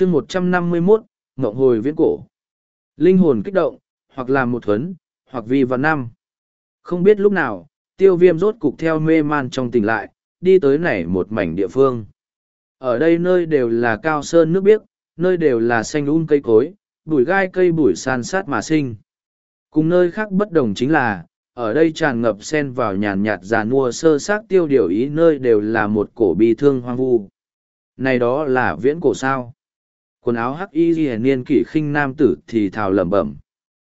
chương một trăm năm mươi mốt mộng hồi viễn cổ. Linh hồn kích động, hoặc làm một thuấn, hoặc vì vào năm. Không biết lúc nào, tiêu viêm rốt cục theo mê man trong tỉnh lại, đi tới này một mảnh địa phương. Ở đây nơi đều là cao sơn nước biếc, nơi đều là xanh un cây cối, bụi gai cây bụi san sát mà sinh. Cùng nơi khác bất đồng chính là, ở đây tràn ngập sen vào nhàn nhạt già nua sơ xác tiêu điều ý nơi đều là một cổ bi thương hoang vu. Này đó là viễn cổ sao? Quần áo hắc y ghi niên kỷ khinh nam tử thì thào lẩm bẩm.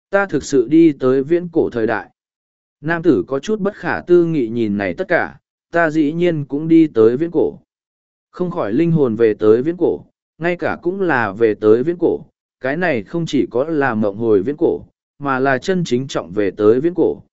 Ta thực sự đi tới viễn cổ thời đại. Nam tử có chút bất khả tư nghị nhìn này tất cả, ta dĩ nhiên cũng đi tới viễn cổ. Không khỏi linh hồn về tới viễn cổ, ngay cả cũng là về tới viễn cổ, cái này không chỉ có là mộng hồi viễn cổ, mà là chân chính trọng về tới viễn cổ.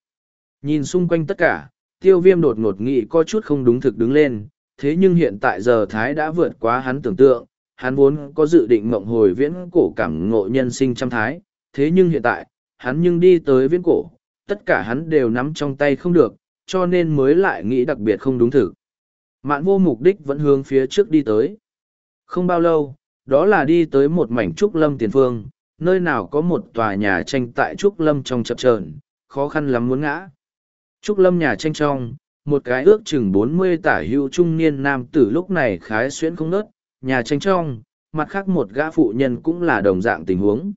Nhìn xung quanh tất cả, tiêu viêm đột ngột nghĩ có chút không đúng thực đứng lên, thế nhưng hiện tại giờ thái đã vượt quá hắn tưởng tượng hắn vốn có dự định mộng hồi viễn cổ cảm ngộ nhân sinh trăm thái, thế nhưng hiện tại, hắn nhưng đi tới viễn cổ, tất cả hắn đều nắm trong tay không được, cho nên mới lại nghĩ đặc biệt không đúng thực. Mạn vô mục đích vẫn hướng phía trước đi tới. Không bao lâu, đó là đi tới một mảnh trúc lâm tiền phương, nơi nào có một tòa nhà tranh tại trúc lâm trong chập trờn, khó khăn lắm muốn ngã. Trúc lâm nhà tranh trong, một cái ước chừng bốn mươi tả hữu trung niên nam tử lúc này khái xuyễn không nớt, nhà tranh trong, mặt khác một gã phụ nhân cũng là đồng dạng tình huống.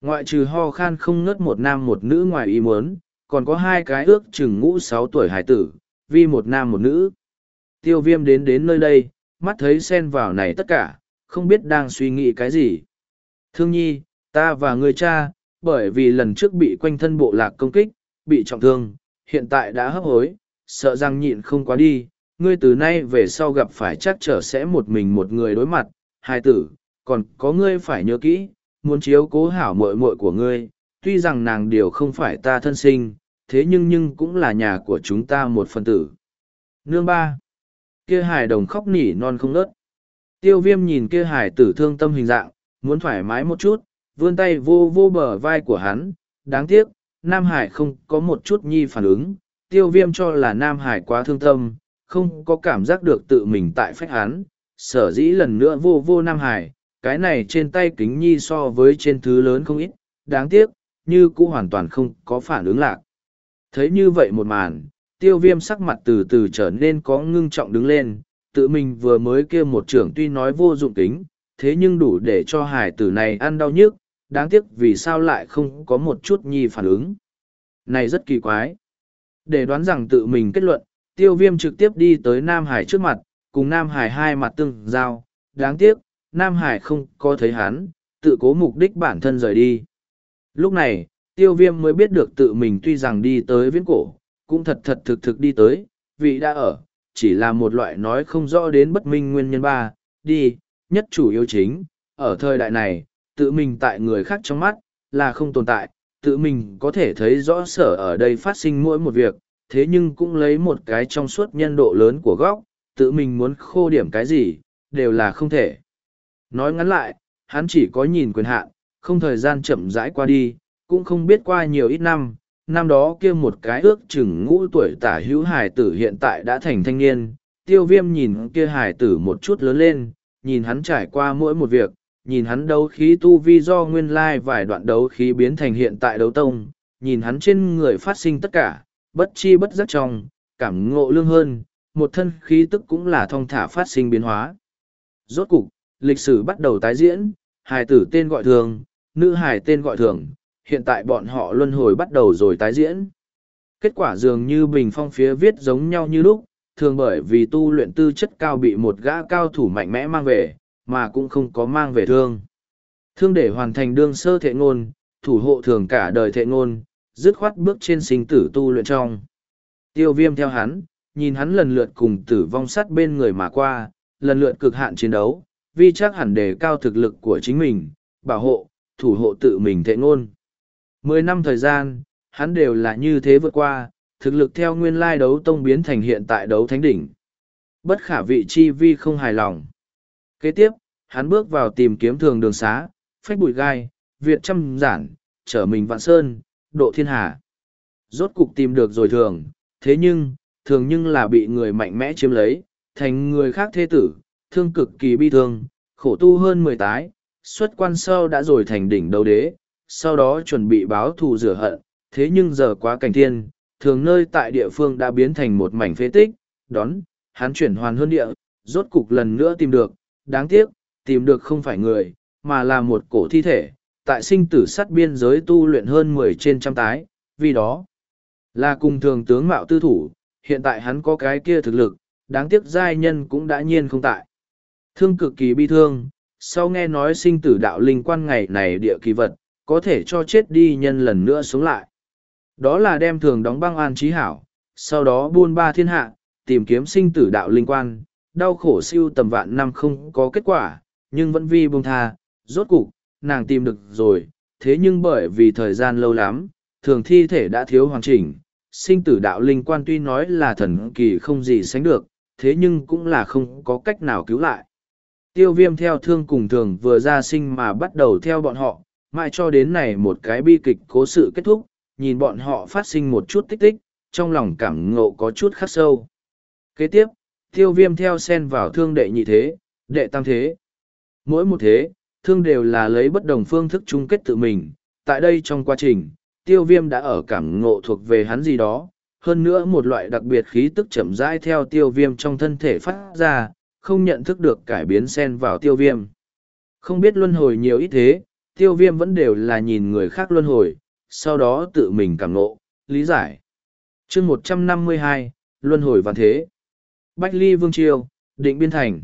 Ngoại trừ ho khan không ngớt một nam một nữ ngoài ý muốn, còn có hai cái ước chừng ngũ sáu tuổi hải tử, vì một nam một nữ. Tiêu viêm đến đến nơi đây, mắt thấy xen vào này tất cả, không biết đang suy nghĩ cái gì. Thương nhi, ta và người cha, bởi vì lần trước bị quanh thân bộ lạc công kích, bị trọng thương, hiện tại đã hấp hối, sợ rằng nhịn không quá đi, ngươi từ nay về sau gặp phải chắc trở sẽ một mình một người đối mặt, hai tử, còn có ngươi phải nhớ kỹ, muốn chiếu cố hảo muội muội của ngươi, tuy rằng nàng điều không phải ta thân sinh, thế nhưng nhưng cũng là nhà của chúng ta một phần tử. Nương ba, kia hải đồng khóc nỉ non không nớt. Tiêu viêm nhìn kia hải tử thương tâm hình dạng, muốn thoải mái một chút, vươn tay vô vô bờ vai của hắn, đáng tiếc, Nam Hải không có một chút nhi phản ứng, tiêu viêm cho là Nam Hải quá thương tâm, không có cảm giác được tự mình tại phách hắn, sở dĩ lần nữa vô vô Nam Hải, cái này trên tay kính nhi so với trên thứ lớn không ít, đáng tiếc, như cũng hoàn toàn không có phản ứng lạc. Thấy như vậy một màn, tiêu viêm sắc mặt từ từ trở nên có ngưng trọng đứng lên, tự mình vừa mới kêu một trưởng tuy nói vô dụng kính, thế nhưng đủ để cho hải tử này ăn đau nhức, đáng tiếc vì sao lại không có một chút nhi phản ứng. Này rất kỳ quái. Để đoán rằng tự mình kết luận, tiêu viêm trực tiếp đi tới Nam Hải trước mặt, cùng Nam Hải hai mặt tương giao, đáng tiếc, Nam Hải không có thấy hắn, tự cố mục đích bản thân rời đi. Lúc này, tiêu viêm mới biết được tự mình tuy rằng đi tới viễn cổ, cũng thật thật thực thực đi tới, vị đã ở, chỉ là một loại nói không rõ đến bất minh nguyên nhân ba, đi, nhất chủ yếu chính, ở thời đại này, tự mình tại người khác trong mắt, là không tồn tại, tự mình có thể thấy rõ sở ở đây phát sinh mỗi một việc, thế nhưng cũng lấy một cái trong suốt nhân độ lớn của góc, tự mình muốn khô điểm cái gì, đều là không thể. Nói ngắn lại, hắn chỉ có nhìn quyền hạn, không thời gian chậm rãi qua đi, cũng không biết qua nhiều ít năm, năm đó kia một cái ước chừng ngũ tuổi tả hữu hải tử hiện tại đã thành thanh niên, tiêu viêm nhìn kia hải tử một chút lớn lên, nhìn hắn trải qua mỗi một việc, nhìn hắn đấu khí tu vi do nguyên lai vài đoạn đấu khí biến thành hiện tại đấu tông, nhìn hắn trên người phát sinh tất cả, bất chi bất giác trong, cảm ngộ lương hơn, một thân khí tức cũng là thong thả phát sinh biến hóa. Rốt cục, lịch sử bắt đầu tái diễn, hài tử tên gọi thường, nữ hài tên gọi thường, hiện tại bọn họ luân hồi bắt đầu rồi tái diễn. Kết quả dường như bình phong phía viết giống nhau như lúc, thường bởi vì tu luyện tư chất cao bị một gã cao thủ mạnh mẽ mang về, mà cũng không có mang về thương. Thương để hoàn thành đương sơ thệ ngôn, thủ hộ thường cả đời thệ ngôn, dứt khoát bước trên sinh tử tu luyện trong. Tiêu viêm theo hắn, nhìn hắn lần lượt cùng tử vong sát bên người mà qua, lần lượt cực hạn chiến đấu, vì chắc hẳn đề cao thực lực của chính mình, bảo hộ, thủ hộ tự mình thệ ngôn. Mười năm thời gian, hắn đều là như thế vượt qua, thực lực theo nguyên lai đấu tông biến thành hiện tại đấu thánh đỉnh. Bất khả vị chi vi không hài lòng. Kế tiếp, hắn bước vào tìm kiếm thường đường xá, phách bụi gai, Việt trăm giản, trở mình vạn sơn, độ thiên hà. Rốt cục tìm được rồi thường, thế nhưng, thường nhưng là bị người mạnh mẽ chiếm lấy, thành người khác thế tử, thương cực kỳ bi thương, khổ tu hơn mười tái, xuất quan sau đã rồi thành đỉnh đầu đế, sau đó chuẩn bị báo thù rửa hận, thế nhưng giờ quá cảnh thiên, thường nơi tại địa phương đã biến thành một mảnh phế tích, đón, hắn chuyển hoàn hơn địa, rốt cục lần nữa tìm được, đáng tiếc, tìm được không phải người, mà là một cổ thi thể, tại sinh tử sát biên giới tu luyện hơn mười trên trăm tái, vì đó là cùng thường tướng mạo tư thủ, hiện tại hắn có cái kia thực lực, đáng tiếc giai nhân cũng đã nhiên không tại. Thương cực kỳ bi thương, sau nghe nói sinh tử đạo linh quan ngày này địa kỳ vật, có thể cho chết đi nhân lần nữa sống lại. Đó là đem thường đóng băng an trí hảo, sau đó buôn ba thiên hạ, tìm kiếm sinh tử đạo linh quan, đau khổ siêu tầm vạn năm không có kết quả, nhưng vẫn vi buông tha, rốt cục, nàng tìm được rồi, thế nhưng bởi vì thời gian lâu lắm, thường thi thể đã thiếu hoàn chỉnh, sinh tử đạo linh quan tuy nói là thần kỳ không gì sánh được, thế nhưng cũng là không có cách nào cứu lại. Tiêu viêm theo thương cùng thường vừa ra sinh mà bắt đầu theo bọn họ, mãi cho đến này một cái bi kịch cố sự kết thúc, nhìn bọn họ phát sinh một chút tích tích, trong lòng cảm ngộ có chút khắc sâu. Kế tiếp, tiêu viêm theo sen vào thương đệ nhị thế, đệ tam thế. Mỗi một thế, thương đều là lấy bất đồng phương thức chung kết tự mình. Tại đây trong quá trình, tiêu viêm đã ở cảm ngộ thuộc về hắn gì đó. Hơn nữa một loại đặc biệt khí tức chậm rãi theo tiêu viêm trong thân thể phát ra, không nhận thức được cải biến sen vào tiêu viêm. Không biết luân hồi nhiều ít thế, tiêu viêm vẫn đều là nhìn người khác luân hồi, sau đó tự mình cảm ngộ, lý giải. chương một trăm năm mươi hai Luân hồi và thế. Bách Ly Vương Triều, Định Biên Thành.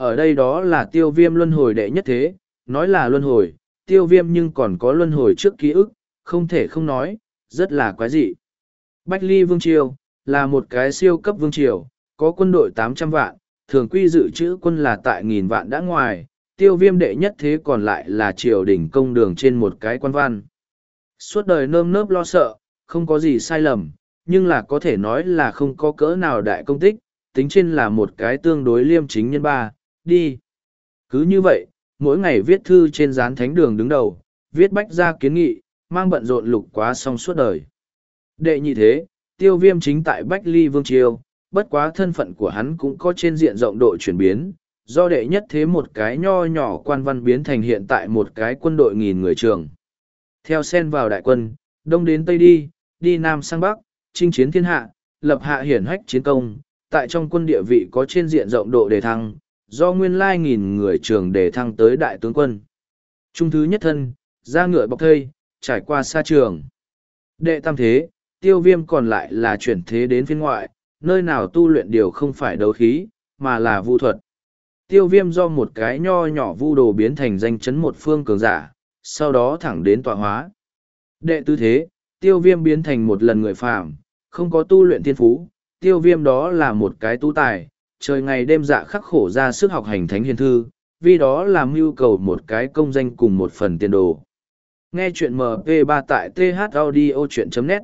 Ở đây đó là tiêu viêm luân hồi đệ nhất thế, nói là luân hồi, tiêu viêm nhưng còn có luân hồi trước ký ức, không thể không nói, rất là quái dị. Bách Ly Vương Triều, là một cái siêu cấp vương triều, có quân đội tám trăm vạn, thường quy dự trữ quân là tại nghìn vạn đã ngoài, tiêu viêm đệ nhất thế còn lại là triều đỉnh công đường trên một cái quan văn. Suốt đời nơm nớp lo sợ, không có gì sai lầm, nhưng là có thể nói là không có cỡ nào đại công tích, tính trên là một cái tương đối liêm chính nhân ba, đi. Cứ như vậy, mỗi ngày viết thư trên gián thánh đường đứng đầu, viết bách ra kiến nghị, mang bận rộn lục quá xong suốt đời. Đệ nhị thế, tiêu viêm chính tại Bách Ly Vương Triều, bất quá thân phận của hắn cũng có trên diện rộng độ chuyển biến, do đệ nhất thế một cái nho nhỏ quan văn biến thành hiện tại một cái quân đội nghìn người trường. Theo sen vào đại quân, đông đến tây đi, đi nam sang bắc, chinh chiến thiên hạ, lập hạ hiển hách chiến công, tại trong quân địa vị có trên diện rộng độ đề thăng, do nguyên lai nghìn người trường để thăng tới đại tướng quân. Trung thứ nhất thân, ra ngựa bọc thây, trải qua xa trường. Đệ tam thế, tiêu viêm còn lại là chuyển thế đến phiên ngoại, nơi nào tu luyện điều không phải đấu khí, mà là vu thuật. Tiêu viêm do một cái nho nhỏ vu đồ biến thành danh chấn một phương cường giả, sau đó thẳng đến tọa hóa. Đệ tư thế, tiêu viêm biến thành một lần người phàm, không có tu luyện thiên phú, tiêu viêm đó là một cái tu tài, trời ngày đêm dạ khắc khổ ra sức học hành thánh hiền thư, vì đó làm mưu cầu một cái công danh cùng một phần tiền đồ. Nghe chuyện MP3 tại thaudio.net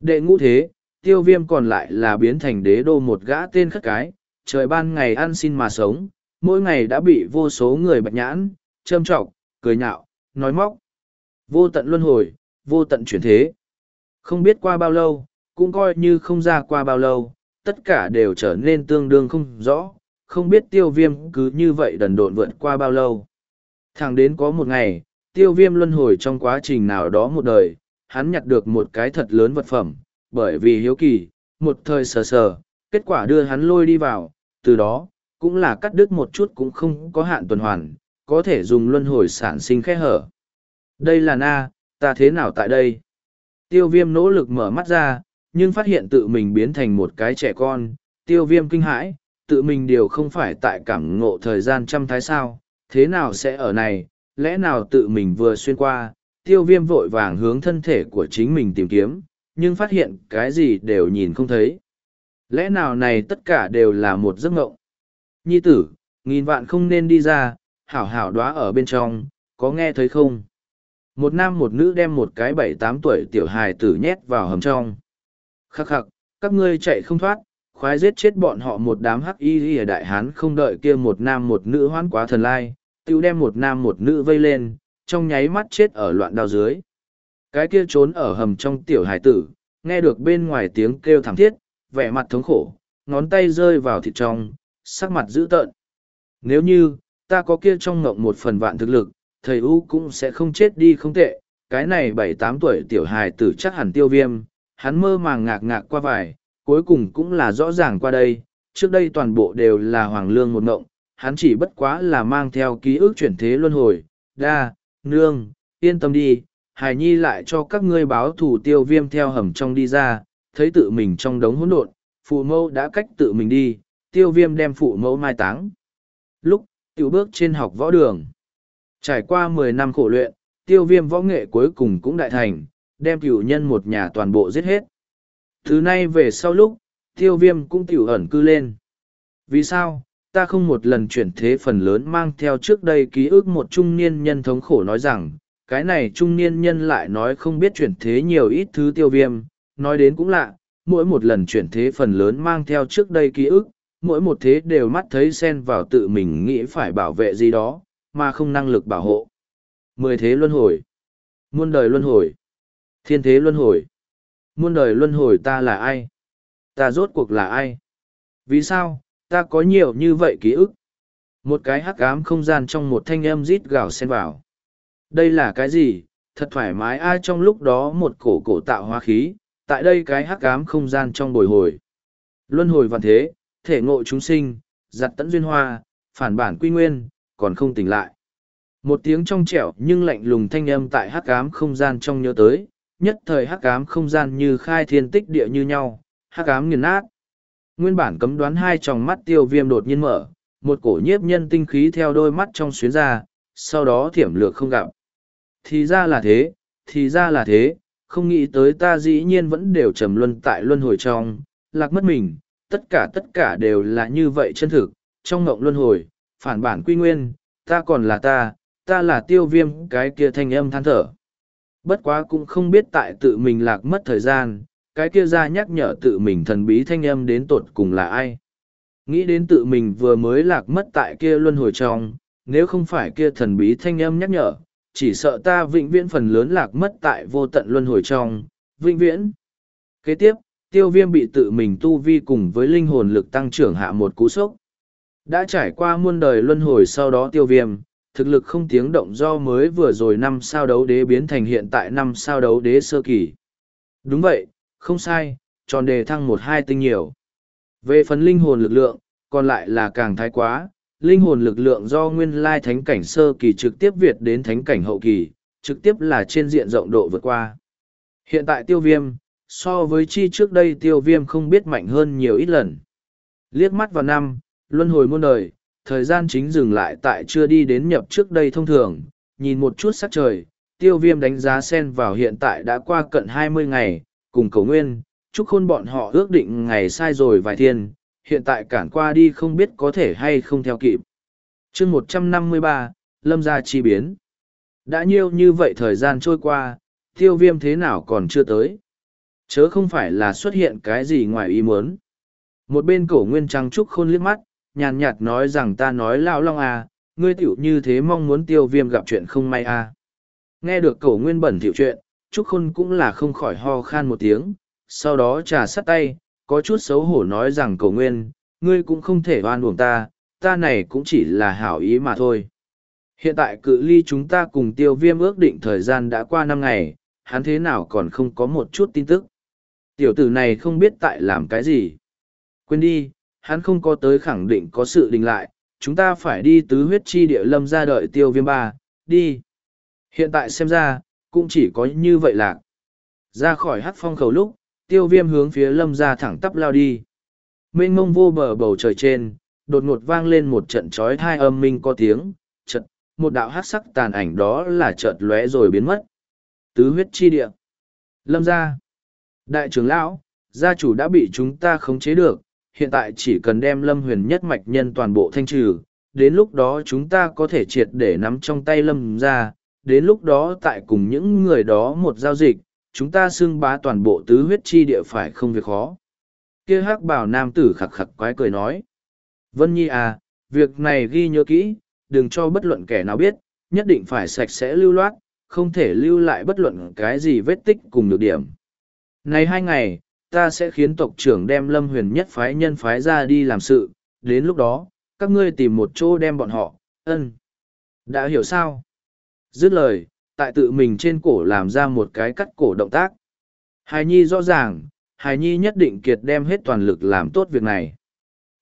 Đệ ngũ thế, tiêu viêm còn lại là biến thành đế đô một gã tên khất cái, trời ban ngày ăn xin mà sống, mỗi ngày đã bị vô số người bạch nhãn, châm trọc, cười nhạo, nói móc. Vô tận luân hồi, vô tận chuyển thế. Không biết qua bao lâu, cũng coi như không ra qua bao lâu, tất cả đều trở nên tương đương không rõ, không biết tiêu viêm cứ như vậy đần độn vượt qua bao lâu. Thẳng đến có một ngày, tiêu viêm luân hồi trong quá trình nào đó một đời, hắn nhặt được một cái thật lớn vật phẩm, bởi vì hiếu kỳ, một thời sờ sờ, kết quả đưa hắn lôi đi vào, từ đó, cũng là cắt đứt một chút cũng không có hạn tuần hoàn, có thể dùng luân hồi sản sinh khe hở. Đây là na, ta thế nào tại đây? Tiêu viêm nỗ lực mở mắt ra, nhưng phát hiện tự mình biến thành một cái trẻ con, tiêu viêm kinh hãi, tự mình đều không phải tại cảm ngộ thời gian trăm thái sao, thế nào sẽ ở này, lẽ nào tự mình vừa xuyên qua, tiêu viêm vội vàng hướng thân thể của chính mình tìm kiếm, nhưng phát hiện cái gì đều nhìn không thấy. Lẽ nào này tất cả đều là một giấc mộng? Nhi tử, nghìn vạn không nên đi ra, hảo hảo đóa ở bên trong, có nghe thấy không? Một nam một nữ đem một cái bảy tám tuổi tiểu hài tử nhét vào hầm trong. Khắc khắc, các ngươi chạy không thoát, khoái giết chết bọn họ một đám hắc y ở đại hán không đợi kia một nam một nữ hoán quá thần lai, tiêu đem một nam một nữ vây lên, trong nháy mắt chết ở loạn đao dưới. Cái kia trốn ở hầm trong tiểu hải tử, nghe được bên ngoài tiếng kêu thảm thiết, vẻ mặt thống khổ, ngón tay rơi vào thịt trong, sắc mặt dữ tợn. Nếu như, ta có kia trong ngộng một phần vạn thực lực, thầy U cũng sẽ không chết đi không tệ, cái này bảy tám tuổi tiểu hài tử chắc hẳn tiêu viêm, hắn mơ màng ngạc ngạc qua vải, cuối cùng cũng là rõ ràng qua đây, trước đây toàn bộ đều là hoàng lương một ngộng, hắn chỉ bất quá là mang theo ký ức chuyển thế luân hồi, đa, nương, yên tâm đi, hài nhi lại cho các ngươi báo thủ tiêu viêm theo hầm trong đi ra, thấy tự mình trong đống hỗn độn, phụ mẫu đã cách tự mình đi, tiêu viêm đem phụ mẫu mai táng. Lúc, tiểu bước trên học võ đường. Trải qua mười năm khổ luyện, tiêu viêm võ nghệ cuối cùng cũng đại thành, đem tiểu nhân một nhà toàn bộ giết hết. Thứ nay về sau lúc, tiêu viêm cũng tiểu ẩn cư lên. Vì sao, ta không một lần chuyển thế phần lớn mang theo trước đây ký ức một trung niên nhân thống khổ nói rằng, cái này trung niên nhân lại nói không biết chuyển thế nhiều ít thứ tiêu viêm, nói đến cũng lạ, mỗi một lần chuyển thế phần lớn mang theo trước đây ký ức, mỗi một thế đều mắt thấy xen vào tự mình nghĩ phải bảo vệ gì đó, mà không năng lực bảo hộ. Mười thế luân hồi, muôn đời luân hồi, thiên thế luân hồi, muôn đời luân hồi ta là ai? Ta rốt cuộc là ai? Vì sao, ta có nhiều như vậy ký ức? Một cái hắc ám không gian trong một thanh âm rít gào xen vào. Đây là cái gì? Thật thoải mái ai trong lúc đó một cổ cổ tạo hóa khí, tại đây cái hắc ám không gian trong bồi hồi. Luân hồi vạn thế, thể ngộ chúng sinh, giặt tẫn duyên hoa, phản bản quy nguyên, còn không tỉnh lại. Một tiếng trong trẻo nhưng lạnh lùng thanh âm tại hắc ám không gian trong nhớ tới, nhất thời hắc ám không gian như khai thiên tích địa như nhau, hắc ám nghiền nát. Nguyên bản cấm đoán hai tròng mắt tiêu viêm đột nhiên mở, một cổ nhiếp nhân tinh khí theo đôi mắt trong xuyến ra, sau đó thiểm lược không gặp. Thì ra là thế, thì ra là thế, không nghĩ tới ta dĩ nhiên vẫn đều trầm luân tại luân hồi trong, lạc mất mình, tất cả tất cả đều là như vậy chân thực, trong ngộng luân hồi, phản bản quy nguyên, ta còn là ta, ta là tiêu viêm cái kia thanh âm than thở. Bất quá cũng không biết tại tự mình lạc mất thời gian, cái kia ra nhắc nhở tự mình thần bí thanh âm đến tột cùng là ai. Nghĩ đến tự mình vừa mới lạc mất tại kia luân hồi trong, nếu không phải kia thần bí thanh âm nhắc nhở, chỉ sợ ta vĩnh viễn phần lớn lạc mất tại vô tận luân hồi trong, vĩnh viễn. Kế tiếp, tiêu viêm bị tự mình tu vi cùng với linh hồn lực tăng trưởng hạ một cú sốc. Đã trải qua muôn đời luân hồi sau đó tiêu viêm, thực lực không tiếng động do mới vừa rồi năm sao đấu đế biến thành hiện tại năm sao đấu đế sơ kỳ. Đúng vậy, không sai, tròn đề thăng một hai tinh nhiều. Về phần linh hồn lực lượng, còn lại là càng thái quá, linh hồn lực lượng do nguyên lai thánh cảnh sơ kỳ trực tiếp việt đến thánh cảnh hậu kỳ, trực tiếp là trên diện rộng độ vượt qua. Hiện tại tiêu viêm, so với chi trước đây tiêu viêm không biết mạnh hơn nhiều ít lần. Liếc mắt vào năm, luân hồi muôn đời, thời gian chính dừng lại tại chưa đi đến nhập trước đây thông thường, nhìn một chút sắc trời, tiêu viêm đánh giá sen vào hiện tại đã qua cận hai mươi ngày, cùng cầu nguyên, chúc khôn bọn họ ước định ngày sai rồi vài thiên, hiện tại cản qua đi không biết có thể hay không theo kịp. chương một trăm năm mươi ba Lâm gia chi biến. Đã nhiêu như vậy thời gian trôi qua, tiêu viêm thế nào còn chưa tới. Chớ không phải là xuất hiện cái gì ngoài ý muốn. Một bên cổ nguyên trăng trúc khôn liếc mắt, nhàn nhạt nói rằng ta nói lao long à, ngươi tiểu như thế mong muốn tiêu viêm gặp chuyện không may à. Nghe được cổ nguyên bẩn thiệu chuyện, trúc khôn cũng là không khỏi ho khan một tiếng, sau đó trà sắt tay, có chút xấu hổ nói rằng cổ nguyên, ngươi cũng không thể oan uổng ta, ta này cũng chỉ là hảo ý mà thôi. Hiện tại cự ly chúng ta cùng tiêu viêm ước định thời gian đã qua năm ngày, hắn thế nào còn không có một chút tin tức. Tiểu tử này không biết tại làm cái gì. Quên đi, hắn không có tới khẳng định có sự đình lại, chúng ta phải đi tứ huyết chi địa lâm ra đợi tiêu viêm ba, đi. Hiện tại xem ra, cũng chỉ có như vậy lạc. Ra khỏi hắc phong khẩu lúc, tiêu viêm hướng phía lâm ra thẳng tắp lao đi. Mênh mông vô bờ bầu trời trên, đột ngột vang lên một trận trói thai âm minh có tiếng, trận, một đạo hắc sắc tàn ảnh đó là chợt lóe rồi biến mất. Tứ huyết chi địa. Lâm ra. Đại trưởng lão, gia chủ đã bị chúng ta khống chế được, hiện tại chỉ cần đem lâm huyền nhất mạch nhân toàn bộ thanh trừ, đến lúc đó chúng ta có thể triệt để nắm trong tay lâm ra, đến lúc đó tại cùng những người đó một giao dịch, chúng ta xưng bá toàn bộ tứ huyết chi địa phải không việc khó. Kia hắc bảo nam tử khặc khặc quái cười nói. Vân Nhi à, việc này ghi nhớ kỹ, đừng cho bất luận kẻ nào biết, nhất định phải sạch sẽ lưu loát, không thể lưu lại bất luận cái gì vết tích cùng được điểm. Này hai ngày, ta sẽ khiến tộc trưởng đem lâm huyền nhất phái nhân phái ra đi làm sự, đến lúc đó, các ngươi tìm một chỗ đem bọn họ, ân. Đã hiểu sao? Dứt lời, tại tự mình trên cổ làm ra một cái cắt cổ động tác. Hài Nhi rõ ràng, Hài Nhi nhất định kiệt đem hết toàn lực làm tốt việc này.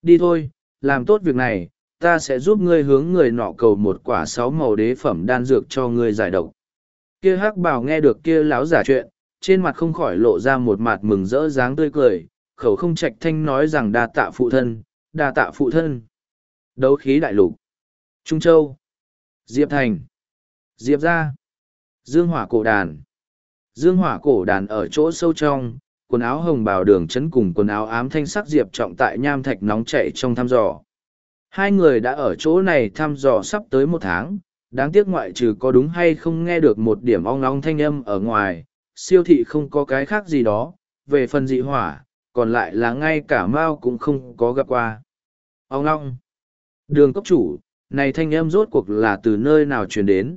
Đi thôi, làm tốt việc này, ta sẽ giúp ngươi hướng người nọ cầu một quả sáu màu đế phẩm đan dược cho ngươi giải độc. Kia hắc bảo nghe được kia láo giả chuyện, trên mặt không khỏi lộ ra một mặt mừng rỡ dáng tươi cười, khẩu không trạch thanh nói rằng đa tạ phụ thân, đa tạ phụ thân. Đấu khí đại lục. Trung Châu. Diệp Thành. Diệp Gia. Dương Hỏa Cổ Đàn. Dương Hỏa Cổ Đàn ở chỗ sâu trong, quần áo hồng bào đường chấn cùng quần áo ám thanh sắc Diệp trọng tại nham thạch nóng chạy trong thăm dò. Hai người đã ở chỗ này thăm dò sắp tới một tháng, đáng tiếc ngoại trừ có đúng hay không nghe được một điểm ong ong thanh âm ở ngoài, siêu thị không có cái khác gì đó, về phần dị hỏa, còn lại là ngay cả Mao cũng không có gặp qua. Ông Long, Đường cốc chủ, này thanh âm rốt cuộc là từ nơi nào truyền đến?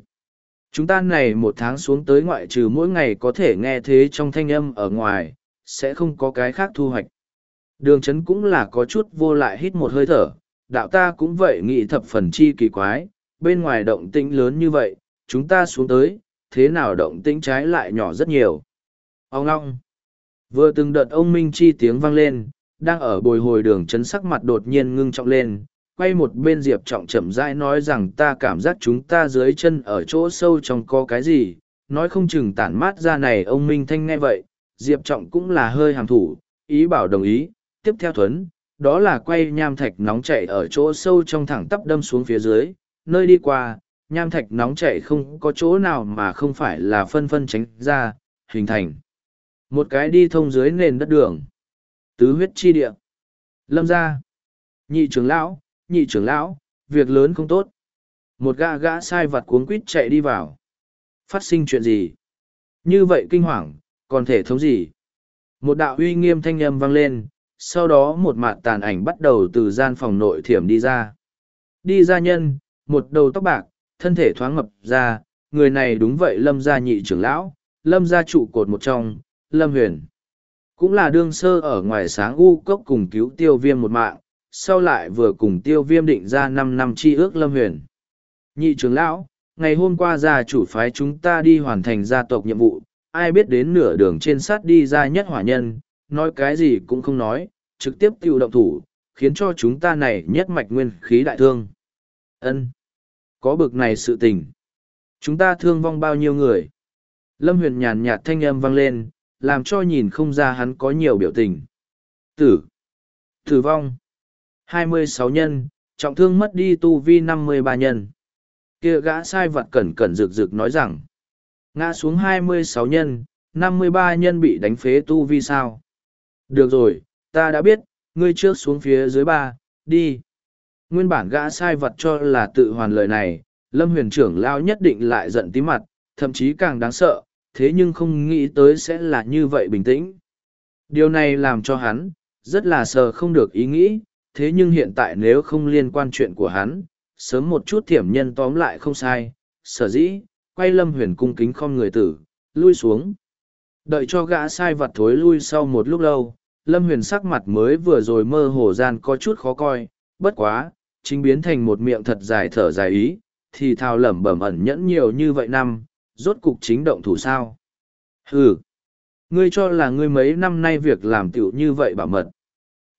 Chúng ta này một tháng xuống tới ngoại trừ mỗi ngày có thể nghe thế trong thanh âm ở ngoài, sẽ không có cái khác thu hoạch. Đường chấn cũng là có chút vô lại hít một hơi thở, đạo ta cũng vậy nghĩ thập phần chi kỳ quái, bên ngoài động tĩnh lớn như vậy, chúng ta xuống tới, thế nào động tĩnh trái lại nhỏ rất nhiều. Ông long Vừa từng đợt ông Minh Chi tiếng vang lên, đang ở bồi hồi đường chấn sắc mặt đột nhiên ngưng trọng lên, quay một bên Diệp Trọng chậm rãi nói rằng ta cảm giác chúng ta dưới chân ở chỗ sâu trong có cái gì, nói không chừng tản mát ra này ông Minh Thanh nghe vậy, Diệp Trọng cũng là hơi hàm thủ, ý bảo đồng ý, tiếp theo thuấn, đó là quay nham thạch nóng chạy ở chỗ sâu trong thẳng tắp đâm xuống phía dưới, nơi đi qua, nham thạch nóng chảy không có chỗ nào mà không phải là phân phân tránh ra, hình thành. Một cái đi thông dưới nền đất đường. Tứ huyết chi địa. Lâm ra. Nhị trưởng lão, nhị trưởng lão, việc lớn không tốt. Một gã gã sai vặt cuống quýt chạy đi vào. Phát sinh chuyện gì? Như vậy kinh hoàng, còn thể thống gì? Một đạo uy nghiêm thanh âm vang lên, sau đó một mạt tàn ảnh bắt đầu từ gian phòng nội thiểm đi ra. Đi ra nhân, một đầu tóc bạc, thân thể thoáng ngập ra, người này đúng vậy lâm gia nhị trưởng lão, lâm gia trụ cột một trong, lâm huyền. Cũng là đương sơ ở ngoài sáng u cốc cùng cứu tiêu viêm một mạng, sau lại vừa cùng tiêu viêm định ra năm năm chi ước lâm huyền. Nhị trưởng lão, ngày hôm qua gia chủ phái chúng ta đi hoàn thành gia tộc nhiệm vụ, ai biết đến nửa đường trên sát đi ra nhất hỏa nhân, nói cái gì cũng không nói, trực tiếp tiêu động thủ, khiến cho chúng ta này nhất mạch nguyên khí đại thương. ân có bực này sự tình. Chúng ta thương vong bao nhiêu người. Lâm huyền nhàn nhạt thanh âm vang lên, làm cho nhìn không ra hắn có nhiều biểu tình. Tử. Tử vong. 26 nhân, trọng thương mất đi tu vi 53 nhân. Kia gã sai vật cẩn cẩn rực rực nói rằng, ngã xuống 26 nhân, 53 nhân bị đánh phế tu vi sao. Được rồi, ta đã biết, ngươi trước xuống phía dưới ba, đi. Nguyên bản gã sai vật cho là tự hoàn lời này, lâm huyền trưởng lao nhất định lại giận tí mặt, thậm chí càng đáng sợ, thế nhưng không nghĩ tới sẽ là như vậy bình tĩnh. Điều này làm cho hắn, rất là sờ không được ý nghĩ, thế nhưng hiện tại nếu không liên quan chuyện của hắn, sớm một chút thiểm nhân tóm lại không sai, sở dĩ, quay lâm huyền cung kính không người tử, lui xuống. Đợi cho gã sai vật thối lui sau một lúc lâu, lâm huyền sắc mặt mới vừa rồi mơ hồ gian có chút khó coi, bất quá, chính biến thành một miệng thật dài thở dài ý, thì thao lẩm bẩm ẩn nhẫn nhiều như vậy năm, rốt cục chính động thủ sao. Hừ, ngươi cho là ngươi mấy năm nay việc làm tiểu như vậy bảo mật.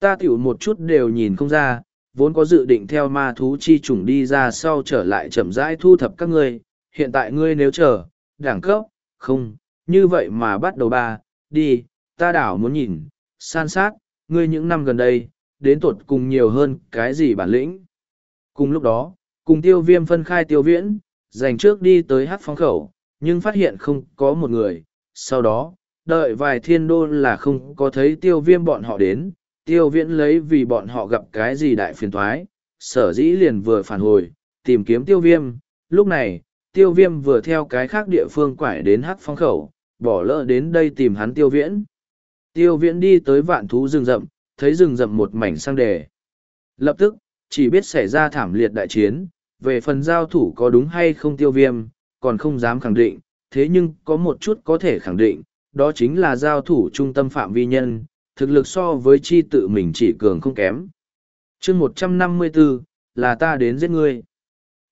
Ta tiểu một chút đều nhìn không ra, vốn có dự định theo ma thú chi trùng đi ra sau trở lại chậm rãi thu thập các ngươi, hiện tại ngươi nếu chờ, đẳng cấp, không, như vậy mà bắt đầu ba, đi, ta đảo muốn nhìn, san sát, ngươi những năm gần đây, đến tuột cùng nhiều hơn cái gì bản lĩnh. Cùng lúc đó, cùng tiêu viêm phân khai tiêu viễn, dành trước đi tới hát phong khẩu, nhưng phát hiện không có một người, sau đó, đợi vài thiên đô là không có thấy tiêu viêm bọn họ đến, tiêu viễn lấy vì bọn họ gặp cái gì đại phiền thoái, sở dĩ liền vừa phản hồi, tìm kiếm tiêu viêm, lúc này, tiêu viêm vừa theo cái khác địa phương quải đến hắc phong khẩu, bỏ lỡ đến đây tìm hắn tiêu viễn. Tiêu viễn đi tới vạn thú rừng rậm, thấy rừng rậm một mảnh sang đề. Lập tức, chỉ biết xảy ra thảm liệt đại chiến, về phần giao thủ có đúng hay không tiêu viêm, còn không dám khẳng định, thế nhưng có một chút có thể khẳng định, đó chính là giao thủ trung tâm phạm vi nhân, thực lực so với chi tự mình chỉ cường không kém. chương một trăm năm mươi bốn là ta đến giết ngươi.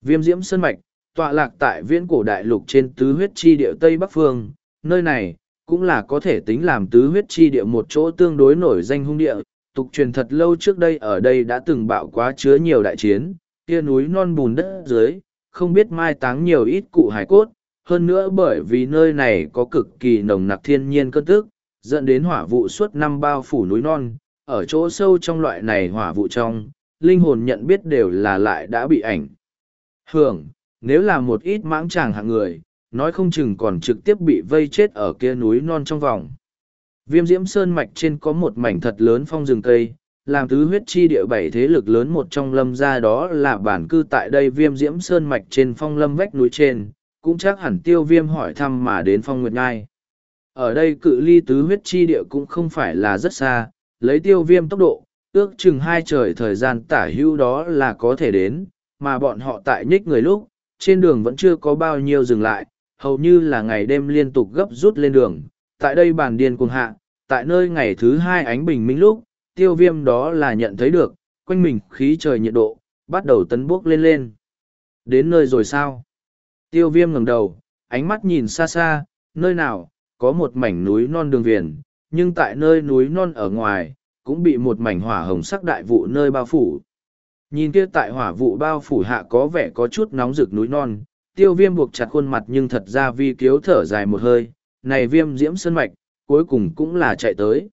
Viêm diễm sơn mạch, tọa lạc tại viễn cổ đại lục trên tứ huyết chi địa Tây Bắc Phương, nơi này, cũng là có thể tính làm tứ huyết chi địa một chỗ tương đối nổi danh hung địa. Tục truyền thật lâu trước đây ở đây đã từng bạo quá chứa nhiều đại chiến, kia núi non bùn đất dưới, không biết mai táng nhiều ít cụ hải cốt, hơn nữa bởi vì nơi này có cực kỳ nồng nặc thiên nhiên cơn tức, dẫn đến hỏa vụ suốt năm bao phủ núi non, ở chỗ sâu trong loại này hỏa vụ trong, linh hồn nhận biết đều là lại đã bị ảnh. Hưởng, nếu là một ít mãng tràng hạng người, nói không chừng còn trực tiếp bị vây chết ở kia núi non trong vòng. Viêm diễm sơn mạch trên có một mảnh thật lớn phong rừng cây, làm tứ huyết chi địa bảy thế lực lớn một trong lâm gia đó là bản cư tại đây viêm diễm sơn mạch trên phong lâm vách núi trên, cũng chắc hẳn tiêu viêm hỏi thăm mà đến phong nguyệt ngai. Ở đây cự ly tứ huyết chi địa cũng không phải là rất xa, lấy tiêu viêm tốc độ, ước chừng hai trời thời gian tả hưu đó là có thể đến, mà bọn họ tại nhích người lúc, trên đường vẫn chưa có bao nhiêu dừng lại, hầu như là ngày đêm liên tục gấp rút lên đường. Tại đây bàn điên cuồng hạ, tại nơi ngày thứ hai ánh bình minh lúc, tiêu viêm đó là nhận thấy được, quanh mình khí trời nhiệt độ, bắt đầu tấn bước lên lên. Đến nơi rồi sao? Tiêu viêm ngẩng đầu, ánh mắt nhìn xa xa, nơi nào, có một mảnh núi non đường viền, nhưng tại nơi núi non ở ngoài, cũng bị một mảnh hỏa hồng sắc đại vụ nơi bao phủ. Nhìn kia tại hỏa vụ bao phủ hạ có vẻ có chút nóng rực núi non, tiêu viêm buộc chặt khuôn mặt nhưng thật ra vi kiếu thở dài một hơi, này viêm diễm sơn mạch, cuối cùng cũng là chạy tới.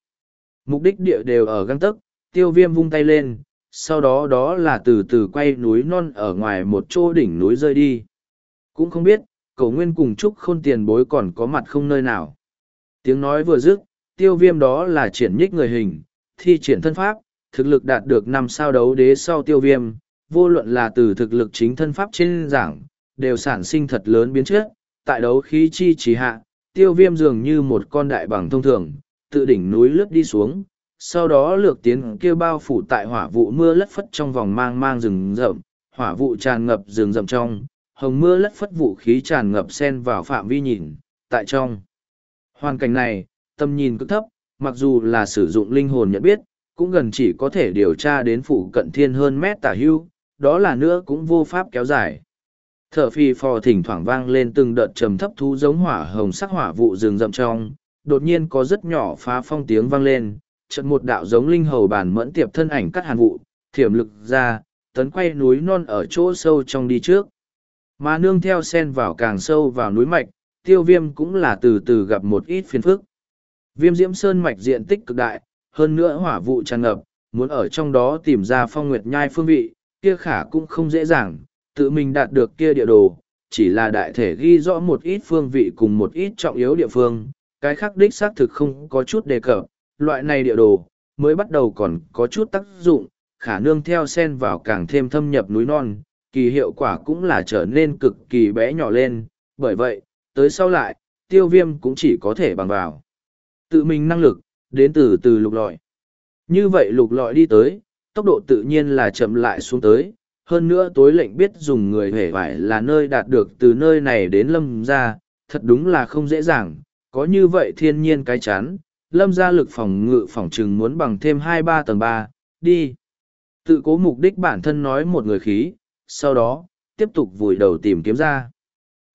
Mục đích địa đều ở găng tấc, tiêu viêm vung tay lên, sau đó đó là từ từ quay núi non ở ngoài một chỗ đỉnh núi rơi đi. Cũng không biết, cầu nguyên cùng chúc khôn tiền bối còn có mặt không nơi nào. Tiếng nói vừa dứt, tiêu viêm đó là triển nhích người hình, thi triển thân pháp, thực lực đạt được năm sao đấu đế sau tiêu viêm, vô luận là từ thực lực chính thân pháp trên giảng, đều sản sinh thật lớn biến chất, tại đấu khí chi trí hạ, tiêu viêm dường như một con đại bằng thông thường, tự đỉnh núi lướt đi xuống, sau đó lược tiến kêu bao phủ tại hỏa vụ mưa lất phất trong vòng mang mang rừng rậm, hỏa vụ tràn ngập rừng rậm trong, hồng mưa lất phất vũ khí tràn ngập sen vào phạm vi nhìn, tại trong. Hoàn cảnh này, tâm nhìn cực thấp, mặc dù là sử dụng linh hồn nhận biết, cũng gần chỉ có thể điều tra đến phủ cận thiên hơn mét tả hưu, đó là nữa cũng vô pháp kéo dài. Thở phi phò thỉnh thoảng vang lên từng đợt trầm thấp thú giống hỏa hồng sắc hỏa vụ rừng rậm trong, đột nhiên có rất nhỏ phá phong tiếng vang lên, chợt một đạo giống linh hầu bản mẫn tiệp thân ảnh cắt hàn vụ, thiểm lực ra, tấn quay núi non ở chỗ sâu trong đi trước. Mà nương theo sen vào càng sâu vào núi mạch, tiêu viêm cũng là từ từ gặp một ít phiền phức. Viêm diễm sơn mạch diện tích cực đại, hơn nữa hỏa vụ tràn ngập, muốn ở trong đó tìm ra phong nguyệt nhai phương vị, kia khả cũng không dễ dàng, tự mình đạt được kia địa đồ, chỉ là đại thể ghi rõ một ít phương vị cùng một ít trọng yếu địa phương, cái khác đích xác thực không có chút đề cập, loại này địa đồ, mới bắt đầu còn có chút tác dụng, khả nương theo sen vào càng thêm thâm nhập núi non, kỳ hiệu quả cũng là trở nên cực kỳ bé nhỏ lên, bởi vậy, tới sau lại, tiêu viêm cũng chỉ có thể bằng vào. Tự mình năng lực, đến từ từ lục lọi. Như vậy lục lọi đi tới, tốc độ tự nhiên là chậm lại xuống tới, hơn nữa tối lệnh biết dùng người hể vải là nơi đạt được từ nơi này đến lâm ra, thật đúng là không dễ dàng, có như vậy thiên nhiên cái chán, lâm ra lực phòng ngự phòng trừng muốn bằng thêm hai ba tầng ba đi. Tự cố mục đích bản thân nói một người khí, sau đó, tiếp tục vùi đầu tìm kiếm ra.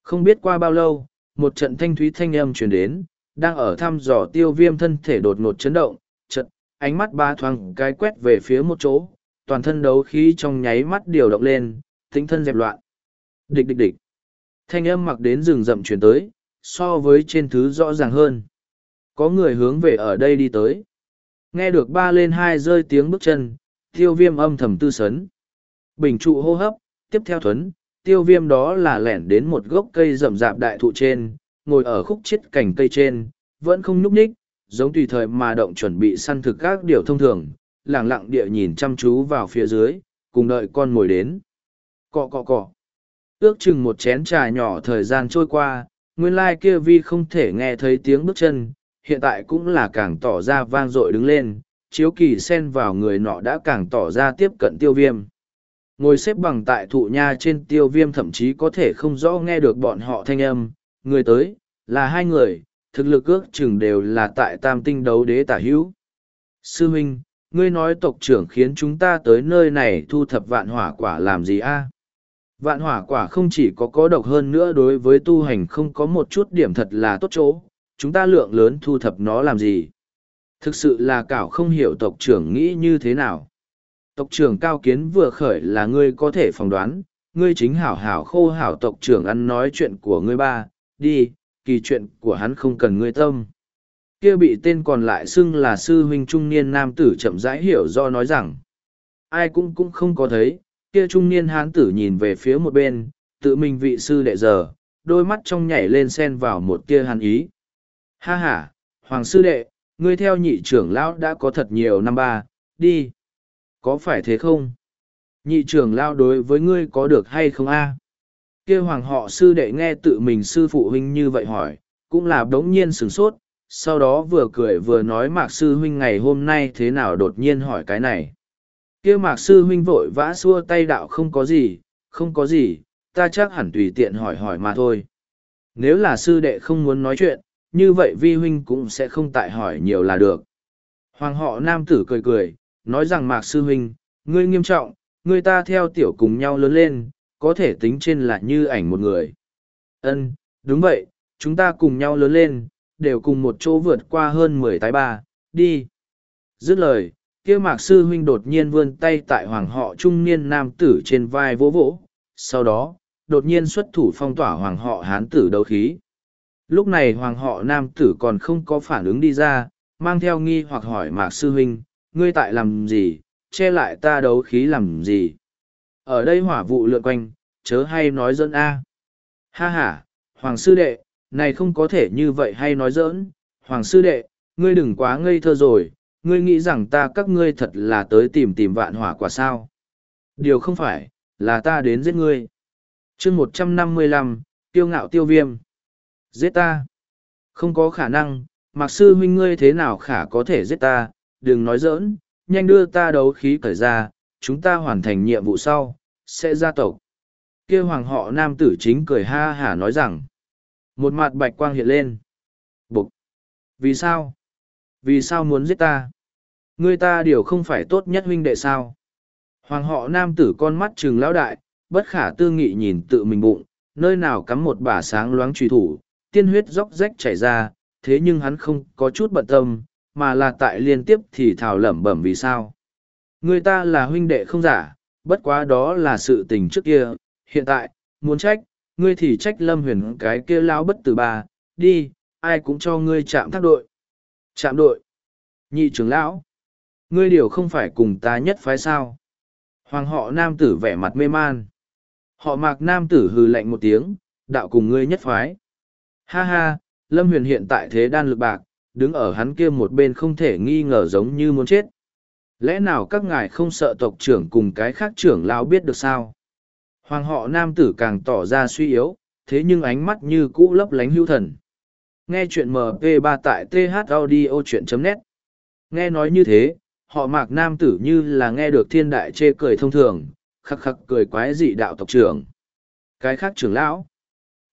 Không biết qua bao lâu, một trận thanh thúy thanh âm truyền đến, đang ở thăm dò tiêu viêm thân thể đột ngột chấn động, trận, ánh mắt ba thoáng cái quét về phía một chỗ, toàn thân đấu khí trong nháy mắt điều động lên, tính thân dẹp loạn. Địch địch địch. Thanh âm mặc đến rừng rậm chuyển tới, so với trên thứ rõ ràng hơn. Có người hướng về ở đây đi tới. Nghe được ba lên hai rơi tiếng bước chân, tiêu viêm âm thầm tư sấn. Bình trụ hô hấp, tiếp theo thuấn, tiêu viêm đó là lẻn đến một gốc cây rậm rạp đại thụ trên, ngồi ở khúc chết cành cây trên, vẫn không nhúc nhích, giống tùy thời mà động chuẩn bị săn thực các điều thông thường, lẳng lặng địa nhìn chăm chú vào phía dưới, cùng đợi con mồi đến. Cọ cọ cọ. Ước chừng một chén trà nhỏ thời gian trôi qua, nguyên lai kia vi không thể nghe thấy tiếng bước chân, hiện tại cũng là càng tỏ ra vang dội đứng lên, chiếu kỳ sen vào người nọ đã càng tỏ ra tiếp cận tiêu viêm. Ngồi xếp bằng tại thụ nha trên tiêu viêm thậm chí có thể không rõ nghe được bọn họ thanh âm, người tới, là hai người, thực lực ước chừng đều là tại tam tinh đấu đế tả hữu. Sư huynh, ngươi nói tộc trưởng khiến chúng ta tới nơi này thu thập vạn hỏa quả làm gì a Vạn hỏa quả không chỉ có có độc hơn nữa đối với tu hành không có một chút điểm thật là tốt chỗ, chúng ta lượng lớn thu thập nó làm gì. Thực sự là cảo không hiểu tộc trưởng nghĩ như thế nào. Tộc trưởng cao kiến vừa khởi là ngươi có thể phỏng đoán, ngươi chính hảo hảo khô hảo tộc trưởng ăn nói chuyện của ngươi ba, đi, kỳ chuyện của hắn không cần ngươi tâm. Kia bị tên còn lại xưng là sư huynh trung niên nam tử chậm rãi hiểu do nói rằng, ai cũng cũng không có thấy, kia trung niên hán tử nhìn về phía một bên, tự mình vị sư đệ giờ, đôi mắt trong nhảy lên sen vào một tia hàn ý. Ha ha, hoàng sư đệ, ngươi theo nhị trưởng lão đã có thật nhiều năm ba, đi. Có phải thế không? Nhị trưởng lão đối với ngươi có được hay không a? Kia hoàng họ sư đệ nghe tự mình sư phụ huynh như vậy hỏi, cũng là đống nhiên sửng sốt, sau đó vừa cười vừa nói mạc sư huynh ngày hôm nay thế nào đột nhiên hỏi cái này. Kia mạc sư huynh vội vã xua tay đạo không có gì, không có gì, ta chắc hẳn tùy tiện hỏi hỏi mà thôi. Nếu là sư đệ không muốn nói chuyện, như vậy vi huynh cũng sẽ không tại hỏi nhiều là được. Hoàng họ nam tử cười cười, nói rằng mạc sư huynh, ngươi nghiêm trọng, ngươi ta theo tiểu cùng nhau lớn lên, có thể tính trên là như ảnh một người. Ân, đúng vậy, chúng ta cùng nhau lớn lên đều cùng một chỗ vượt qua hơn mười tái ba, đi. Dứt lời, kia mạc sư huynh đột nhiên vươn tay tại hoàng họ trung niên nam tử trên vai vỗ vỗ. Sau đó, đột nhiên xuất thủ phong tỏa hoàng họ hán tử đấu khí. Lúc này hoàng họ nam tử còn không có phản ứng đi ra, mang theo nghi hoặc hỏi mạc sư huynh, ngươi tại làm gì? Che lại ta đấu khí làm gì? Ở đây hỏa vụ lượn quanh, chớ hay nói dân a. Ha h a hoàng sư đệ này không có thể như vậy hay nói dỡn hoàng sư đệ, ngươi đừng quá ngây thơ rồi, ngươi nghĩ rằng ta các ngươi thật là tới tìm tìm vạn hỏa quả sao? Điều không phải, là ta đến giết ngươi. Chương một trăm năm mươi lăm, tiêu ngạo tiêu viêm. Giết ta. Không có khả năng mặc sư huynh ngươi thế nào khả có thể giết ta? Đừng nói dỡn nhanh đưa ta đấu khí cởi ra, chúng ta hoàn thành nhiệm vụ sau, sẽ ra tộc. Kia hoàng họ nam tử chính cười ha hả nói rằng một mặt bạch quang hiện lên. Bục. Vì sao? Vì sao muốn giết ta? Người ta điều không phải tốt nhất huynh đệ sao? Hoàng họ nam tử con mắt trừng lão đại, bất khả tư nghị nhìn tự mình bụng, nơi nào cắm một bả sáng loáng truy thủ, tiên huyết róc rách chảy ra, thế nhưng hắn không có chút bận tâm, mà là tại liên tiếp thì thào lẩm bẩm vì sao? Người ta là huynh đệ không giả, bất quá đó là sự tình trước kia, hiện tại, muốn trách ngươi thì trách lâm huyền cái kia lao bất tử ba đi, ai cũng cho ngươi chạm thác đội. Chạm đội. Nhị trưởng lão, ngươi điều không phải cùng ta nhất phái sao? Hoàng họ nam tử vẻ mặt mê man. Họ mạc nam tử hừ lạnh một tiếng, đạo cùng ngươi nhất phái. Ha ha, lâm huyền hiện tại thế đan lực bạc, đứng ở hắn kia một bên không thể nghi ngờ giống như muốn chết. Lẽ nào các ngài không sợ tộc trưởng cùng cái khác trưởng lão biết được sao? Hoàng họ nam tử càng tỏ ra suy yếu, thế nhưng ánh mắt như cũ lấp lánh hưu thần. Nghe chuyện mp 3 tại th audio chuyện net. Nghe nói như thế, họ mạc nam tử như là nghe được thiên đại chê cười thông thường, khắc khắc cười quái dị đạo tộc trưởng. Cái khác trưởng lão.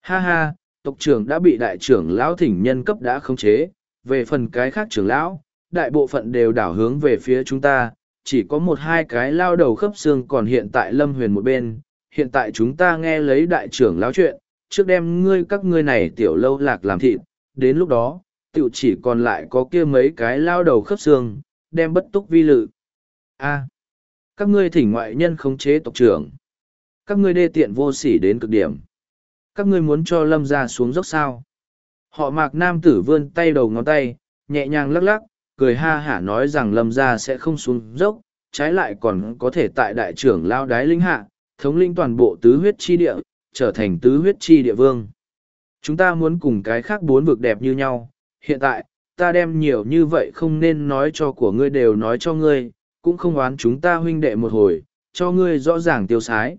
Ha ha, tộc trưởng đã bị đại trưởng lão thỉnh nhân cấp đã khống chế. Về phần cái khác trưởng lão, đại bộ phận đều đảo hướng về phía chúng ta. Chỉ có một hai cái lao đầu khớp xương còn hiện tại lâm huyền một bên hiện tại chúng ta nghe lấy đại trưởng lão chuyện, trước đem ngươi các ngươi này tiểu lâu lạc làm thịt, đến lúc đó, tiểu chỉ còn lại có kia mấy cái lao đầu khớp xương, đem bất túc vi lự. A. các ngươi thỉnh ngoại nhân khống chế tộc trưởng. Các ngươi đê tiện vô sỉ đến cực điểm. Các ngươi muốn cho lâm ra xuống dốc sao. Họ mạc nam tử vươn tay đầu ngón tay, nhẹ nhàng lắc lắc, cười ha hả nói rằng lâm ra sẽ không xuống dốc, trái lại còn có thể tại đại trưởng lao đái linh hạ, thống lĩnh toàn bộ tứ huyết chi địa, trở thành tứ huyết chi địa vương. Chúng ta muốn cùng cái khác bốn vực đẹp như nhau, hiện tại, ta đem nhiều như vậy không nên nói cho của ngươi đều nói cho ngươi, cũng không oán chúng ta huynh đệ một hồi, cho ngươi rõ ràng tiêu sái.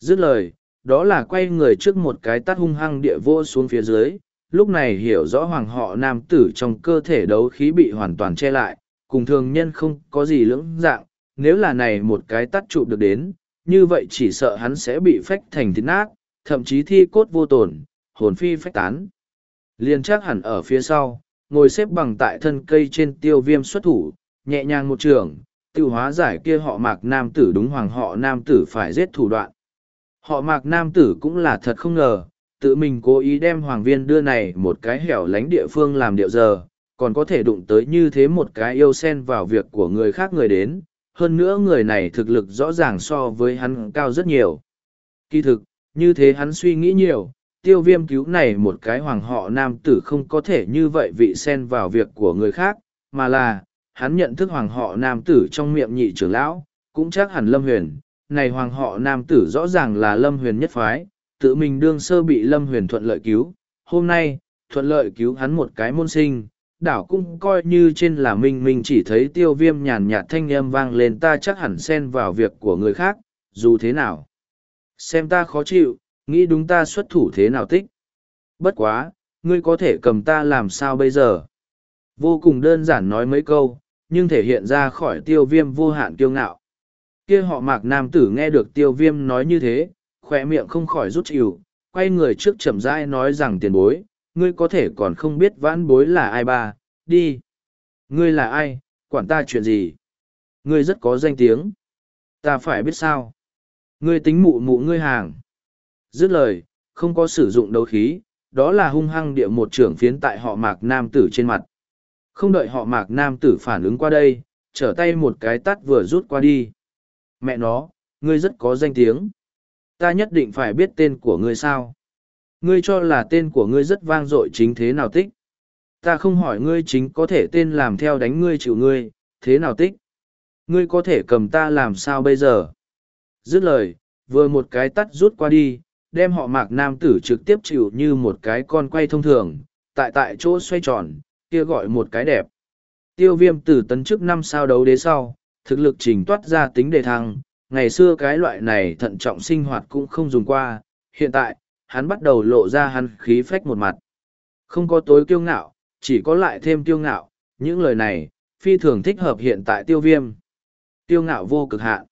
Dứt lời, đó là quay người trước một cái tát hung hăng địa vô xuống phía dưới, lúc này hiểu rõ hoàng họ nam tử trong cơ thể đấu khí bị hoàn toàn che lại, cùng thường nhân không có gì lưỡng dạng, nếu là này một cái tắt trụ được đến, như vậy chỉ sợ hắn sẽ bị phách thành thịt nát, thậm chí thi cốt vô tổn, hồn phi phách tán. Liên chắc hẳn ở phía sau, ngồi xếp bằng tại thân cây trên tiêu viêm xuất thủ, nhẹ nhàng một trường, tiêu hóa giải kia họ mạc nam tử đúng hoàng họ nam tử phải giết thủ đoạn. Họ mạc nam tử cũng là thật không ngờ, tự mình cố ý đem hoàng viên đưa này một cái hẻo lánh địa phương làm điệu giờ, còn có thể đụng tới như thế một cái yêu sen vào việc của người khác người đến, hơn nữa người này thực lực rõ ràng so với hắn cao rất nhiều. Kỳ thực, như thế hắn suy nghĩ nhiều, tiêu viêm cứu này một cái hoàng họ nam tử không có thể như vậy vị xen vào việc của người khác, mà là, hắn nhận thức hoàng họ nam tử trong miệng nhị trưởng lão, cũng chắc hẳn lâm huyền. Này hoàng họ nam tử rõ ràng là lâm huyền nhất phái, tự mình đương sơ bị lâm huyền thuận lợi cứu, hôm nay, thuận lợi cứu hắn một cái môn sinh, đảo cũng coi như trên là minh minh chỉ thấy tiêu viêm nhàn nhạt thanh âm vang lên ta chắc hẳn xen vào việc của người khác, dù thế nào. Xem ta khó chịu, nghĩ đúng ta xuất thủ thế nào tích. Bất quá, ngươi có thể cầm ta làm sao bây giờ? Vô cùng đơn giản nói mấy câu, nhưng thể hiện ra khỏi tiêu viêm vô hạn kiêu ngạo. kia họ mạc nam tử nghe được tiêu viêm nói như thế, khỏe miệng không khỏi rút chịu, quay người trước chậm rãi nói rằng tiền bối, ngươi có thể còn không biết vãn bối là ai ba, đi. Ngươi là ai, quản ta chuyện gì? Ngươi rất có danh tiếng. Ta phải biết sao? Ngươi tính mụ mụ ngươi hàng. Dứt lời, không có sử dụng đấu khí, đó là hung hăng địa một trưởng phiến tại họ mạc nam tử trên mặt. Không đợi họ mạc nam tử phản ứng qua đây, trở tay một cái tắt vừa rút qua đi. Mẹ nó, ngươi rất có danh tiếng. Ta nhất định phải biết tên của ngươi sao. Ngươi cho là tên của ngươi rất vang dội chính thế nào tích. Ta không hỏi ngươi chính có thể tên làm theo đánh ngươi chịu ngươi, thế nào tích. Ngươi có thể cầm ta làm sao bây giờ. Dứt lời, vừa một cái tắt rút qua đi, đem họ mạc nam tử trực tiếp chịu như một cái con quay thông thường, tại tại chỗ xoay tròn, kia gọi một cái đẹp. Tiêu viêm từ tấn chức năm sao đấu đế sau, thực lực trình toát ra tính đề thăng, ngày xưa cái loại này thận trọng sinh hoạt cũng không dùng qua, hiện tại, hắn bắt đầu lộ ra hắn khí phách một mặt. Không có tối kiêu ngạo, chỉ có lại thêm tiêu ngạo, những lời này, phi thường thích hợp hiện tại tiêu viêm. Tiêu ngạo vô cực hạn.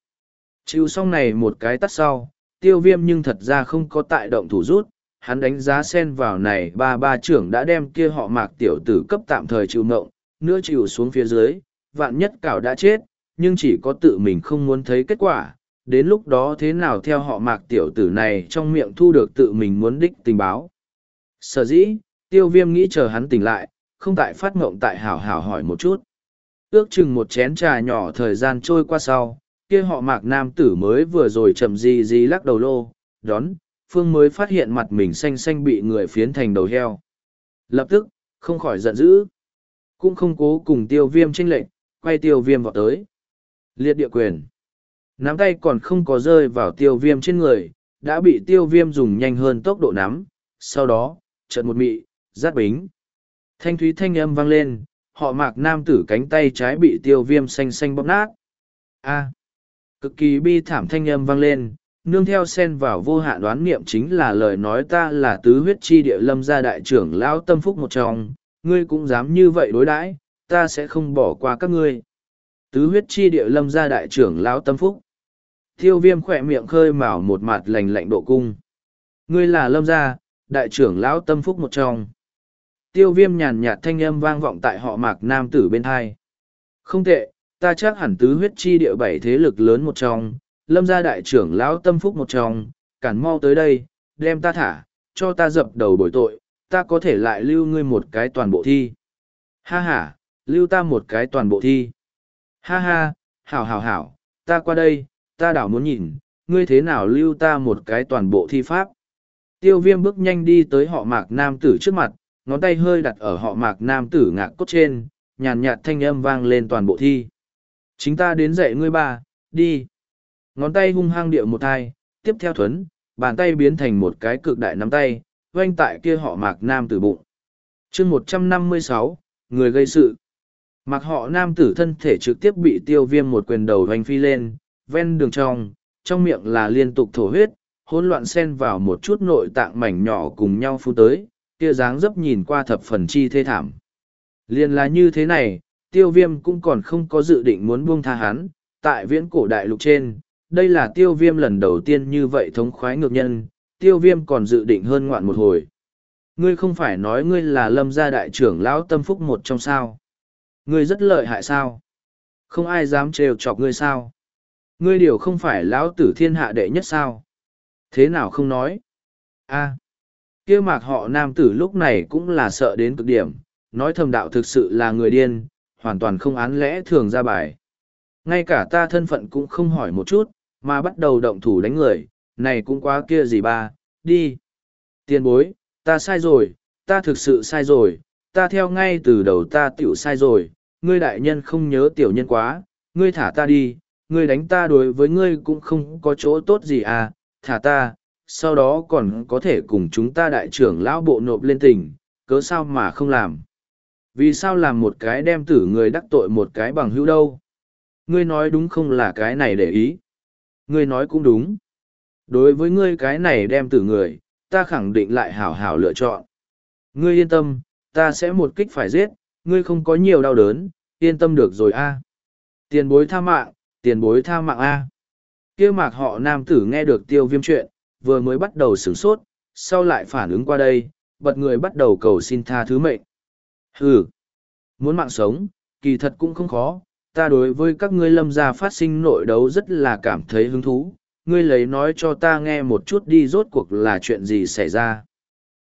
Chịu xong này một cái tắt sau, tiêu viêm nhưng thật ra không có tại động thủ rút, hắn đánh giá sen vào này ba ba trưởng đã đem kia họ mạc tiểu tử cấp tạm thời chịu mộng, nữa chịu xuống phía dưới, vạn nhất cảo đã chết, nhưng chỉ có tự mình không muốn thấy kết quả, đến lúc đó thế nào theo họ mạc tiểu tử này trong miệng thu được tự mình muốn đích tình báo. Sở dĩ, tiêu viêm nghĩ chờ hắn tỉnh lại, không tại phát ngộng tại hảo hảo hỏi một chút. Ước chừng một chén trà nhỏ thời gian trôi qua sau, kia họ mạc nam tử mới vừa rồi chậm gì gì lắc đầu lô, đón, phương mới phát hiện mặt mình xanh xanh bị người phiến thành đầu heo. Lập tức, không khỏi giận dữ. Cũng không cố cùng tiêu viêm tranh lệnh, quay tiêu viêm vào tới. Liệt địa quyền. Nắm tay còn không có rơi vào tiêu viêm trên người, đã bị tiêu viêm dùng nhanh hơn tốc độ nắm. Sau đó, trận một mị, giát bính. Thanh thúy thanh âm vang lên, họ mạc nam tử cánh tay trái bị tiêu viêm xanh xanh bóp nát. A. Cực kỳ bi thảm thanh âm vang lên, nương theo sen vào vô hạn đoán niệm chính là lời nói ta là tứ huyết chi địa lâm gia đại trưởng lão tâm phúc một trong, ngươi cũng dám như vậy đối đãi, ta sẽ không bỏ qua các ngươi. Tứ huyết chi địa lâm gia đại trưởng lão tâm phúc. Tiêu viêm khỏe miệng khơi mào một mặt lành lạnh độ cung. Ngươi là lâm gia, đại trưởng lão tâm phúc một trong. Tiêu viêm nhàn nhạt thanh âm vang vọng tại họ mạc nam tử bên hai. Không tệ, ta chắc hẳn tứ huyết chi địa bảy thế lực lớn một trong, lâm gia đại trưởng lão tâm phúc một trong, cản mau tới đây, đem ta thả, cho ta dập đầu bồi tội, ta có thể lại lưu ngươi một cái toàn bộ thi. Ha ha, lưu ta một cái toàn bộ thi. Ha ha, hảo hảo hảo, ta qua đây, ta đảo muốn nhìn, ngươi thế nào lưu ta một cái toàn bộ thi pháp. Tiêu viêm bước nhanh đi tới họ mạc nam tử trước mặt, ngón tay hơi đặt ở họ mạc nam tử ngạc cốt trên, nhàn nhạt thanh âm vang lên toàn bộ thi. Chính ta đến dạy ngươi ba, đi. Ngón tay hung hăng điệu một thai, tiếp theo thuấn, bàn tay biến thành một cái cực đại nắm tay, oanh tại kia họ mạc nam tử bụng. chương một trăm năm mươi sáu người gây sự. Mặc họ nam tử thân thể trực tiếp bị tiêu viêm một quyền đầu hoành phi lên, ven đường trong, trong miệng là liên tục thổ huyết, hỗn loạn xen vào một chút nội tạng mảnh nhỏ cùng nhau phu tới, kia dáng dấp nhìn qua thập phần chi thê thảm. Liên là như thế này, tiêu viêm cũng còn không có dự định muốn buông tha hắn, tại viễn cổ đại lục trên, đây là tiêu viêm lần đầu tiên như vậy thống khoái ngược nhân, tiêu viêm còn dự định hơn ngoạn một hồi. Ngươi không phải nói ngươi là lâm gia đại trưởng lão tâm phúc một trong sao. Ngươi rất lợi hại sao. Không ai dám trêu chọc ngươi sao. Ngươi điều không phải lão tử thiên hạ đệ nhất sao. Thế nào không nói? a kia mạc họ nam tử lúc này cũng là sợ đến cực điểm, nói thầm đạo thực sự là người điên, hoàn toàn không án lẽ thường ra bài. Ngay cả ta thân phận cũng không hỏi một chút, mà bắt đầu động thủ đánh người, này cũng quá kia gì ba, đi. Tiền bối, ta sai rồi, ta thực sự sai rồi, ta theo ngay từ đầu ta tiểu sai rồi, ngươi đại nhân không nhớ tiểu nhân quá, ngươi thả ta đi, ngươi đánh ta đối với ngươi cũng không có chỗ tốt gì à, thả ta, sau đó còn có thể cùng chúng ta đại trưởng lão bộ nộp lên tỉnh, cớ sao mà không làm. Vì sao làm một cái đem tử người đắc tội một cái bằng hữu đâu? Ngươi nói đúng không là cái này để ý? Ngươi nói cũng đúng. Đối với ngươi cái này đem tử người, ta khẳng định lại hảo hảo lựa chọn. Ngươi yên tâm, ta sẽ một kích phải giết, ngươi không có nhiều đau đớn, yên tâm được rồi a. Tiền bối tha mạng, tiền bối tha mạng a. Kia mạc họ nam tử nghe được tiêu viêm chuyện, vừa mới bắt đầu sửng sốt, sau lại phản ứng qua đây, bật người bắt đầu cầu xin tha thứ mệnh. Hừ, muốn mạng sống, kỳ thật cũng không khó, ta đối với các ngươi lâm gia phát sinh nội đấu rất là cảm thấy hứng thú, ngươi lấy nói cho ta nghe một chút đi rốt cuộc là chuyện gì xảy ra.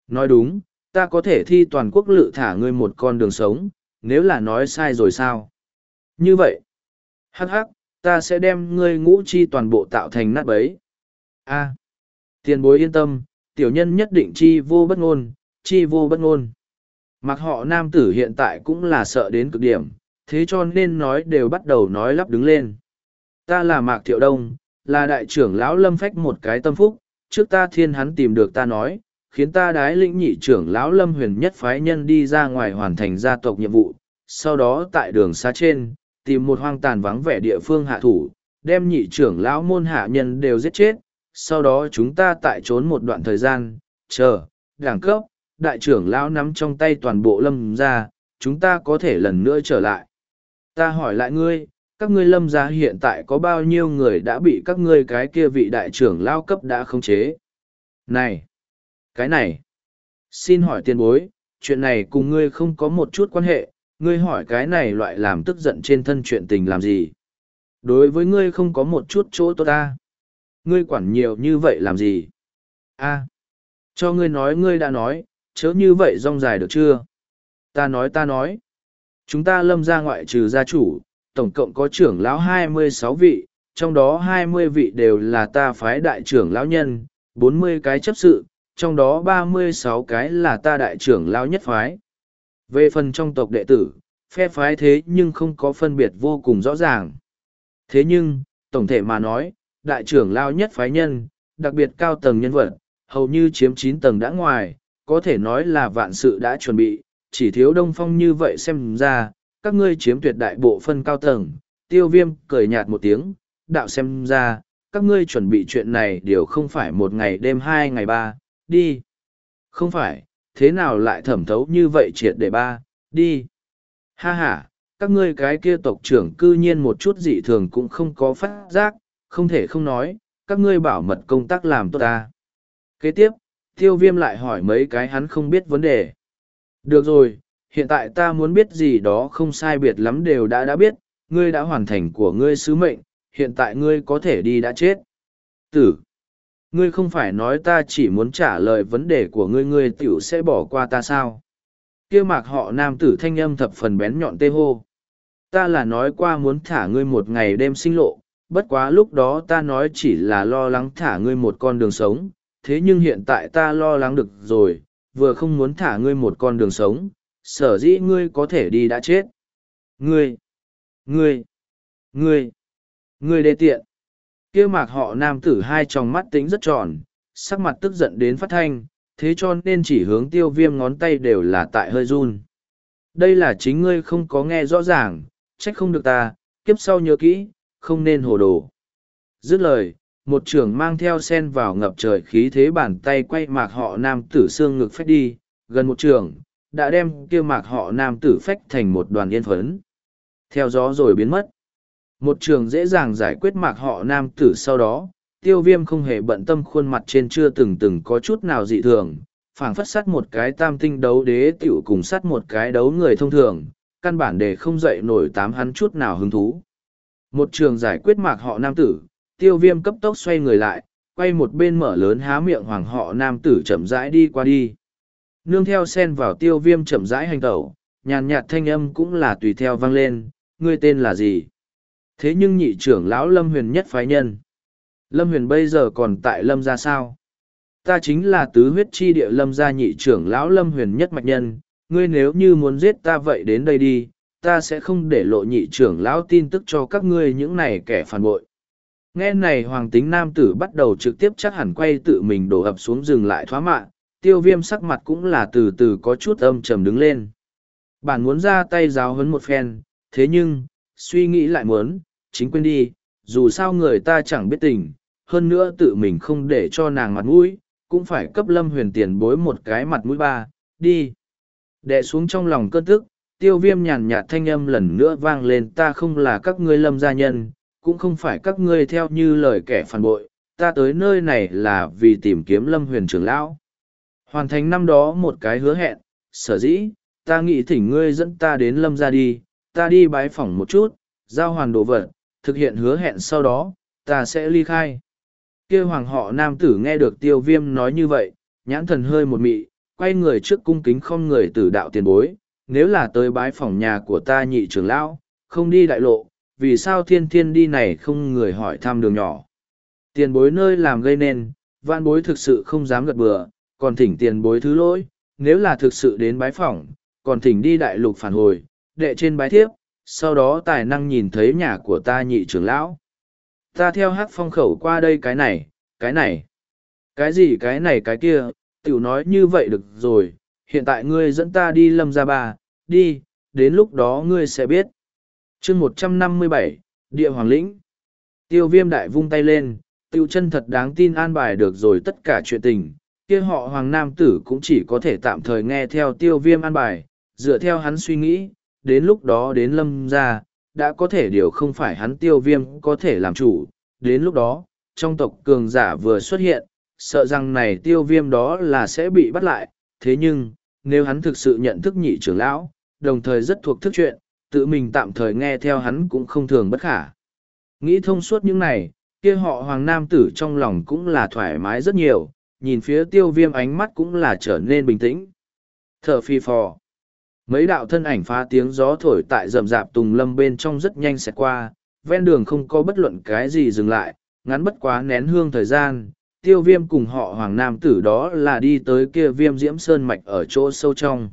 Nói đúng, ta có thể thi toàn quốc lự thả ngươi một con đường sống, nếu là nói sai rồi sao? Như vậy, hắc hắc, ta sẽ đem ngươi ngũ chi toàn bộ tạo thành nát bấy. A, tiền bối yên tâm, tiểu nhân nhất định chi vô bất ngôn, chi vô bất ngôn. Mặc họ nam tử hiện tại cũng là sợ đến cực điểm, thế cho nên nói đều bắt đầu nói lắp đứng lên. Ta là Mạc Thiệu Đông, là đại trưởng lão lâm phách một cái tâm phúc, trước ta thiên hắn tìm được ta nói, khiến ta đái lĩnh nhị trưởng lão lâm huyền nhất phái nhân đi ra ngoài hoàn thành gia tộc nhiệm vụ, sau đó tại đường xa trên, tìm một hoang tàn vắng vẻ địa phương hạ thủ, đem nhị trưởng lão môn hạ nhân đều giết chết, sau đó chúng ta tại trốn một đoạn thời gian, chờ, đẳng cấp, đại trưởng lão nắm trong tay toàn bộ lâm ra, chúng ta có thể lần nữa trở lại. Ta hỏi lại ngươi, các ngươi lâm gia hiện tại có bao nhiêu người đã bị các ngươi cái kia vị đại trưởng lao cấp đã khống chế? Này! Cái này! Xin hỏi tiền bối, chuyện này cùng ngươi không có một chút quan hệ, ngươi hỏi cái này loại làm tức giận trên thân chuyện tình làm gì? Đối với ngươi không có một chút chỗ tốt ta. Ngươi quản nhiều như vậy làm gì? a cho ngươi nói ngươi đã nói, chớ như vậy rong dài được chưa? Ta nói ta nói. Chúng ta lâm ra ngoại trừ gia chủ, tổng cộng có trưởng lão hai mươi sáu vị, trong đó hai mươi vị đều là ta phái đại trưởng lão nhân, bốn mươi cái chấp sự, trong đó ba mươi sáu cái là ta đại trưởng lão nhất phái. Về phần trong tộc đệ tử, phe phái thế nhưng không có phân biệt vô cùng rõ ràng. Thế nhưng, tổng thể mà nói, đại trưởng lao nhất phái nhân, đặc biệt cao tầng nhân vật, hầu như chiếm chín tầng đã ngoài, có thể nói là vạn sự đã chuẩn bị, chỉ thiếu đông phong như vậy xem ra, các ngươi chiếm tuyệt đại bộ phân cao tầng, tiêu viêm cười nhạt một tiếng, đạo xem ra, các ngươi chuẩn bị chuyện này đều không phải một ngày đêm hai ngày ba, đi. Không phải, thế nào lại thẩm thấu như vậy triệt để ba, đi. Ha ha, các ngươi cái kia tộc trưởng cư nhiên một chút dị thường cũng không có phát giác, không thể không nói, các ngươi bảo mật công tác làm tốt ta. Kế tiếp, tiêu viêm lại hỏi mấy cái hắn không biết vấn đề. Được rồi, hiện tại ta muốn biết gì đó không sai biệt lắm đều đã đã biết, ngươi đã hoàn thành của ngươi sứ mệnh, hiện tại ngươi có thể đi đã chết. Tử, ngươi không phải nói ta chỉ muốn trả lời vấn đề của ngươi ngươi tiểu sẽ bỏ qua ta sao? kia mạc họ nam tử thanh âm thập phần bén nhọn tê hô. Ta là nói qua muốn thả ngươi một ngày đêm sinh lộ, bất quá lúc đó ta nói chỉ là lo lắng thả ngươi một con đường sống, thế nhưng hiện tại ta lo lắng được rồi, vừa không muốn thả ngươi một con đường sống, sở dĩ ngươi có thể đi đã chết. Ngươi, ngươi, ngươi, ngươi đê tiện kia mạc họ nam tử hai tròng mắt tính rất tròn, sắc mặt tức giận đến phát thanh, thế cho nên chỉ hướng tiêu viêm ngón tay đều là tại hơi run. Đây là chính ngươi không có nghe rõ ràng, trách không được ta, kiếp sau nhớ kỹ, không nên hồ đồ. Dứt lời, một trưởng mang theo sen vào ngập trời khí thế bàn tay quay mạc họ nam tử xương ngực phách đi, gần một trường, đã đem kia mạc họ nam tử phách thành một đoàn yên phấn. Theo gió rồi biến mất. Một trường dễ dàng giải quyết mạc họ nam tử sau đó, tiêu viêm không hề bận tâm khuôn mặt trên chưa từng từng có chút nào dị thường, phảng phất sắt một cái tam tinh đấu đế tiểu cùng sắt một cái đấu người thông thường, căn bản để không dậy nổi tám hắn chút nào hứng thú. Một trường giải quyết mạc họ nam tử, tiêu viêm cấp tốc xoay người lại, quay một bên mở lớn há miệng hoàng họ nam tử chậm rãi đi qua đi. Nương theo sen vào tiêu viêm chậm rãi hành tẩu, nhàn nhạt thanh âm cũng là tùy theo vang lên, ngươi tên là gì? Thế nhưng nhị trưởng lão Lâm Huyền nhất phái nhân. Lâm Huyền bây giờ còn tại Lâm gia sao? Ta chính là tứ huyết chi địa Lâm gia nhị trưởng lão Lâm Huyền nhất mạch nhân, ngươi nếu như muốn giết ta vậy đến đây đi, ta sẽ không để lộ nhị trưởng lão tin tức cho các ngươi những này kẻ phản bội. Nghe này hoàng tính nam tử bắt đầu trực tiếp chắc hẳn quay tự mình đổ ập xuống rừng lại thoá mạ, tiêu viêm sắc mặt cũng là từ từ có chút âm trầm đứng lên. Bản muốn ra tay giáo hấn một phen, thế nhưng, suy nghĩ lại muốn, chính quên đi, dù sao người ta chẳng biết tình, hơn nữa tự mình không để cho nàng mặt mũi, cũng phải cấp lâm huyền tiền bối một cái mặt mũi ba, đi. Đệ xuống trong lòng cơn tức, tiêu viêm nhàn nhạt thanh âm lần nữa vang lên ta không là các ngươi lâm gia nhân, cũng không phải các ngươi theo như lời kẻ phản bội, ta tới nơi này là vì tìm kiếm lâm huyền trưởng lão. Hoàn thành năm đó một cái hứa hẹn, sở dĩ, ta nghĩ thỉnh ngươi dẫn ta đến lâm gia đi, ta đi bái phỏng một chút, giao hoàn đồ vật, thực hiện hứa hẹn sau đó, ta sẽ ly khai. kia hoàng họ nam tử nghe được tiêu viêm nói như vậy, nhãn thần hơi một mị, quay người trước cung kính không người tử đạo tiền bối, nếu là tới bái phòng nhà của ta nhị trưởng lão, không đi đại lộ, vì sao thiên thiên đi này không người hỏi thăm đường nhỏ. Tiền bối nơi làm gây nên, vạn bối thực sự không dám gật bừa, còn thỉnh tiền bối thứ lỗi, nếu là thực sự đến bái phỏng, còn thỉnh đi đại lục phản hồi, đệ trên bái thiếp, sau đó tài năng nhìn thấy nhà của ta nhị trưởng lão. Ta theo hát phong khẩu qua đây cái này, cái này, cái gì cái này cái kia, tiểu nói như vậy được rồi, hiện tại ngươi dẫn ta đi lâm ra bà, đi, đến lúc đó ngươi sẽ biết. chương một trăm năm mươi bảy Địa Hoàng Lĩnh Tiêu viêm đại vung tay lên, tiêu chân thật đáng tin an bài được rồi tất cả chuyện tình, kia họ Hoàng Nam Tử cũng chỉ có thể tạm thời nghe theo tiêu viêm an bài, dựa theo hắn suy nghĩ, đến lúc đó đến lâm ra, đã có thể điều không phải hắn tiêu viêm có thể làm chủ, đến lúc đó, trong tộc cường giả vừa xuất hiện, sợ rằng này tiêu viêm đó là sẽ bị bắt lại, thế nhưng, nếu hắn thực sự nhận thức nhị trưởng lão, đồng thời rất thuộc thức chuyện, tự mình tạm thời nghe theo hắn cũng không thường bất khả. Nghĩ thông suốt những này, kia họ hoàng nam tử trong lòng cũng là thoải mái rất nhiều, nhìn phía tiêu viêm ánh mắt cũng là trở nên bình tĩnh. Thở phi phò. Mấy đạo thân ảnh phá tiếng gió thổi tại rầm rạp tùng lâm bên trong rất nhanh sẽ qua, ven đường không có bất luận cái gì dừng lại, ngắn bất quá nén hương thời gian, tiêu viêm cùng họ hoàng nam tử đó là đi tới kia viêm diễm sơn mạch ở chỗ sâu trong.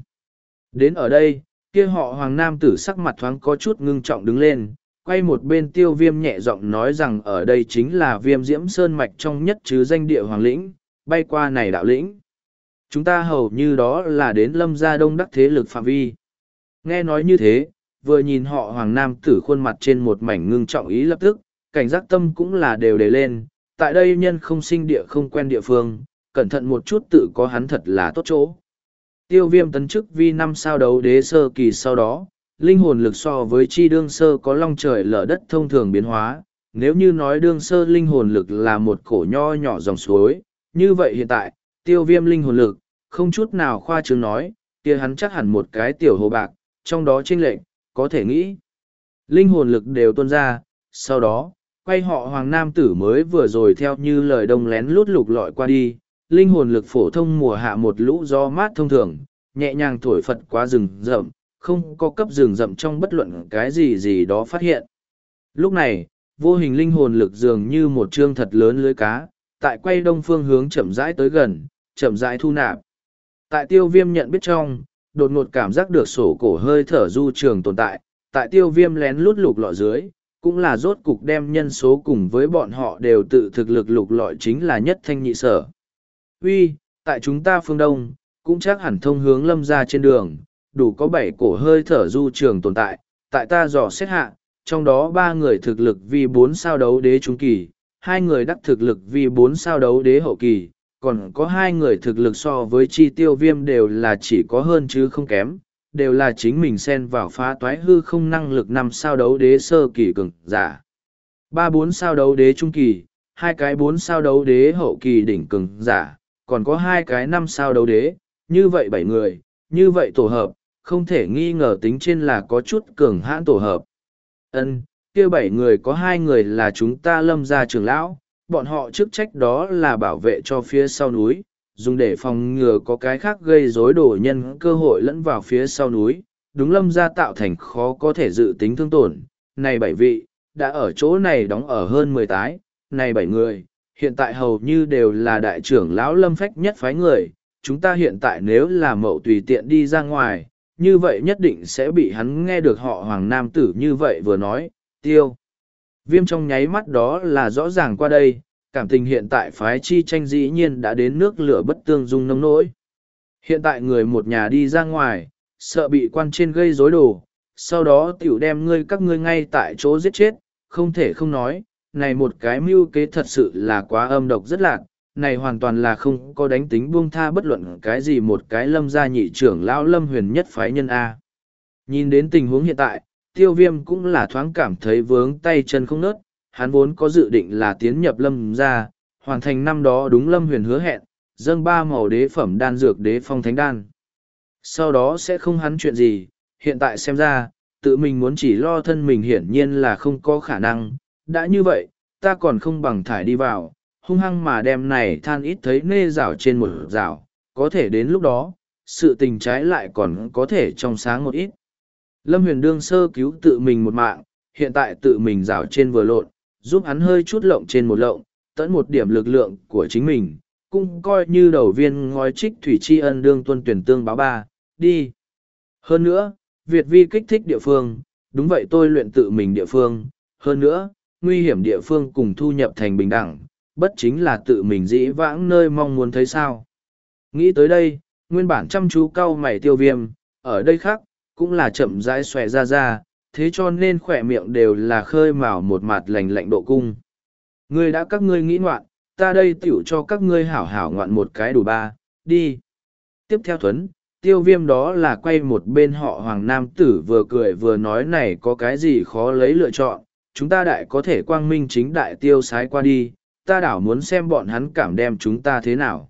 Đến ở đây, kia họ hoàng nam tử sắc mặt thoáng có chút ngưng trọng đứng lên, quay một bên tiêu viêm nhẹ giọng nói rằng ở đây chính là viêm diễm sơn mạch trong nhất chứ danh địa hoàng lĩnh, bay qua này đạo lĩnh. Chúng ta hầu như đó là đến lâm gia đông đắc thế lực phạm vi. Nghe nói như thế, vừa nhìn họ hoàng nam tử khuôn mặt trên một mảnh ngưng trọng ý lập tức, cảnh giác tâm cũng là đều đề lên, tại đây nhân không sinh địa không quen địa phương, cẩn thận một chút tự có hắn thật là tốt chỗ. Tiêu viêm tấn chức vi năm sao đấu đế sơ kỳ sau đó, linh hồn lực so với chi đương sơ có long trời lở đất thông thường biến hóa, nếu như nói đương sơ linh hồn lực là một cổ nho nhỏ dòng suối, như vậy hiện tại, tiêu viêm linh hồn lực, không chút nào khoa trương nói, kia hắn chắc hẳn một cái tiểu hồ bạc, trong đó chênh lệnh, có thể nghĩ. Linh hồn lực đều tuôn ra, sau đó, quay họ hoàng nam tử mới vừa rồi theo như lời đông lén lút lục lọi qua đi, linh hồn lực phổ thông mùa hạ một lũ gió mát thông thường, nhẹ nhàng thổi phật qua rừng rậm, không có cấp rừng rậm trong bất luận cái gì gì đó phát hiện. Lúc này, vô hình linh hồn lực dường như một chương thật lớn lưới cá, tại quay đông phương hướng chậm rãi tới gần, chậm rãi thu nạp. Tại tiêu viêm nhận biết trong, đột ngột cảm giác được sổ cổ hơi thở du trường tồn tại, tại tiêu viêm lén lút lục lọ dưới, cũng là rốt cục đem nhân số cùng với bọn họ đều tự thực lực lục lọi chính là nhất thanh nhị sở. Uy, tại chúng ta phương Đông, cũng chắc hẳn thông hướng lâm ra trên đường, đủ có bảy cổ hơi thở du trường tồn tại, tại ta dò xét hạ, trong đó ba người thực lực vì bốn sao đấu đế trung kỳ, hai người đắc thực lực vì bốn sao đấu đế hậu kỳ, còn có hai người thực lực so với chi tiêu viêm đều là chỉ có hơn chứ không kém, đều là chính mình xen vào phá toái hư không năng lực năm sao đấu đế sơ kỳ cường giả. Ba bốn sao đấu đế trung kỳ, hai cái bốn sao đấu đế hậu kỳ đỉnh cường giả, còn có hai cái năm sao đấu đế, như vậy bảy người, như vậy tổ hợp, không thể nghi ngờ tính trên là có chút cường hãn tổ hợp. Ân, kia bảy người có hai người là chúng ta lâm gia trưởng lão, bọn họ chức trách đó là bảo vệ cho phía sau núi, dùng để phòng ngừa có cái khác gây rối đổ nhân cơ hội lẫn vào phía sau núi, đúng lâm ra tạo thành khó có thể dự tính thương tổn. Này bảy vị, đã ở chỗ này đóng ở hơn mười tái, này bảy người, hiện tại hầu như đều là đại trưởng lão lâm phách nhất phái người, chúng ta hiện tại nếu là mậu tùy tiện đi ra ngoài, như vậy nhất định sẽ bị hắn nghe được họ hoàng nam tử như vậy vừa nói, tiêu. Viêm trong nháy mắt đó là rõ ràng qua đây, cảm tình hiện tại phái chi tranh dĩ nhiên đã đến nước lửa bất tương dung nông nỗi. Hiện tại người một nhà đi ra ngoài, sợ bị quan trên gây rối đồ, sau đó tiểu đem ngươi các ngươi ngay tại chỗ giết chết, không thể không nói, này một cái mưu kế thật sự là quá âm độc rất lạc, này hoàn toàn là không có đánh tính buông tha bất luận cái gì một cái lâm gia nhị trưởng lão lâm huyền nhất phái nhân A. Nhìn đến tình huống hiện tại, tiêu viêm cũng là thoáng cảm thấy vướng tay chân không nớt, hắn vốn có dự định là tiến nhập lâm gia, hoàn thành năm đó đúng lâm huyền hứa hẹn, dâng ba màu đế phẩm đan dược đế phong thánh đan. Sau đó sẽ không hắn chuyện gì, hiện tại xem ra, tự mình muốn chỉ lo thân mình hiển nhiên là không có khả năng, đã như vậy, ta còn không bằng thải đi vào, hung hăng mà đem này than ít thấy nê rào trên một rào, có thể đến lúc đó, sự tình trái lại còn có thể trong sáng một ít. Lâm huyền đương sơ cứu tự mình một mạng, hiện tại tự mình rào trên vừa lộn, giúp hắn hơi chút lộng trên một lộng, tẫn một điểm lực lượng của chính mình, cũng coi như đầu viên ngói trích thủy tri ân đương tuân tuyển tương báo ba, đi. Hơn nữa, Việt vi kích thích địa phương, đúng vậy tôi luyện tự mình địa phương, hơn nữa, nguy hiểm địa phương cùng thu nhập thành bình đẳng, bất chính là tự mình dĩ vãng nơi mong muốn thấy sao. Nghĩ tới đây, nguyên bản chăm chú cau mày tiêu viêm, ở đây khác, cũng là chậm rãi xòe ra ra, thế cho nên khỏe miệng đều là khơi mào một mặt lành lạnh độ cung. Ngươi đã các ngươi nghĩ ngoạn, ta đây tiểu cho các ngươi hảo hảo ngoạn một cái đủ ba, đi. Tiếp theo Thuấn, tiêu viêm đó là quay một bên họ Hoàng Nam Tử vừa cười vừa nói này có cái gì khó lấy lựa chọn, chúng ta đại có thể quang minh chính đại tiêu sái qua đi, ta đảo muốn xem bọn hắn cảm đem chúng ta thế nào.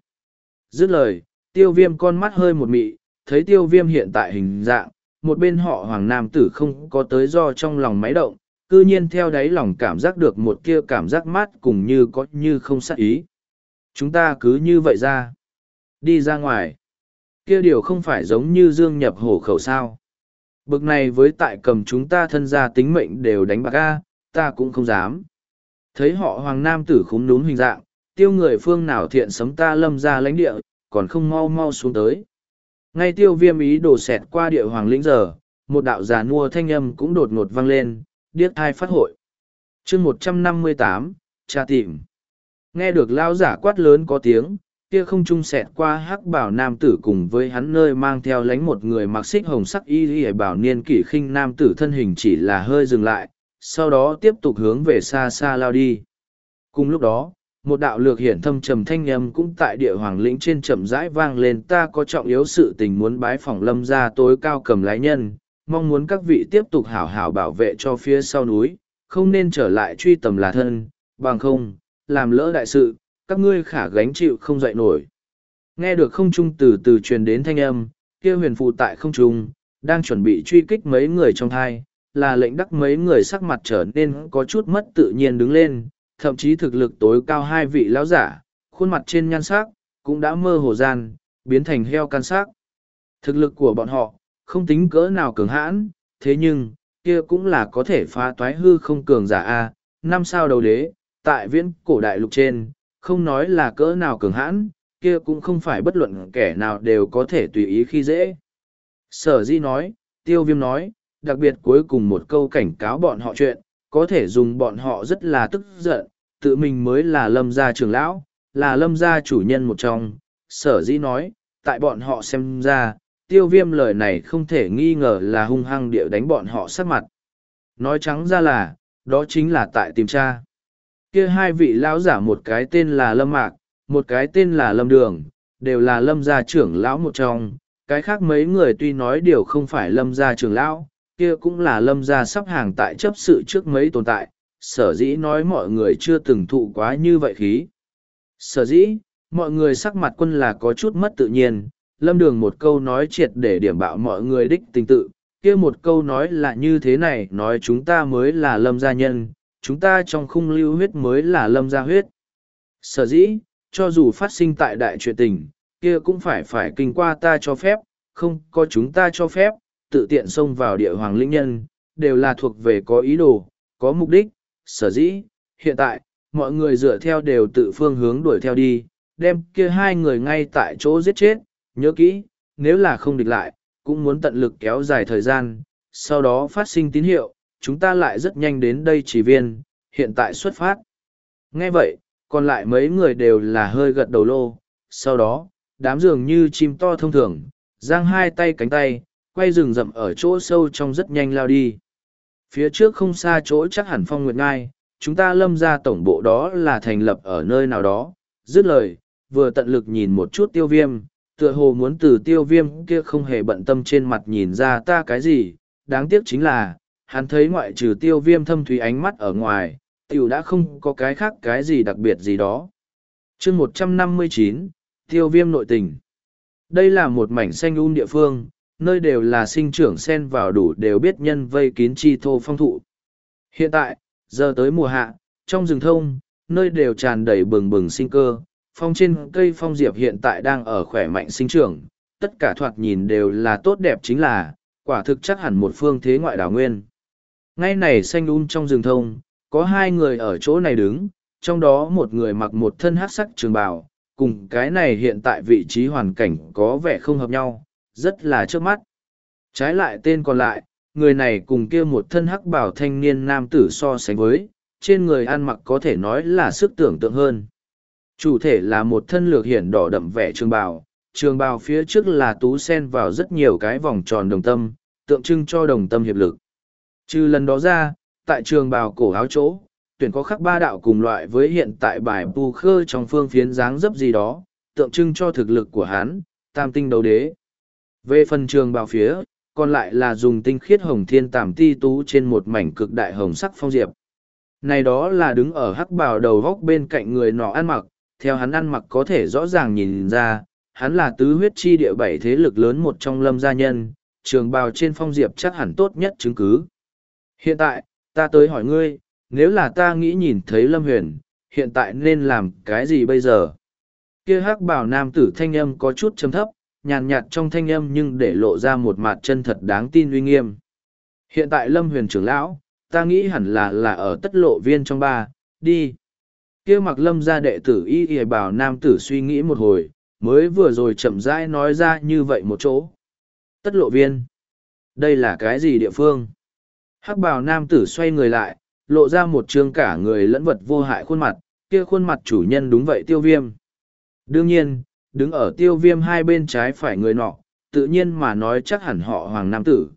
Dứt lời, tiêu viêm con mắt hơi một mị, thấy tiêu viêm hiện tại hình dạng, một bên họ Hoàng Nam Tử không có tới do trong lòng máy động, cư nhiên theo đáy lòng cảm giác được một kia cảm giác mát cùng như có như không sát ý. Chúng ta cứ như vậy ra. Đi ra ngoài. Kia điều không phải giống như dương nhập hổ khẩu sao. Bực này với tại cầm chúng ta thân gia tính mệnh đều đánh bạc a, ta cũng không dám. Thấy họ hoàng nam tử khúm núm hình dạng, tiêu người phương nào thiện sấm ta lâm ra lãnh địa, còn không mau mau xuống tới. Ngay tiêu viêm ý đổ xẹt qua địa hoàng lĩnh giờ, một đạo giả nua thanh âm cũng đột ngột vang lên, điếc thai phát hội. chương một trăm năm mươi tám Cha tìm. Nghe được lao giả quát lớn có tiếng, kia không trung xẹt qua hắc bảo nam tử cùng với hắn nơi mang theo lánh một người mặc xích hồng sắc y y bảo niên kỷ khinh nam tử thân hình chỉ là hơi dừng lại, sau đó tiếp tục hướng về xa xa lao đi. Cùng lúc đó, một đạo lược hiển thâm trầm thanh âm cũng tại địa hoàng lĩnh trên trầm rãi vang lên ta có trọng yếu sự tình muốn bái phỏng lâm ra tối cao cầm lái nhân, mong muốn các vị tiếp tục hảo hảo bảo vệ cho phía sau núi, không nên trở lại truy tầm là thân, bằng không, làm lỡ đại sự, các ngươi khả gánh chịu không dậy nổi. Nghe được không trung từ từ truyền đến thanh âm, kia huyền phụ tại không trung, đang chuẩn bị truy kích mấy người trong thai, là lệnh đắc mấy người sắc mặt trở nên có chút mất tự nhiên đứng lên, thậm chí thực lực tối cao hai vị lão giả, khuôn mặt trên nhan sắc, cũng đã mơ hồ gian, biến thành heo can sắc. Thực lực của bọn họ, không tính cỡ nào cường hãn, thế nhưng, kia cũng là có thể phá toái hư không cường giả A, năm sao đầu đế, tại viễn cổ đại lục trên, không nói là cỡ nào cường hãn, kia cũng không phải bất luận kẻ nào đều có thể tùy ý khi dễ. Sở di nói, tiêu viêm nói, đặc biệt cuối cùng một câu cảnh cáo bọn họ chuyện, có thể dùng bọn họ rất là tức giận, tự mình mới là lâm gia trưởng lão, là lâm gia chủ nhân một trong. Sở dĩ nói, tại bọn họ xem ra, tiêu viêm lời này không thể nghi ngờ là hung hăng địa đánh bọn họ sát mặt. Nói trắng ra là, đó chính là tại tìm tra. Kia hai vị lão giả một cái tên là Lâm Mạc, một cái tên là Lâm Đường, đều là Lâm gia trưởng lão một trong. Cái khác mấy người tuy nói điều không phải Lâm gia trưởng lão, kia cũng là lâm gia sắp hàng tại chấp sự trước mấy tồn tại, sở dĩ nói mọi người chưa từng thụ quá như vậy khí. Sở dĩ, mọi người sắc mặt quân là có chút mất tự nhiên, lâm đường một câu nói triệt để điểm bạo mọi người đích tình tự, kia một câu nói là như thế này, nói chúng ta mới là lâm gia nhân, chúng ta trong khung lưu huyết mới là lâm gia huyết. Sở dĩ, cho dù phát sinh tại đại chuyện tình, kia cũng phải phải kinh qua ta cho phép, không có chúng ta cho phép, tự tiện xông vào địa hoàng linh nhân, đều là thuộc về có ý đồ, có mục đích, sở dĩ, hiện tại, mọi người dựa theo đều tự phương hướng đuổi theo đi, đem kia hai người ngay tại chỗ giết chết, nhớ kỹ, nếu là không địch lại, cũng muốn tận lực kéo dài thời gian, sau đó phát sinh tín hiệu, chúng ta lại rất nhanh đến đây chỉ viên, hiện tại xuất phát. Nghe vậy, còn lại mấy người đều là hơi gật đầu lô, sau đó, đám dường như chim to thông thường, giang hai tay cánh tay, quay rừng rậm ở chỗ sâu trong rất nhanh lao đi. Phía trước không xa chỗ chắc hẳn phong nguyệt ngai, chúng ta lâm ra tổng bộ đó là thành lập ở nơi nào đó, dứt lời, vừa tận lực nhìn một chút tiêu viêm, tựa hồ muốn từ tiêu viêm kia không hề bận tâm trên mặt nhìn ra ta cái gì, đáng tiếc chính là, hắn thấy ngoại trừ tiêu viêm thâm thúy ánh mắt ở ngoài, tiểu đã không có cái khác cái gì đặc biệt gì đó. chương một trăm năm mươi chín tiêu viêm nội tình. Đây là một mảnh xanh un địa phương, nơi đều là sinh trưởng sen vào đủ đều biết nhân vây kín chi thô phong thụ. Hiện tại, giờ tới mùa hạ, trong rừng thông, nơi đều tràn đầy bừng bừng sinh cơ, phong trên cây phong diệp hiện tại đang ở khỏe mạnh sinh trưởng, tất cả thoạt nhìn đều là tốt đẹp chính là, quả thực chắc hẳn một phương thế ngoại đảo nguyên. Ngay này xanh um trong rừng thông, có hai người ở chỗ này đứng, trong đó một người mặc một thân hát sắc trường bào, cùng cái này hiện tại vị trí hoàn cảnh có vẻ không hợp nhau, rất là trước mắt. Trái lại tên còn lại, người này cùng kia một thân hắc bảo thanh niên nam tử so sánh với, trên người ăn mặc có thể nói là sức tưởng tượng hơn. Chủ thể là một thân lược hiển đỏ đậm vẻ trường bào, trường bào phía trước là tú sen vào rất nhiều cái vòng tròn đồng tâm, tượng trưng cho đồng tâm hiệp lực. Trừ lần đó ra, tại trường bào cổ áo chỗ, tuyển có khắc ba đạo cùng loại với hiện tại bài bù khơ trong phương phiến dáng dấp gì đó, tượng trưng cho thực lực của hắn, tam tinh đấu đế. Về phần trường bào phía, còn lại là dùng tinh khiết hồng thiên tàm ti tú trên một mảnh cực đại hồng sắc phong diệp. Này đó là đứng ở hắc bào đầu góc bên cạnh người nọ ăn mặc, theo hắn ăn mặc có thể rõ ràng nhìn ra, hắn là tứ huyết chi địa bảy thế lực lớn một trong lâm gia nhân, trường bào trên phong diệp chắc hẳn tốt nhất chứng cứ. Hiện tại, ta tới hỏi ngươi, nếu là ta nghĩ nhìn thấy lâm huyền, hiện tại nên làm cái gì bây giờ? Kia hắc bào nam tử thanh âm có chút chấm thấp, nhàn nhạt trong thanh âm nhưng để lộ ra một mặt chân thật đáng tin uy nghiêm. Hiện tại lâm huyền trưởng lão, ta nghĩ hẳn là là ở tất lộ viên trong ba, đi. kia mặc lâm ra đệ tử y y bảo nam tử suy nghĩ một hồi, mới vừa rồi chậm rãi nói ra như vậy một chỗ. Tất lộ viên. Đây là cái gì địa phương? hắc bào nam tử xoay người lại, lộ ra một trương cả người lẫn vật vô hại khuôn mặt, kia khuôn mặt chủ nhân đúng vậy tiêu viêm. Đương nhiên, đứng ở tiêu viêm hai bên trái phải người nọ, tự nhiên mà nói chắc hẳn họ hoàng nam tử.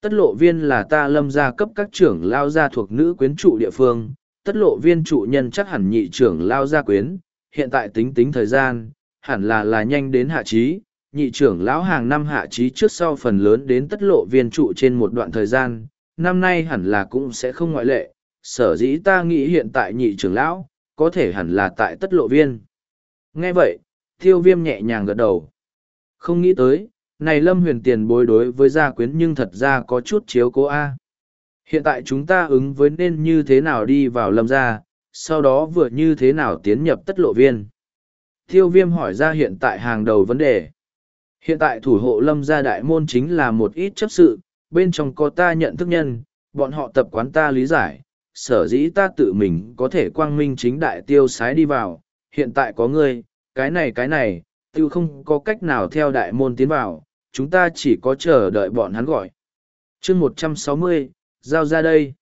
Tất lộ viên là ta lâm gia cấp các trưởng lao gia thuộc nữ quyến trụ địa phương, tất lộ viên trụ nhân chắc hẳn nhị trưởng lao gia quyến, hiện tại tính tính thời gian, hẳn là là nhanh đến hạ trí, nhị trưởng lão hàng năm hạ trí trước sau phần lớn đến tất lộ viên trụ trên một đoạn thời gian, năm nay hẳn là cũng sẽ không ngoại lệ, sở dĩ ta nghĩ hiện tại nhị trưởng lão, có thể hẳn là tại tất lộ viên. Nghe vậy, tiêu viêm nhẹ nhàng gật đầu. Không nghĩ tới, này lâm huyền tiền bối đối với gia quyến nhưng thật ra có chút chiếu cố A. Hiện tại chúng ta ứng với nên như thế nào đi vào lâm gia, sau đó vừa như thế nào tiến nhập tất lộ viên. Tiêu viêm hỏi ra hiện tại hàng đầu vấn đề. Hiện tại thủ hộ lâm gia đại môn chính là một ít chấp sự, bên trong có ta nhận thức nhân, bọn họ tập quán ta lý giải, sở dĩ ta tự mình có thể quang minh chính đại tiêu sái đi vào, hiện tại có ngươi, cái này cái này, tiêu không có cách nào theo đại môn tiến vào, chúng ta chỉ có chờ đợi bọn hắn gọi. chương một trăm sáu mươi giao ra đây.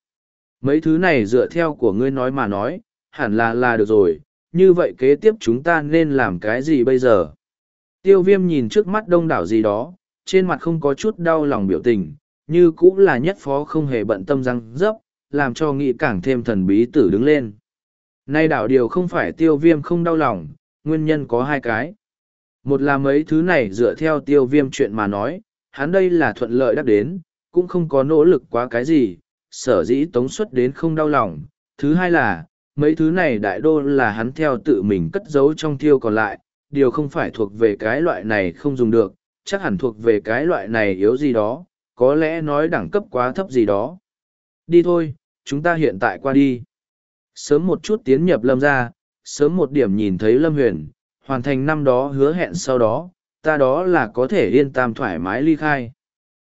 Mấy thứ này dựa theo của ngươi nói mà nói, hẳn là là được rồi, như vậy kế tiếp chúng ta nên làm cái gì bây giờ? Tiêu viêm nhìn trước mắt đông đảo gì đó, trên mặt không có chút đau lòng biểu tình, như cũng là nhất phó không hề bận tâm răng dấp, làm cho nghị càng thêm thần bí tử đứng lên. Nay đảo điều không phải tiêu viêm không đau lòng, nguyên nhân có hai cái. Một là mấy thứ này dựa theo tiêu viêm chuyện mà nói, hắn đây là thuận lợi đắc đến, cũng không có nỗ lực quá cái gì, sở dĩ tống xuất đến không đau lòng. Thứ hai là, mấy thứ này đại đô là hắn theo tự mình cất giấu trong tiêu còn lại, điều không phải thuộc về cái loại này không dùng được, chắc hẳn thuộc về cái loại này yếu gì đó, có lẽ nói đẳng cấp quá thấp gì đó. Đi thôi, chúng ta hiện tại qua đi. Sớm một chút tiến nhập lâm ra, sớm một điểm nhìn thấy Lâm Huyền, hoàn thành năm đó hứa hẹn sau đó, ta đó là có thể yên tam thoải mái ly khai.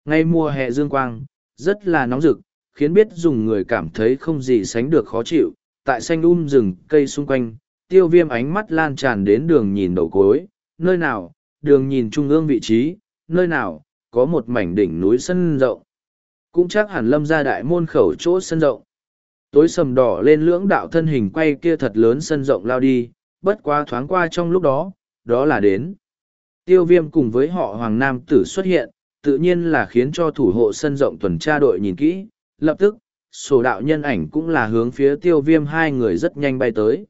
Ngay mùa hè dương quang, rất là nóng rực, khiến biết dùng người cảm thấy không gì sánh được khó chịu, tại xanh um rừng cây xung quanh, tiêu viêm ánh mắt lan tràn đến đường nhìn đầu cối, nơi nào, đường nhìn trung ương vị trí, nơi nào, có một mảnh đỉnh núi sân rộng. Cũng chắc hẳn lâm ra đại môn khẩu chỗ sân rộng. Tối sầm đỏ lên lưỡng đạo thân hình quay kia thật lớn sân rộng lao đi, bất quá thoáng qua trong lúc đó, đó là đến. Tiêu viêm cùng với họ Hoàng Nam tử xuất hiện, tự nhiên là khiến cho thủ hộ sân rộng tuần tra đội nhìn kỹ, lập tức, sổ đạo nhân ảnh cũng là hướng phía tiêu viêm hai người rất nhanh bay tới.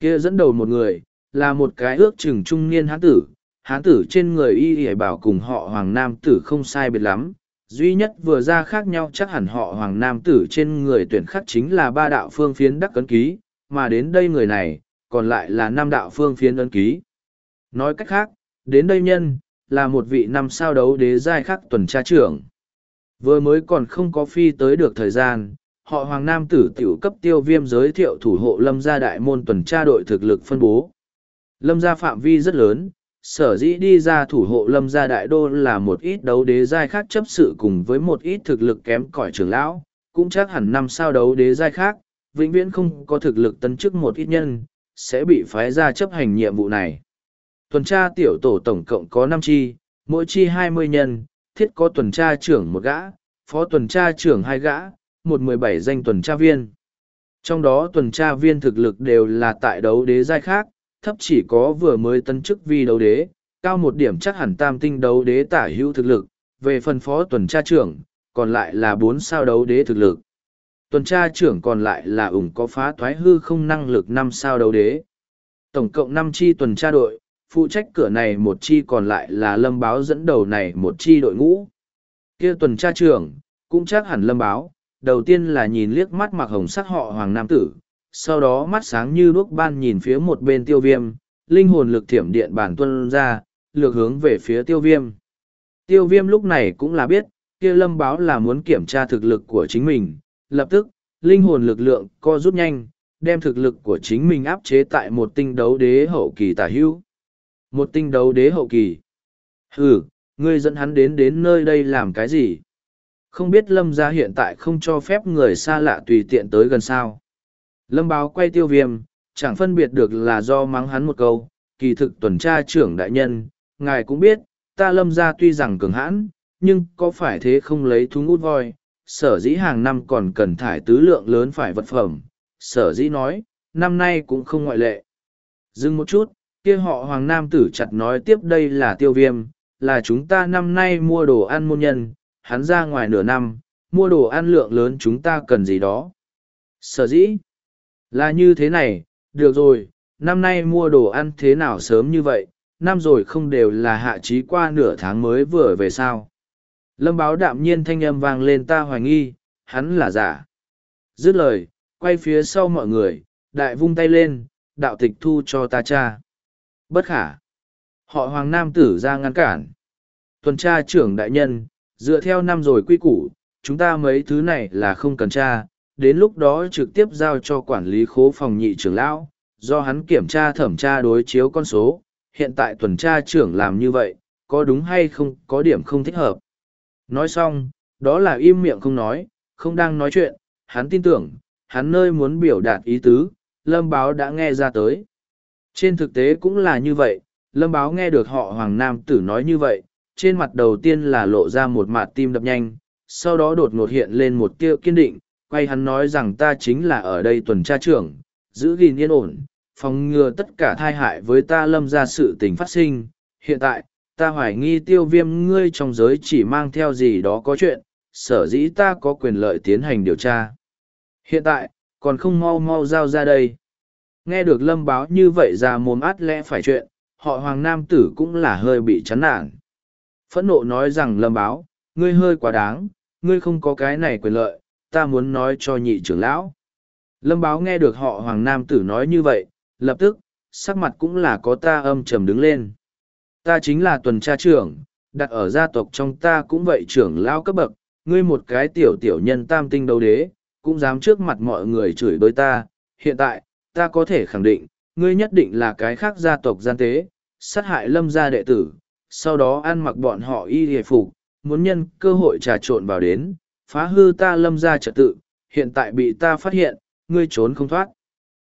Kia dẫn đầu một người, là một cái ước chừng trung niên hán tử, hán tử trên người y hề bảo cùng họ Hoàng Nam tử không sai biệt lắm. Duy nhất vừa ra khác nhau chắc hẳn họ Hoàng Nam tử trên người tuyển khắc chính là ba đạo phương phiến đắc cấn ký, mà đến đây người này, còn lại là năm đạo phương phiến ấn ký. Nói cách khác, đến đây nhân, là một vị năm sao đấu đế giai khắc tuần tra trưởng. Vừa mới còn không có phi tới được thời gian, họ Hoàng Nam tử tiểu cấp tiêu viêm giới thiệu thủ hộ lâm gia đại môn tuần tra đội thực lực phân bố. Lâm gia phạm vi rất lớn, sở dĩ đi ra thủ hộ lâm gia đại đô là một ít đấu đế giai khác chấp sự cùng với một ít thực lực kém cỏi trưởng lão, cũng chắc hẳn năm sao đấu đế giai khác, vĩnh viễn không có thực lực tấn chức một ít nhân, sẽ bị phái ra chấp hành nhiệm vụ này. Tuần tra tiểu tổ tổng cộng có năm chi, mỗi chi hai mươi nhân, thiết có tuần tra trưởng một gã, phó tuần tra trưởng hai gã, một mười bảy danh tuần tra viên. Trong đó tuần tra viên thực lực đều là tại đấu đế giai khác, thấp chỉ có vừa mới tân chức vi đấu đế, cao một điểm chắc hẳn tam tinh đấu đế tả hữu thực lực, về phần phó tuần tra trưởng, còn lại là bốn sao đấu đế thực lực. Tuần tra trưởng còn lại là ủng có phá thoái hư không năng lực năm sao đấu đế. Tổng cộng năm chi tuần tra đội, phụ trách cửa này một chi còn lại là lâm báo dẫn đầu này một chi đội ngũ. kia tuần tra trưởng, cũng chắc hẳn lâm báo, đầu tiên là nhìn liếc mắt mặc hồng sắc họ hoàng nam tử, sau đó mắt sáng như đuốc ban nhìn phía một bên tiêu viêm, linh hồn lực thiểm điện bản tuân ra, lược hướng về phía tiêu viêm. Tiêu viêm lúc này cũng là biết, kia lâm báo là muốn kiểm tra thực lực của chính mình, lập tức, linh hồn lực lượng co rút nhanh, đem thực lực của chính mình áp chế tại một tinh đấu đế hậu kỳ tả hữu. Một tinh đấu đế hậu kỳ. Hừ, ngươi dẫn hắn đến đến nơi đây làm cái gì? Không biết lâm gia hiện tại không cho phép người xa lạ tùy tiện tới gần sao. Lâm báo quay tiêu viêm, chẳng phân biệt được là do mắng hắn một câu, kỳ thực tuần tra trưởng đại nhân, ngài cũng biết, ta lâm gia tuy rằng cường hãn, nhưng có phải thế không lấy thú ngút voi, sở dĩ hàng năm còn cần thải tứ lượng lớn phải vật phẩm, sở dĩ nói, năm nay cũng không ngoại lệ. Dừng một chút, kia họ Hoàng Nam tử chặt nói tiếp đây là tiêu viêm, là chúng ta năm nay mua đồ ăn môn nhân, hắn ra ngoài nửa năm, mua đồ ăn lượng lớn chúng ta cần gì đó. Sở dĩ, là như thế này, được rồi, năm nay mua đồ ăn thế nào sớm như vậy, năm rồi không đều là hạ trí qua nửa tháng mới vừa về sao. Lâm báo đạm nhiên thanh âm vang lên ta hoài nghi, hắn là giả. Dứt lời, quay phía sau mọi người, đại vung tay lên, đạo tịch thu cho ta cha. Bất khả. Họ hoàng nam tử ra ngăn cản. Tuần tra trưởng đại nhân, dựa theo năm rồi quy củ, chúng ta mấy thứ này là không cần tra, đến lúc đó trực tiếp giao cho quản lý khố phòng nhị trưởng lão, do hắn kiểm tra thẩm tra đối chiếu con số. Hiện tại tuần tra trưởng làm như vậy, có đúng hay không có điểm không thích hợp. Nói xong, đó là im miệng không nói, không đang nói chuyện, hắn tin tưởng, hắn nơi muốn biểu đạt ý tứ, lâm báo đã nghe ra tới. Trên thực tế cũng là như vậy, lâm báo nghe được họ Hoàng Nam tử nói như vậy, trên mặt đầu tiên là lộ ra một mặt tim đập nhanh, sau đó đột ngột hiện lên một tia kiên định, quay hắn nói rằng ta chính là ở đây tuần tra trưởng, giữ gìn yên ổn, phòng ngừa tất cả thai hại với ta lâm ra sự tình phát sinh. Hiện tại, ta hoài nghi tiêu viêm ngươi trong giới chỉ mang theo gì đó có chuyện, sở dĩ ta có quyền lợi tiến hành điều tra. Hiện tại, còn không mau mau giao ra đây. Nghe được lâm báo như vậy ra mồm át lẽ phải chuyện, họ hoàng nam tử cũng là hơi bị chán nản. Phẫn nộ nói rằng lâm báo, ngươi hơi quá đáng, ngươi không có cái này quyền lợi, ta muốn nói cho nhị trưởng lão. Lâm báo nghe được họ hoàng nam tử nói như vậy, lập tức, sắc mặt cũng là có ta âm trầm đứng lên. Ta chính là tuần tra trưởng, đặt ở gia tộc trong ta cũng vậy trưởng lão cấp bậc, ngươi một cái tiểu tiểu nhân tam tinh đấu đế, cũng dám trước mặt mọi người chửi bới ta, hiện tại, ta có thể khẳng định, ngươi nhất định là cái khác gia tộc gian tế, sát hại lâm gia đệ tử, sau đó ăn mặc bọn họ y hề phục, muốn nhân cơ hội trà trộn vào đến, phá hư ta lâm gia trật tự, hiện tại bị ta phát hiện, ngươi trốn không thoát.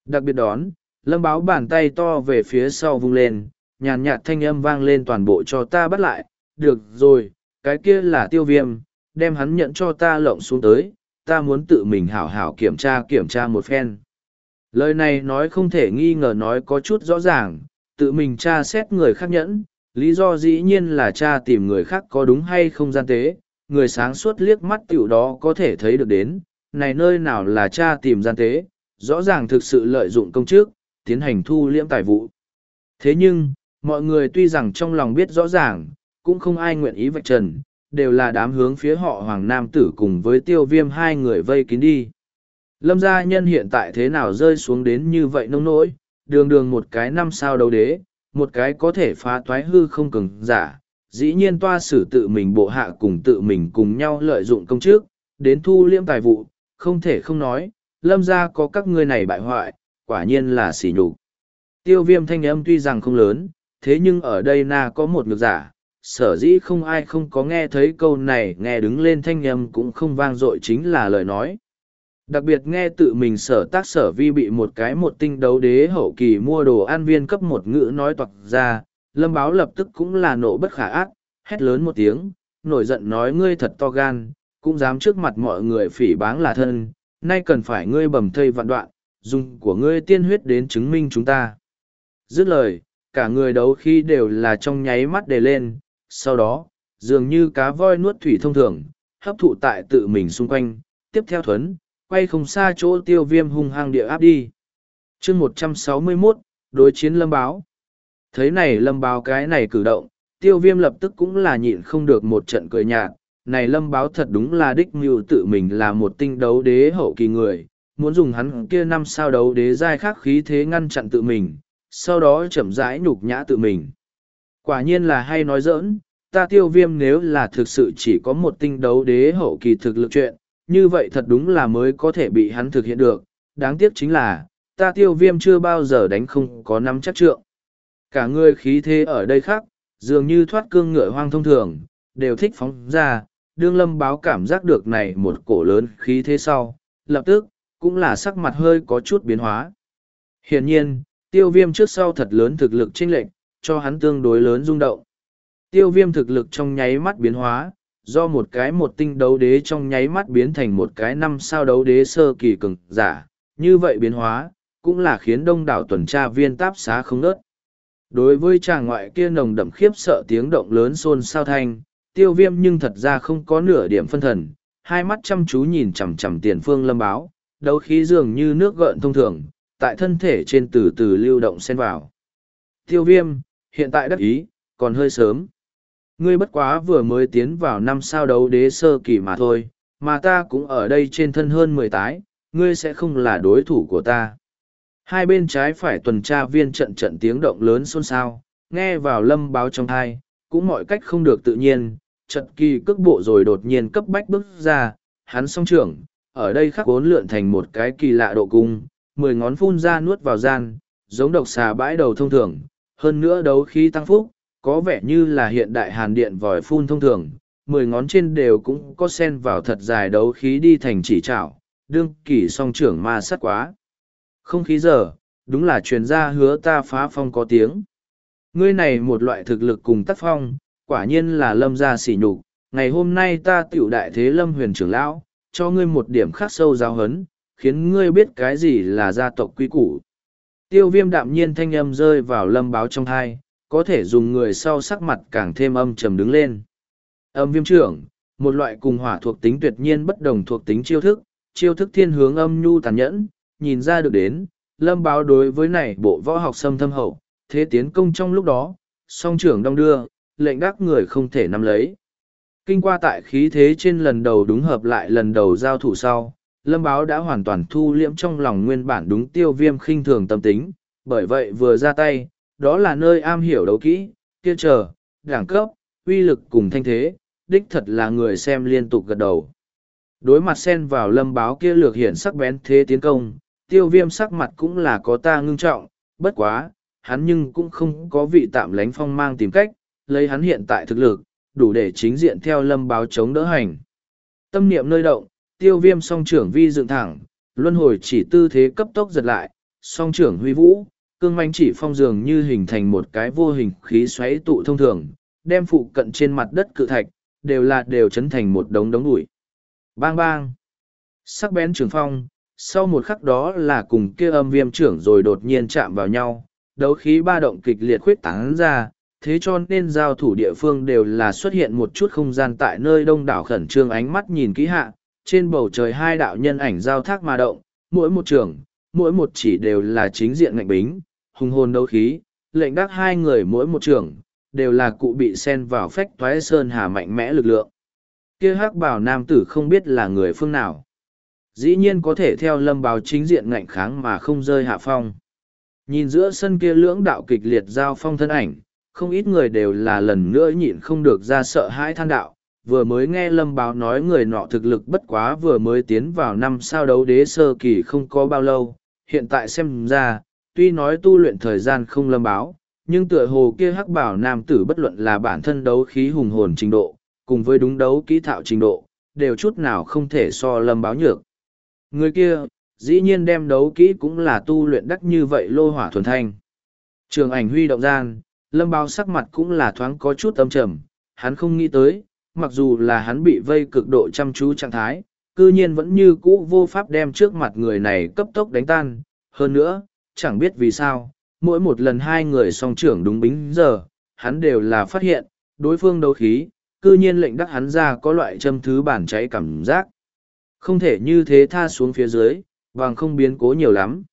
Đặc biệt đón, lâm báo bàn tay to về phía sau vung lên, nhàn nhạt thanh âm vang lên toàn bộ cho ta bắt lại, được rồi, cái kia là tiêu viêm, đem hắn nhận cho ta lộng xuống tới, ta muốn tự mình hảo hảo kiểm tra kiểm tra một phen. Lời này nói không thể nghi ngờ nói có chút rõ ràng, tự mình tra xét người khác nhẫn, lý do dĩ nhiên là cha tìm người khác có đúng hay không gian tế, người sáng suốt liếc mắt tiểu đó có thể thấy được đến, này nơi nào là cha tìm gian tế, rõ ràng thực sự lợi dụng công chức, tiến hành thu liễm tài vụ. Thế nhưng, mọi người tuy rằng trong lòng biết rõ ràng, cũng không ai nguyện ý vạch trần, đều là đám hướng phía họ Hoàng Nam Tử cùng với tiêu viêm hai người vây kín đi. Lâm gia nhân hiện tại thế nào rơi xuống đến như vậy nông nỗi, đường đường một cái năm sao đấu đế, một cái có thể phá toái hư không cứng giả, dĩ nhiên toa xử tự mình bộ hạ cùng tự mình cùng nhau lợi dụng công chức, đến thu liễm tài vụ, không thể không nói, lâm gia có các ngươi này bại hoại, quả nhiên là xỉ nhục. Tiêu viêm thanh âm tuy rằng không lớn, thế nhưng ở đây na có một ngược giả, sở dĩ không ai không có nghe thấy câu này nghe đứng lên thanh âm cũng không vang dội chính là lời nói. Đặc biệt nghe tự mình sở tác sở vi bị một cái một tinh đấu đế hậu kỳ mua đồ an viên cấp một ngữ nói toạc ra, lâm báo lập tức cũng là nộ bất khả ác, hét lớn một tiếng, nổi giận nói ngươi thật to gan, cũng dám trước mặt mọi người phỉ báng là thân, nay cần phải ngươi bầm thây vạn đoạn, dùng của ngươi tiên huyết đến chứng minh chúng ta. Dứt lời, cả người đấu khi đều là trong nháy mắt đề lên, sau đó, dường như cá voi nuốt thủy thông thường, hấp thụ tại tự mình xung quanh, tiếp theo thuấn, quay không xa chỗ tiêu viêm hung hăng địa áp đi. chương một trăm sáu mươi 161, đối chiến lâm báo. Thấy này lâm báo cái này cử động, tiêu viêm lập tức cũng là nhịn không được một trận cười nhạt. Này lâm báo thật đúng là đích mưu tự mình là một tinh đấu đế hậu kỳ người, muốn dùng hắn kia năm sao đấu đế giai khắc khí thế ngăn chặn tự mình, sau đó chậm rãi nhục nhã tự mình. Quả nhiên là hay nói giỡn, ta tiêu viêm nếu là thực sự chỉ có một tinh đấu đế hậu kỳ thực lực chuyện, như vậy thật đúng là mới có thể bị hắn thực hiện được. Đáng tiếc chính là, ta tiêu viêm chưa bao giờ đánh không có nắm chắc trượng. Cả người khí thế ở đây khác, dường như thoát cương ngựa hoang thông thường, đều thích phóng ra, đương lâm báo cảm giác được này một cổ lớn khí thế sau, lập tức, cũng là sắc mặt hơi có chút biến hóa. Hiển nhiên, tiêu viêm trước sau thật lớn thực lực chênh lệch, cho hắn tương đối lớn rung động. Tiêu viêm thực lực trong nháy mắt biến hóa, do một cái một tinh đấu đế trong nháy mắt biến thành một cái năm sao đấu đế sơ kỳ cường giả, như vậy biến hóa, cũng là khiến đông đảo tuần tra viên táp xá không nớt. Đối với chàng ngoại kia nồng đậm khiếp sợ tiếng động lớn xôn xao thanh, tiêu viêm nhưng thật ra không có nửa điểm phân thần, hai mắt chăm chú nhìn chằm chằm tiền phương lâm báo, đấu khí dường như nước gợn thông thường, tại thân thể trên từ từ lưu động xen vào. Tiêu viêm, hiện tại đắc ý, còn hơi sớm. Ngươi bất quá vừa mới tiến vào năm sao đấu đế sơ kỳ mà thôi, mà ta cũng ở đây trên thân hơn mười tái, ngươi sẽ không là đối thủ của ta. Hai bên trái phải tuần tra viên trận trận tiếng động lớn xôn xao, nghe vào lâm báo trong thai, cũng mọi cách không được tự nhiên, trận kỳ cước bộ rồi đột nhiên cấp bách bước ra, hắn song trưởng, ở đây khắc bốn lượn thành một cái kỳ lạ độ cung, mười ngón phun ra nuốt vào gian, giống độc xà bãi đầu thông thường, hơn nữa đấu khí tăng phúc, có vẻ như là hiện đại hàn điện vòi phun thông thường, mười ngón trên đều cũng có sen vào thật dài đấu khí đi thành chỉ trảo, đương kỳ song trưởng ma sắt quá. Không khí giờ, đúng là truyền ra hứa ta phá phong có tiếng. Ngươi này một loại thực lực cùng tác phong, quả nhiên là lâm gia sỉ nhục. Ngày hôm nay ta tiểu đại thế lâm huyền trưởng lão, cho ngươi một điểm khắc sâu giáo hấn, khiến ngươi biết cái gì là gia tộc quy củ. Tiêu viêm đạm nhiên thanh âm rơi vào lâm báo trong thai, có thể dùng người sau sắc mặt càng thêm âm trầm đứng lên. Âm viêm trưởng, một loại cùng hỏa thuộc tính tuyệt nhiên bất đồng thuộc tính chiêu thức, chiêu thức thiên hướng âm nhu tàn nhẫn, nhìn ra được đến, lâm báo đối với này bộ võ học xâm thâm hậu, thế tiến công trong lúc đó, song trưởng đong đưa, lệnh đắc người không thể nắm lấy. Kinh qua tại khí thế trên lần đầu đúng hợp lại lần đầu giao thủ sau, lâm báo đã hoàn toàn thu liễm trong lòng nguyên bản đúng tiêu viêm khinh thường tâm tính, bởi vậy vừa ra tay, đó là nơi am hiểu đấu kỹ, kia chờ, đẳng cấp, uy lực cùng thanh thế, đích thật là người xem liên tục gật đầu. Đối mặt xen vào lâm báo kia lược hiển sắc bén thế tiến công, tiêu viêm sắc mặt cũng là có ta ngưng trọng, bất quá, hắn nhưng cũng không có vị tạm lánh phong mang tìm cách, lấy hắn hiện tại thực lực, đủ để chính diện theo lâm báo chống đỡ hành. Tâm niệm nơi động, tiêu viêm song trưởng vi dựng thẳng, luân hồi chỉ tư thế cấp tốc giật lại, song trưởng huy vũ, cương manh chỉ phong dường như hình thành một cái vô hình khí xoáy tụ thông thường, đem phụ cận trên mặt đất cự thạch, đều là đều chấn thành một đống đống bụi. Bang bang! Sắc bén trường phong, sau một khắc đó là cùng kia âm viêm trưởng rồi đột nhiên chạm vào nhau, đấu khí ba động kịch liệt khuyết tán ra, thế cho nên giao thủ địa phương đều là xuất hiện một chút không gian tại nơi đông đảo khẩn trương ánh mắt nhìn kỹ hạ, trên bầu trời hai đạo nhân ảnh giao thác mà động, mỗi một trường, mỗi một chỉ đều là chính diện ngạnh bính, hùng hồn đấu khí, lệnh đắc hai người mỗi một trường, đều là cụ bị sen vào phách toái sơn hà mạnh mẽ lực lượng. Kia hắc bảo nam tử không biết là người phương nào. Dĩ nhiên có thể theo lâm báo chính diện ngạnh kháng mà không rơi hạ phong. Nhìn giữa sân kia lưỡng đạo kịch liệt giao phong thân ảnh, không ít người đều là lần nữa nhịn không được ra sợ hãi than đạo, vừa mới nghe lâm báo nói người nọ thực lực bất quá vừa mới tiến vào năm sao đấu đế sơ kỳ không có bao lâu, hiện tại xem ra, tuy nói tu luyện thời gian không lâm báo, nhưng tựa hồ kia hắc bảo nam tử bất luận là bản thân đấu khí hùng hồn trình độ, cùng với đúng đấu kỹ thạo trình độ, đều chút nào không thể so lâm báo nhược. Người kia, dĩ nhiên đem đấu kỹ cũng là tu luyện đắc như vậy lô hỏa thuần thanh. Trường ảnh huy động gian, lâm báo sắc mặt cũng là thoáng có chút âm trầm, hắn không nghĩ tới, mặc dù là hắn bị vây cực độ chăm chú trạng thái, cư nhiên vẫn như cũ vô pháp đem trước mặt người này cấp tốc đánh tan. Hơn nữa, chẳng biết vì sao, mỗi một lần hai người song trưởng đúng bính giờ, hắn đều là phát hiện, đối phương đấu khí, cư nhiên lệnh đắc hắn ra có loại châm thứ bản cháy cảm giác. Không thể như thế tha xuống phía dưới, vàng không biến cố nhiều lắm.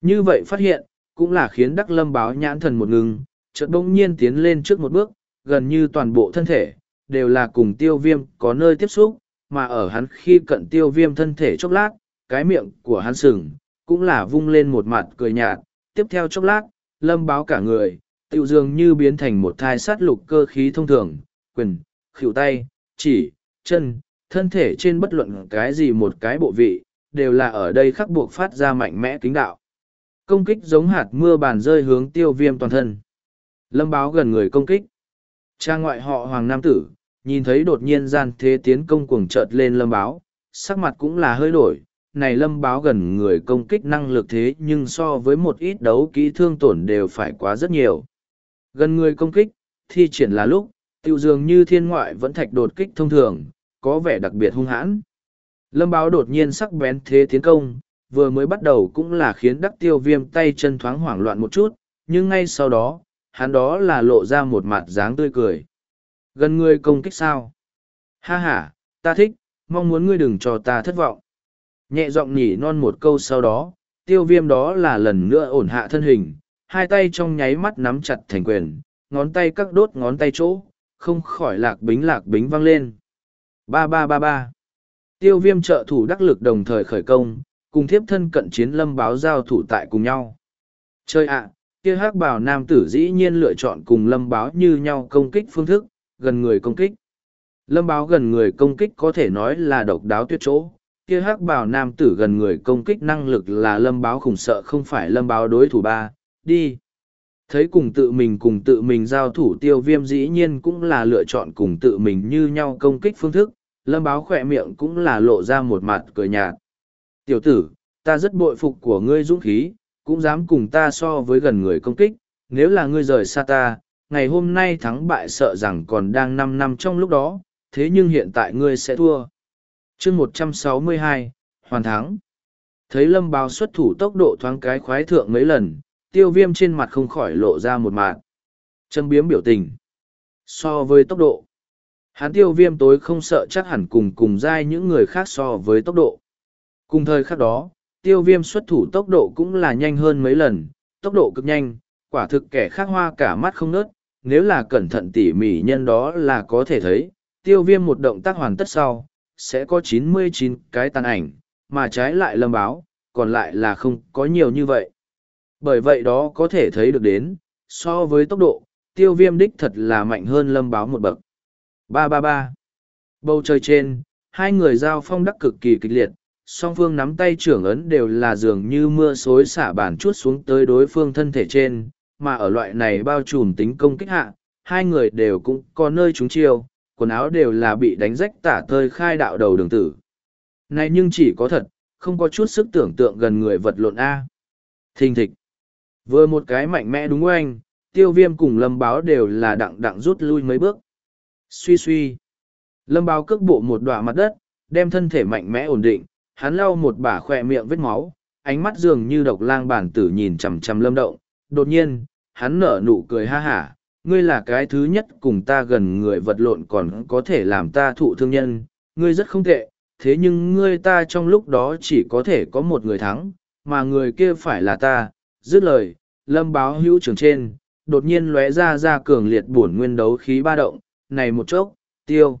Như vậy phát hiện, cũng là khiến đắc lâm báo nhãn thần một ngừng, chợt bỗng nhiên tiến lên trước một bước, gần như toàn bộ thân thể, đều là cùng tiêu viêm có nơi tiếp xúc, mà ở hắn khi cận tiêu viêm thân thể chốc lát, cái miệng của hắn sừng, cũng là vung lên một mặt cười nhạt, tiếp theo chốc lát, lâm báo cả người, tiêu dường như biến thành một thai sát lục cơ khí thông thường, quyền, khỉu tay, chỉ, chân, thân thể trên bất luận cái gì một cái bộ vị, đều là ở đây khắc buộc phát ra mạnh mẽ kính đạo. Công kích giống hạt mưa bàn rơi hướng tiêu viêm toàn thân. Lâm báo gần người công kích. Cha ngoại họ Hoàng Nam Tử, nhìn thấy đột nhiên gian thế tiến công cuồng chợt lên lâm báo, sắc mặt cũng là hơi đổi. Này lâm báo gần người công kích năng lực thế nhưng so với một ít đấu kỹ thương tổn đều phải quá rất nhiều. Gần người công kích, thi triển là lúc, tiêu dường như thiên ngoại vẫn thạch đột kích thông thường, có vẻ đặc biệt hung hãn. Lâm báo đột nhiên sắc bén thế tiến công, vừa mới bắt đầu cũng là khiến đắc tiêu viêm tay chân thoáng hoảng loạn một chút, nhưng ngay sau đó, hắn đó là lộ ra một mặt dáng tươi cười. Gần ngươi công kích sao? Ha ha, ta thích, mong muốn ngươi đừng cho ta thất vọng. Nhẹ giọng nhỉ non một câu sau đó, tiêu viêm đó là lần nữa ổn hạ thân hình, hai tay trong nháy mắt nắm chặt thành quyền, ngón tay các đốt ngón tay chỗ, không khỏi lạc bính lạc bính vang lên. Ba ba ba ba. Tiêu viêm trợ thủ đắc lực đồng thời khởi công, cùng thiếp thân cận chiến lâm báo giao thủ tại cùng nhau. Chơi ạ, kia hắc bảo nam tử dĩ nhiên lựa chọn cùng lâm báo như nhau công kích phương thức, gần người công kích. Lâm báo gần người công kích có thể nói là độc đáo tuyệt chỗ, kia hắc bảo nam tử gần người công kích năng lực là lâm báo khủng sợ không phải lâm báo đối thủ ba, đi. Thấy cùng tự mình cùng tự mình giao thủ tiêu viêm dĩ nhiên cũng là lựa chọn cùng tự mình như nhau công kích phương thức, lâm báo khỏe miệng cũng là lộ ra một mặt cười nhạt. Tiểu tử, ta rất bội phục của ngươi dũng khí, cũng dám cùng ta so với gần người công kích, nếu là ngươi rời xa ta, ngày hôm nay thắng bại sợ rằng còn đang năm năm trong lúc đó, thế nhưng hiện tại ngươi sẽ thua. chương một trăm sáu mươi hai hoàn thắng. Thấy lâm báo xuất thủ tốc độ thoáng cái khoái thượng mấy lần, tiêu viêm trên mặt không khỏi lộ ra một mạt. Châm biếm biểu tình. So với tốc độ, hắn tiêu viêm tối không sợ chắc hẳn cùng cùng dai những người khác so với tốc độ. Cùng thời khắc đó, tiêu viêm xuất thủ tốc độ cũng là nhanh hơn mấy lần, tốc độ cực nhanh, quả thực kẻ khác hoa cả mắt không nớt, nếu là cẩn thận tỉ mỉ nhân đó là có thể thấy, tiêu viêm một động tác hoàn tất sau, sẽ có 99 cái tàn ảnh, mà trái lại lâm báo, còn lại là không có nhiều như vậy. Bởi vậy đó có thể thấy được đến, so với tốc độ, tiêu viêm đích thật là mạnh hơn lâm báo một bậc. 333. Bầu trời trên, hai người giao phong đắc cực kỳ kịch liệt, song phương nắm tay trưởng ấn đều là dường như mưa xối xả bản chút xuống tới đối phương thân thể trên, mà ở loại này bao trùm tính công kích hạ, hai người đều cũng có nơi trúng chiêu, quần áo đều là bị đánh rách tả tơi khai đạo đầu đường tử. Này nhưng chỉ có thật, không có chút sức tưởng tượng gần người vật lộn A. Thình thịch. Vừa một cái mạnh mẽ đúng anh, tiêu viêm cùng lâm báo đều là đặng đặng rút lui mấy bước. Suy suy. Lâm báo cước bộ một đoạn mặt đất, đem thân thể mạnh mẽ ổn định, hắn lau một bả khoe miệng vết máu, ánh mắt dường như độc lang bản tử nhìn chằm chằm lâm động. Đột nhiên, hắn nở nụ cười ha hả, ngươi là cái thứ nhất cùng ta gần người vật lộn còn có thể làm ta thụ thương nhân, ngươi rất không tệ, thế nhưng ngươi ta trong lúc đó chỉ có thể có một người thắng, mà người kia phải là ta. Dứt lời, lâm báo hữu trường trên, đột nhiên lóe ra ra cường liệt bổn nguyên đấu khí ba động, này một chốc, tiêu.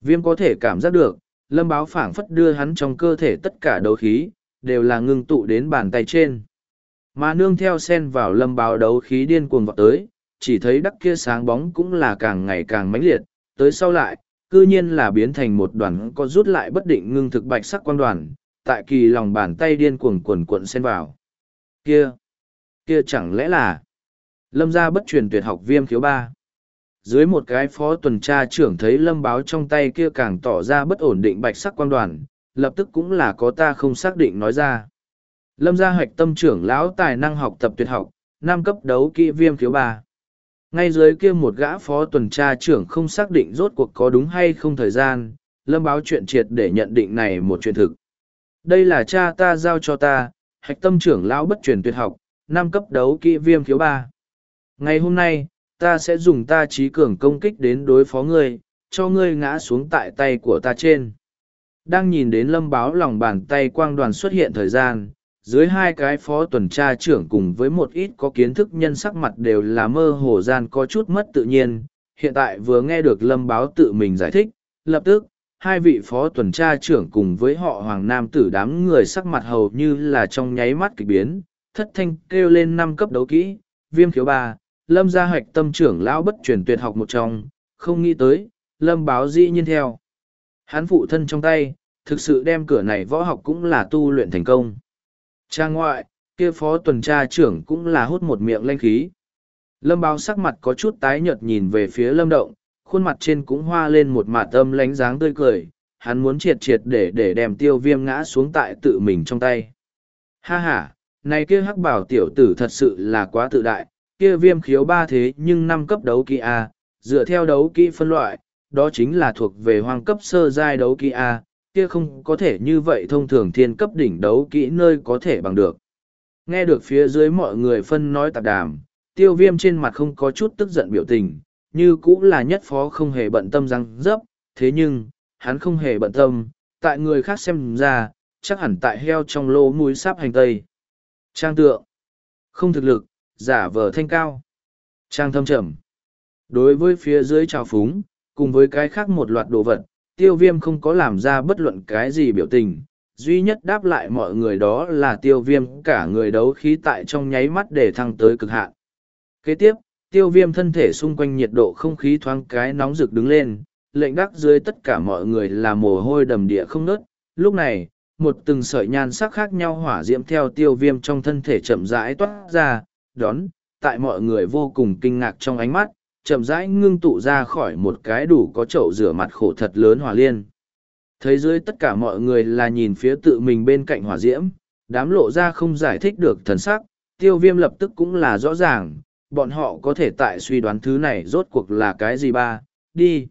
Viêm có thể cảm giác được, lâm báo phảng phất đưa hắn trong cơ thể tất cả đấu khí, đều là ngưng tụ đến bàn tay trên. Mà nương theo sen vào lâm báo đấu khí điên cuồng vọt tới, chỉ thấy đắc kia sáng bóng cũng là càng ngày càng mãnh liệt, tới sau lại, cư nhiên là biến thành một đoàn có rút lại bất định ngưng thực bạch sắc quan đoàn, tại kỳ lòng bàn tay điên cuồng cuộn cuộn sen vào. Kia, kia chẳng lẽ là lâm gia bất truyền tuyệt học viêm khiếu ba dưới một cái phó tuần tra trưởng thấy lâm báo trong tay kia càng tỏ ra bất ổn định bạch sắc quan đoàn, lập tức cũng là có ta không xác định nói ra. Lâm gia hoạch tâm trưởng lão tài năng học tập tuyệt học, năm cấp đấu kỹ viêm khiếu ba. Ngay dưới kia một gã phó tuần tra trưởng không xác định rốt cuộc có đúng hay không thời gian, lâm báo chuyện triệt để nhận định này một chuyện thực. Đây là cha ta giao cho ta, hạch tâm trưởng lão bất truyền tuyệt học, năm cấp đấu kỹ viêm khiếu ba. Ngày hôm nay ta sẽ dùng ta trí cường công kích đến đối phó ngươi, cho ngươi ngã xuống tại tay của ta trên. Đang nhìn đến lâm báo lòng bàn tay quang đoàn xuất hiện thời gian, dưới hai cái phó tuần tra trưởng cùng với một ít có kiến thức nhân sắc mặt đều là mơ hồ gian có chút mất tự nhiên. Hiện tại vừa nghe được lâm báo tự mình giải thích, lập tức, hai vị phó tuần tra trưởng cùng với họ hoàng nam tử đám người sắc mặt hầu như là trong nháy mắt kịch biến, thất thanh kêu lên năm cấp đấu kỹ, viêm khiếu ba lâm gia hoạch tâm trưởng lão bất truyền tuyệt học một trong không nghĩ tới lâm báo dĩ nhiên theo hắn phụ thân trong tay thực sự đem cửa này võ học cũng là tu luyện thành công Trang ngoại, kia phó tuần tra trưởng cũng là hút một miệng lanh khí. Lâm báo sắc mặt có chút tái nhợt nhìn về phía lâm động, khuôn mặt trên cũng hoa lên một mạt âm lánh dáng tươi cười, hắn muốn triệt triệt để để đem tiêu viêm ngã xuống tại tự mình trong tay. Ha ha, này kia hắc bảo tiểu tử thật sự là quá tự đại, kia viêm khiếu ba thế nhưng năm cấp đấu kỹ A, dựa theo đấu kỹ phân loại, đó chính là thuộc về hoang cấp sơ giai đấu kỹ A, kia không có thể như vậy thông thường thiên cấp đỉnh đấu kỹ nơi có thể bằng được. Nghe được phía dưới mọi người phân nói tạp đàm, tiêu viêm trên mặt không có chút tức giận biểu tình, như cũng là nhất phó không hề bận tâm răng dấp, thế nhưng, hắn không hề bận tâm, tại người khác xem ra, chắc hẳn tại heo trong lô mũi sáp hành tây. Trang tượng, không thực lực, giả vờ thanh cao. Trang thâm trầm. Đối với phía dưới trào phúng, cùng với cái khác một loạt đồ vật, tiêu viêm không có làm ra bất luận cái gì biểu tình duy nhất đáp lại mọi người đó là tiêu viêm cả người đấu khí tại trong nháy mắt để thăng tới cực hạn kế tiếp tiêu viêm thân thể xung quanh nhiệt độ không khí thoáng cái nóng rực đứng lên lệnh đắc dưới tất cả mọi người là mồ hôi đầm địa không nớt lúc này một từng sợi nhan sắc khác nhau hỏa diễm theo tiêu viêm trong thân thể chậm rãi toát ra đón tại mọi người vô cùng kinh ngạc trong ánh mắt chậm rãi ngưng tụ ra khỏi một cái đủ có chậu rửa mặt khổ thật lớn hỏa liên. Thấy dưới tất cả mọi người là nhìn phía tự mình bên cạnh hỏa diễm, đám lộ ra không giải thích được thần sắc, tiêu viêm lập tức cũng là rõ ràng, bọn họ có thể tại suy đoán thứ này rốt cuộc là cái gì ba, đi.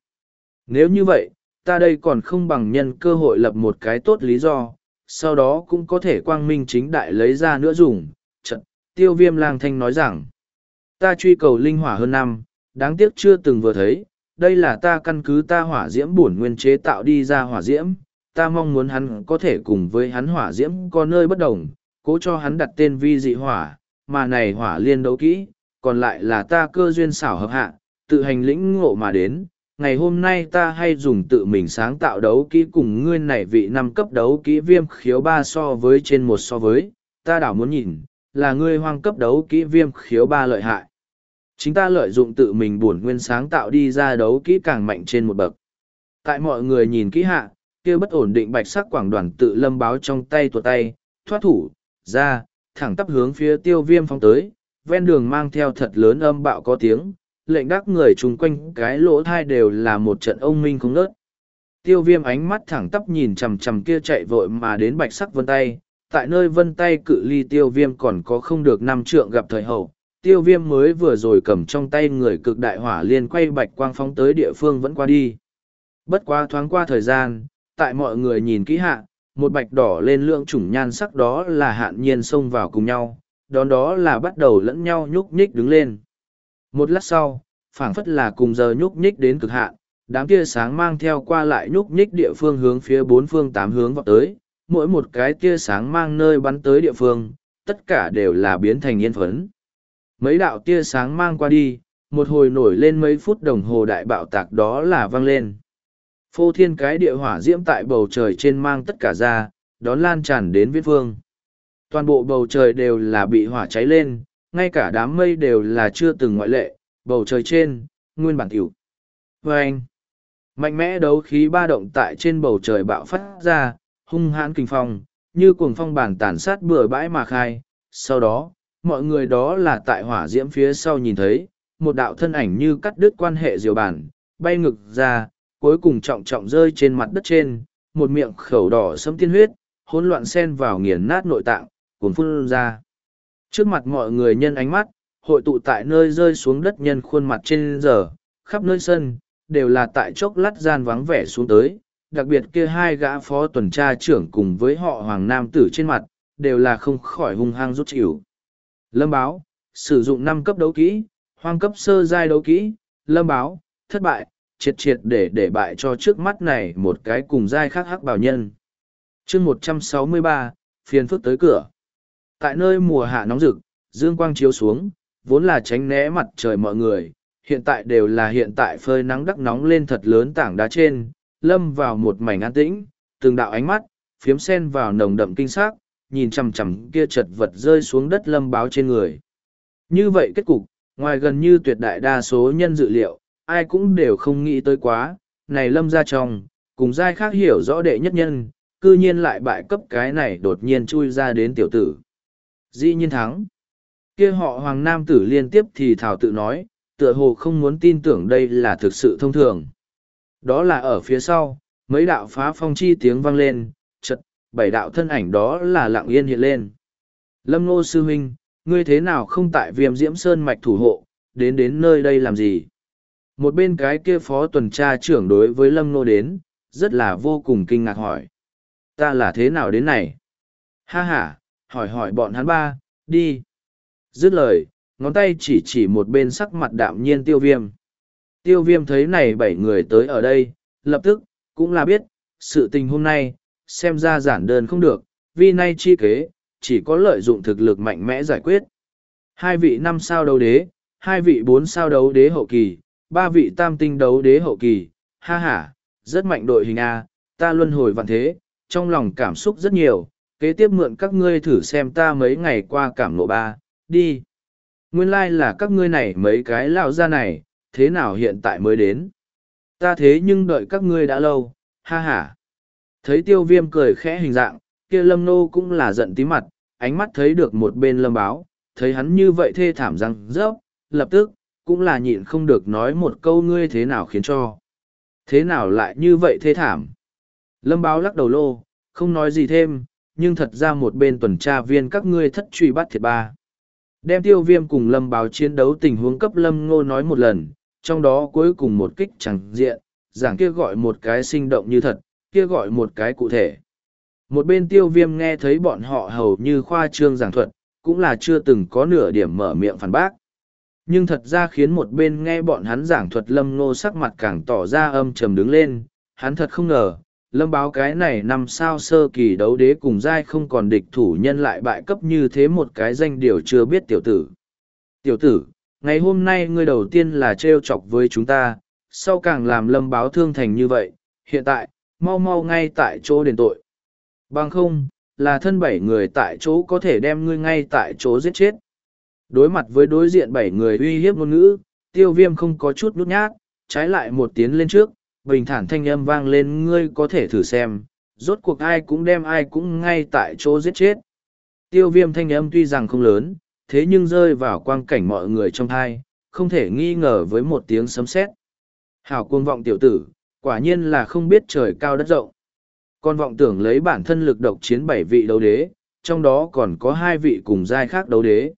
Nếu như vậy, ta đây còn không bằng nhân cơ hội lập một cái tốt lý do, sau đó cũng có thể quang minh chính đại lấy ra nữa dùng. Tiêu viêm lang thanh nói rằng, ta truy cầu linh hỏa hơn năm, đáng tiếc chưa từng vừa thấy, đây là ta căn cứ ta hỏa diễm bổn nguyên chế tạo đi ra hỏa diễm, ta mong muốn hắn có thể cùng với hắn hỏa diễm có nơi bất đồng, cố cho hắn đặt tên vi dị hỏa, mà này hỏa liên đấu kỹ, còn lại là ta cơ duyên xảo hợp hạ, tự hành lĩnh ngộ mà đến. Ngày hôm nay ta hay dùng tự mình sáng tạo đấu kỹ cùng ngươi này vị năm cấp đấu kỹ viêm khiếu ba so với trên một so với, ta đảo muốn nhìn, là ngươi hoang cấp đấu kỹ viêm khiếu ba lợi hại chính ta lợi dụng tự mình buồn nguyên sáng tạo đi ra đấu kỹ càng mạnh trên một bậc. Tại mọi người nhìn kỹ hạ, kia bất ổn định bạch sắc quảng đoàn tự lâm báo trong tay tuột tay, thoát thủ, ra, thẳng tắp hướng phía tiêu viêm phong tới, ven đường mang theo thật lớn âm bạo có tiếng, lệnh đắc người chung quanh cái lỗ thai đều là một trận ông minh không nớt. Tiêu viêm ánh mắt thẳng tắp nhìn chằm chằm kia chạy vội mà đến bạch sắc vân tay, tại nơi vân tay cự ly tiêu viêm còn có không được năm trượng gặp thời hậu. Tiêu viêm mới vừa rồi cầm trong tay người cực đại hỏa liên quay bạch quang phóng tới địa phương vẫn qua đi. Bất quá thoáng qua thời gian, tại mọi người nhìn kỹ hạ, một bạch đỏ lên lượng chủng nhan sắc đó là hạn nhiên xông vào cùng nhau, đón đó là bắt đầu lẫn nhau nhúc nhích đứng lên. Một lát sau, phảng phất là cùng giờ nhúc nhích đến cực hạn, đám tia sáng mang theo qua lại nhúc nhích địa phương hướng phía bốn phương tám hướng vào tới, mỗi một cái tia sáng mang nơi bắn tới địa phương, tất cả đều là biến thành yên phấn. Mấy đạo tia sáng mang qua đi, một hồi nổi lên mấy phút đồng hồ đại bạo tạc đó là vang lên. Phô thiên cái địa hỏa diễm tại bầu trời trên mang tất cả ra, đón lan tràn đến viết phương. Toàn bộ bầu trời đều là bị hỏa cháy lên, ngay cả đám mây đều là chưa từng ngoại lệ, bầu trời trên, nguyên bản tiểu. Vâng! mạnh mẽ đấu khí ba động tại trên bầu trời bạo phát ra, hung hãn kinh phong, như cuồng phong bản tàn sát bừa bãi mà khai. Sau đó, mọi người đó là tại hỏa diễm phía sau nhìn thấy, một đạo thân ảnh như cắt đứt quan hệ diều bản, bay ngực ra, cuối cùng trọng trọng rơi trên mặt đất trên, một miệng khẩu đỏ sẫm tiên huyết, hỗn loạn xen vào nghiền nát nội tạng, cuốn phun ra. Trước mặt mọi người nhân ánh mắt, hội tụ tại nơi rơi xuống đất nhân khuôn mặt trên giờ, khắp nơi sân, đều là tại chốc lát gian vắng vẻ xuống tới, đặc biệt kia hai gã phó tuần tra trưởng cùng với họ hoàng nam tử trên mặt, đều là không khỏi hung hăng rút chịu. Lâm báo, sử dụng năm cấp đấu kỹ, hoang cấp sơ giai đấu kỹ, lâm báo, thất bại, triệt triệt để để bại cho trước mắt này một cái cùng giai khác hắc bảo nhân. chương một trăm sáu mươi ba phiền phức tới cửa. Tại nơi mùa hạ nóng rực, dương quang chiếu xuống, vốn là tránh né mặt trời mọi người, hiện tại đều là hiện tại phơi nắng đắc nóng lên thật lớn tảng đá trên, lâm vào một mảnh an tĩnh, từng đạo ánh mắt, phiếm sen vào nồng đậm kinh sắc, nhìn chằm chằm kia chật vật rơi xuống đất lâm báo trên người. Như vậy kết cục, ngoài gần như tuyệt đại đa số nhân dự liệu, ai cũng đều không nghĩ tới quá, này lâm ra trong, cùng giai khác hiểu rõ đệ nhất nhân, cư nhiên lại bại cấp cái này đột nhiên chui ra đến tiểu tử. Dĩ nhiên thắng. kia họ hoàng nam tử liên tiếp thì thảo tự nói, tựa hồ không muốn tin tưởng đây là thực sự thông thường. Đó là ở phía sau, mấy đạo phá phong chi tiếng vang lên, chật, bảy đạo thân ảnh đó là lặng yên hiện lên. Lâm Ngô Sư Huynh, ngươi thế nào không tại viêm diễm sơn mạch thủ hộ, đến đến nơi đây làm gì? Một bên cái kia phó tuần tra trưởng đối với Lâm Ngô đến, rất là vô cùng kinh ngạc hỏi. Ta là thế nào đến này? Ha ha, hỏi hỏi bọn hắn ba, đi. Dứt lời, ngón tay chỉ chỉ một bên sắc mặt đạm nhiên tiêu viêm. Tiêu viêm thấy này bảy người tới ở đây, lập tức, cũng là biết, sự tình hôm nay, xem ra giản đơn không được, vì nay chi kế, chỉ có lợi dụng thực lực mạnh mẽ giải quyết. Hai vị năm sao đấu đế, hai vị bốn sao đấu đế hậu kỳ, ba vị tam tinh đấu đế hậu kỳ, ha ha, rất mạnh đội hình A, ta luân hồi vạn thế, trong lòng cảm xúc rất nhiều, kế tiếp mượn các ngươi thử xem ta mấy ngày qua cảm nộ ba, đi. Nguyên lai like là các ngươi này mấy cái lão ra này, thế nào hiện tại mới đến? Ta thế nhưng đợi các ngươi đã lâu, ha ha. Thấy tiêu viêm cười khẽ hình dạng, kia lâm nô cũng là giận tí mặt, ánh mắt thấy được một bên lâm báo, thấy hắn như vậy thê thảm răng rớp, lập tức, cũng là nhịn không được nói một câu ngươi thế nào khiến cho. Thế nào lại như vậy thê thảm? Lâm báo lắc đầu lô, không nói gì thêm, nhưng thật ra một bên tuần tra viên các ngươi thất truy bắt thiệt ba. Đem tiêu viêm cùng lâm báo chiến đấu tình huống cấp lâm ngô nói một lần, trong đó cuối cùng một kích chẳng diện, giảng kia gọi một cái sinh động như thật, kia gọi một cái cụ thể. Một bên tiêu viêm nghe thấy bọn họ hầu như khoa trương giảng thuật, cũng là chưa từng có nửa điểm mở miệng phản bác. Nhưng thật ra khiến một bên nghe bọn hắn giảng thuật lâm ngô sắc mặt càng tỏ ra âm trầm đứng lên, hắn thật không ngờ, lâm báo cái này năm sao sơ kỳ đấu đế cùng giai không còn địch thủ nhân lại bại cấp như thế một cái danh điều chưa biết tiểu tử. Tiểu tử, ngày hôm nay ngươi đầu tiên là trêu chọc với chúng ta, sau càng làm lâm báo thương thành như vậy, hiện tại, mau mau ngay tại chỗ đền tội. Bằng không, là thân bảy người tại chỗ có thể đem ngươi ngay tại chỗ giết chết. Đối mặt với đối diện bảy người uy hiếp ngôn ngữ, tiêu viêm không có chút nút nhát, trái lại một tiếng lên trước, bình thản thanh âm vang lên ngươi có thể thử xem, rốt cuộc ai cũng đem ai cũng ngay tại chỗ giết chết. Tiêu viêm thanh âm tuy rằng không lớn, thế nhưng rơi vào quang cảnh mọi người trong thai, không thể nghi ngờ với một tiếng sấm sét. Hảo cuồng vọng tiểu tử, quả nhiên là không biết trời cao đất rộng. Con vọng tưởng lấy bản thân lực độc chiến bảy vị đấu đế, trong đó còn có hai vị cùng giai khác đấu đế.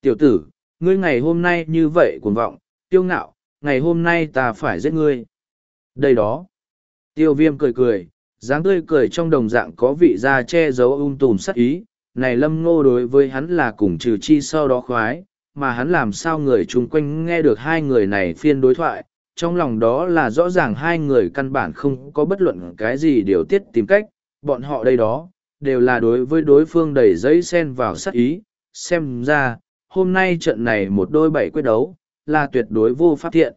Tiểu tử, ngươi ngày hôm nay như vậy cuồng vọng, tiêu ngạo, ngày hôm nay ta phải giết ngươi. Đây đó. Tiêu viêm cười cười, dáng tươi cười trong đồng dạng có vị da che giấu ung tùm sắc ý. Này lâm ngô đối với hắn là cùng trừ chi sau đó khoái, mà hắn làm sao người chung quanh nghe được hai người này phiên đối thoại, trong lòng đó là rõ ràng hai người căn bản không có bất luận cái gì điều tiết tìm cách, bọn họ đây đó, đều là đối với đối phương đẩy giấy sen vào sắc ý, xem ra, hôm nay trận này một đôi bảy quyết đấu, là tuyệt đối vô phát thiện.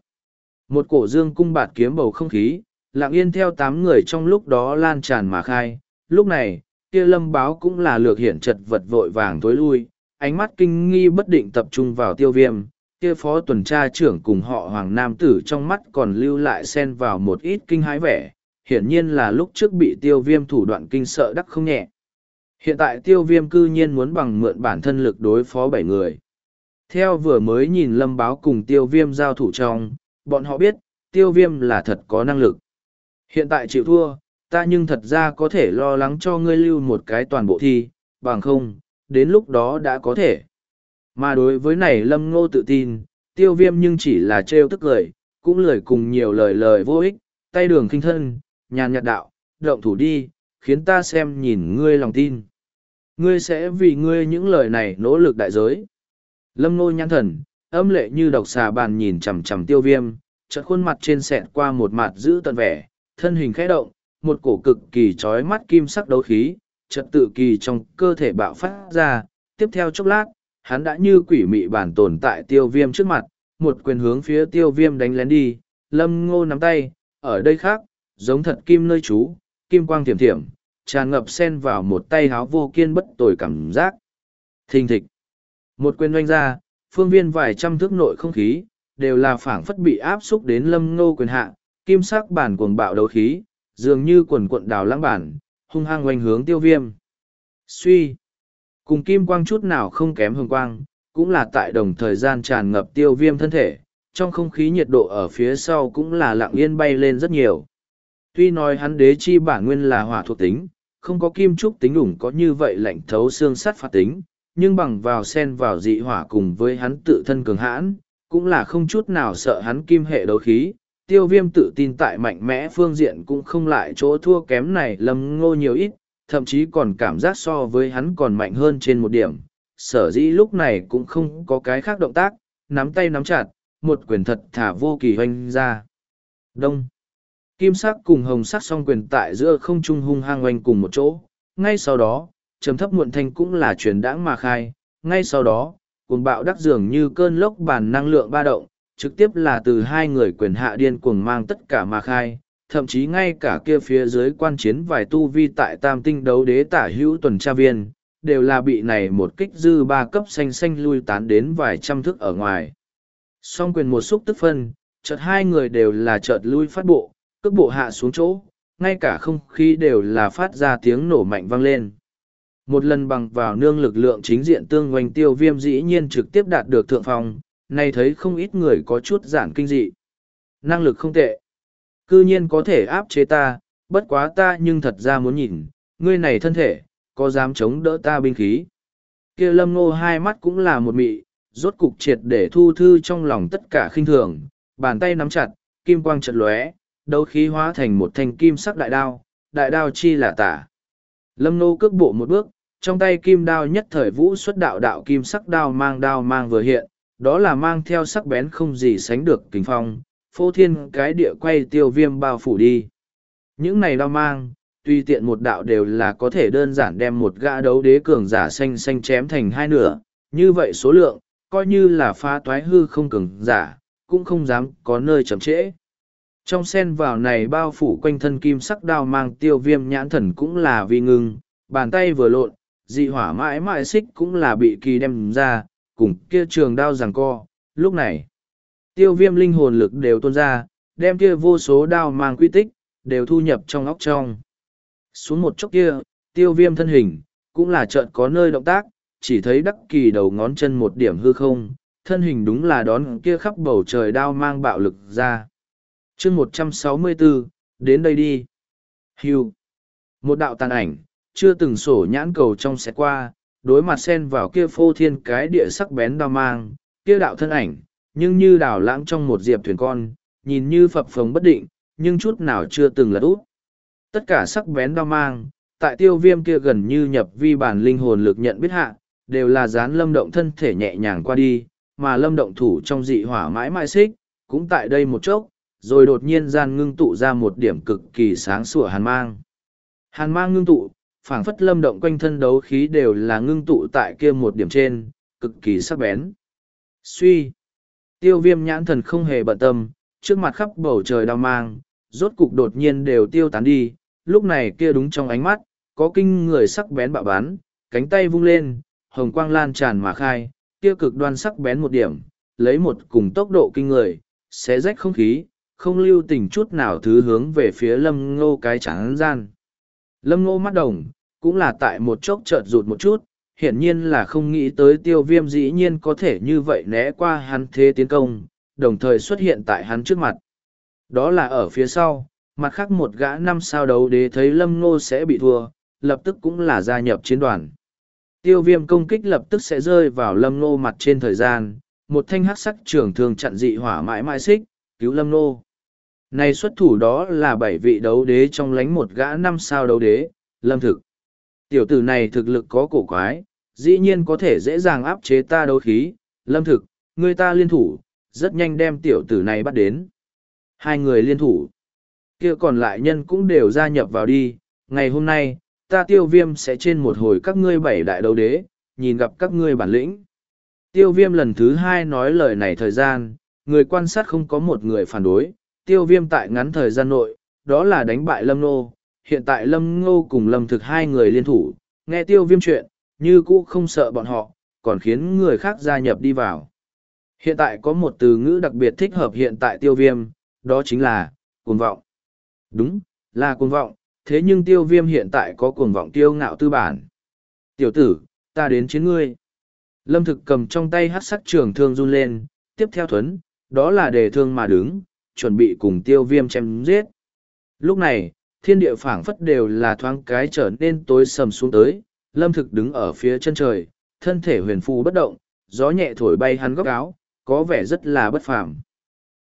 Một cổ dương cung bạt kiếm bầu không khí, lặng yên theo tám người trong lúc đó lan tràn mà khai, lúc này, kia lâm báo cũng là lược hiển chật vật vội vàng tối lui, ánh mắt kinh nghi bất định tập trung vào tiêu viêm, kia phó tuần tra trưởng cùng họ hoàng nam tử trong mắt còn lưu lại xen vào một ít kinh hái vẻ, hiển nhiên là lúc trước bị tiêu viêm thủ đoạn kinh sợ đắc không nhẹ. Hiện tại tiêu viêm cư nhiên muốn bằng mượn bản thân lực đối phó bảy người. Theo vừa mới nhìn lâm báo cùng tiêu viêm giao thủ trong, bọn họ biết, tiêu viêm là thật có năng lực. Hiện tại chịu thua, ta nhưng thật ra có thể lo lắng cho ngươi lưu một cái toàn bộ thi, bằng không, đến lúc đó đã có thể. Mà đối với này lâm ngô tự tin, tiêu viêm nhưng chỉ là trêu tức lời, cũng lời cùng nhiều lời lời vô ích, tay đường kinh thân, nhàn nhạt đạo, động thủ đi, khiến ta xem nhìn ngươi lòng tin. Ngươi sẽ vì ngươi những lời này nỗ lực đại giới. Lâm ngô nhãn thần, âm lệ như độc xà bàn nhìn chằm chằm tiêu viêm, chợt khuôn mặt trên sẹt qua một mặt giữ tận vẻ, thân hình khẽ động, một cổ cực kỳ trói mắt kim sắc đấu khí, trật tự kỳ trong cơ thể bạo phát ra, tiếp theo chốc lát, hắn đã như quỷ mị bản tồn tại tiêu viêm trước mặt, một quyền hướng phía tiêu viêm đánh lén đi, lâm ngô nắm tay, ở đây khác, giống thật kim nơi chú, kim quang thiểm thiểm, tràn ngập sen vào một tay háo vô kiên bất tồi cảm giác. Thình thịch. Một quyền doanh ra, phương viên vài trăm thước nội không khí, đều là phảng phất bị áp xúc đến lâm ngô quyền hạ, kim sắc bản cuồng bạo đấu khí, dường như quần cuộn đào lãng bản, hung hăng oanh hướng tiêu viêm. Suy. Cùng kim quang chút nào không kém hồng quang, cũng là tại đồng thời gian tràn ngập tiêu viêm thân thể, trong không khí nhiệt độ ở phía sau cũng là lặng yên bay lên rất nhiều. Tuy nói hắn đế chi bản nguyên là hỏa thuộc tính, không có kim trúc tính ủng có như vậy lạnh thấu xương sắt phạt tính, nhưng bằng vào sen vào dị hỏa cùng với hắn tự thân cường hãn, cũng là không chút nào sợ hắn kim hệ đấu khí. Tiêu viêm tự tin tại mạnh mẽ phương diện cũng không lại chỗ thua kém này lâm ngô nhiều ít, thậm chí còn cảm giác so với hắn còn mạnh hơn trên một điểm. Sở dĩ lúc này cũng không có cái khác động tác, nắm tay nắm chặt, một quyền thật thả vô kỳ hoanh ra. Đông. Kim sắc cùng hồng sắc song quyền tại giữa không trung hung hăng oanh cùng một chỗ. Ngay sau đó, trầm thấp muộn thanh cũng là truyền đãng mà khai. Ngay sau đó, cuồng bạo đắc dường như cơn lốc bản năng lượng ba động, trực tiếp là từ hai người quyền hạ điên cuồng mang tất cả mà khai, thậm chí ngay cả kia phía dưới quan chiến vài tu vi tại tam tinh đấu đế tả hữu tuần tra viên, đều là bị này một kích dư ba cấp xanh xanh lui tán đến vài trăm thước ở ngoài. Song quyền một xúc tức phân, chợt hai người đều là chợt lui phát bộ, cước bộ hạ xuống chỗ, ngay cả không khí đều là phát ra tiếng nổ mạnh vang lên. Một lần bằng vào nương lực lượng chính diện tương oanh tiêu viêm dĩ nhiên trực tiếp đạt được thượng phòng nay thấy không ít người có chút giản kinh dị. Năng lực không tệ. Cư nhiên có thể áp chế ta, bất quá ta nhưng thật ra muốn nhìn, ngươi này thân thể, có dám chống đỡ ta binh khí. kia lâm ngô hai mắt cũng là một mị, rốt cục triệt để thu thư trong lòng tất cả khinh thường, bàn tay nắm chặt, kim quang chật lóe, đấu khí hóa thành một thanh kim sắc đại đao, đại đao chi là tả. Lâm nô cước bộ một bước, trong tay kim đao nhất thời vũ xuất đạo đạo kim sắc đao mang đao mang vừa hiện, đó là mang theo sắc bén không gì sánh được kính phong, phô thiên cái địa quay tiêu viêm bao phủ đi. Những này đao mang, tuy tiện một đạo đều là có thể đơn giản đem một gã đấu đế cường giả xanh xanh chém thành hai nửa, như vậy số lượng, coi như là phá toái hư không cường giả, cũng không dám có nơi chậm trễ. Trong sen vào này bao phủ quanh thân kim sắc đao mang tiêu viêm nhãn thần cũng là vì ngưng, bàn tay vừa lộn, dị hỏa mãi mãi xích cũng là bị kỳ đem ra, cùng kia trường đao giằng co. Lúc này, tiêu viêm linh hồn lực đều tuôn ra, đem kia vô số đao mang quy tích, đều thu nhập trong óc trong. Xuống một chốc kia, tiêu viêm thân hình, cũng là chợt có nơi động tác, chỉ thấy đắc kỳ đầu ngón chân một điểm hư không, thân hình đúng là đón kia khắp bầu trời đao mang bạo lực ra. chương một trăm sáu mươi bốn đến đây đi. hưu Một đạo tàn ảnh, chưa từng sổ nhãn cầu trong xe qua, đối mặt xen vào kia phô thiên cái địa sắc bén đao mang, kia đạo thân ảnh, nhưng như đảo lãng trong một diệp thuyền con, nhìn như phập phồng bất định, nhưng chút nào chưa từng lật út. Tất cả sắc bén đao mang, tại tiêu viêm kia gần như nhập vi bản linh hồn lực nhận biết hạ, đều là dán lâm động thân thể nhẹ nhàng qua đi, mà lâm động thủ trong dị hỏa mãi mãi xích, cũng tại đây một chốc, rồi đột nhiên gian ngưng tụ ra một điểm cực kỳ sáng sủa hàn mang. Hàn mang ngưng tụ, phảng phất lâm động quanh thân đấu khí đều là ngưng tụ tại kia một điểm trên, cực kỳ sắc bén. Suy. Tiêu viêm nhãn thần không hề bận tâm, trước mặt khắp bầu trời đao mang, rốt cục đột nhiên đều tiêu tán đi, lúc này kia đúng trong ánh mắt, có kinh người sắc bén bạo bán, cánh tay vung lên, hồng quang lan tràn mà khai, kia cực đoan sắc bén một điểm, lấy một cùng tốc độ kinh người, xé rách không khí, không lưu tình chút nào thứ hướng về phía lâm ngô cái trắng gian. Lâm ngô mắt đồng, cũng là tại một chốc chợt rụt một chút, hiển nhiên là không nghĩ tới tiêu viêm dĩ nhiên có thể như vậy né qua hắn thế tiến công, đồng thời xuất hiện tại hắn trước mặt. Đó là ở phía sau, mặt khác một gã năm sao đấu đế thấy lâm ngô sẽ bị thua, lập tức cũng là gia nhập chiến đoàn. Tiêu viêm công kích lập tức sẽ rơi vào lâm ngô mặt trên thời gian, một thanh hắc sắc trưởng thường chặn dị hỏa mãi mãi xích, cứu lâm ngô. Này xuất thủ đó là bảy vị đấu đế trong lánh một gã năm sao đấu đế, lâm thực. Tiểu tử này thực lực có cổ quái, dĩ nhiên có thể dễ dàng áp chế ta đấu khí, lâm thực, người ta liên thủ, rất nhanh đem tiểu tử này bắt đến. Hai người liên thủ. kia còn lại nhân cũng đều gia nhập vào đi, ngày hôm nay, ta tiêu viêm sẽ trên một hồi các ngươi bảy đại đấu đế, nhìn gặp các ngươi bản lĩnh. Tiêu viêm lần thứ hai nói lời này thời gian, người quan sát không có một người phản đối, tiêu viêm tại ngắn thời gian nội, đó là đánh bại lâm nô. Hiện tại lâm ngô cùng lâm thực hai người liên thủ, nghe tiêu viêm chuyện, như cũ không sợ bọn họ, còn khiến người khác gia nhập đi vào. Hiện tại có một từ ngữ đặc biệt thích hợp hiện tại tiêu viêm, đó chính là, cuồng vọng. Đúng, là cuồng vọng, thế nhưng tiêu viêm hiện tại có cuồng vọng tiêu ngạo tư bản. Tiểu tử, ta đến chiến ngươi. Lâm thực cầm trong tay hát sắc trường thương run lên, tiếp theo thuấn, đó là đề thương mà đứng, chuẩn bị cùng tiêu viêm chém giết. Lúc này, thiên địa phảng phất đều là thoáng cái trở nên tối sầm xuống tới, lâm thực đứng ở phía chân trời, thân thể huyền phù bất động, gió nhẹ thổi bay hắn góc áo, có vẻ rất là bất phàm.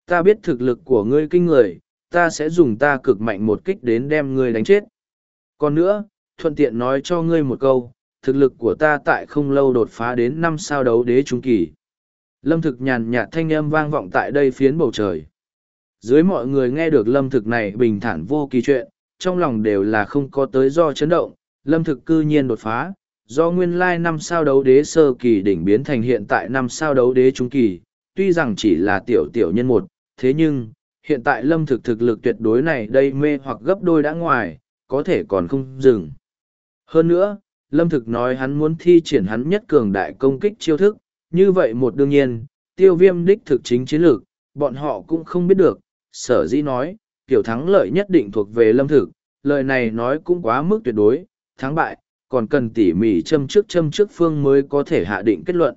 Ta biết thực lực của ngươi kinh người, ta sẽ dùng ta cực mạnh một kích đến đem ngươi đánh chết. Còn nữa, thuận tiện nói cho ngươi một câu, thực lực của ta tại không lâu đột phá đến năm sao đấu đế trung kỳ. Lâm thực nhàn nhạt thanh âm vang vọng tại đây phiến bầu trời. Dưới mọi người nghe được lâm thực này bình thản vô kỳ chuyện, trong lòng đều là không có tới do chấn động, lâm thực cư nhiên đột phá, do nguyên lai năm sao đấu đế sơ kỳ đỉnh biến thành hiện tại năm sao đấu đế trung kỳ, tuy rằng chỉ là tiểu tiểu nhân một, thế nhưng, hiện tại lâm thực thực lực tuyệt đối này đây mê hoặc gấp đôi đã ngoài, có thể còn không dừng. Hơn nữa, lâm thực nói hắn muốn thi triển hắn nhất cường đại công kích chiêu thức, như vậy một đương nhiên, tiêu viêm đích thực chính chiến lược, bọn họ cũng không biết được, sở dĩ nói, kiểu thắng lợi nhất định thuộc về lâm thực, lời này nói cũng quá mức tuyệt đối, thắng bại, còn cần tỉ mỉ châm trước châm trước phương mới có thể hạ định kết luận.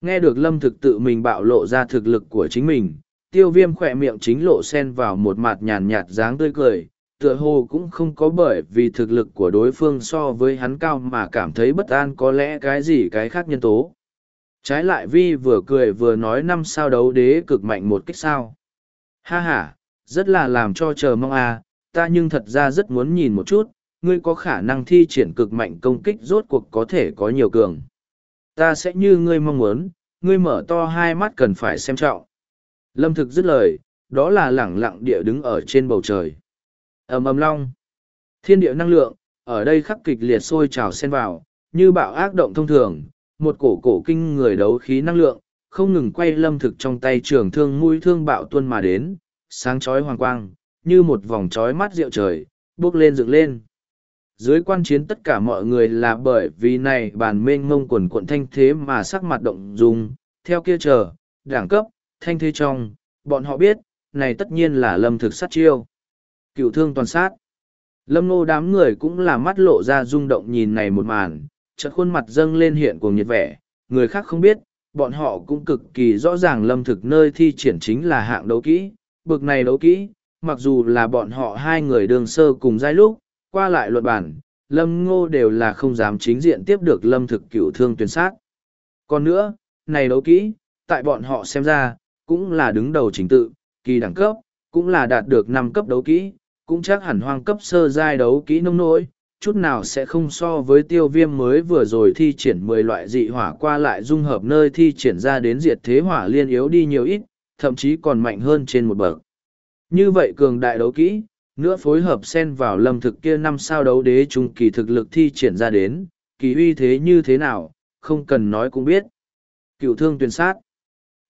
Nghe được lâm thực tự mình bạo lộ ra thực lực của chính mình, tiêu viêm khỏe miệng chính lộ sen vào một mặt nhàn nhạt dáng tươi cười, tựa hồ cũng không có bởi vì thực lực của đối phương so với hắn cao mà cảm thấy bất an có lẽ cái gì cái khác nhân tố. Trái lại vi vừa cười vừa nói năm sao đấu đế cực mạnh một cách sao. Ha ha, rất là làm cho chờ mong à, ta nhưng thật ra rất muốn nhìn một chút, ngươi có khả năng thi triển cực mạnh công kích rốt cuộc có thể có nhiều cường. Ta sẽ như ngươi mong muốn, ngươi mở to hai mắt cần phải xem trọng. Lâm thực dứt lời, đó là lẳng lặng địa đứng ở trên bầu trời. ầm ầm long. Thiên địa năng lượng, ở đây khắc kịch liệt sôi trào xen vào, như bạo ác động thông thường, một cổ cổ kinh người đấu khí năng lượng, không ngừng quay lâm thực trong tay trường thương mũi thương bạo tuân mà đến, sáng chói hoàng quang, như một vòng chói mắt rượu trời, bước lên dựng lên. Dưới quan chiến tất cả mọi người là bởi vì này bàn mênh mông quần quận thanh thế mà sắc mặt động dùng, theo kia chờ, đẳng cấp, thanh thế trong, bọn họ biết, này tất nhiên là lâm thực sát chiêu. Cựu thương toàn sát. Lâm nô đám người cũng là mắt lộ ra rung động nhìn này một màn, chợt khuôn mặt dâng lên hiện cuồng nhiệt vẻ, người khác không biết, bọn họ cũng cực kỳ rõ ràng lâm thực nơi thi triển chính là hạng đấu kỹ, bực này đấu kỹ, mặc dù là bọn họ hai người đường sơ cùng giai lúc, qua lại luật bản, lâm ngô đều là không dám chính diện tiếp được lâm thực cựu thương tuyển sát. Còn nữa, này đấu kỹ, tại bọn họ xem ra, cũng là đứng đầu chính tự, kỳ đẳng cấp, cũng là đạt được năm cấp đấu kỹ, cũng chắc hẳn hoang cấp sơ giai đấu kỹ nông nỗi, chút nào sẽ không so với tiêu viêm mới vừa rồi thi triển mười loại dị hỏa qua lại dung hợp nơi thi triển ra đến diệt thế hỏa liên yếu đi nhiều ít, thậm chí còn mạnh hơn trên một bậc. Như vậy cường đại đấu kỹ, nữa phối hợp xen vào lâm thực kia năm sao đấu đế trung kỳ thực lực thi triển ra đến, kỳ uy thế như thế nào, không cần nói cũng biết. Cựu thương tuyển sát.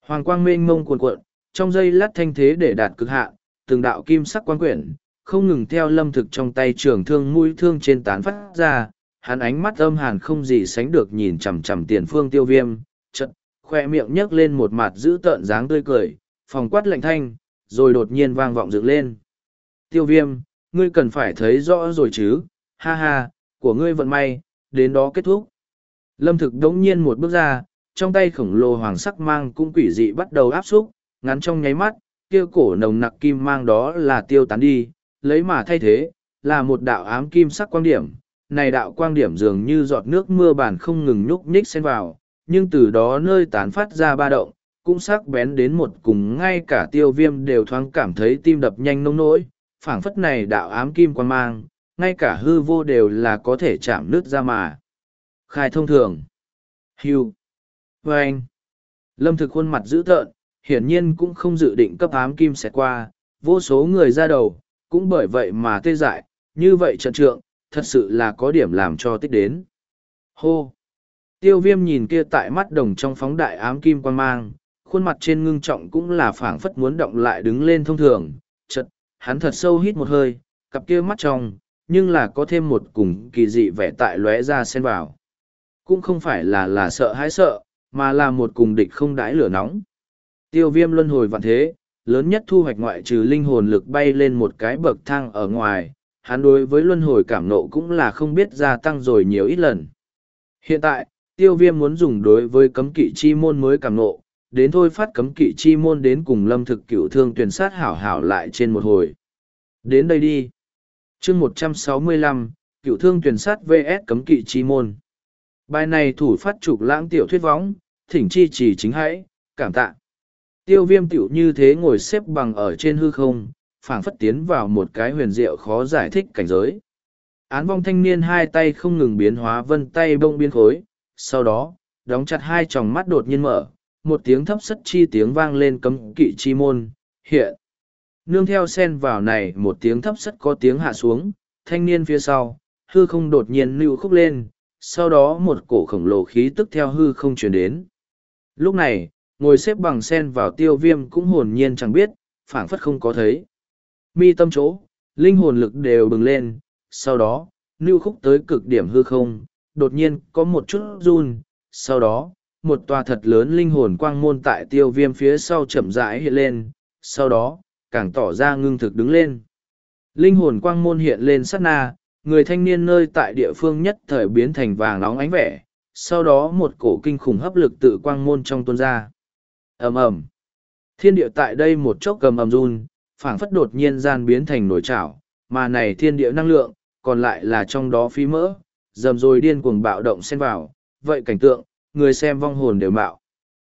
Hoàng quang mênh mông cuồn cuộn, trong dây lát thanh thế để đạt cực hạ, từng đạo kim sắc quan quyển, không ngừng theo lâm thực trong tay trường thương mũi thương trên tán phát ra, hắn ánh mắt âm hàn không gì sánh được nhìn chằm chằm tiền phương tiêu viêm, chật, khoe miệng nhấc lên một mặt giữ tợn dáng tươi cười, phòng quát lạnh thanh, rồi đột nhiên vang vọng dựng lên. Tiêu viêm, ngươi cần phải thấy rõ rồi chứ, ha ha, của ngươi vận may, đến đó kết thúc. Lâm thực đống nhiên một bước ra, trong tay khổng lồ hoàng sắc mang cũng quỷ dị bắt đầu áp xúc, ngắn trong nháy mắt, kia cổ nồng nặc kim mang đó là tiêu tán đi, lấy mà thay thế, là một đạo ám kim sắc quang điểm. Này đạo quang điểm dường như giọt nước mưa bản không ngừng nhúc nhích xen vào, nhưng từ đó nơi tán phát ra ba động, cũng sắc bén đến một cùng ngay cả tiêu viêm đều thoáng cảm thấy tim đập nhanh nông nỗi, phảng phất này đạo ám kim quang mang, ngay cả hư vô đều là có thể chạm nước ra mà. Khai thông thường. Hưu. Vâng. Lâm thực khuôn mặt dữ tợn, hiển nhiên cũng không dự định cấp ám kim sẽ qua, vô số người ra đầu, cũng bởi vậy mà tê dại, như vậy trận trượng, thật sự là có điểm làm cho tích đến. Hô! Tiêu viêm nhìn kia tại mắt đồng trong phóng đại ám kim quan mang, khuôn mặt trên ngưng trọng cũng là phảng phất muốn động lại đứng lên thông thường, chật, hắn thật sâu hít một hơi, cặp kia mắt trong, nhưng là có thêm một cùng kỳ dị vẻ tại lóe ra xen vào. Cũng không phải là là sợ hãi sợ, mà là một cùng địch không đãi lửa nóng. Tiêu viêm luân hồi vạn thế, lớn nhất thu hoạch ngoại trừ linh hồn lực bay lên một cái bậc thang ở ngoài, hắn đối với luân hồi cảm nộ cũng là không biết gia tăng rồi nhiều ít lần. Hiện tại, tiêu viêm muốn dùng đối với cấm kỵ chi môn mới cảm nộ, đến thôi phát cấm kỵ chi môn đến cùng lâm thực cựu thương tuyển sát hảo hảo lại trên một hồi. Đến đây đi. chương một trăm sáu mươi lăm cựu thương tuyển sát vs cấm kỵ chi môn. Bài này thủ phát trục lãng tiểu thuyết võng, thỉnh chi chỉ chính hãy, cảm tạ. Tiêu viêm tiểu như thế ngồi xếp bằng ở trên hư không, phảng phất tiến vào một cái huyền diệu khó giải thích cảnh giới. Án vong thanh niên hai tay không ngừng biến hóa vân tay bông biên khối, sau đó, đóng chặt hai tròng mắt đột nhiên mở, một tiếng thấp sất chi tiếng vang lên cấm kỵ chi môn, hiện. Nương theo sen vào này một tiếng thấp sất có tiếng hạ xuống, thanh niên phía sau, hư không đột nhiên lưu khúc lên, sau đó một cổ khổng lồ khí tức theo hư không chuyển đến. Lúc này, ngồi xếp bằng sen vào tiêu viêm cũng hồn nhiên chẳng biết, phảng phất không có thấy. Mi tâm chỗ, linh hồn lực đều bừng lên, sau đó, lưu khúc tới cực điểm hư không, đột nhiên có một chút run, sau đó, một tòa thật lớn linh hồn quang môn tại tiêu viêm phía sau chậm rãi hiện lên, sau đó, càng tỏ ra ngưng thực đứng lên. Linh hồn quang môn hiện lên sát na, người thanh niên nơi tại địa phương nhất thời biến thành vàng nóng ánh vẻ, sau đó một cổ kinh khủng hấp lực tự quang môn trong tuôn ra ầm ầm. Thiên địa tại đây một chốc cầm ầm run, phảng phất đột nhiên gian biến thành nổi chảo mà này thiên địa năng lượng còn lại là trong đó phí mỡ, dầm rồi điên cuồng bạo động xen vào, vậy cảnh tượng, người xem vong hồn đều mạo.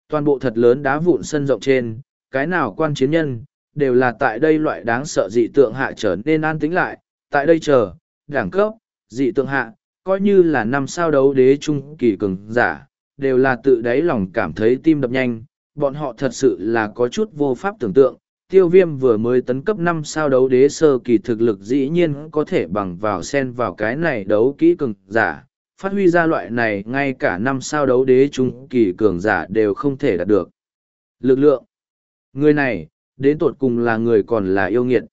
Toàn bộ thật lớn đá vụn sân rộng trên, cái nào quan chiến nhân, đều là tại đây loại đáng sợ dị tượng hạ trở nên an tĩnh lại, tại đây chờ, đẳng cấp, dị tượng hạ, coi như là năm sao đấu đế trung kỳ cường giả, đều là tự đáy lòng cảm thấy tim đập nhanh bọn họ thật sự là có chút vô pháp tưởng tượng. Tiêu viêm vừa mới tấn cấp năm sao đấu đế sơ kỳ thực lực dĩ nhiên có thể bằng vào sen vào cái này đấu kỹ cường giả, phát huy ra loại này ngay cả năm sao đấu đế trung kỳ cường giả đều không thể đạt được. Lực lượng Người này, đến tột cùng là người còn là yêu nghiệt.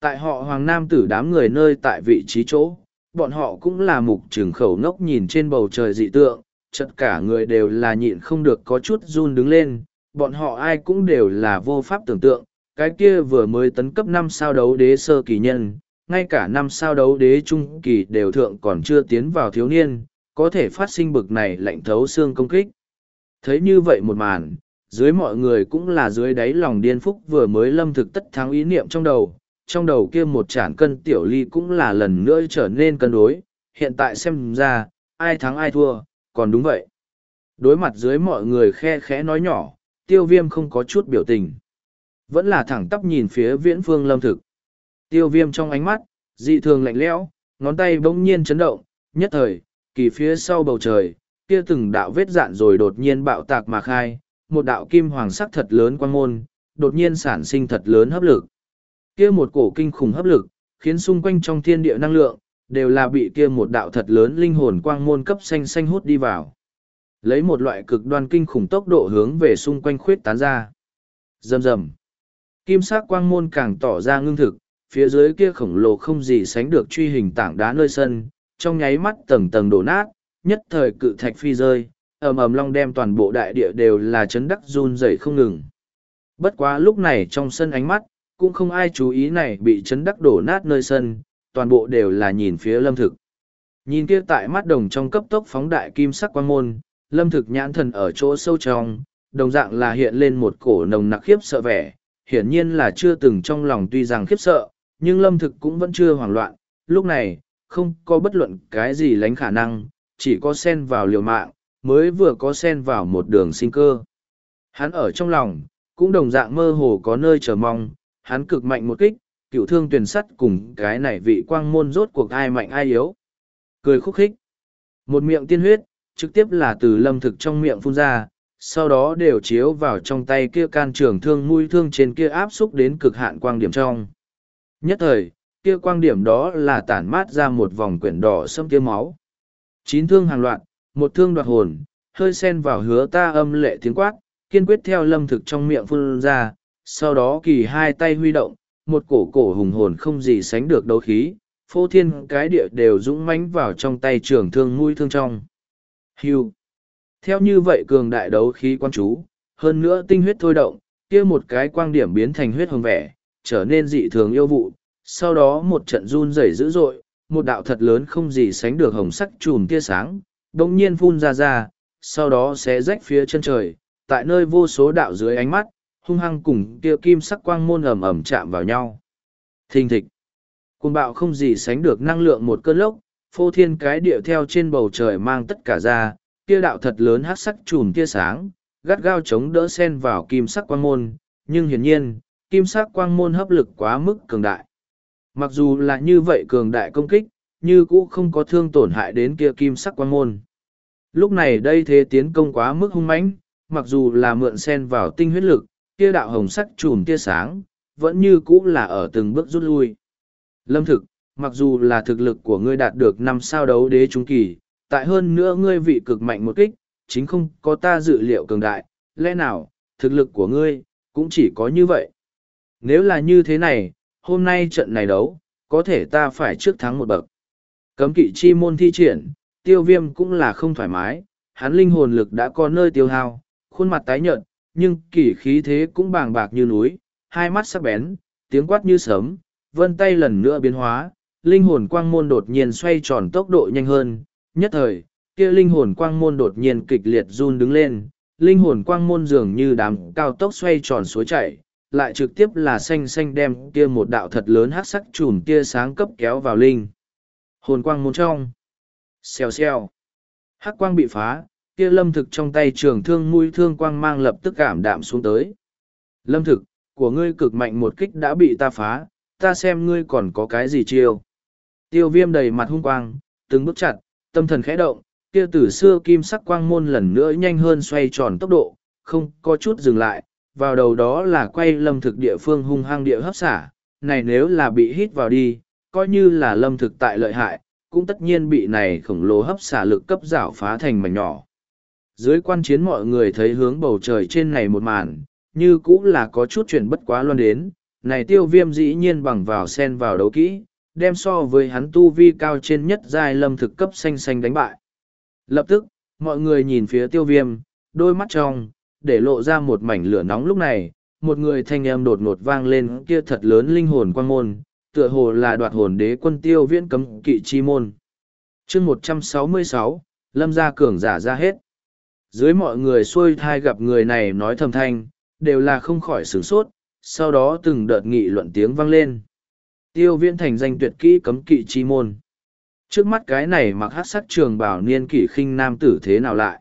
Tại họ Hoàng Nam tử đám người nơi tại vị trí chỗ, bọn họ cũng là mục trường khẩu ngốc nhìn trên bầu trời dị tượng, chật cả người đều là nhịn không được có chút run đứng lên, bọn họ ai cũng đều là vô pháp tưởng tượng, cái kia vừa mới tấn cấp năm sao đấu đế sơ kỳ nhân, ngay cả năm sao đấu đế trung kỳ đều thượng còn chưa tiến vào thiếu niên, có thể phát sinh bực này lạnh thấu xương công kích. Thấy như vậy một màn, dưới mọi người cũng là dưới đáy lòng điên phúc vừa mới lâm thực tất thắng ý niệm trong đầu, trong đầu kia một chản cân tiểu ly cũng là lần nữa trở nên cân đối, hiện tại xem ra, ai thắng ai thua, còn đúng vậy. Đối mặt dưới mọi người khe khẽ nói nhỏ, tiêu viêm không có chút biểu tình. Vẫn là thẳng tắp nhìn phía viễn phương lâm thực. Tiêu viêm trong ánh mắt, dị thường lạnh lẽo, ngón tay bỗng nhiên chấn động, nhất thời, kỳ phía sau bầu trời, kia từng đạo vết dạn rồi đột nhiên bạo tạc mà khai, một đạo kim hoàng sắc thật lớn quang môn, đột nhiên sản sinh thật lớn hấp lực. Kia một cổ kinh khủng hấp lực, khiến xung quanh trong thiên địa năng lượng, đều là bị kia một đạo thật lớn linh hồn quang môn cấp xanh xanh hút đi vào. Lấy một loại cực đoan kinh khủng tốc độ hướng về xung quanh khuyết tán ra. Rầm rầm. Kim sắc quang môn càng tỏ ra ngưng thực, phía dưới kia khổng lồ không gì sánh được truy hình tảng đá nơi sân, trong nháy mắt tầng tầng đổ nát, nhất thời cự thạch phi rơi, ầm ầm long đem toàn bộ đại địa đều là chấn đắc run rẩy không ngừng. Bất quá lúc này trong sân ánh mắt, cũng không ai chú ý này bị chấn đắc đổ nát nơi sân, toàn bộ đều là nhìn phía lâm thực. Nhìn kia tại mắt đồng trong cấp tốc phóng đại kim sắc quang môn, lâm thực nhãn thần ở chỗ sâu trong, đồng dạng là hiện lên một cổ nồng nặc khiếp sợ vẻ, hiển nhiên là chưa từng trong lòng tuy rằng khiếp sợ, nhưng lâm thực cũng vẫn chưa hoảng loạn, lúc này, không có bất luận cái gì lánh khả năng, chỉ có sen vào liều mạng, mới vừa có sen vào một đường sinh cơ. Hắn ở trong lòng, cũng đồng dạng mơ hồ có nơi chờ mong, hắn cực mạnh một kích, cựu thương tuyển sắt cùng cái này vị quang môn rốt cuộc ai mạnh ai yếu. Cười khúc khích. Một miệng tiên huyết, trực tiếp là từ lâm thực trong miệng phun ra, sau đó đều chiếu vào trong tay kia can trường thương mũi thương trên kia áp xúc đến cực hạn quang điểm trong. Nhất thời, kia quang điểm đó là tản mát ra một vòng quyển đỏ xâm kia máu. Chín thương hàng loạt, một thương đoạt hồn, hơi sen vào hứa ta âm lệ tiếng quát, kiên quyết theo lâm thực trong miệng phun ra, sau đó kỳ hai tay huy động, một cổ cổ hùng hồn không gì sánh được đấu khí, phô thiên cái địa đều dũng mãnh vào trong tay trường thương mũi thương trong. Hưu. Theo như vậy cường đại đấu khí quan chú, hơn nữa tinh huyết thôi động, kia một cái quang điểm biến thành huyết hồng vẻ, trở nên dị thường yêu vụ, sau đó một trận run rẩy dữ dội, một đạo thật lớn không gì sánh được hồng sắc chùm tia sáng, đồng nhiên phun ra ra, sau đó sẽ rách phía chân trời, tại nơi vô số đạo dưới ánh mắt, hung hăng cùng kia kim sắc quang môn ầm ầm chạm vào nhau. Thình thịch. Cuồng bạo không gì sánh được năng lượng một cơn lốc, phô thiên cái địa theo trên bầu trời mang tất cả ra, kia đạo thật lớn hát sắc chùm tia sáng, gắt gao chống đỡ sen vào kim sắc quang môn, nhưng hiển nhiên, kim sắc quang môn hấp lực quá mức cường đại. Mặc dù là như vậy cường đại công kích, như cũ không có thương tổn hại đến kia kim sắc quang môn. Lúc này đây thế tiến công quá mức hung mãnh, mặc dù là mượn sen vào tinh huyết lực, kia đạo hồng sắc chùm tia sáng, vẫn như cũ là ở từng bước rút lui. Lâm thực, mặc dù là thực lực của ngươi đạt được năm sao đấu đế trung kỳ, tại hơn nữa ngươi vị cực mạnh một kích, chính không có ta dự liệu cường đại, lẽ nào, thực lực của ngươi, cũng chỉ có như vậy. Nếu là như thế này, hôm nay trận này đấu, có thể ta phải trước thắng một bậc. Cấm kỵ chi môn thi triển, tiêu viêm cũng là không thoải mái, hắn linh hồn lực đã có nơi tiêu hao, khuôn mặt tái nhợt, nhưng kỷ khí thế cũng bàng bạc như núi, hai mắt sắc bén, tiếng quát như sấm, vân tay lần nữa biến hóa, linh hồn quang môn đột nhiên xoay tròn tốc độ nhanh hơn, nhất thời, kia linh hồn quang môn đột nhiên kịch liệt run đứng lên, linh hồn quang môn dường như đám cao tốc xoay tròn suối chảy, lại trực tiếp là xanh xanh đem kia một đạo thật lớn hát sắc chùm tia sáng cấp kéo vào linh. Hồn quang môn trong. Xèo xèo. Hắc quang bị phá, kia lâm thực trong tay trường thương mũi thương quang mang lập tức cảm đạm xuống tới. Lâm thực, của ngươi cực mạnh một kích đã bị ta phá, ta xem ngươi còn có cái gì chiêu. Tiêu viêm đầy mặt hung quang, từng bước chặt, tâm thần khẽ động, kia từ xưa kim sắc quang môn lần nữa nhanh hơn xoay tròn tốc độ, không có chút dừng lại, vào đầu đó là quay lâm thực địa phương hung hăng địa hấp xả, này nếu là bị hít vào đi, coi như là lâm thực tại lợi hại, cũng tất nhiên bị này khổng lồ hấp xả lực cấp rảo phá thành mảnh nhỏ. Dưới quan chiến mọi người thấy hướng bầu trời trên này một màn, như cũng là có chút chuyển bất quá loan đến, này tiêu viêm dĩ nhiên bằng vào sen vào đấu kỹ, đem so với hắn tu vi cao trên nhất giai lâm thực cấp xanh xanh đánh bại. Lập tức, mọi người nhìn phía tiêu viêm, đôi mắt trong, để lộ ra một mảnh lửa nóng lúc này, một người thanh âm đột ngột vang lên kia thật lớn linh hồn quang môn, tựa hồ là đoạt hồn đế quân tiêu viễn cấm kỵ chi môn. chương một trăm sáu mươi sáu lâm gia cường giả ra hết. Dưới mọi người xuôi thai gặp người này nói thầm thanh, đều là không khỏi sửng sốt, sau đó từng đợt nghị luận tiếng vang lên. Tiêu viễn thành danh tuyệt kỹ cấm kỵ chi môn. Trước mắt cái này mặc hát sắc trường bảo niên kỷ khinh nam tử thế nào lại?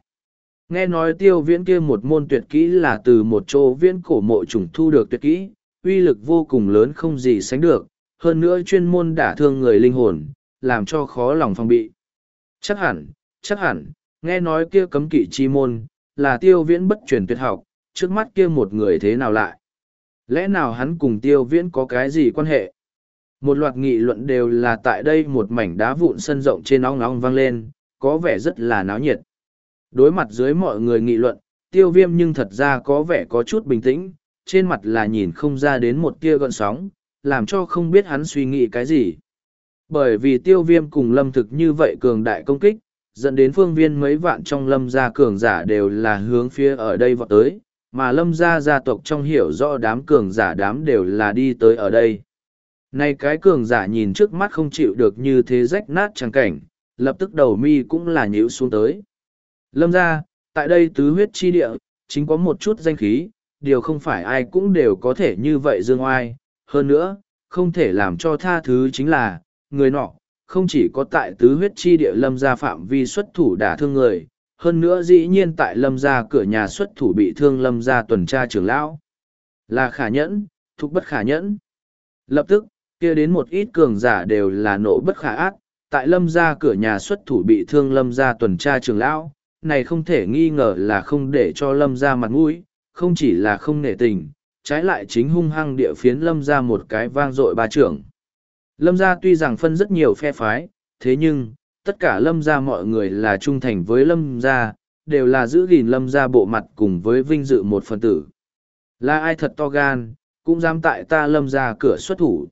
Nghe nói tiêu viễn kia một môn tuyệt kỹ là từ một chỗ viễn cổ mộ trùng thu được tuyệt kỹ, uy lực vô cùng lớn không gì sánh được, hơn nữa chuyên môn đả thương người linh hồn, làm cho khó lòng phòng bị. Chắc hẳn, chắc hẳn, nghe nói kia cấm kỵ chi môn, là tiêu viễn bất truyền tuyệt học, trước mắt kia một người thế nào lại? Lẽ nào hắn cùng tiêu viễn có cái gì quan hệ? Một loạt nghị luận đều là tại đây một mảnh đá vụn sân rộng trên ong ong vang lên, có vẻ rất là náo nhiệt. Đối mặt dưới mọi người nghị luận, tiêu viêm nhưng thật ra có vẻ có chút bình tĩnh, trên mặt là nhìn không ra đến một tia gọn sóng, làm cho không biết hắn suy nghĩ cái gì. Bởi vì tiêu viêm cùng lâm thực như vậy cường đại công kích, dẫn đến phương viên mấy vạn trong lâm gia cường giả đều là hướng phía ở đây vọt tới, mà lâm gia gia tộc trong hiểu rõ đám cường giả đám đều là đi tới ở đây. Này cái cường giả nhìn trước mắt không chịu được như thế rách nát trang cảnh, lập tức đầu mi cũng là nhíu xuống tới. Lâm gia, tại đây tứ huyết chi địa, chính có một chút danh khí, điều không phải ai cũng đều có thể như vậy dương oai. Hơn nữa, không thể làm cho tha thứ chính là, người nọ, không chỉ có tại tứ huyết chi địa lâm gia phạm vi xuất thủ đả thương người, hơn nữa dĩ nhiên tại lâm gia cửa nhà xuất thủ bị thương lâm gia tuần tra trưởng lão. Là khả nhẫn, thúc bất khả nhẫn. Lập tức, kia đến một ít cường giả đều là nộ bất khả ác, tại lâm gia cửa nhà xuất thủ bị thương lâm gia tuần tra trưởng lão, này không thể nghi ngờ là không để cho lâm gia mặt mũi, không chỉ là không nể tình, trái lại chính hung hăng địa phiến lâm gia một cái vang dội ba trưởng. Lâm gia tuy rằng phân rất nhiều phe phái, thế nhưng, tất cả lâm gia mọi người là trung thành với lâm gia, đều là giữ gìn lâm gia bộ mặt cùng với vinh dự một phần tử. Là ai thật to gan, cũng dám tại ta lâm gia cửa xuất thủ.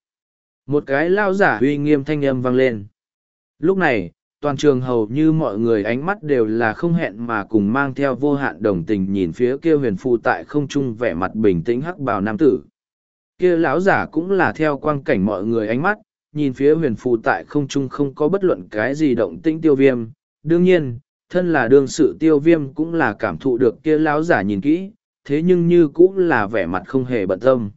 Một cái lao giả uy nghiêm thanh âm vang lên. Lúc này, toàn trường hầu như mọi người ánh mắt đều là không hẹn mà cùng mang theo vô hạn đồng tình nhìn phía kia huyền phụ tại không trung vẻ mặt bình tĩnh hắc bào nam tử. Kia lão giả cũng là theo quang cảnh mọi người ánh mắt, nhìn phía huyền phù tại không trung không có bất luận cái gì động tĩnh tiêu viêm. Đương nhiên, thân là đương sự tiêu viêm cũng là cảm thụ được kia lão giả nhìn kỹ, thế nhưng như cũng là vẻ mặt không hề bận tâm.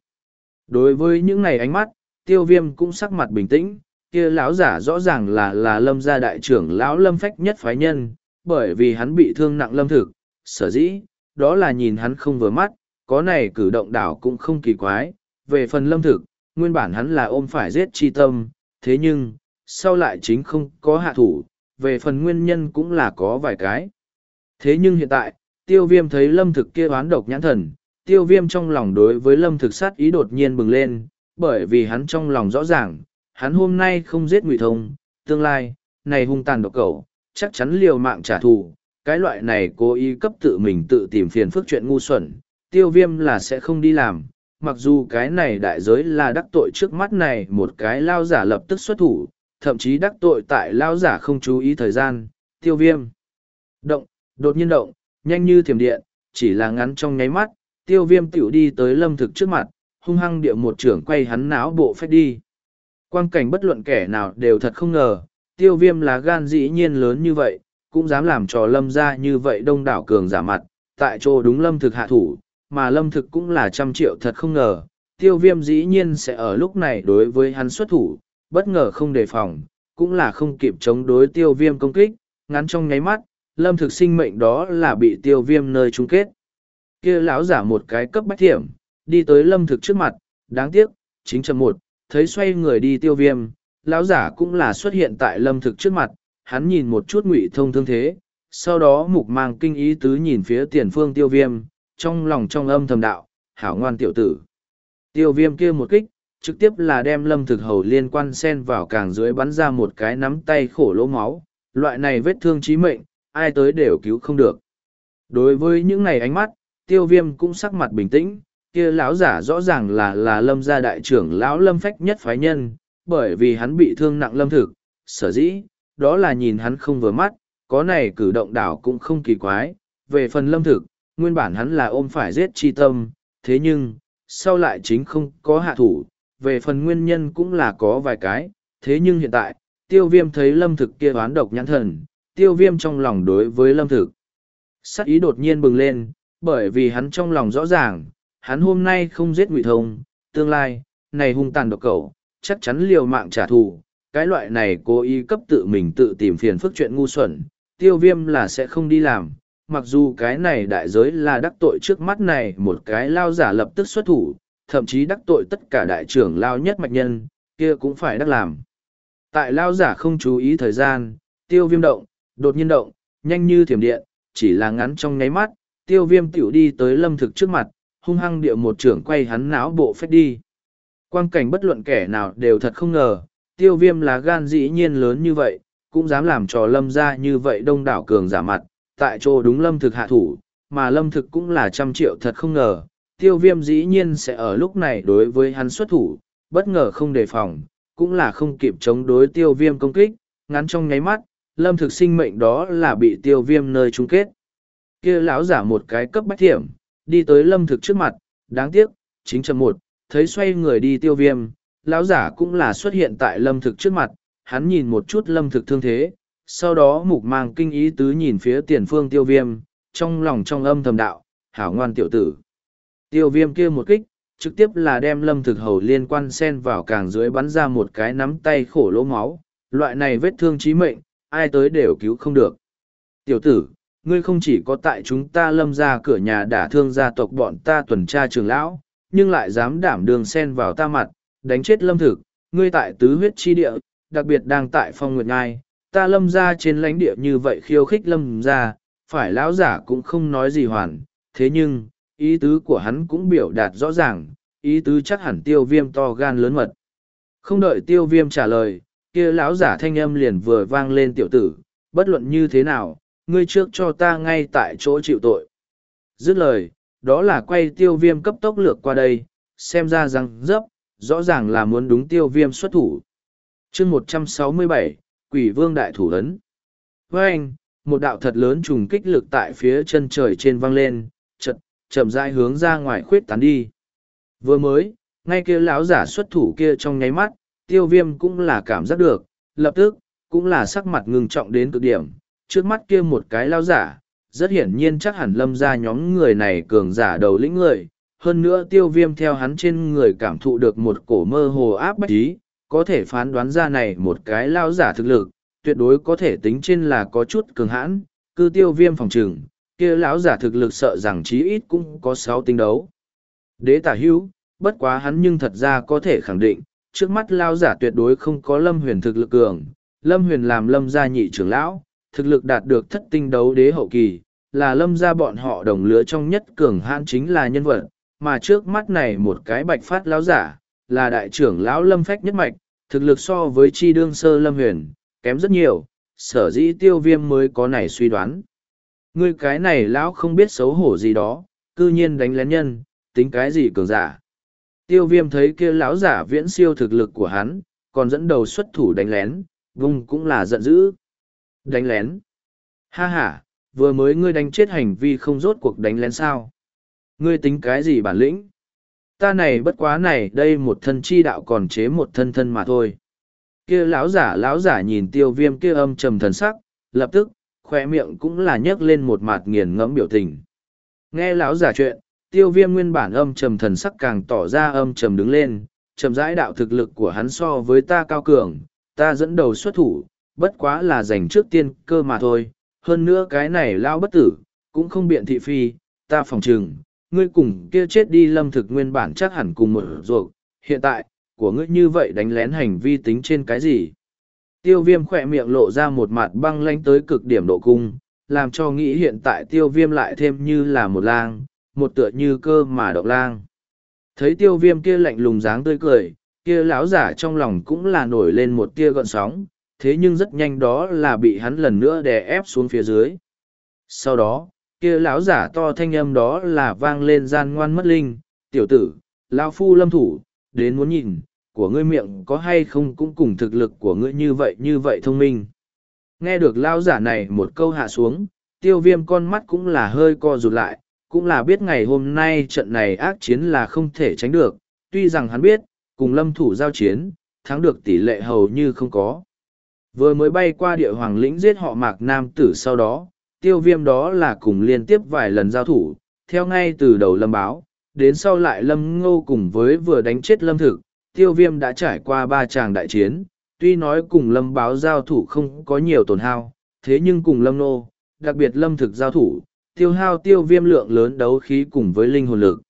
Đối với những này ánh mắt, tiêu viêm cũng sắc mặt bình tĩnh, kia lão giả rõ ràng là là lâm gia đại trưởng lão lâm phách nhất phái nhân, bởi vì hắn bị thương nặng lâm thực, sở dĩ, đó là nhìn hắn không vừa mắt, có này cử động đảo cũng không kỳ quái, về phần lâm thực, nguyên bản hắn là ôm phải giết chi tâm, thế nhưng, sau lại chính không có hạ thủ, về phần nguyên nhân cũng là có vài cái. Thế nhưng hiện tại, tiêu viêm thấy lâm thực kia oán độc nhãn thần, tiêu viêm trong lòng đối với lâm thực sát ý đột nhiên bừng lên, bởi vì hắn trong lòng rõ ràng, hắn hôm nay không giết ngụy thông, tương lai, này hung tàn độc cẩu, chắc chắn liều mạng trả thù, cái loại này cố ý cấp tự mình tự tìm phiền phức chuyện ngu xuẩn, tiêu viêm là sẽ không đi làm, mặc dù cái này đại giới là đắc tội trước mắt này một cái lao giả lập tức xuất thủ, thậm chí đắc tội tại lao giả không chú ý thời gian, tiêu viêm. Động, đột nhiên động, nhanh như thiểm điện, chỉ là ngắn trong nháy mắt, tiêu viêm tiểu đi tới lâm thực trước mặt, hung hăng địa một trưởng quay hắn náo bộ phép đi. Quang cảnh bất luận kẻ nào đều thật không ngờ, tiêu viêm là gan dĩ nhiên lớn như vậy, cũng dám làm trò lâm ra như vậy đông đảo cường giả mặt, tại chỗ đúng lâm thực hạ thủ, mà lâm thực cũng là trăm triệu thật không ngờ, tiêu viêm dĩ nhiên sẽ ở lúc này đối với hắn xuất thủ, bất ngờ không đề phòng, cũng là không kịp chống đối tiêu viêm công kích, ngắn trong nháy mắt, lâm thực sinh mệnh đó là bị tiêu viêm nơi chung kết. kia lão giả một cái cấp bách thiểm, đi tới lâm thực trước mặt, đáng tiếc, chính chậm một, thấy xoay người đi tiêu viêm, lão giả cũng là xuất hiện tại lâm thực trước mặt, hắn nhìn một chút ngụy thông thương thế, sau đó mục mang kinh ý tứ nhìn phía tiền phương tiêu viêm, trong lòng trong âm thầm đạo, hảo ngoan tiểu tử. Tiêu viêm kia một kích, trực tiếp là đem lâm thực hầu liên quan sen vào càng dưới bắn ra một cái nắm tay khổ lỗ máu, loại này vết thương chí mệnh, ai tới đều cứu không được. Đối với những này ánh mắt, tiêu viêm cũng sắc mặt bình tĩnh, kia lão giả rõ ràng là là lâm gia đại trưởng lão lâm phách nhất phái nhân, bởi vì hắn bị thương nặng lâm thực, sở dĩ, đó là nhìn hắn không vừa mắt, có này cử động đảo cũng không kỳ quái, về phần lâm thực, nguyên bản hắn là ôm phải giết chi tâm, thế nhưng, sau lại chính không có hạ thủ, về phần nguyên nhân cũng là có vài cái, thế nhưng hiện tại, tiêu viêm thấy lâm thực kia oán độc nhãn thần, tiêu viêm trong lòng đối với lâm thực. Sắc ý đột nhiên bừng lên, bởi vì hắn trong lòng rõ ràng, hắn hôm nay không giết ngụy thông, tương lai, này hung tàn độc cẩu, chắc chắn liều mạng trả thù, cái loại này cố ý cấp tự mình tự tìm phiền phức chuyện ngu xuẩn, tiêu viêm là sẽ không đi làm. Mặc dù cái này đại giới là đắc tội trước mắt này một cái lao giả lập tức xuất thủ, thậm chí đắc tội tất cả đại trưởng lao nhất mạch nhân, kia cũng phải đắc làm. Tại lao giả không chú ý thời gian, tiêu viêm động, đột nhiên động, nhanh như thiểm điện, chỉ là ngắn trong nháy mắt, tiêu viêm tiểu đi tới lâm thực trước mặt, hung hăng địa một trưởng quay hắn não bộ phép đi. Quang cảnh bất luận kẻ nào đều thật không ngờ, tiêu viêm là gan dĩ nhiên lớn như vậy, cũng dám làm trò lâm ra như vậy đông đảo cường giả mặt, tại chỗ đúng lâm thực hạ thủ, mà lâm thực cũng là trăm triệu thật không ngờ, tiêu viêm dĩ nhiên sẽ ở lúc này đối với hắn xuất thủ, bất ngờ không đề phòng, cũng là không kịp chống đối tiêu viêm công kích, ngắn trong nháy mắt, lâm thực sinh mệnh đó là bị tiêu viêm nơi chung kết. kia lão giả một cái cấp bách thiểm, đi tới lâm thực trước mặt, đáng tiếc, chính chậm một, thấy xoay người đi tiêu viêm, lão giả cũng là xuất hiện tại lâm thực trước mặt, hắn nhìn một chút lâm thực thương thế, sau đó mục mang kinh ý tứ nhìn phía tiền phương tiêu viêm, trong lòng trong âm thầm đạo, hảo ngoan tiểu tử. Tiêu viêm kia một kích, trực tiếp là đem lâm thực hầu liên quan sen vào càng dưới bắn ra một cái nắm tay khổ lỗ máu, loại này vết thương chí mệnh, ai tới đều cứu không được. Tiểu tử, ngươi không chỉ có tại chúng ta lâm ra cửa nhà đả thương gia tộc bọn ta tuần tra trường lão, nhưng lại dám đảm đường sen vào ta mặt, đánh chết lâm thực, ngươi tại tứ huyết chi địa, đặc biệt đang tại phong nguyệt ngai, ta lâm ra trên lãnh địa như vậy khiêu khích lâm ra, phải lão giả cũng không nói gì hoàn, thế nhưng, ý tứ của hắn cũng biểu đạt rõ ràng, ý tứ chắc hẳn tiêu viêm to gan lớn mật. Không đợi tiêu viêm trả lời, kia lão giả thanh âm liền vừa vang lên tiểu tử, bất luận như thế nào, ngươi trước cho ta ngay tại chỗ chịu tội. Dứt lời, đó là quay tiêu viêm cấp tốc lược qua đây, xem ra rằng dấp, rõ ràng là muốn đúng tiêu viêm xuất thủ. chương một trăm sáu mươi bảy quỷ vương đại thủ ấn. Với anh, một đạo thật lớn trùng kích lực tại phía chân trời trên văng lên, chật, chậm rãi hướng ra ngoài khuyết tán đi. Vừa mới, ngay kia lão giả xuất thủ kia trong nháy mắt, tiêu viêm cũng là cảm giác được, lập tức, cũng là sắc mặt ngừng trọng đến cực điểm, trước mắt kia một cái lão giả, rất hiển nhiên chắc hẳn lâm ra nhóm người này cường giả đầu lĩnh người. Hơn nữa tiêu viêm theo hắn trên người cảm thụ được một cổ mơ hồ áp bách ý, có thể phán đoán ra này một cái lao giả thực lực, tuyệt đối có thể tính trên là có chút cường hãn, cư tiêu viêm phòng trừng, kia lão giả thực lực sợ rằng chí ít cũng có sáu tinh đấu. Đế tả hữu, bất quá hắn nhưng thật ra có thể khẳng định, trước mắt lao giả tuyệt đối không có lâm huyền thực lực cường, lâm huyền làm lâm gia nhị trưởng lão, thực lực đạt được thất tinh đấu đế hậu kỳ, là lâm gia bọn họ đồng lứa trong nhất cường hãn chính là nhân vật, mà trước mắt này một cái bạch phát lão giả, là đại trưởng lão lâm phách nhất mạch, thực lực so với chi đương sơ lâm huyền, kém rất nhiều, sở dĩ tiêu viêm mới có này suy đoán. Ngươi cái này lão không biết xấu hổ gì đó, cư nhiên đánh lén nhân, tính cái gì cường giả. Tiêu viêm thấy kia lão giả viễn siêu thực lực của hắn, còn dẫn đầu xuất thủ đánh lén, vùng cũng là giận dữ. Đánh lén. Ha ha, vừa mới ngươi đánh chết hành vi không rốt cuộc đánh lén sao. Ngươi tính cái gì bản lĩnh? Ta này bất quá này đây một thân chi đạo còn chế một thân thân mà thôi. Kia lão giả lão giả nhìn tiêu viêm kia âm trầm thần sắc, lập tức, khoe miệng cũng là nhấc lên một mặt nghiền ngẫm biểu tình. Nghe lão giả chuyện, tiêu viêm nguyên bản âm trầm thần sắc càng tỏ ra âm trầm đứng lên, trầm rãi đạo thực lực của hắn so với ta cao cường, ta dẫn đầu xuất thủ, bất quá là giành trước tiên cơ mà thôi, hơn nữa cái này lao bất tử, cũng không biện thị phi, ta phòng trừng, ngươi cùng kia chết đi lâm thực nguyên bản chắc hẳn cùng một ruột, hiện tại, của ngươi như vậy đánh lén hành vi tính trên cái gì? Tiêu viêm khỏe miệng lộ ra một mặt băng lánh tới cực điểm độ cung, làm cho nghĩ hiện tại tiêu viêm lại thêm như là một lang, một tựa như cơ mà động lang. Thấy tiêu viêm kia lạnh lùng dáng tươi cười, kia lão giả trong lòng cũng là nổi lên một tia gọn sóng, thế nhưng rất nhanh đó là bị hắn lần nữa đè ép xuống phía dưới. Sau đó, kia lão giả to thanh âm đó là vang lên gian ngoan mất linh, tiểu tử, lão phu lâm thủ, đến muốn nhìn, của ngươi miệng có hay không cũng cùng thực lực của ngươi như vậy như vậy thông minh. Nghe được lão giả này một câu hạ xuống, tiêu viêm con mắt cũng là hơi co rụt lại, cũng là biết ngày hôm nay trận này ác chiến là không thể tránh được, tuy rằng hắn biết, cùng lâm thủ giao chiến, thắng được tỷ lệ hầu như không có. Vừa mới bay qua địa hoàng lĩnh giết họ mạc nam tử sau đó, tiêu viêm đó là cùng liên tiếp vài lần giao thủ, theo ngay từ đầu lâm báo, đến sau lại lâm ngô cùng với vừa đánh chết lâm thực, tiêu viêm đã trải qua ba tràng đại chiến, tuy nói cùng lâm báo giao thủ không có nhiều tổn hao, thế nhưng cùng lâm nô, đặc biệt lâm thực giao thủ, tiêu hao tiêu viêm lượng lớn đấu khí cùng với linh hồn lực.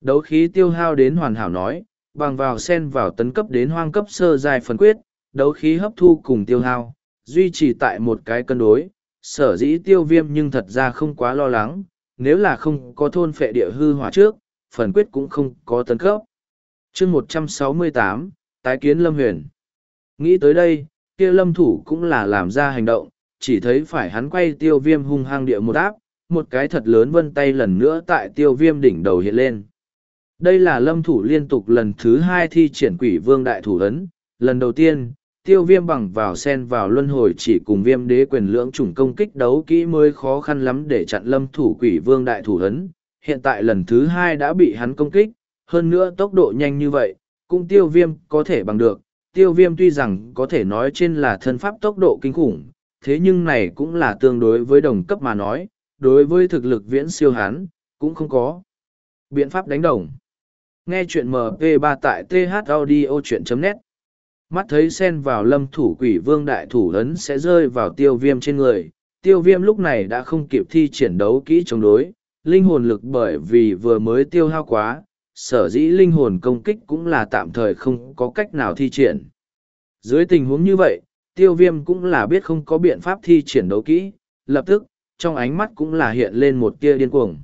Đấu khí tiêu hao đến hoàn hảo nói, bằng vào sen vào tấn cấp đến hoang cấp sơ dài phần quyết, đấu khí hấp thu cùng tiêu hao, duy trì tại một cái cân đối, sở dĩ tiêu viêm nhưng thật ra không quá lo lắng, nếu là không có thôn phệ địa hư hỏa trước, phần quyết cũng không có tấn cấp. chương một trăm sáu mươi tám tái kiến lâm huyền. Nghĩ tới đây, kia lâm thủ cũng là làm ra hành động, chỉ thấy phải hắn quay tiêu viêm hung hăng địa một áp, một cái thật lớn vân tay lần nữa tại tiêu viêm đỉnh đầu hiện lên. Đây là lâm thủ liên tục lần thứ hai thi triển quỷ vương đại thủ ấn, lần đầu tiên, tiêu viêm bằng vào sen vào luân hồi chỉ cùng viêm đế quyền lưỡng chủng công kích đấu kỹ mới khó khăn lắm để chặn lâm thủ quỷ vương đại thủ ấn, hiện tại lần thứ hai đã bị hắn công kích, hơn nữa tốc độ nhanh như vậy, cũng tiêu viêm có thể bằng được, tiêu viêm tuy rằng có thể nói trên là thân pháp tốc độ kinh khủng, thế nhưng này cũng là tương đối với đồng cấp mà nói, đối với thực lực viễn siêu hắn, cũng không có. Biện pháp đánh đồng. Nghe chuyện MP3 tại thaudio.net Mắt thấy sen vào lâm thủ quỷ vương đại thủ ấn sẽ rơi vào tiêu viêm trên người. Tiêu viêm lúc này đã không kịp thi triển đấu kỹ chống đối, linh hồn lực bởi vì vừa mới tiêu hao quá, sở dĩ linh hồn công kích cũng là tạm thời không có cách nào thi triển. Dưới tình huống như vậy, tiêu viêm cũng là biết không có biện pháp thi triển đấu kỹ, lập tức, trong ánh mắt cũng là hiện lên một tia điên cuồng.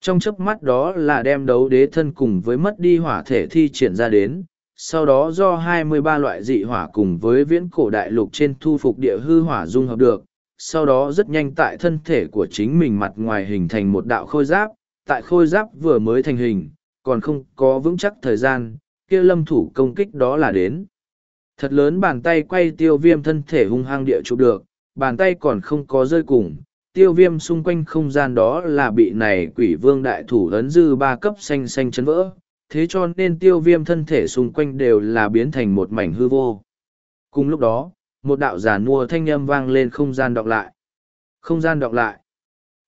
Trong chớp mắt đó là đem đấu đế thân cùng với mất đi hỏa thể thi triển ra đến, sau đó do 23 loại dị hỏa cùng với viễn cổ đại lục trên thu phục địa hư hỏa dung hợp được, sau đó rất nhanh tại thân thể của chính mình mặt ngoài hình thành một đạo khôi giáp, tại khôi giáp vừa mới thành hình, còn không có vững chắc thời gian, kia lâm thủ công kích đó là đến. Thật lớn bàn tay quay tiêu viêm thân thể hung hăng địa chụp được, bàn tay còn không có rơi cùng, tiêu viêm xung quanh không gian đó là bị này quỷ vương đại thủ ấn dư ba cấp xanh xanh chấn vỡ, thế cho nên tiêu viêm thân thể xung quanh đều là biến thành một mảnh hư vô. Cùng lúc đó, một đạo giả nua thanh âm vang lên không gian đọc lại. Không gian đọc lại.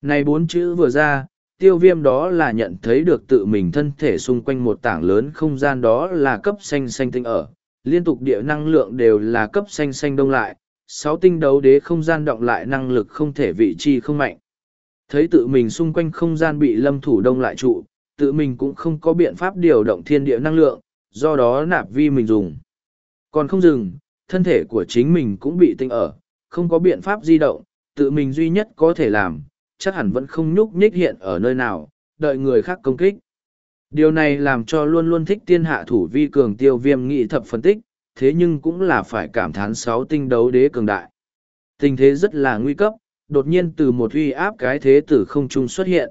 Này bốn chữ vừa ra, tiêu viêm đó là nhận thấy được tự mình thân thể xung quanh một tảng lớn không gian đó là cấp xanh xanh tinh ở. Liên tục địa năng lượng đều là cấp xanh xanh đông lại, sáu tinh đấu đế không gian động lại năng lực không thể vị trí không mạnh. Thấy tự mình xung quanh không gian bị lâm thủ đông lại trụ, tự mình cũng không có biện pháp điều động thiên địa năng lượng, do đó nạp vi mình dùng. Còn không dừng, thân thể của chính mình cũng bị tinh ở, không có biện pháp di động, tự mình duy nhất có thể làm, chắc hẳn vẫn không nhúc nhích hiện ở nơi nào, đợi người khác công kích. Điều này làm cho luôn luôn thích tiên hạ thủ vi cường tiêu viêm nghị thập phân tích, thế nhưng cũng là phải cảm thán sáu tinh đấu đế cường đại. Tình thế rất là nguy cấp, đột nhiên từ một uy áp cái thế tử không trung xuất hiện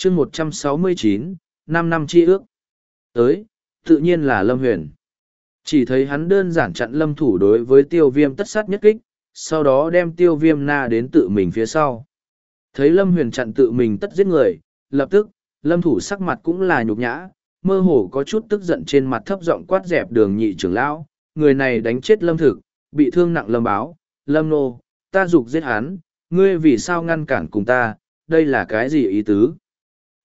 chương một trăm sáu mươi chín năm năm chi ước. Tới, tự nhiên là Lâm Huyền. Chỉ thấy hắn đơn giản chặn lâm thủ đối với tiêu viêm tất sát nhất kích, sau đó đem tiêu viêm na đến tự mình phía sau. Thấy lâm huyền chặn tự mình tất giết người, lập tức, lâm thủ sắc mặt cũng là nhục nhã, mơ hồ có chút tức giận trên mặt thấp giọng quát dẹp đường nhị trưởng lão, người này đánh chết lâm thực, bị thương nặng lâm báo, lâm nô, ta dục giết hắn, ngươi vì sao ngăn cản cùng ta, đây là cái gì ý tứ?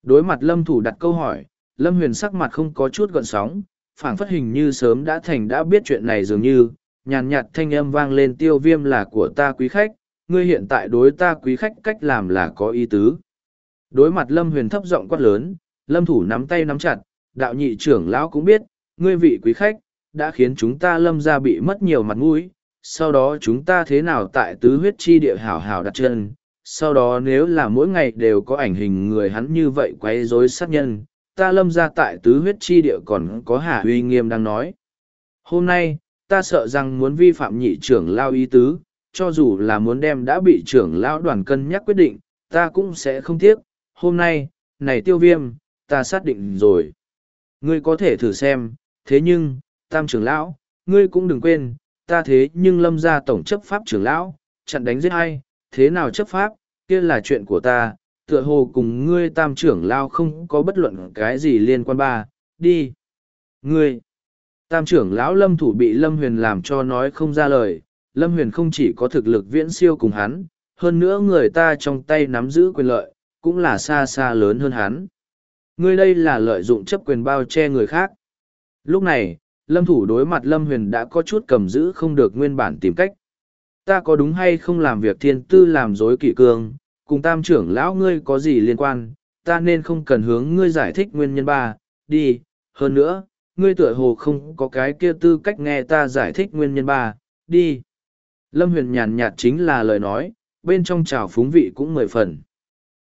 Đối mặt lâm thủ đặt câu hỏi, lâm huyền sắc mặt không có chút gợn sóng, phảng phất hình như sớm đã thành đã biết chuyện này dường như, nhàn nhạt thanh âm vang lên tiêu viêm là của ta quý khách, ngươi hiện tại đối ta quý khách cách làm là có ý tứ. Đối mặt lâm huyền thấp giọng quát lớn, lâm thủ nắm tay nắm chặt, đạo nhị trưởng lão cũng biết, ngươi vị quý khách, đã khiến chúng ta lâm ra bị mất nhiều mặt mũi, sau đó chúng ta thế nào tại tứ huyết chi địa hảo hảo đặt chân, sau đó nếu là mỗi ngày đều có ảnh hình người hắn như vậy quấy rối sát nhân, ta lâm ra tại tứ huyết chi địa còn có hà uy nghiêm đang nói. Hôm nay, ta sợ rằng muốn vi phạm nhị trưởng lao ý tứ, cho dù là muốn đem đã bị trưởng lão đoàn cân nhắc quyết định, ta cũng sẽ không tiếc. Hôm nay, này tiêu viêm, ta xác định rồi. Ngươi có thể thử xem, thế nhưng, tam trưởng lão, ngươi cũng đừng quên, ta thế nhưng lâm ra tổng chấp pháp trưởng lão, chặn đánh giết ai, thế nào chấp pháp, kia là chuyện của ta, tựa hồ cùng ngươi tam trưởng lao không có bất luận cái gì liên quan ba, đi. Ngươi, tam trưởng lão lâm thủ bị lâm huyền làm cho nói không ra lời, lâm huyền không chỉ có thực lực viễn siêu cùng hắn, hơn nữa người ta trong tay nắm giữ quyền lợi, cũng là xa xa lớn hơn hắn. Ngươi đây là lợi dụng chấp quyền bao che người khác. Lúc này, lâm thủ đối mặt lâm huyền đã có chút cầm giữ không được nguyên bản tìm cách. Ta có đúng hay không làm việc thiên tư làm dối kỷ cương, cùng tam trưởng lão ngươi có gì liên quan, ta nên không cần hướng ngươi giải thích nguyên nhân ba, đi, hơn nữa, ngươi tựa hồ không có cái kia tư cách nghe ta giải thích nguyên nhân ba, đi. Lâm huyền nhàn nhạt chính là lời nói, bên trong trào phúng vị cũng mười phần.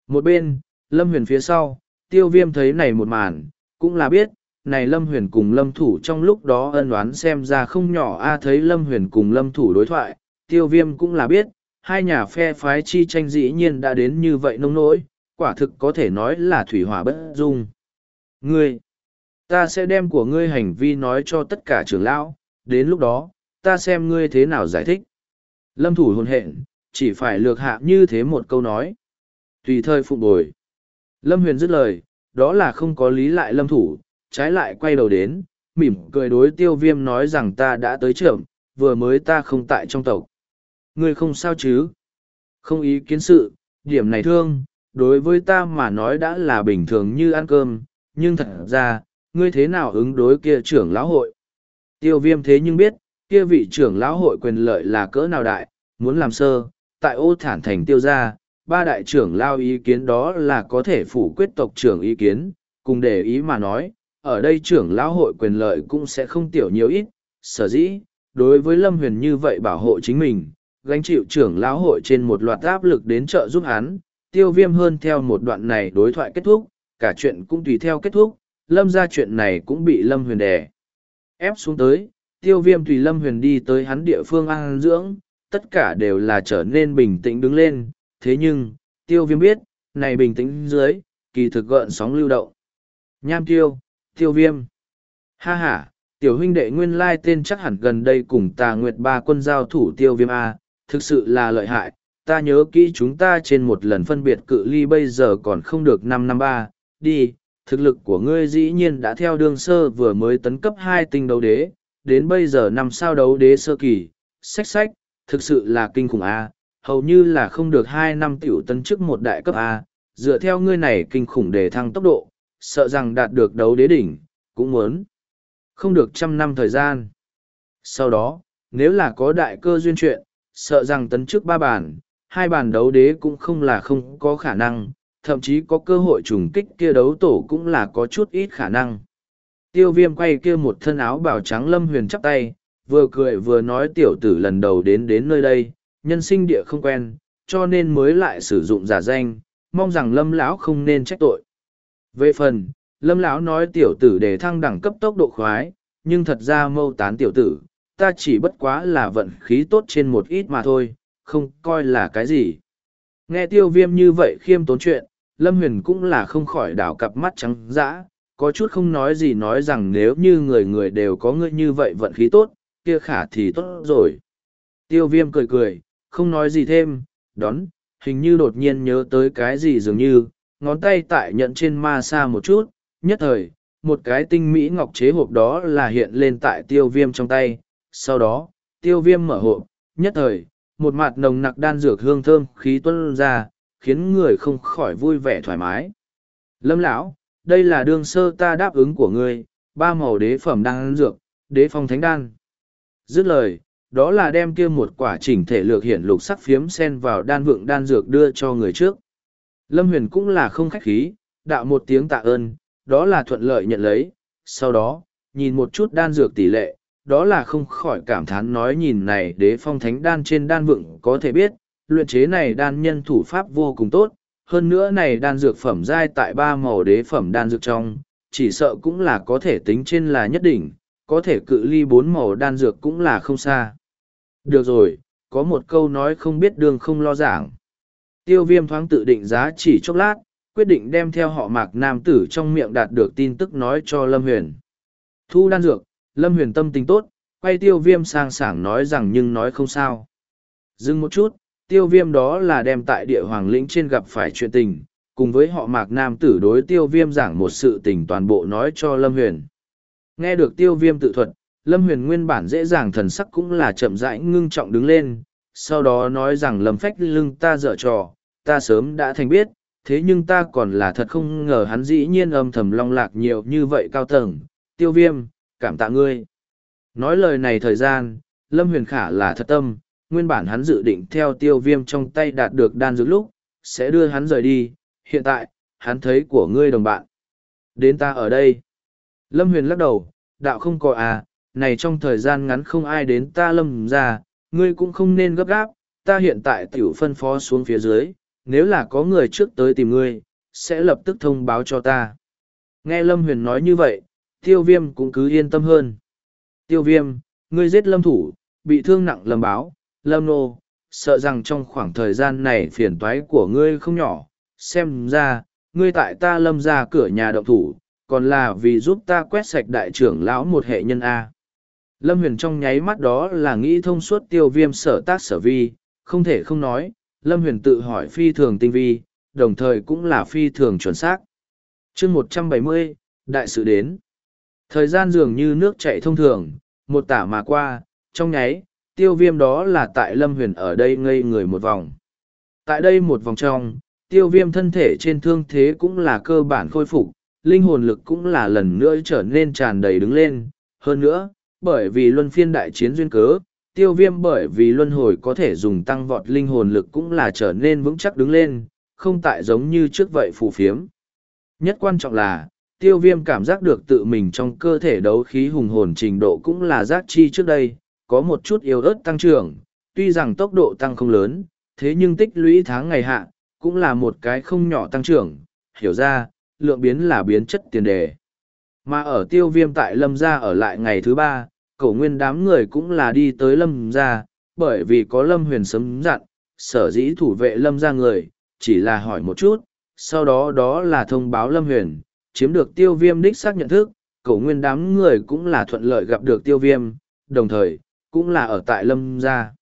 Một bên, Lâm huyền phía sau, tiêu viêm thấy này một màn, cũng là biết, này Lâm huyền cùng Lâm thủ trong lúc đó ân oán xem ra không nhỏ a thấy Lâm huyền cùng Lâm thủ đối thoại, tiêu viêm cũng là biết, hai nhà phe phái chi tranh dĩ nhiên đã đến như vậy nông nỗi, quả thực có thể nói là thủy hỏa bất dung. Ngươi, ta sẽ đem của ngươi hành vi nói cho tất cả trưởng lão, đến lúc đó, ta xem ngươi thế nào giải thích. Lâm thủ hồn hện, chỉ phải lược hạ như thế một câu nói. Tùy thời phụ bồi. Lâm huyền dứt lời, đó là không có lý lại lâm thủ, trái lại quay đầu đến, mỉm cười đối tiêu viêm nói rằng ta đã tới trưởng, vừa mới ta không tại trong tộc. Ngươi không sao chứ? Không ý kiến sự, điểm này thương, đối với ta mà nói đã là bình thường như ăn cơm, nhưng thật ra, ngươi thế nào ứng đối kia trưởng lão hội? Tiêu viêm thế nhưng biết, kia vị trưởng lão hội quyền lợi là cỡ nào đại, muốn làm sơ, tại ô thản thành tiêu gia, ba đại trưởng lao ý kiến đó là có thể phủ quyết tộc trưởng ý kiến, cùng để ý mà nói, ở đây trưởng lão hội quyền lợi cũng sẽ không tiểu nhiều ít, sở dĩ, đối với Lâm Huyền như vậy bảo hộ chính mình, gánh chịu trưởng lão hội trên một loạt áp lực đến trợ giúp hắn, tiêu viêm hơn theo một đoạn này đối thoại kết thúc, cả chuyện cũng tùy theo kết thúc, lâm ra chuyện này cũng bị lâm huyền đè. ép xuống tới, tiêu viêm tùy lâm huyền đi tới hắn địa phương an dưỡng, tất cả đều là trở nên bình tĩnh đứng lên, thế nhưng, tiêu viêm biết, này bình tĩnh dưới, kỳ thực gợn sóng lưu động. Nham tiêu, tiêu viêm. Ha ha, tiểu huynh đệ nguyên lai tên chắc hẳn gần đây cùng tà nguyệt ba quân giao thủ tiêu viêm A, thực sự là lợi hại, ta nhớ kỹ chúng ta trên một lần phân biệt cự ly bây giờ còn không được năm năm ba, đi, thực lực của ngươi dĩ nhiên đã theo đương sơ vừa mới tấn cấp hai tinh đấu đế, đến bây giờ năm sao đấu đế sơ kỳ, sách sách, thực sự là kinh khủng A, hầu như là không được hai năm tiểu tấn chức một đại cấp A, dựa theo ngươi này kinh khủng để thăng tốc độ, sợ rằng đạt được đấu đế đỉnh, cũng muốn không được trăm năm thời gian. Sau đó, nếu là có đại cơ duyên chuyện, sợ rằng tấn trước ba bàn, hai bàn đấu đế cũng không là không có khả năng, thậm chí có cơ hội trùng kích kia đấu tổ cũng là có chút ít khả năng. Tiêu viêm quay kia một thân áo bảo trắng lâm huyền chắp tay, vừa cười vừa nói tiểu tử lần đầu đến đến nơi đây, nhân sinh địa không quen, cho nên mới lại sử dụng giả danh, mong rằng lâm lão không nên trách tội. Về phần, lâm lão nói tiểu tử để thăng đẳng cấp tốc độ khoái, nhưng thật ra mâu tán tiểu tử, ta chỉ bất quá là vận khí tốt trên một ít mà thôi, không coi là cái gì. Nghe tiêu viêm như vậy khiêm tốn chuyện, Lâm Huyền cũng là không khỏi đảo cặp mắt trắng dã, có chút không nói gì nói rằng nếu như người người đều có ngươi như vậy vận khí tốt, kia khả thì tốt rồi. Tiêu viêm cười cười, không nói gì thêm, đón, hình như đột nhiên nhớ tới cái gì dường như, ngón tay tại nhận trên ma xa một chút, nhất thời, một cái tinh mỹ ngọc chế hộp đó là hiện lên tại tiêu viêm trong tay, sau đó, tiêu viêm mở hộp, nhất thời, một mặt nồng nặc đan dược hương thơm khí tuân ra, khiến người không khỏi vui vẻ thoải mái. Lâm lão, đây là đương sơ ta đáp ứng của ngươi, ba màu đế phẩm đan dược, đế phong thánh đan. Dứt lời, đó là đem kia một quả chỉnh thể lược hiển lục sắc phiếm sen vào đan vượng đan dược đưa cho người trước. Lâm huyền cũng là không khách khí, đạo một tiếng tạ ơn, đó là thuận lợi nhận lấy, sau đó, nhìn một chút đan dược tỷ lệ, đó là không khỏi cảm thán nói nhìn này đế phong thánh đan trên đan vựng có thể biết, luyện chế này đan nhân thủ pháp vô cùng tốt, hơn nữa này đan dược phẩm giai tại ba màu đế phẩm đan dược trong, chỉ sợ cũng là có thể tính trên là nhất định, có thể cự ly bốn màu đan dược cũng là không xa. Được rồi, có một câu nói không biết đường không lo giảng. Tiêu viêm thoáng tự định giá chỉ chốc lát, quyết định đem theo họ mạc nam tử trong miệng đạt được tin tức nói cho Lâm Huyền. Thu đan dược, Lâm huyền tâm tình tốt, quay tiêu viêm sang sảng nói rằng nhưng nói không sao. Dừng một chút, tiêu viêm đó là đem tại địa hoàng lĩnh trên gặp phải chuyện tình, cùng với họ mạc nam tử đối tiêu viêm giảng một sự tình toàn bộ nói cho Lâm Huyền. Nghe được tiêu viêm tự thuật, Lâm Huyền nguyên bản dễ dàng thần sắc cũng là chậm rãi ngưng trọng đứng lên, sau đó nói rằng Lâm Phách lưng ta dở trò, ta sớm đã thành biết, thế nhưng ta còn là thật không ngờ hắn dĩ nhiên âm thầm long lạc nhiều như vậy cao tầng, tiêu viêm, cảm tạ ngươi. Nói lời này thời gian, Lâm Huyền Khả là thật tâm, nguyên bản hắn dự định theo tiêu viêm trong tay đạt được đan dược lúc, sẽ đưa hắn rời đi, hiện tại, hắn thấy của ngươi đồng bạn. Đến ta ở đây. Lâm Huyền lắc đầu, đạo không có à, này trong thời gian ngắn không ai đến ta lâm ra, ngươi cũng không nên gấp gáp, ta hiện tại tiểu phân phó xuống phía dưới, nếu là có người trước tới tìm ngươi, sẽ lập tức thông báo cho ta. Nghe Lâm Huyền nói như vậy, tiêu viêm cũng cứ yên tâm hơn. Tiêu viêm, ngươi giết lâm thủ, bị thương nặng lâm báo, lâm nô, sợ rằng trong khoảng thời gian này phiền toái của ngươi không nhỏ, xem ra, ngươi tại ta lâm ra cửa nhà động thủ, còn là vì giúp ta quét sạch đại trưởng lão một hệ nhân A. Lâm huyền trong nháy mắt đó là nghĩ thông suốt tiêu viêm sở tác sở vi, không thể không nói, Lâm huyền tự hỏi phi thường tinh vi, đồng thời cũng là phi thường chuẩn xác. chương một trăm bảy mươi đại sự đến. Thời gian dường như nước chạy thông thường, một tả mà qua, trong nháy, tiêu viêm đó là tại Lâm huyền ở đây ngây người một vòng. Tại đây một vòng trong, tiêu viêm thân thể trên thương thế cũng là cơ bản khôi phục, linh hồn lực cũng là lần nữa trở nên tràn đầy đứng lên. Hơn nữa, bởi vì luân phiên đại chiến duyên cớ, tiêu viêm bởi vì luân hồi có thể dùng tăng vọt linh hồn lực cũng là trở nên vững chắc đứng lên, không tại giống như trước vậy phù phiếm. Nhất quan trọng là, tiêu viêm cảm giác được tự mình trong cơ thể đấu khí hùng hồn trình độ cũng là giác chi trước đây, có một chút yếu ớt tăng trưởng, tuy rằng tốc độ tăng không lớn, thế nhưng tích lũy tháng ngày hạ, cũng là một cái không nhỏ tăng trưởng, hiểu ra, lượng biến là biến chất tiền đề. Mà ở tiêu viêm tại lâm gia ở lại ngày thứ ba, cổ nguyên đám người cũng là đi tới lâm gia, bởi vì có lâm huyền sấm dặn, sở dĩ thủ vệ lâm gia người, chỉ là hỏi một chút, sau đó đó là thông báo lâm huyền, chiếm được tiêu viêm đích xác nhận thức, cổ nguyên đám người cũng là thuận lợi gặp được tiêu viêm, đồng thời, cũng là ở tại lâm gia.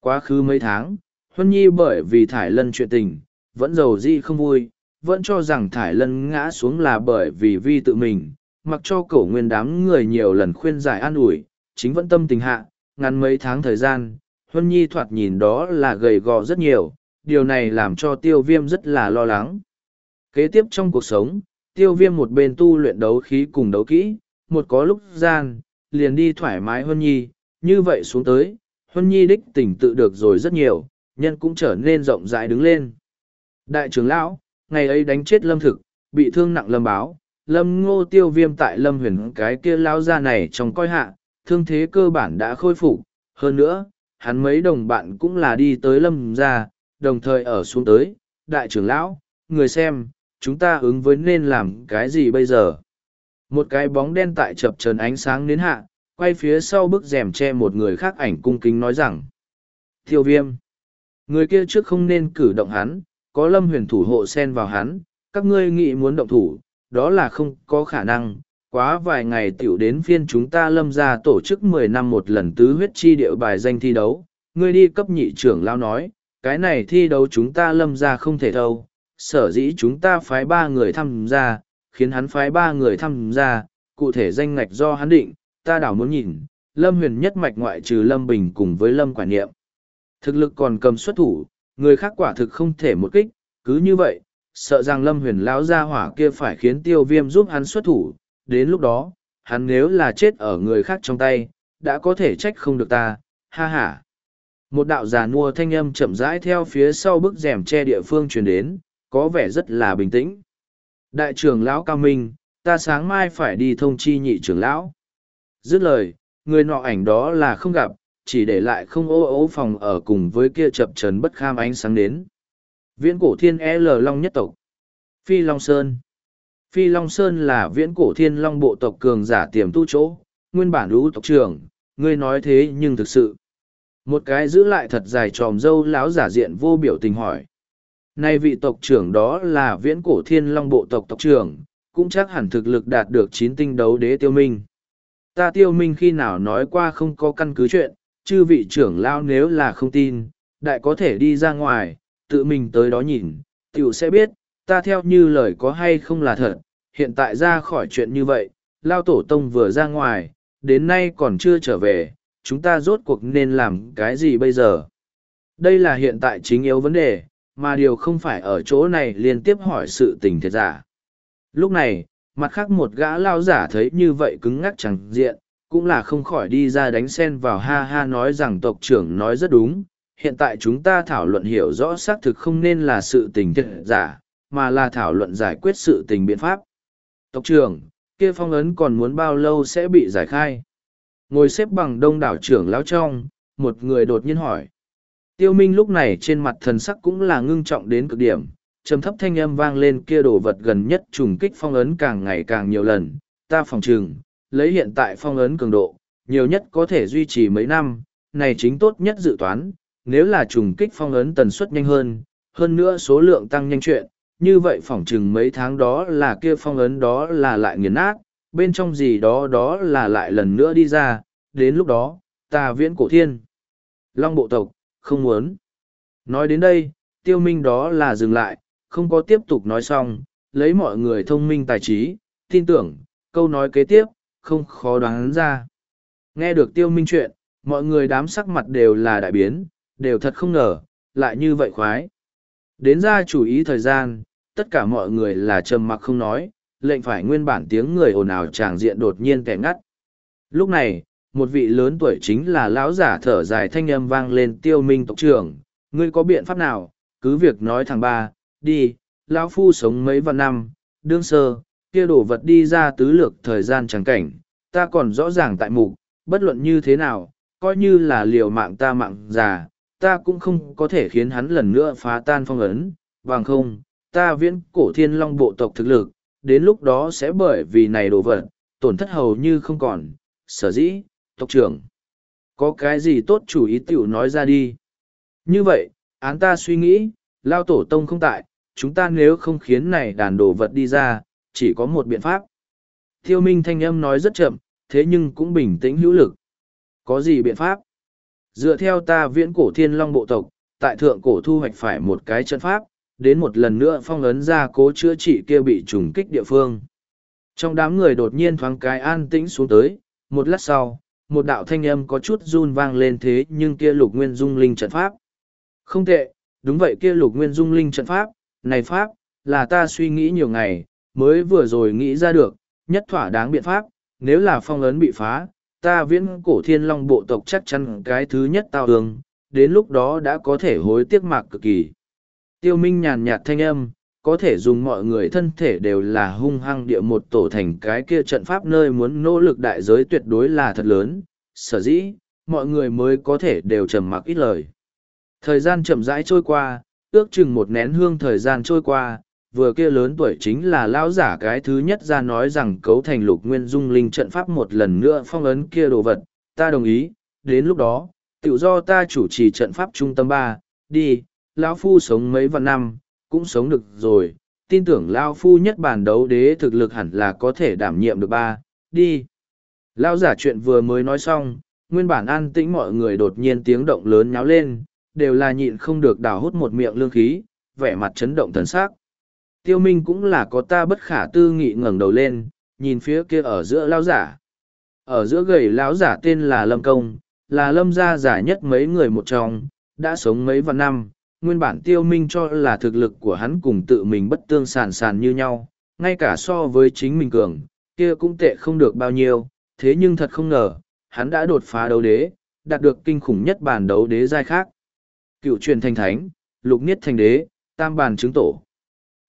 Quá khứ mấy tháng, Huân Nhi bởi vì Thải Lân chuyện tình, vẫn giàu di không vui, vẫn cho rằng Thải Lân ngã xuống là bởi vì vi tự mình, mặc cho cổ nguyên đám người nhiều lần khuyên giải an ủi, chính vẫn tâm tình hạ, ngắn mấy tháng thời gian, Huân Nhi thoạt nhìn đó là gầy gò rất nhiều, điều này làm cho tiêu viêm rất là lo lắng. Kế tiếp trong cuộc sống, tiêu viêm một bên tu luyện đấu khí cùng đấu kỹ, một có lúc gian, liền đi thoải mái Huân Nhi, như vậy xuống tới, Huân Nhi đích tỉnh tự được rồi rất nhiều, nhân cũng trở nên rộng rãi đứng lên. Đại trưởng lão, ngày ấy đánh chết lâm thực, bị thương nặng lâm báo, lâm ngô tiêu viêm tại lâm huyền cái kia lao ra này trong coi hạ, thương thế cơ bản đã khôi phục hơn nữa, hắn mấy đồng bạn cũng là đi tới lâm ra, đồng thời ở xuống tới, đại trưởng lão, người xem, chúng ta ứng với nên làm cái gì bây giờ. Một cái bóng đen tại chập trần ánh sáng đến hạ, quay phía sau bức rèm che một người khác ảnh cung kính nói rằng, Thiêu viêm, người kia trước không nên cử động hắn, có lâm huyền thủ hộ sen vào hắn, các ngươi nghĩ muốn động thủ, đó là không có khả năng. Quá vài ngày tiểu đến phiên chúng ta lâm ra tổ chức mười năm một lần tứ huyết chi điệu bài danh thi đấu. Ngươi đi cấp nhị trưởng lao nói, cái này thi đấu chúng ta lâm ra không thể thâu. Sở dĩ chúng ta phái ba người tham gia, khiến hắn phái ba người tham gia, cụ thể danh ngạch do hắn định, ta đảo muốn nhìn, lâm huyền nhất mạch ngoại trừ lâm bình cùng với lâm quả niệm. Thực lực còn cầm xuất thủ, người khác quả thực không thể một kích, cứ như vậy, sợ rằng lâm huyền lão gia hỏa kia phải khiến tiêu viêm giúp hắn xuất thủ, đến lúc đó, hắn nếu là chết ở người khác trong tay, đã có thể trách không được ta, ha ha. Một đạo già nua thanh âm chậm rãi theo phía sau bức rèm che địa phương truyền đến, có vẻ rất là bình tĩnh. Đại trưởng lão Cao Minh, ta sáng mai phải đi thông chi nhị trưởng lão. Dứt lời, người nọ ảnh đó là không gặp, chỉ để lại không ô ô phòng ở cùng với kia chập trần bất kham ánh sáng đến. Viễn cổ thiên e L Long nhất tộc. Phi Long Sơn. Phi Long Sơn là viễn cổ thiên long bộ tộc cường giả tiềm tu chỗ, nguyên bản lũ tộc trưởng, ngươi nói thế nhưng thực sự. Một cái giữ lại thật dài tròm dâu lão giả diện vô biểu tình hỏi. Nay vị tộc trưởng đó là viễn cổ thiên long bộ tộc tộc trưởng, cũng chắc hẳn thực lực đạt được chín tinh đấu đế tiêu minh. Ta tiêu minh khi nào nói qua không có căn cứ chuyện, chư vị trưởng lao nếu là không tin, đại có thể đi ra ngoài, tự mình tới đó nhìn, tiểu sẽ biết, ta theo như lời có hay không là thật, hiện tại ra khỏi chuyện như vậy, Lao Tổ Tông vừa ra ngoài, đến nay còn chưa trở về, chúng ta rốt cuộc nên làm cái gì bây giờ? Đây là hiện tại chính yếu vấn đề, mà điều không phải ở chỗ này liên tiếp hỏi sự tình thiệt giả. Lúc này, mặt khác một gã lao giả thấy như vậy cứng ngắc chẳng diện, cũng là không khỏi đi ra đánh sen vào ha ha nói rằng tộc trưởng nói rất đúng. Hiện tại chúng ta thảo luận hiểu rõ xác thực không nên là sự tình thiệt giả, mà là thảo luận giải quyết sự tình biện pháp. Tộc trưởng, kia phong ấn còn muốn bao lâu sẽ bị giải khai? Ngồi xếp bằng đông đảo trưởng lão trong, một người đột nhiên hỏi. Tiêu Minh lúc này trên mặt thần sắc cũng là ngưng trọng đến cực điểm, trầm thấp thanh âm vang lên kia đồ vật gần nhất trùng kích phong ấn càng ngày càng nhiều lần, ta phòng trừng, lấy hiện tại phong ấn cường độ, nhiều nhất có thể duy trì mấy năm, này chính tốt nhất dự toán, nếu là trùng kích phong ấn tần suất nhanh hơn, hơn nữa số lượng tăng nhanh chuyện, như vậy phỏng chừng mấy tháng đó là kia phong ấn đó là lại nghiền nát, bên trong gì đó đó là lại lần nữa đi ra, đến lúc đó, ta viễn cổ thiên. Long bộ tộc, không muốn. Nói đến đây, tiêu minh đó là dừng lại, không có tiếp tục nói xong, lấy mọi người thông minh tài trí, tin tưởng, câu nói kế tiếp, không khó đoán ra. Nghe được tiêu minh chuyện, mọi người đám sắc mặt đều là đại biến, đều thật không ngờ, lại như vậy khoái. Đến ra chủ ý thời gian, tất cả mọi người là trầm mặc không nói, lệnh phải nguyên bản tiếng người ồn ào tràng diện đột nhiên kẻ ngắt. Lúc này, một vị lớn tuổi chính là lão giả thở dài thanh âm vang lên tiêu minh tộc trưởng, ngươi có biện pháp nào, cứ việc nói thằng ba, đi, lão phu sống mấy vạn năm, đương sơ, kia đổ vật đi ra tứ lược thời gian chẳng cảnh, ta còn rõ ràng tại mục, bất luận như thế nào, coi như là liều mạng ta mạng già, ta cũng không có thể khiến hắn lần nữa phá tan phong ấn, bằng không, ta viễn cổ thiên long bộ tộc thực lực, đến lúc đó sẽ bởi vì này đổ vật, tổn thất hầu như không còn, sở dĩ, tộc trưởng. Có cái gì tốt chủ ý tiểu nói ra đi. Như vậy, án ta suy nghĩ, lao tổ tông không tại, chúng ta nếu không khiến này đàn đồ vật đi ra, chỉ có một biện pháp. Thiêu minh thanh âm nói rất chậm, thế nhưng cũng bình tĩnh hữu lực. Có gì biện pháp? Dựa theo ta viễn cổ thiên long bộ tộc, tại thượng cổ thu hoạch phải một cái trận pháp, đến một lần nữa phong ấn ra cố chữa trị kia bị trùng kích địa phương. Trong đám người đột nhiên thoáng cái an tĩnh xuống tới, một lát sau, một đạo thanh âm có chút run vang lên thế nhưng kia lục nguyên dung linh trận pháp. Không tệ, đúng vậy kia lục nguyên dung linh trận pháp, này pháp, là ta suy nghĩ nhiều ngày, mới vừa rồi nghĩ ra được, nhất thỏa đáng biện pháp, nếu là phong ấn bị phá, ta viễn cổ thiên long bộ tộc chắc chắn cái thứ nhất tao đường đến lúc đó đã có thể hối tiếc mạc cực kỳ. Tiêu Minh nhàn nhạt thanh âm, có thể dùng mọi người thân thể đều là hung hăng địa một tổ thành cái kia trận pháp nơi muốn nỗ lực đại giới tuyệt đối là thật lớn, sở dĩ, mọi người mới có thể đều trầm mặc ít lời. Thời gian chậm rãi trôi qua, ước chừng một nén hương thời gian trôi qua, vừa kia lớn tuổi chính là lão giả cái thứ nhất ra nói rằng cấu thành lục nguyên dung linh trận pháp một lần nữa phong ấn kia đồ vật, ta đồng ý, đến lúc đó, tự do ta chủ trì trận pháp trung tâm ba, đi, lão phu sống mấy vạn năm, cũng sống được rồi, tin tưởng lão phu nhất bản đấu đế thực lực hẳn là có thể đảm nhiệm được ba, đi. Lão giả chuyện vừa mới nói xong, nguyên bản an tĩnh mọi người đột nhiên tiếng động lớn nháo lên, đều là nhịn không được đào hút một miệng lương khí, vẻ mặt chấn động thần sắc. Tiêu Minh cũng là có ta bất khả tư nghị ngẩng đầu lên, nhìn phía kia ở giữa lão giả. Ở giữa gầy lão giả tên là Lâm Công, là Lâm gia giả nhất mấy người một trong, đã sống mấy vạn năm, nguyên bản tiêu minh cho là thực lực của hắn cùng tự mình bất tương sàn sàn như nhau, ngay cả so với chính mình cường, kia cũng tệ không được bao nhiêu, thế nhưng thật không ngờ, hắn đã đột phá đấu đế, đạt được kinh khủng nhất bản đấu đế giai khác. Cựu truyền thành thánh, lục niết thành đế, tam bản chứng tổ.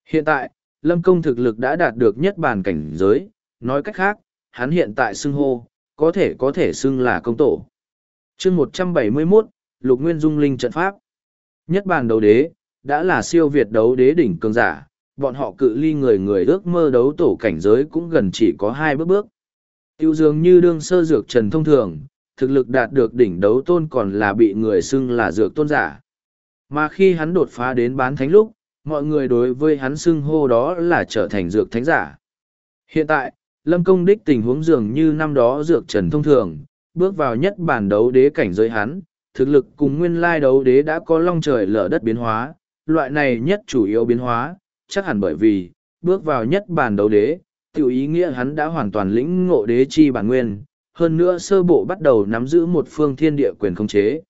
Hiện tại, lâm công thực lực đã đạt được nhất bản cảnh giới, nói cách khác, hắn hiện tại xưng hô, có thể có thể xưng là công tổ. chương 171, lục nguyên dung linh trận pháp. Nhất bàn đấu đế, đã là siêu việt đấu đế đỉnh cường giả, bọn họ cự ly người người ước mơ đấu tổ cảnh giới cũng gần chỉ có hai bước bước. Tiêu dường như đương sơ dược trần thông thường, thực lực đạt được đỉnh đấu tôn còn là bị người xưng là dược tôn giả. Mà khi hắn đột phá đến bán thánh lúc, mọi người đối với hắn xưng hô đó là trở thành dược thánh giả. Hiện tại, lâm công đích tình huống dường như năm đó dược trần thông thường, bước vào nhất bản đấu đế cảnh giới hắn, thực lực cùng nguyên lai đấu đế đã có long trời lở đất biến hóa, loại này nhất chủ yếu biến hóa, chắc hẳn bởi vì, bước vào nhất bản đấu đế, tiểu ý nghĩa hắn đã hoàn toàn lĩnh ngộ đế chi bản nguyên, hơn nữa sơ bộ bắt đầu nắm giữ một phương thiên địa quyền khống chế.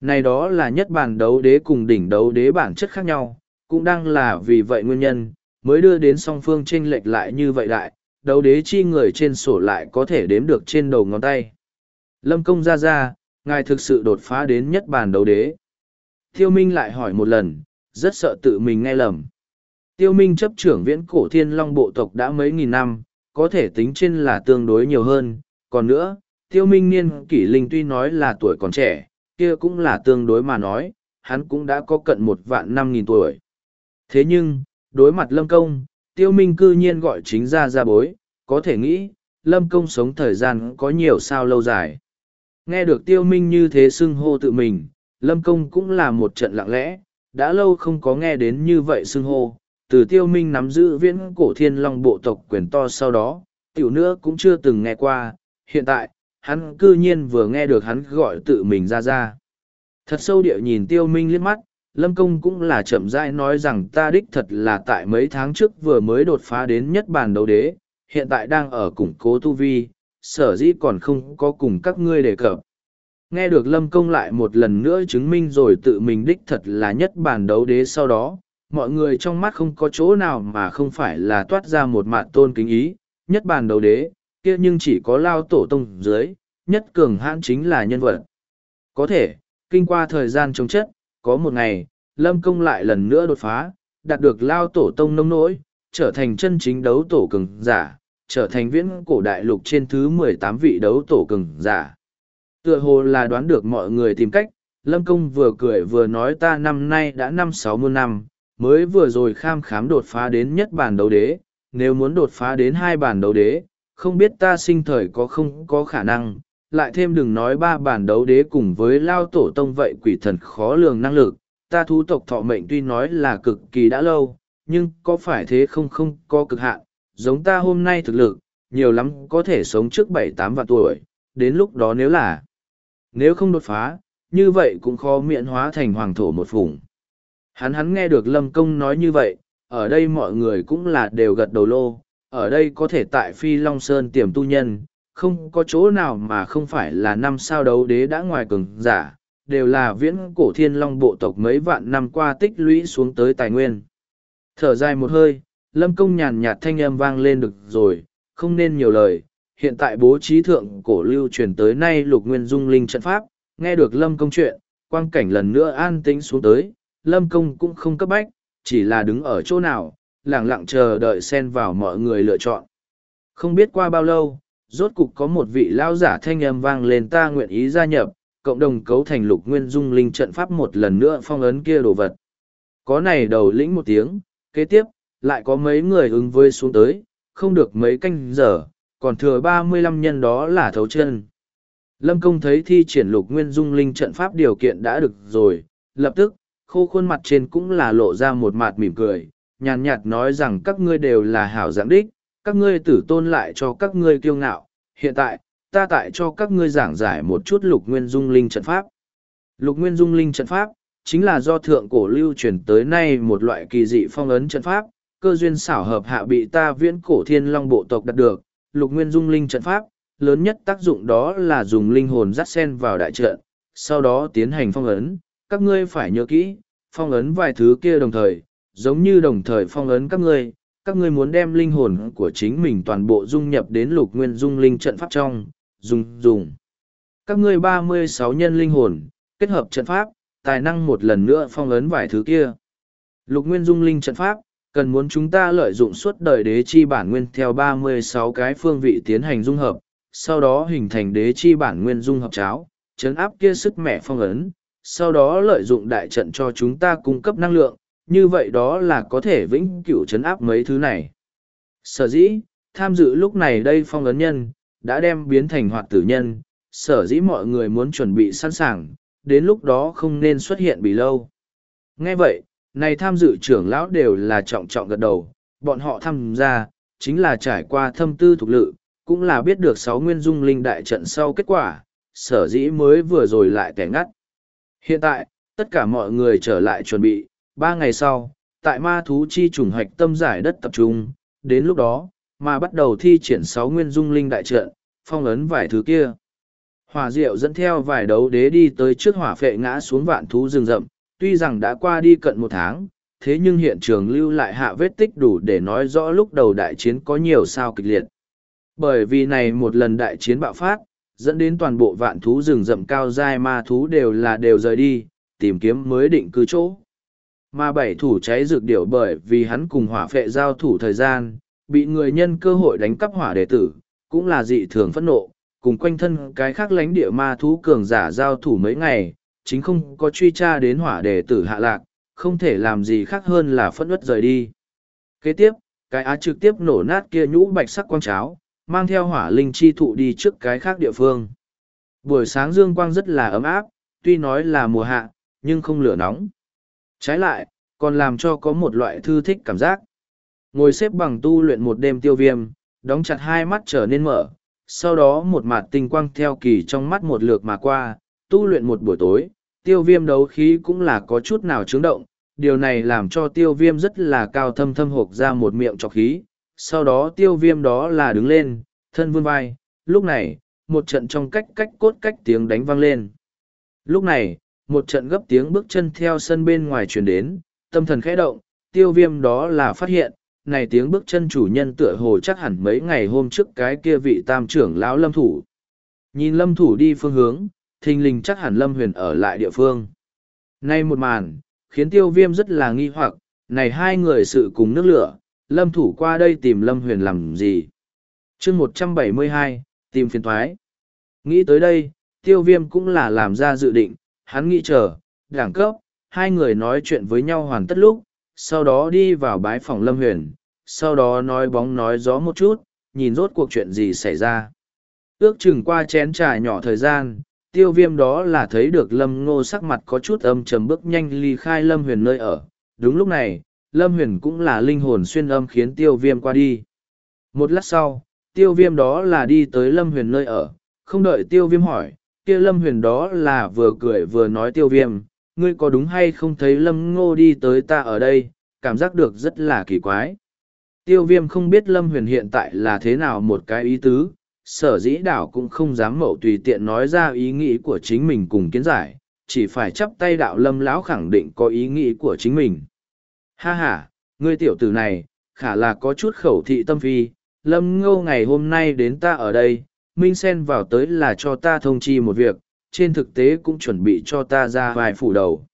Này đó là nhất bản đấu đế cùng đỉnh đấu đế bản chất khác nhau, cũng đang là vì vậy nguyên nhân, mới đưa đến song phương chênh lệch lại như vậy đại, đấu đế chi người trên sổ lại có thể đếm được trên đầu ngón tay. Lâm công ra ra, ngài thực sự đột phá đến nhất bản đấu đế. Tiêu Minh lại hỏi một lần, rất sợ tự mình nghe lầm. Tiêu Minh chấp trưởng viễn cổ thiên long bộ tộc đã mấy nghìn năm, có thể tính trên là tương đối nhiều hơn. Còn nữa, Tiêu Minh niên kỷ linh tuy nói là tuổi còn trẻ, kia cũng là tương đối mà nói, hắn cũng đã có cận một vạn năm nghìn tuổi. Thế nhưng, đối mặt Lâm Công, Tiêu Minh cư nhiên gọi chính ra ra bối, có thể nghĩ, Lâm Công sống thời gian có nhiều sao lâu dài. Nghe được Tiêu Minh như thế xưng hô tự mình, Lâm Công cũng là một trận lặng lẽ, đã lâu không có nghe đến như vậy xưng hô, từ tiêu minh nắm giữ viễn cổ thiên long bộ tộc quyền to sau đó, tiểu nữa cũng chưa từng nghe qua, hiện tại, hắn cư nhiên vừa nghe được hắn gọi tự mình ra ra. Thật sâu địa nhìn tiêu minh liếc mắt, Lâm Công cũng là chậm rãi nói rằng ta đích thật là tại mấy tháng trước vừa mới đột phá đến nhất bản đấu đế, hiện tại đang ở củng cố tu vi, sở dĩ còn không có cùng các ngươi đề cập. Nghe được Lâm Công lại một lần nữa chứng minh rồi tự mình đích thật là nhất bản đấu đế sau đó, mọi người trong mắt không có chỗ nào mà không phải là toát ra một mạn tôn kính ý, nhất bản đấu đế, kia nhưng chỉ có lao tổ tông dưới, nhất cường hãn chính là nhân vật. Có thể, kinh qua thời gian chống chất, có một ngày, Lâm Công lại lần nữa đột phá, đạt được lao tổ tông nông nỗi, trở thành chân chính đấu tổ cường giả, trở thành viễn cổ đại lục trên thứ mười tám vị đấu tổ cường giả. Tựa hồ là đoán được mọi người tìm cách, Lâm Công vừa cười vừa nói ta năm nay đã năm sáu mươi năm, mới vừa rồi kham khám đột phá đến nhất bản đấu đế, nếu muốn đột phá đến hai bản đấu đế, không biết ta sinh thời có không có khả năng, lại thêm đừng nói ba bản đấu đế cùng với lao tổ tông vậy quỷ thần khó lường năng lực, ta thú tộc thọ mệnh tuy nói là cực kỳ đã lâu, nhưng có phải thế không không có cực hạn, giống ta hôm nay thực lực, nhiều lắm có thể sống trước bảy tám vạn tuổi, đến lúc đó nếu là nếu không đột phá, như vậy cũng khó miễn hóa thành hoàng thổ một vùng Hắn hắn nghe được Lâm Công nói như vậy, ở đây mọi người cũng là đều gật đầu lô, ở đây có thể tại Phi Long Sơn tiềm tu nhân, không có chỗ nào mà không phải là năm sao đấu đế đã ngoài cường giả, đều là viễn cổ thiên long bộ tộc mấy vạn năm qua tích lũy xuống tới tài nguyên. Thở dài một hơi, Lâm Công nhàn nhạt thanh âm vang lên được rồi, không nên nhiều lời, hiện tại bố trí thượng cổ lưu truyền tới nay lục nguyên dung linh trận pháp, nghe được lâm công chuyện, quang cảnh lần nữa an tĩnh xuống tới, lâm công cũng không cấp bách, chỉ là đứng ở chỗ nào, lẳng lặng chờ đợi xen vào mọi người lựa chọn. Không biết qua bao lâu, rốt cục có một vị lão giả thanh âm vang lên ta nguyện ý gia nhập, cộng đồng cấu thành lục nguyên dung linh trận pháp một lần nữa phong ấn kia đồ vật. Có này đầu lĩnh một tiếng, kế tiếp, lại có mấy người ứng với xuống tới, không được mấy canh giờ, còn thừa ba mươi lăm nhân đó là thấu chân. Lâm công thấy thi triển lục nguyên dung linh trận pháp điều kiện đã được rồi, lập tức, khô khuôn mặt trên cũng là lộ ra một mặt mỉm cười, nhàn nhạt nói rằng các ngươi đều là hảo giảng đích, các ngươi tử tôn lại cho các ngươi kiêu ngạo, hiện tại, ta tại cho các ngươi giảng giải một chút lục nguyên dung linh trận pháp. Lục nguyên dung linh trận pháp, chính là do thượng cổ lưu truyền tới nay một loại kỳ dị phong ấn trận pháp, cơ duyên xảo hợp hạ bị ta viễn cổ thiên long bộ tộc đạt được, lục nguyên dung linh trận pháp, lớn nhất tác dụng đó là dùng linh hồn dắt sen vào đại trận, sau đó tiến hành phong ấn. Các ngươi phải nhớ kỹ, phong ấn vài thứ kia đồng thời, giống như đồng thời phong ấn các ngươi, các ngươi muốn đem linh hồn của chính mình toàn bộ dung nhập đến lục nguyên dung linh trận pháp trong, dùng dùng. Các ngươi ba mươi sáu nhân linh hồn, kết hợp trận pháp, tài năng một lần nữa phong ấn vài thứ kia. Lục nguyên dung linh trận pháp, cần muốn chúng ta lợi dụng suốt đời đế chi bản nguyên theo 36 cái phương vị tiến hành dung hợp, sau đó hình thành đế chi bản nguyên dung hợp cháo, chấn áp kia sức mẹ phong ấn, sau đó lợi dụng đại trận cho chúng ta cung cấp năng lượng, như vậy đó là có thể vĩnh cửu chấn áp mấy thứ này. Sở dĩ, tham dự lúc này đây phong ấn nhân, đã đem biến thành hoạt tử nhân, sở dĩ mọi người muốn chuẩn bị sẵn sàng, đến lúc đó không nên xuất hiện bị lâu. Nghe vậy, này tham dự trưởng lão đều là trọng trọng gật đầu, bọn họ tham gia, chính là trải qua thâm tư thuộc lự, cũng là biết được sáu nguyên dung linh đại trận sau kết quả, sở dĩ mới vừa rồi lại kẻ ngắt. Hiện tại, tất cả mọi người trở lại chuẩn bị, ba ngày sau, tại ma thú chi trùng hoạch tâm giải đất tập trung, đến lúc đó, mà bắt đầu thi triển sáu nguyên dung linh đại trận, phong ấn vài thứ kia. Hỏa diệu dẫn theo vài đấu đế đi tới trước hỏa phệ ngã xuống vạn thú rừng rậm, tuy rằng đã qua đi cận một tháng, thế nhưng hiện trường lưu lại hạ vết tích đủ để nói rõ lúc đầu đại chiến có nhiều sao kịch liệt. Bởi vì này một lần đại chiến bạo phát, dẫn đến toàn bộ vạn thú rừng rậm cao dai ma thú đều là đều rời đi, tìm kiếm mới định cư chỗ. Mà bảy thủ cháy dược điểu bởi vì hắn cùng hỏa phệ giao thủ thời gian, bị người nhân cơ hội đánh cắp hỏa đệ tử, cũng là dị thường phẫn nộ, cùng quanh thân cái khác lánh địa ma thú cường giả giao thủ mấy ngày, chính không có truy tra đến hỏa đề tử hạ lạc, không thể làm gì khác hơn là phẫn ướt rời đi. Kế tiếp, cái á trực tiếp nổ nát kia nhũ bạch sắc quang cháo, mang theo hỏa linh chi thụ đi trước cái khác địa phương. Buổi sáng dương quang rất là ấm áp, tuy nói là mùa hạ, nhưng không lửa nóng. Trái lại, còn làm cho có một loại thư thích cảm giác. Ngồi xếp bằng tu luyện một đêm tiêu viêm, đóng chặt hai mắt trở nên mở, sau đó một mặt tinh quang theo kỳ trong mắt một lượt mà qua, tu luyện một buổi tối, tiêu viêm đấu khí cũng là có chút nào trướng động, điều này làm cho tiêu viêm rất là cao thâm thâm hộp ra một miệng trọc khí, sau đó tiêu viêm đó là đứng lên, thân vươn vai, lúc này, một trận trong cách cách cốt cách tiếng đánh vang lên. Lúc này, một trận gấp tiếng bước chân theo sân bên ngoài truyền đến, tâm thần khẽ động, tiêu viêm đó là phát hiện, này tiếng bước chân chủ nhân tựa hồ chắc hẳn mấy ngày hôm trước cái kia vị tam trưởng lão lâm thủ. Nhìn lâm thủ đi phương hướng, thình lình chắc hẳn lâm huyền ở lại địa phương. Nay một màn, khiến tiêu viêm rất là nghi hoặc, này hai người sự cùng nước lửa, lâm thủ qua đây tìm lâm huyền làm gì. chương một trăm bảy mươi hai tìm phiền thoái. Nghĩ tới đây, tiêu viêm cũng là làm ra dự định, hắn nghĩ chờ, đẳng cấp, hai người nói chuyện với nhau hoàn tất lúc, sau đó đi vào bái phòng lâm huyền, sau đó nói bóng nói gió một chút, nhìn rốt cuộc chuyện gì xảy ra. Ước chừng qua chén trà nhỏ thời gian, tiêu viêm đó là thấy được lâm ngô sắc mặt có chút âm trầm bước nhanh ly khai lâm huyền nơi ở. Đúng lúc này, lâm huyền cũng là linh hồn xuyên âm khiến tiêu viêm qua đi. Một lát sau, tiêu viêm đó là đi tới lâm huyền nơi ở, không đợi tiêu viêm hỏi, kia lâm huyền đó là vừa cười vừa nói tiêu viêm, ngươi có đúng hay không thấy lâm ngô đi tới ta ở đây, cảm giác được rất là kỳ quái. Tiêu viêm không biết lâm huyền hiện tại là thế nào một cái ý tứ, sở dĩ đảo cũng không dám mậu tùy tiện nói ra ý nghĩ của chính mình cùng kiến giải, chỉ phải chắp tay đạo lâm lão khẳng định có ý nghĩ của chính mình. Ha ha, ngươi tiểu tử này, khả là có chút khẩu thị tâm phi, lâm ngô ngày hôm nay đến ta ở đây, Minh Sen vào tới là cho ta thông chi một việc, trên thực tế cũng chuẩn bị cho ta ra vài phủ đầu.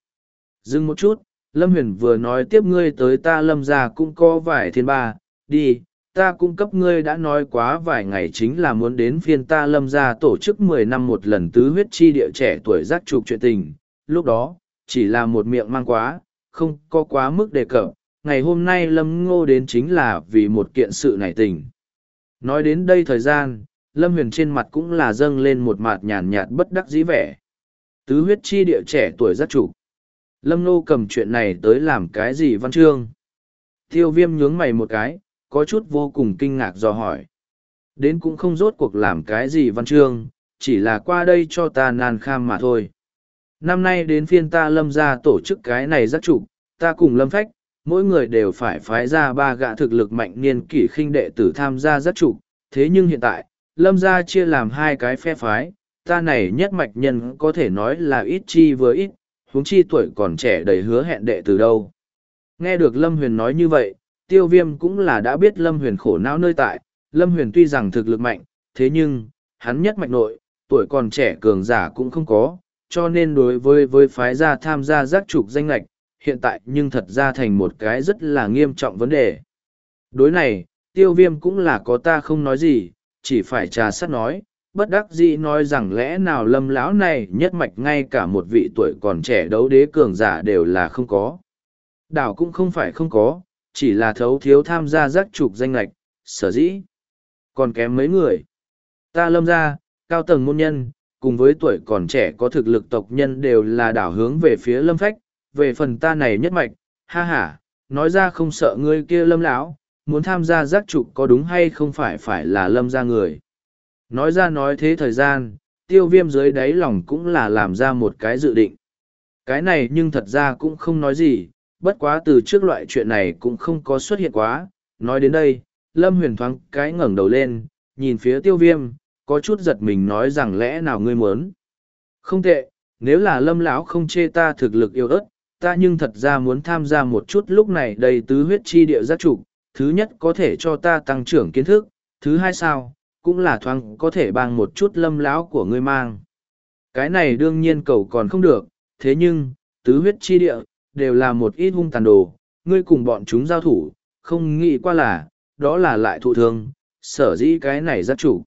Dừng một chút, Lâm Huyền vừa nói tiếp ngươi tới ta lâm ra cũng có vài thiên ba, đi, ta cung cấp ngươi đã nói quá vài ngày chính là muốn đến phiên ta lâm ra tổ chức mười năm một lần tứ huyết chi địa trẻ tuổi giác trục chuyện tình, lúc đó, chỉ là một miệng mang quá, không có quá mức đề cập, ngày hôm nay lâm ngô đến chính là vì một kiện sự này tình. Nói đến đây thời gian, lâm huyền trên mặt cũng là dâng lên một mặt nhàn nhạt bất đắc dĩ vẻ. Tứ huyết chi địa trẻ tuổi giác trục. Lâm nô cầm chuyện này tới làm cái gì văn chương? Tiêu viêm nhướng mày một cái, có chút vô cùng kinh ngạc do hỏi. Đến cũng không rốt cuộc làm cái gì văn chương, chỉ là qua đây cho ta nan kham mà thôi. Năm nay đến phiên ta lâm ra tổ chức cái này rất trục, ta cùng lâm phách, mỗi người đều phải phái ra ba gạ thực lực mạnh niên kỷ khinh đệ tử tham gia rất trục. Thế nhưng hiện tại, lâm ra chia làm hai cái phe phái, ta này nhất mạch nhân có thể nói là ít chi vừa ít, huống chi tuổi còn trẻ đầy hứa hẹn đệ tử đâu. Nghe được Lâm Huyền nói như vậy, tiêu viêm cũng là đã biết Lâm Huyền khổ não nơi tại, Lâm Huyền tuy rằng thực lực mạnh, thế nhưng, hắn nhất mạch nội, tuổi còn trẻ cường giả cũng không có, cho nên đối với với phái gia tham gia giác trục danh lạch, hiện tại nhưng thật ra thành một cái rất là nghiêm trọng vấn đề. Đối này, tiêu viêm cũng là có ta không nói gì, chỉ phải trà sát nói, bất đắc dĩ nói rằng lẽ nào lâm lão này nhất mạch ngay cả một vị tuổi còn trẻ đấu đế cường giả đều là không có đảo cũng không phải không có chỉ là thấu thiếu tham gia giác trục danh lệch sở dĩ. Còn kém mấy người. Ta lâm ra cao tầng môn nhân cùng với tuổi còn trẻ có thực lực tộc nhân đều là đảo hướng về phía lâm phách về phần ta này nhất mạch ha ha nói ra không sợ ngươi kia lâm lão muốn tham gia giác trục có đúng hay không phải phải là lâm ra người. Nói ra nói thế thời gian, tiêu viêm dưới đáy lòng cũng là làm ra một cái dự định. Cái này nhưng thật ra cũng không nói gì, bất quá từ trước loại chuyện này cũng không có xuất hiện quá. Nói đến đây, Lâm Huyền thoáng cái ngẩng đầu lên, nhìn phía tiêu viêm, có chút giật mình nói rằng lẽ nào ngươi muốn. Không tệ, nếu là Lâm lão không chê ta thực lực yêu ớt, ta nhưng thật ra muốn tham gia một chút lúc này đầy tứ huyết chi địa giác trục, thứ nhất có thể cho ta tăng trưởng kiến thức, thứ hai sao, cũng là thoáng có thể bằng một chút lâm lão của ngươi mang. Cái này đương nhiên cầu còn không được, thế nhưng, tứ huyết chi địa, đều là một ít hung tàn đồ, ngươi cùng bọn chúng giao thủ, không nghĩ qua là, đó là lại thụ thương, sở dĩ cái này giác chủ.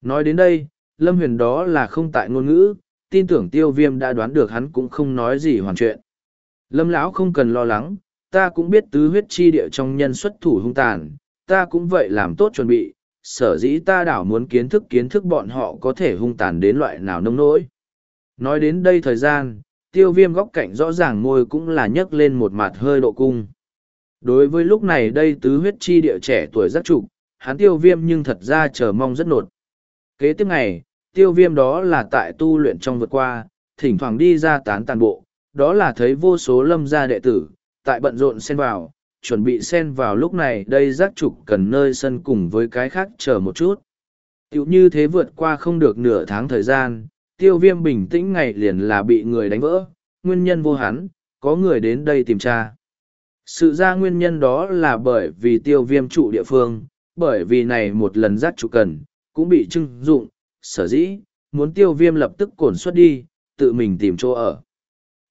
Nói đến đây, Lâm Huyền đó là không tại ngôn ngữ, tin tưởng tiêu viêm đã đoán được hắn cũng không nói gì hoàn chuyện. Lâm lão không cần lo lắng, ta cũng biết tứ huyết chi địa trong nhân xuất thủ hung tàn, ta cũng vậy làm tốt chuẩn bị, sở dĩ ta đảo muốn kiến thức kiến thức bọn họ có thể hung tàn đến loại nào nông nỗi. Nói đến đây thời gian, tiêu viêm góc cạnh rõ ràng môi cũng là nhấc lên một mặt hơi độ cung. Đối với lúc này đây tứ huyết chi địa trẻ tuổi rất trục, hắn tiêu viêm nhưng thật ra chờ mong rất nột. Kế tiếp ngày, tiêu viêm đó là tại tu luyện trong vượt qua, thỉnh thoảng đi ra tán tàn bộ, đó là thấy vô số lâm gia đệ tử, tại bận rộn xen vào, chuẩn bị xen vào lúc này đây giác trục cần nơi sân cùng với cái khác chờ một chút. Tiểu như thế vượt qua không được nửa tháng thời gian, tiêu viêm bình tĩnh ngày liền là bị người đánh vỡ, nguyên nhân vô hắn, có người đến đây tìm tra. Sự ra nguyên nhân đó là bởi vì tiêu viêm trụ địa phương, bởi vì này một lần giác trụ cần, cũng bị trưng dụng, sở dĩ, muốn tiêu viêm lập tức cổn xuất đi, tự mình tìm chỗ ở.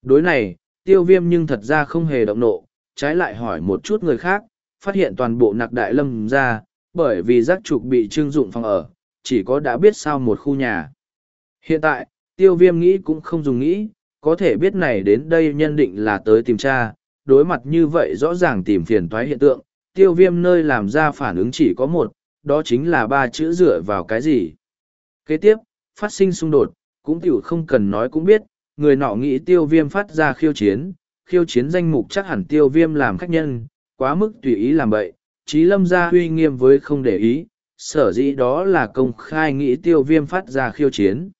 Đối này, tiêu viêm nhưng thật ra không hề động nộ, trái lại hỏi một chút người khác, phát hiện toàn bộ nặc đại lâm ra, bởi vì giác trục bị trưng dụng phòng ở, chỉ có đã biết sao một khu nhà. Hiện tại, tiêu viêm nghĩ cũng không dùng nghĩ, có thể biết này đến đây nhân định là tới tìm tra, đối mặt như vậy rõ ràng tìm phiền toái hiện tượng, tiêu viêm nơi làm ra phản ứng chỉ có một, đó chính là ba chữ dựa vào cái gì. Kế tiếp, phát sinh xung đột, cũng tiểu không cần nói cũng biết, người nọ nghĩ tiêu viêm phát ra khiêu chiến, khiêu chiến danh mục chắc hẳn tiêu viêm làm khách nhân, quá mức tùy ý làm bậy, trí lâm ra huy nghiêm với không để ý, sở dĩ đó là công khai nghĩ tiêu viêm phát ra khiêu chiến.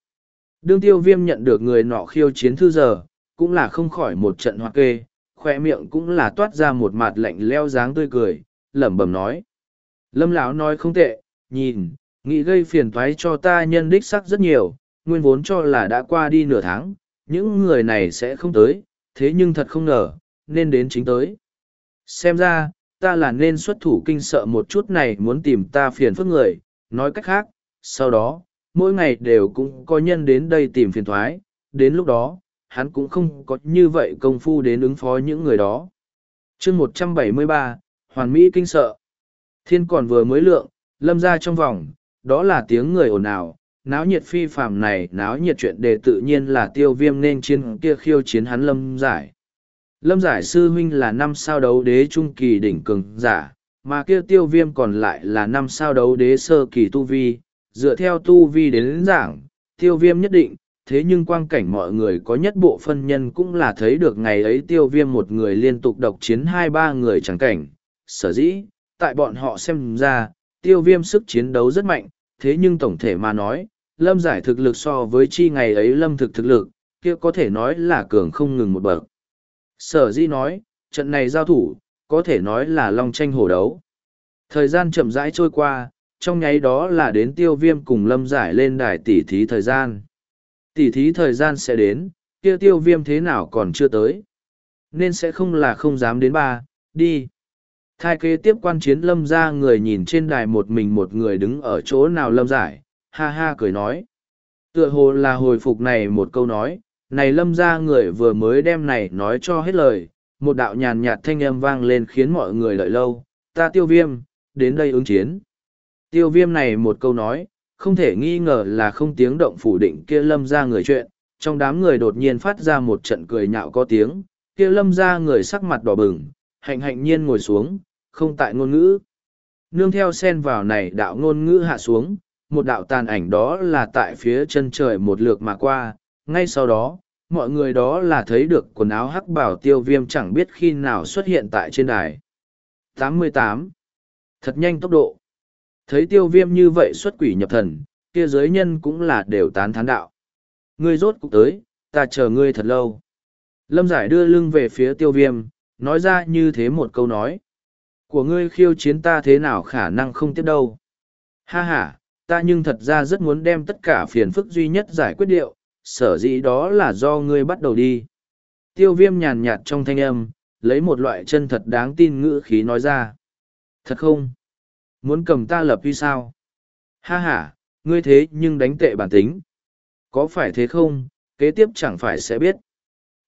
Đương tiêu viêm nhận được người nọ khiêu chiến thư giờ, cũng là không khỏi một trận hoa kê, khoe miệng cũng là toát ra một mặt lạnh leo dáng tươi cười, lẩm bẩm nói. Lâm lão nói không tệ, nhìn, nghĩ gây phiền toái cho ta nhân đích sắc rất nhiều, nguyên vốn cho là đã qua đi nửa tháng, những người này sẽ không tới, thế nhưng thật không ngờ, nên đến chính tới. Xem ra, ta là nên xuất thủ kinh sợ một chút này muốn tìm ta phiền phức người, nói cách khác, sau đó, mỗi ngày đều cũng có nhân đến đây tìm phiền thoái, đến lúc đó, hắn cũng không có như vậy công phu đến ứng phó những người đó. chương một trăm bảy mươi ba Hoàn Mỹ kinh sợ. Thiên còn vừa mới lượng, lâm ra trong vòng, đó là tiếng người ồn ào, náo nhiệt phi phàm này náo nhiệt chuyện đề tự nhiên là tiêu viêm nên chiến kia khiêu chiến hắn lâm giải. Lâm giải sư huynh là năm sao đấu đế trung kỳ đỉnh cường giả, mà kia tiêu viêm còn lại là năm sao đấu đế sơ kỳ tu vi, dựa theo tu vi đến giảng, tiêu viêm nhất định, thế nhưng quang cảnh mọi người có nhất bộ phân nhân cũng là thấy được ngày ấy tiêu viêm một người liên tục độc chiến hai ba người chẳng cảnh. Sở dĩ, tại bọn họ xem ra, tiêu viêm sức chiến đấu rất mạnh, thế nhưng tổng thể mà nói, lâm giải thực lực so với chi ngày ấy lâm thực thực lực, kia có thể nói là cường không ngừng một bậc. Sở dĩ nói, trận này giao thủ, có thể nói là long tranh hổ đấu. Thời gian chậm rãi trôi qua, trong nháy đó là đến tiêu viêm cùng lâm giải lên đài tỉ thí thời gian. Tỉ thí thời gian sẽ đến, kia tiêu viêm thế nào còn chưa tới. Nên sẽ không là không dám đến ba, đi. Thai kế tiếp quan chiến lâm ra người nhìn trên đài một mình một người đứng ở chỗ nào lâm giải, ha ha cười nói. Tựa hồ là hồi phục này một câu nói, này lâm ra người vừa mới đem này nói cho hết lời, một đạo nhàn nhạt thanh âm vang lên khiến mọi người đợi lâu, ta tiêu viêm, đến đây ứng chiến. Tiêu viêm này một câu nói, không thể nghi ngờ là không tiếng động phủ định kia lâm ra người chuyện, trong đám người đột nhiên phát ra một trận cười nhạo có tiếng, kia lâm ra người sắc mặt đỏ bừng, hạnh hạnh nhiên ngồi xuống, không tại ngôn ngữ. Nương theo sen vào này đạo ngôn ngữ hạ xuống, một đạo tàn ảnh đó là tại phía chân trời một lượt mà qua, ngay sau đó, mọi người đó là thấy được quần áo hắc bảo tiêu viêm chẳng biết khi nào xuất hiện tại trên đài. 88. Thật nhanh tốc độ. Thấy tiêu viêm như vậy xuất quỷ nhập thần, kia giới nhân cũng là đều tán thán đạo. Ngươi rốt cục tới, ta chờ ngươi thật lâu. Lâm giải đưa lưng về phía tiêu viêm, nói ra như thế một câu nói. Của ngươi khiêu chiến ta thế nào khả năng không tiếp đâu. Ha ha, ta nhưng thật ra rất muốn đem tất cả phiền phức duy nhất giải quyết điệu, sở dĩ đó là do ngươi bắt đầu đi. Tiêu viêm nhàn nhạt trong thanh âm, lấy một loại chân thật đáng tin ngữ khí nói ra. Thật không? Muốn cầm ta lập uy sao? Ha ha, ngươi thế nhưng đánh tệ bản tính. Có phải thế không? Kế tiếp chẳng phải sẽ biết.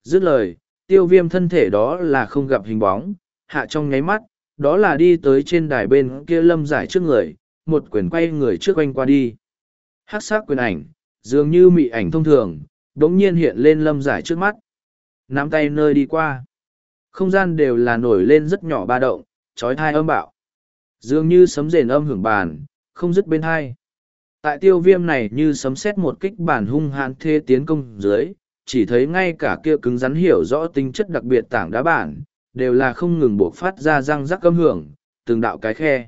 Dứt lời, tiêu viêm thân thể đó là không gặp hình bóng, hạ trong nháy mắt, đó là đi tới trên đài bên kia lâm giải trước người, một quyền quay người trước quanh qua đi. Hát sắc quyền ảnh, dường như mị ảnh thông thường, đống nhiên hiện lên lâm giải trước mắt. Nắm tay nơi đi qua. Không gian đều là nổi lên rất nhỏ ba động, trói thai âm bạo. Dường như sấm rền âm hưởng bàn, không dứt bên hai. Tại tiêu viêm này như sấm xét một kích bản hung hãn thê tiến công dưới, chỉ thấy ngay cả kia cứng rắn hiểu rõ tính chất đặc biệt tảng đá bản, đều là không ngừng buộc phát ra răng rắc âm hưởng, từng đạo cái khe.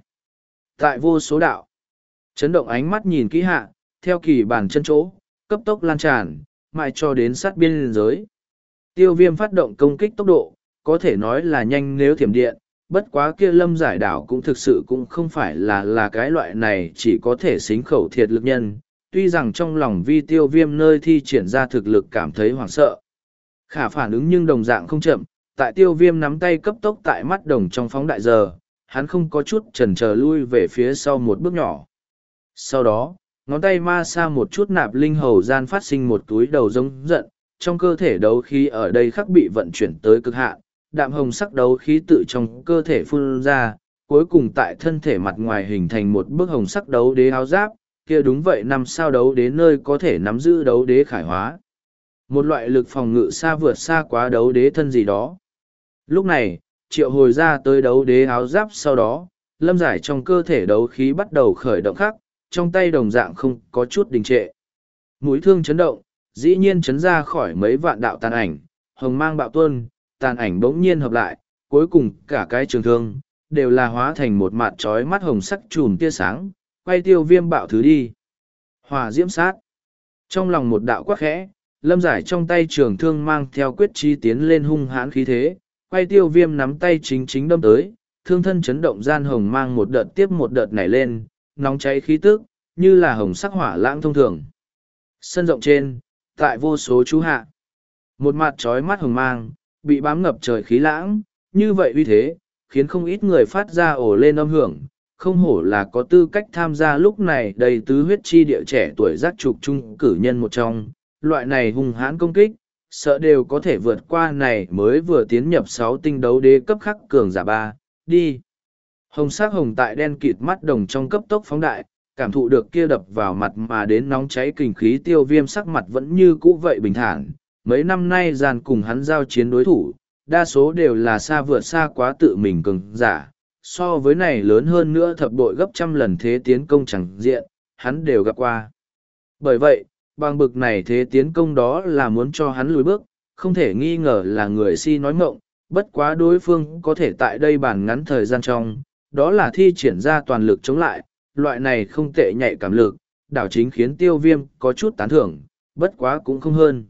Tại vô số đạo, chấn động ánh mắt nhìn kỹ hạ, theo kỳ bản chân chỗ, cấp tốc lan tràn, mãi cho đến sát biên giới. Tiêu viêm phát động công kích tốc độ, có thể nói là nhanh nếu thiểm điện, bất quá kia lâm giải đảo cũng thực sự cũng không phải là là cái loại này chỉ có thể xính khẩu thiệt lực nhân, tuy rằng trong lòng vi tiêu viêm nơi thi triển ra thực lực cảm thấy hoảng sợ. Khả phản ứng nhưng đồng dạng không chậm, tại tiêu viêm nắm tay cấp tốc tại mắt đồng trong phóng đại giờ, hắn không có chút trần chờ lui về phía sau một bước nhỏ. Sau đó, ngón tay ma xa một chút nạp linh hầu gian phát sinh một túi đầu giống giận, trong cơ thể đấu khí ở đây khắc bị vận chuyển tới cực hạn, đạm hồng sắc đấu khí tự trong cơ thể phun ra, cuối cùng tại thân thể mặt ngoài hình thành một bức hồng sắc đấu đế áo giáp, kia đúng vậy năm sao đấu đế nơi có thể nắm giữ đấu đế khải hóa. Một loại lực phòng ngự xa vượt xa quá đấu đế thân gì đó. Lúc này, triệu hồi ra tới đấu đế áo giáp sau đó, lâm giải trong cơ thể đấu khí bắt đầu khởi động khắc, trong tay đồng dạng không có chút đình trệ. Mũi thương chấn động, dĩ nhiên chấn ra khỏi mấy vạn đạo tàn ảnh, hồng mang bạo tuân, tàn ảnh bỗng nhiên hợp lại, cuối cùng cả cái trường thương, đều là hóa thành một mặt trói mắt hồng sắc chùm tia sáng, quay tiêu viêm bạo thứ đi. Hòa diễm sát. Trong lòng một đạo quắc khẽ, lâm giải trong tay trường thương mang theo quyết chi tiến lên hung hãn khí thế, quay tiêu viêm nắm tay chính chính đâm tới, thương thân chấn động gian hồng mang một đợt tiếp một đợt nảy lên, nóng cháy khí tức, như là hồng sắc hỏa lãng thông thường. Sân rộng trên, tại vô số chú hạ, một mặt trói mắt hồng mang, bị bám ngập trời khí lãng, như vậy uy thế, khiến không ít người phát ra ổ lên âm hưởng, không hổ là có tư cách tham gia lúc này đầy tứ huyết chi địa trẻ tuổi giác trục trung cử nhân một trong, loại này hung hãn công kích, sợ đều có thể vượt qua này mới vừa tiến nhập sáu tinh đấu đế cấp khắc cường giả ba đi. Hồng sắc hồng tại đen kịt mắt đồng trong cấp tốc phóng đại, cảm thụ được kia đập vào mặt mà đến nóng cháy kinh khí tiêu viêm sắc mặt vẫn như cũ vậy bình thản, mấy năm nay gian cùng hắn giao chiến đối thủ, đa số đều là xa vượt xa quá tự mình cường giả, so với này lớn hơn nữa thập đội gấp trăm lần thế tiến công chẳng diện, hắn đều gặp qua. Bởi vậy, bằng bực này thế tiến công đó là muốn cho hắn lùi bước, không thể nghi ngờ là người si nói mộng, bất quá đối phương có thể tại đây bản ngắn thời gian trong, đó là thi triển ra toàn lực chống lại, loại này không tệ nhạy cảm lực, đảo chính khiến tiêu viêm có chút tán thưởng, bất quá cũng không hơn.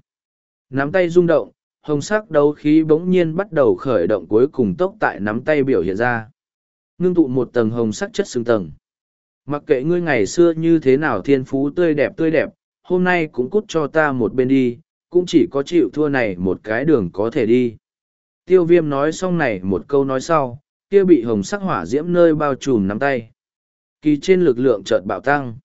Nắm tay rung động, hồng sắc đấu khí bỗng nhiên bắt đầu khởi động cuối cùng tốc tại nắm tay biểu hiện ra. Ngưng tụ một tầng hồng sắc chất xương tầng. Mặc kệ ngươi ngày xưa như thế nào thiên phú tươi đẹp tươi đẹp, hôm nay cũng cút cho ta một bên đi, cũng chỉ có chịu thua này một cái đường có thể đi. Tiêu viêm nói xong này một câu nói sau, kia bị hồng sắc hỏa diễm nơi bao trùm nắm tay. Kỳ trên lực lượng chợt bạo tăng.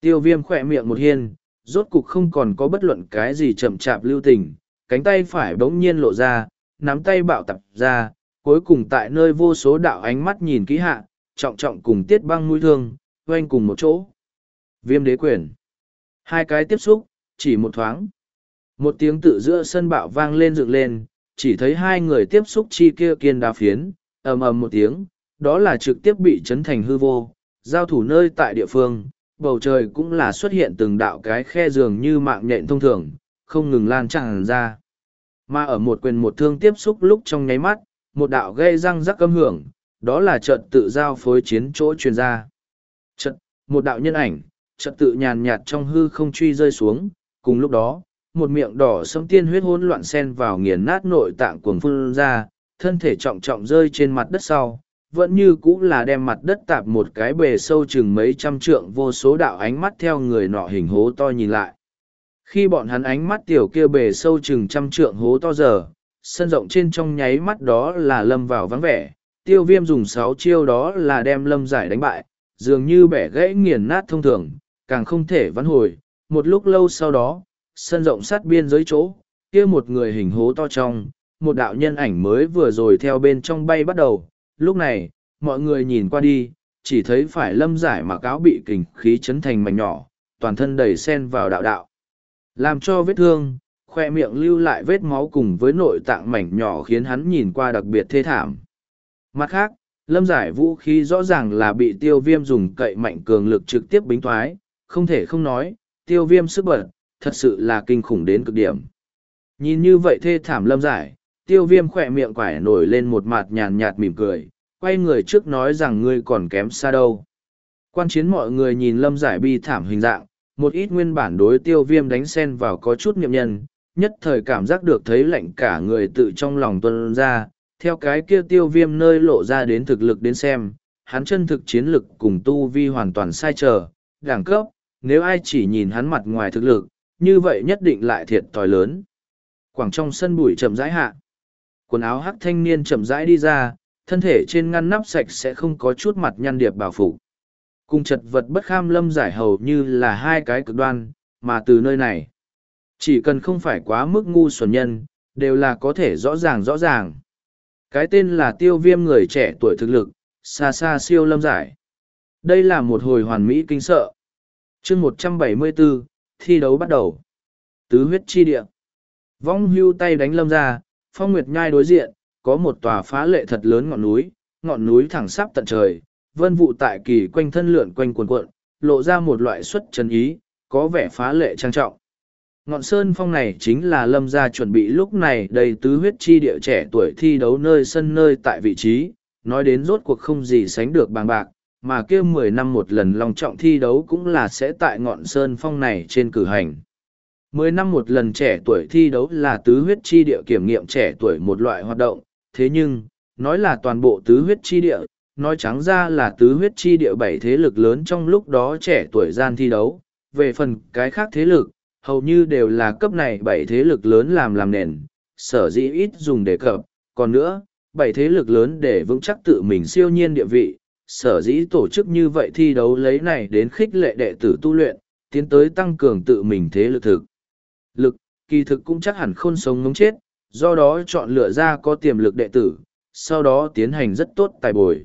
Tiêu viêm khỏe miệng một hiên, rốt cục không còn có bất luận cái gì chậm chạp lưu tình, cánh tay phải bỗng nhiên lộ ra, nắm tay bạo tập ra, cuối cùng tại nơi vô số đạo ánh mắt nhìn kỹ hạ, trọng trọng cùng tiết băng mũi thương, quanh cùng một chỗ. Viêm đế quyền. Hai cái tiếp xúc, chỉ một thoáng. Một tiếng tự giữa sân bạo vang lên dựng lên, chỉ thấy hai người tiếp xúc chi kia kiên đá phiến, ầm ầm một tiếng, đó là trực tiếp bị chấn thành hư vô, giao thủ nơi tại địa phương, bầu trời cũng là xuất hiện từng đạo cái khe dường như mạng nhện thông thường, không ngừng lan tràn ra. Mà ở một quyền một thương tiếp xúc lúc trong nháy mắt, một đạo gây răng rắc âm hưởng, đó là trận tự giao phối chiến chỗ truyền ra. Trận, một đạo nhân ảnh, trận tự nhàn nhạt trong hư không truy rơi xuống, cùng lúc đó, một miệng đỏ sẫm tiên huyết hỗn loạn xen vào nghiền nát nội tạng cuồng phun ra, thân thể trọng trọng rơi trên mặt đất sau, vẫn như cũ là đem mặt đất tạp một cái bề sâu chừng mấy trăm trượng vô số đạo ánh mắt theo người nọ hình hố to nhìn lại. Khi bọn hắn ánh mắt tiểu kia bề sâu chừng trăm trượng hố to giờ, sân rộng trên trong nháy mắt đó là lâm vào vắng vẻ, tiêu viêm dùng sáu chiêu đó là đem lâm giải đánh bại, dường như bẻ gãy nghiền nát thông thường, càng không thể vãn hồi. Một lúc lâu sau đó, sân rộng sát biên giới chỗ, kia một người hình hố to trong, một đạo nhân ảnh mới vừa rồi theo bên trong bay bắt đầu. Lúc này, mọi người nhìn qua đi, chỉ thấy phải lâm giải mặc áo bị kình khí chấn thành mảnh nhỏ, toàn thân đầy sen vào đạo đạo. Làm cho vết thương, khoe miệng lưu lại vết máu cùng với nội tạng mảnh nhỏ khiến hắn nhìn qua đặc biệt thê thảm. Mặt khác, lâm giải vũ khí rõ ràng là bị tiêu viêm dùng cậy mạnh cường lực trực tiếp bính thoái, không thể không nói, tiêu viêm sức bật, thật sự là kinh khủng đến cực điểm. Nhìn như vậy thê thảm lâm giải, tiêu viêm khỏe miệng quải nổi lên một mặt nhàn nhạt mỉm cười, quay người trước nói rằng ngươi còn kém xa đâu. Quan chiến mọi người nhìn lâm giải bi thảm hình dạng, một ít nguyên bản đối tiêu viêm đánh sen vào có chút nghiệm nhân, nhất thời cảm giác được thấy lạnh cả người tự trong lòng tuân ra, theo cái kia tiêu viêm nơi lộ ra đến thực lực đến xem, hắn chân thực chiến lực cùng tu vi hoàn toàn sai trở, đẳng cấp, nếu ai chỉ nhìn hắn mặt ngoài thực lực, như vậy nhất định lại thiệt thòi lớn. Quảng trong sân bụi chậm rãi hạ, quần áo hắc thanh niên chậm rãi đi ra, thân thể trên ngăn nắp sạch sẽ không có chút mặt nhăn điệp bảo phục. Cùng chật vật bất kham lâm giải hầu như là hai cái cực đoan mà từ nơi này chỉ cần không phải quá mức ngu xuẩn nhân đều là có thể rõ ràng rõ ràng. Cái tên là tiêu viêm người trẻ tuổi thực lực xa xa siêu lâm giải. Đây là một hồi hoàn mỹ kinh sợ. Chương một trăm bảy mươi bốn thi đấu bắt đầu. Tứ huyết chi địa. Vong hưu tay đánh lâm ra phong nguyệt nhai đối diện có một tòa phá lệ thật lớn ngọn núi ngọn núi thẳng sắp tận trời vân vụ tại kỳ quanh thân lượn quanh cuồn cuộn, lộ ra một loại xuất chân ý, có vẻ phá lệ trang trọng. Ngọn sơn phong này chính là lâm gia chuẩn bị lúc này đầy tứ huyết chi địa trẻ tuổi thi đấu nơi sân nơi tại vị trí, nói đến rốt cuộc không gì sánh được bàng bạc, mà kia mười năm một lần long trọng thi đấu cũng là sẽ tại ngọn sơn phong này trên cử hành. Mười năm một lần trẻ tuổi thi đấu là tứ huyết chi địa kiểm nghiệm trẻ tuổi một loại hoạt động, thế nhưng, nói là toàn bộ tứ huyết chi địa, nói trắng ra là tứ huyết chi địa bảy thế lực lớn trong lúc đó trẻ tuổi gian thi đấu. Về phần cái khác thế lực, hầu như đều là cấp này bảy thế lực lớn làm làm nền, sở dĩ ít dùng đề cập. Còn nữa, bảy thế lực lớn để vững chắc tự mình siêu nhiên địa vị, sở dĩ tổ chức như vậy thi đấu lấy này đến khích lệ đệ tử tu luyện, tiến tới tăng cường tự mình thế lực thực. Lực, kỳ thực cũng chắc hẳn khôn sống ngống chết, do đó chọn lựa ra có tiềm lực đệ tử, sau đó tiến hành rất tốt tài bồi.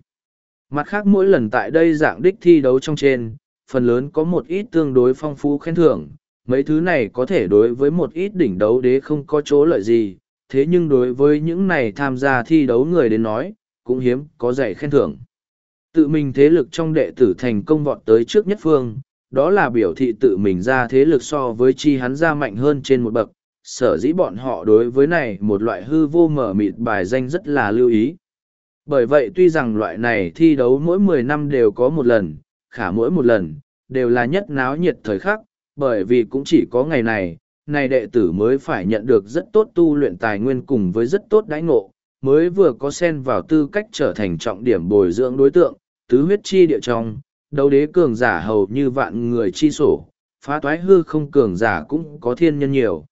Mặt khác mỗi lần tại đây dạng đích thi đấu trong trên, phần lớn có một ít tương đối phong phú khen thưởng, mấy thứ này có thể đối với một ít đỉnh đấu đế không có chỗ lợi gì, thế nhưng đối với những này tham gia thi đấu người đến nói, cũng hiếm có dạy khen thưởng. Tự mình thế lực trong đệ tử thành công vọt tới trước nhất phương, đó là biểu thị tự mình ra thế lực so với chi hắn ra mạnh hơn trên một bậc, sở dĩ bọn họ đối với này một loại hư vô mở mịt bài danh rất là lưu ý. Bởi vậy tuy rằng loại này thi đấu mỗi mười năm đều có một lần, khả mỗi một lần, đều là nhất náo nhiệt thời khắc, bởi vì cũng chỉ có ngày này, này đệ tử mới phải nhận được rất tốt tu luyện tài nguyên cùng với rất tốt đãi ngộ, mới vừa có sen vào tư cách trở thành trọng điểm bồi dưỡng đối tượng, tứ huyết chi địa trong, đấu đế cường giả hầu như vạn người chi sổ, phá toái hư không cường giả cũng có thiên nhân nhiều.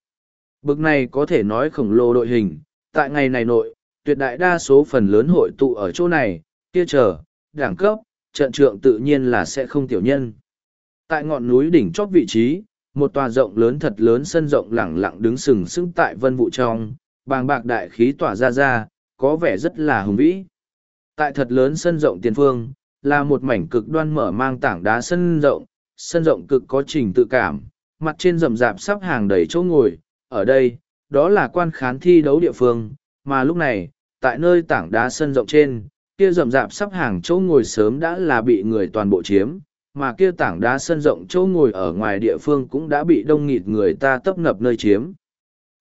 Bực này có thể nói khổng lồ đội hình, tại ngày này nội, tuyệt đại đa số phần lớn hội tụ ở chỗ này, kia chờ, đẳng cấp, trận trượng tự nhiên là sẽ không tiểu nhân. Tại ngọn núi đỉnh chót vị trí, một tòa rộng lớn thật lớn sân rộng lẳng lặng đứng sừng sững tại vân vụ trong, bàng bạc đại khí tỏa ra ra, có vẻ rất là hùng vĩ. Tại thật lớn sân rộng tiền phương, là một mảnh cực đoan mở mang tảng đá sân rộng, sân rộng cực có trình tự cảm, mặt trên rậm rạp sắp hàng đầy chỗ ngồi, ở đây, đó là quan khán thi đấu địa phương, mà lúc này, tại nơi tảng đá sân rộng trên, kia rậm rạp sắp hàng chỗ ngồi sớm đã là bị người toàn bộ chiếm, mà kia tảng đá sân rộng chỗ ngồi ở ngoài địa phương cũng đã bị đông nghịt người ta tấp nập nơi chiếm.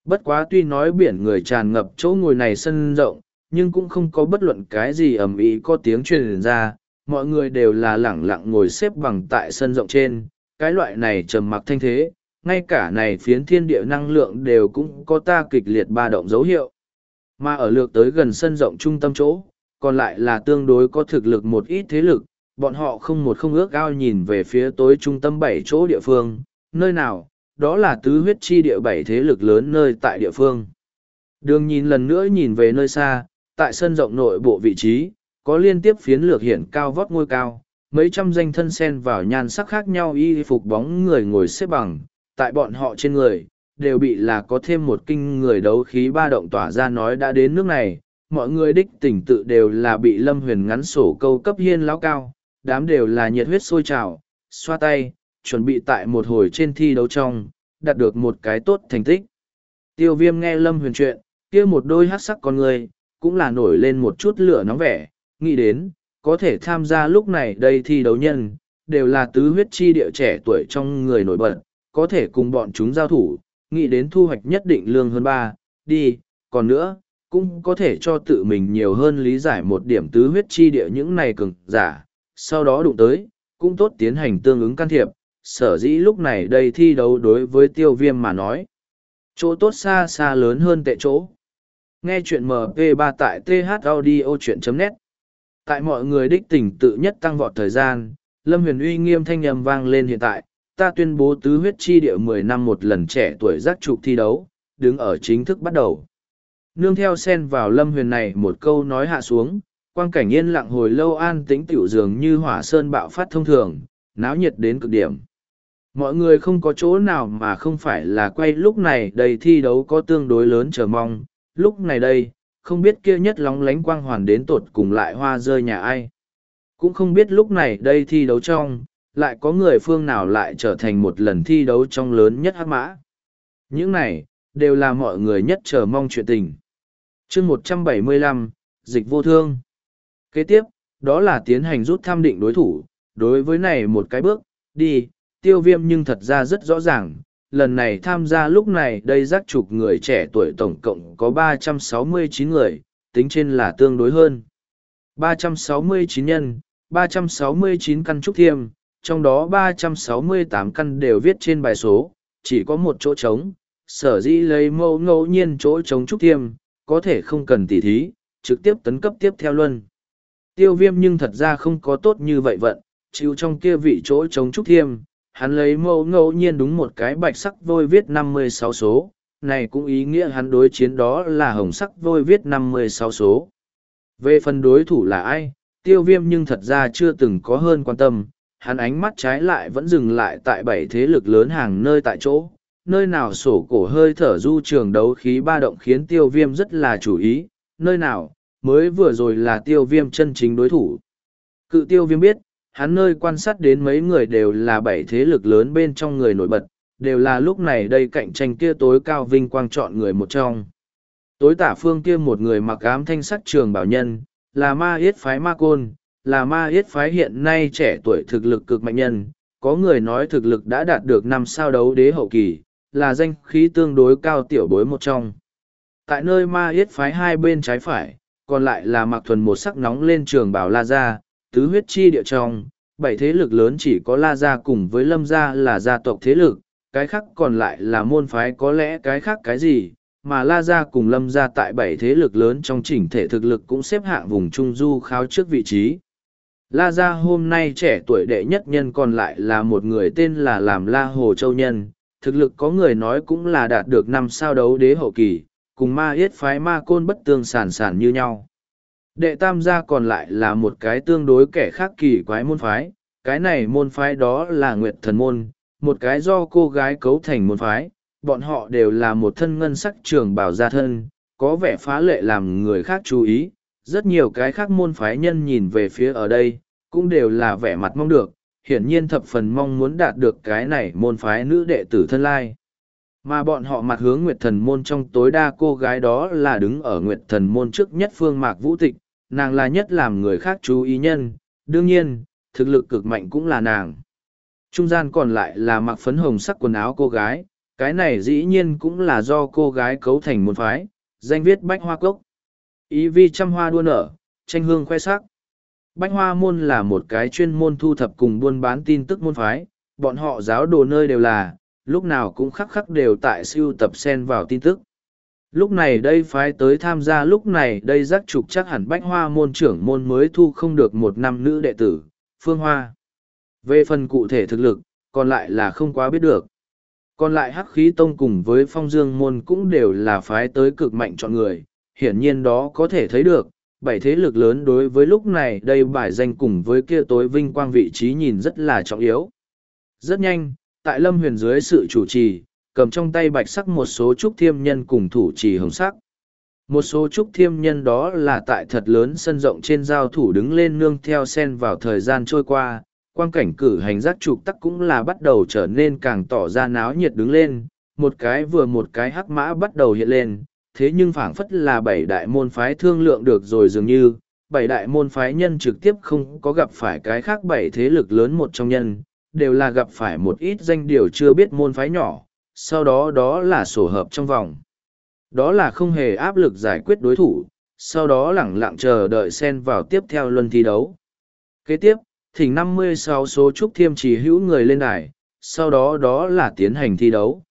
Bất quá tuy nói biển người tràn ngập chỗ ngồi này sân rộng, nhưng cũng không có bất luận cái gì ầm ĩ có tiếng truyền ra, mọi người đều là lẳng lặng ngồi xếp bằng tại sân rộng trên, cái loại này trầm mặc thanh thế, ngay cả này phiến thiên địa năng lượng đều cũng có ta kịch liệt ba động dấu hiệu. Mà ở lược tới gần sân rộng trung tâm chỗ, còn lại là tương đối có thực lực một ít thế lực, bọn họ không một không ước ao nhìn về phía tối trung tâm bảy chỗ địa phương, nơi nào, đó là tứ huyết chi địa bảy thế lực lớn nơi tại địa phương. Đường nhìn lần nữa nhìn về nơi xa, tại sân rộng nội bộ vị trí, có liên tiếp phiến lược hiện cao vót ngôi cao, mấy trăm danh thân sen vào nhan sắc khác nhau y phục bóng người ngồi xếp bằng, tại bọn họ trên người, đều bị là có thêm một kinh người đấu khí ba động tỏa ra nói đã đến nước này, mọi người đích tỉnh tự đều là bị lâm huyền ngắn sổ câu cấp hiên lão cao, đám đều là nhiệt huyết sôi trào, xoa tay, chuẩn bị tại một hồi trên thi đấu trong, đạt được một cái tốt thành tích. Tiêu viêm nghe lâm huyền chuyện, kia một đôi hát sắc con người, cũng là nổi lên một chút lửa nóng vẻ, nghĩ đến, có thể tham gia lúc này đây thi đấu nhân, đều là tứ huyết chi địa trẻ tuổi trong người nổi bật, có thể cùng bọn chúng giao thủ, nghĩ đến thu hoạch nhất định lương hơn ba, đi, còn nữa, cũng có thể cho tự mình nhiều hơn lý giải một điểm tứ huyết chi địa những này cường giả, sau đó đụng tới, cũng tốt tiến hành tương ứng can thiệp, sở dĩ lúc này đây thi đấu đối với tiêu viêm mà nói. Chỗ tốt xa xa lớn hơn tệ chỗ. Nghe chuyện MP3 tại thaudio.net Tại mọi người đích tỉnh tự nhất tăng vọt thời gian, Lâm Huyền uy nghiêm thanh âm vang lên hiện tại, ta tuyên bố tứ huyết chi địa mười năm một lần trẻ tuổi giác trục thi đấu, đứng ở chính thức bắt đầu. Nương theo sen vào Lâm Huyền này một câu nói hạ xuống, quang cảnh yên lặng hồi lâu an tĩnh tiểu dường như hỏa sơn bạo phát thông thường, náo nhiệt đến cực điểm. Mọi người không có chỗ nào mà không phải là quay lúc này đầy thi đấu có tương đối lớn chờ mong, lúc này đây, không biết kia nhất lóng lánh quang hoàn đến tột cùng lại hoa rơi nhà ai. Cũng không biết lúc này đây thi đấu trong, lại có người phương nào lại trở thành một lần thi đấu trong lớn nhất hắc mã. Những này, đều là mọi người nhất chờ mong chuyện tình. chương một trăm bảy mươi lăm dịch vô thương. Kế tiếp, đó là tiến hành rút tham định đối thủ, đối với này một cái bước, đi, tiêu viêm nhưng thật ra rất rõ ràng, lần này tham gia lúc này đây giác chục người trẻ tuổi tổng cộng có 369 người, tính trên là tương đối hơn. 369 nhân, 369 căn trúc thiêm, trong đó 368 căn đều viết trên bài số, chỉ có một chỗ trống, sở dĩ lấy mẫu ngẫu nhiên chỗ trống trúc thiêm, có thể không cần tỉ thí, trực tiếp tấn cấp tiếp theo luân. Tiêu viêm nhưng thật ra không có tốt như vậy vận, chịu trong kia vị chỗ trống trúc thiêm, hắn lấy mẫu ngẫu nhiên đúng một cái bạch sắc vôi viết năm mươi sáu số, này cũng ý nghĩa hắn đối chiến đó là hồng sắc vôi viết năm mươi sáu số. Về phần đối thủ là ai, tiêu viêm nhưng thật ra chưa từng có hơn quan tâm, hắn ánh mắt trái lại vẫn dừng lại tại bảy thế lực lớn hàng nơi tại chỗ, nơi nào sổ cổ hơi thở du trường đấu khí ba động khiến tiêu viêm rất là chủ ý, nơi nào, mới vừa rồi là tiêu viêm chân chính đối thủ. Cự tiêu viêm biết, hắn nơi quan sát đến mấy người đều là bảy thế lực lớn bên trong người nổi bật, đều là lúc này đây cạnh tranh kia tối cao vinh quang chọn người một trong. Tối tả phương kia một người mặc ám thanh sắc trường bảo nhân, là ma yết phái ma côn, là ma yết phái hiện nay trẻ tuổi thực lực cực mạnh nhân, có người nói thực lực đã đạt được năm sao đấu đế hậu kỳ, là danh khí tương đối cao tiểu bối một trong. Tại nơi ma yết phái hai bên trái phải, còn lại là mặc thuần một sắc nóng lên trường bảo la gia, tứ huyết chi địa trong, bảy thế lực lớn chỉ có La Gia cùng với Lâm Gia là gia tộc thế lực, cái khác còn lại là môn phái có lẽ cái khác cái gì, mà La Gia cùng Lâm Gia tại bảy thế lực lớn trong chỉnh thể thực lực cũng xếp hạng vùng Trung Du kháo trước vị trí. La Gia hôm nay trẻ tuổi đệ nhất nhân còn lại là một người tên là làm La Hồ Châu Nhân, thực lực có người nói cũng là đạt được năm sao đấu đế hậu kỳ, cùng ma yết phái ma côn bất tương sản sản như nhau. Đệ tam gia còn lại là một cái tương đối kẻ khác kỳ quái môn phái, cái này môn phái đó là Nguyệt Thần Môn, một cái do cô gái cấu thành môn phái, bọn họ đều là một thân ngân sắc trường bảo gia thân, có vẻ phá lệ làm người khác chú ý, rất nhiều cái khác môn phái nhân nhìn về phía ở đây, cũng đều là vẻ mặt mong được, hiển nhiên thập phần mong muốn đạt được cái này môn phái nữ đệ tử thân lai. Mà bọn họ mặt hướng Nguyệt Thần Môn trong tối đa cô gái đó là đứng ở Nguyệt Thần Môn trước nhất phương mạc vũ tịch, nàng là nhất làm người khác chú ý nhân, đương nhiên, thực lực cực mạnh cũng là nàng. Trung gian còn lại là mặc phấn hồng sắc quần áo cô gái, cái này dĩ nhiên cũng là do cô gái cấu thành một phái, danh viết bách hoa cốc. Ý vi trăm hoa đua nở, tranh hương khoe sắc. Bách hoa môn là một cái chuyên môn thu thập cùng buôn bán tin tức môn phái, bọn họ giáo đồ nơi đều là, lúc nào cũng khắc khắc đều tại siêu tập sen vào tin tức lúc này đây phái tới tham gia, lúc này đây giác trục chắc hẳn bách hoa môn trưởng môn mới thu không được một năm nữ đệ tử, phương hoa. Về phần cụ thể thực lực, còn lại là không quá biết được. Còn lại hắc khí tông cùng với phong dương môn cũng đều là phái tới cực mạnh chọn người, hiển nhiên đó có thể thấy được, bảy thế lực lớn đối với lúc này đây bài danh cùng với kia tối vinh quang vị trí nhìn rất là trọng yếu. Rất nhanh, tại lâm huyền dưới sự chủ trì cầm trong tay bạch sắc một số trúc thiêm nhân cùng thủ trì hồng sắc. Một số trúc thiêm nhân đó là tại thật lớn sân rộng trên giao thủ đứng lên nương theo sen vào thời gian trôi qua, quang cảnh cử hành giác trục tắc cũng là bắt đầu trở nên càng tỏ ra náo nhiệt đứng lên, một cái vừa một cái hắc mã bắt đầu hiện lên, thế nhưng phảng phất là bảy đại môn phái thương lượng được rồi dường như, bảy đại môn phái nhân trực tiếp không có gặp phải cái khác bảy thế lực lớn một trong nhân, đều là gặp phải một ít danh điều chưa biết môn phái nhỏ, sau đó đó là sổ hợp trong vòng. Đó là không hề áp lực giải quyết đối thủ, sau đó lẳng lặng chờ đợi xen vào tiếp theo luân thi đấu. Kế tiếp, thỉnh 56 số trúc thiêm chỉ hữu người lên đài, sau đó đó là tiến hành thi đấu.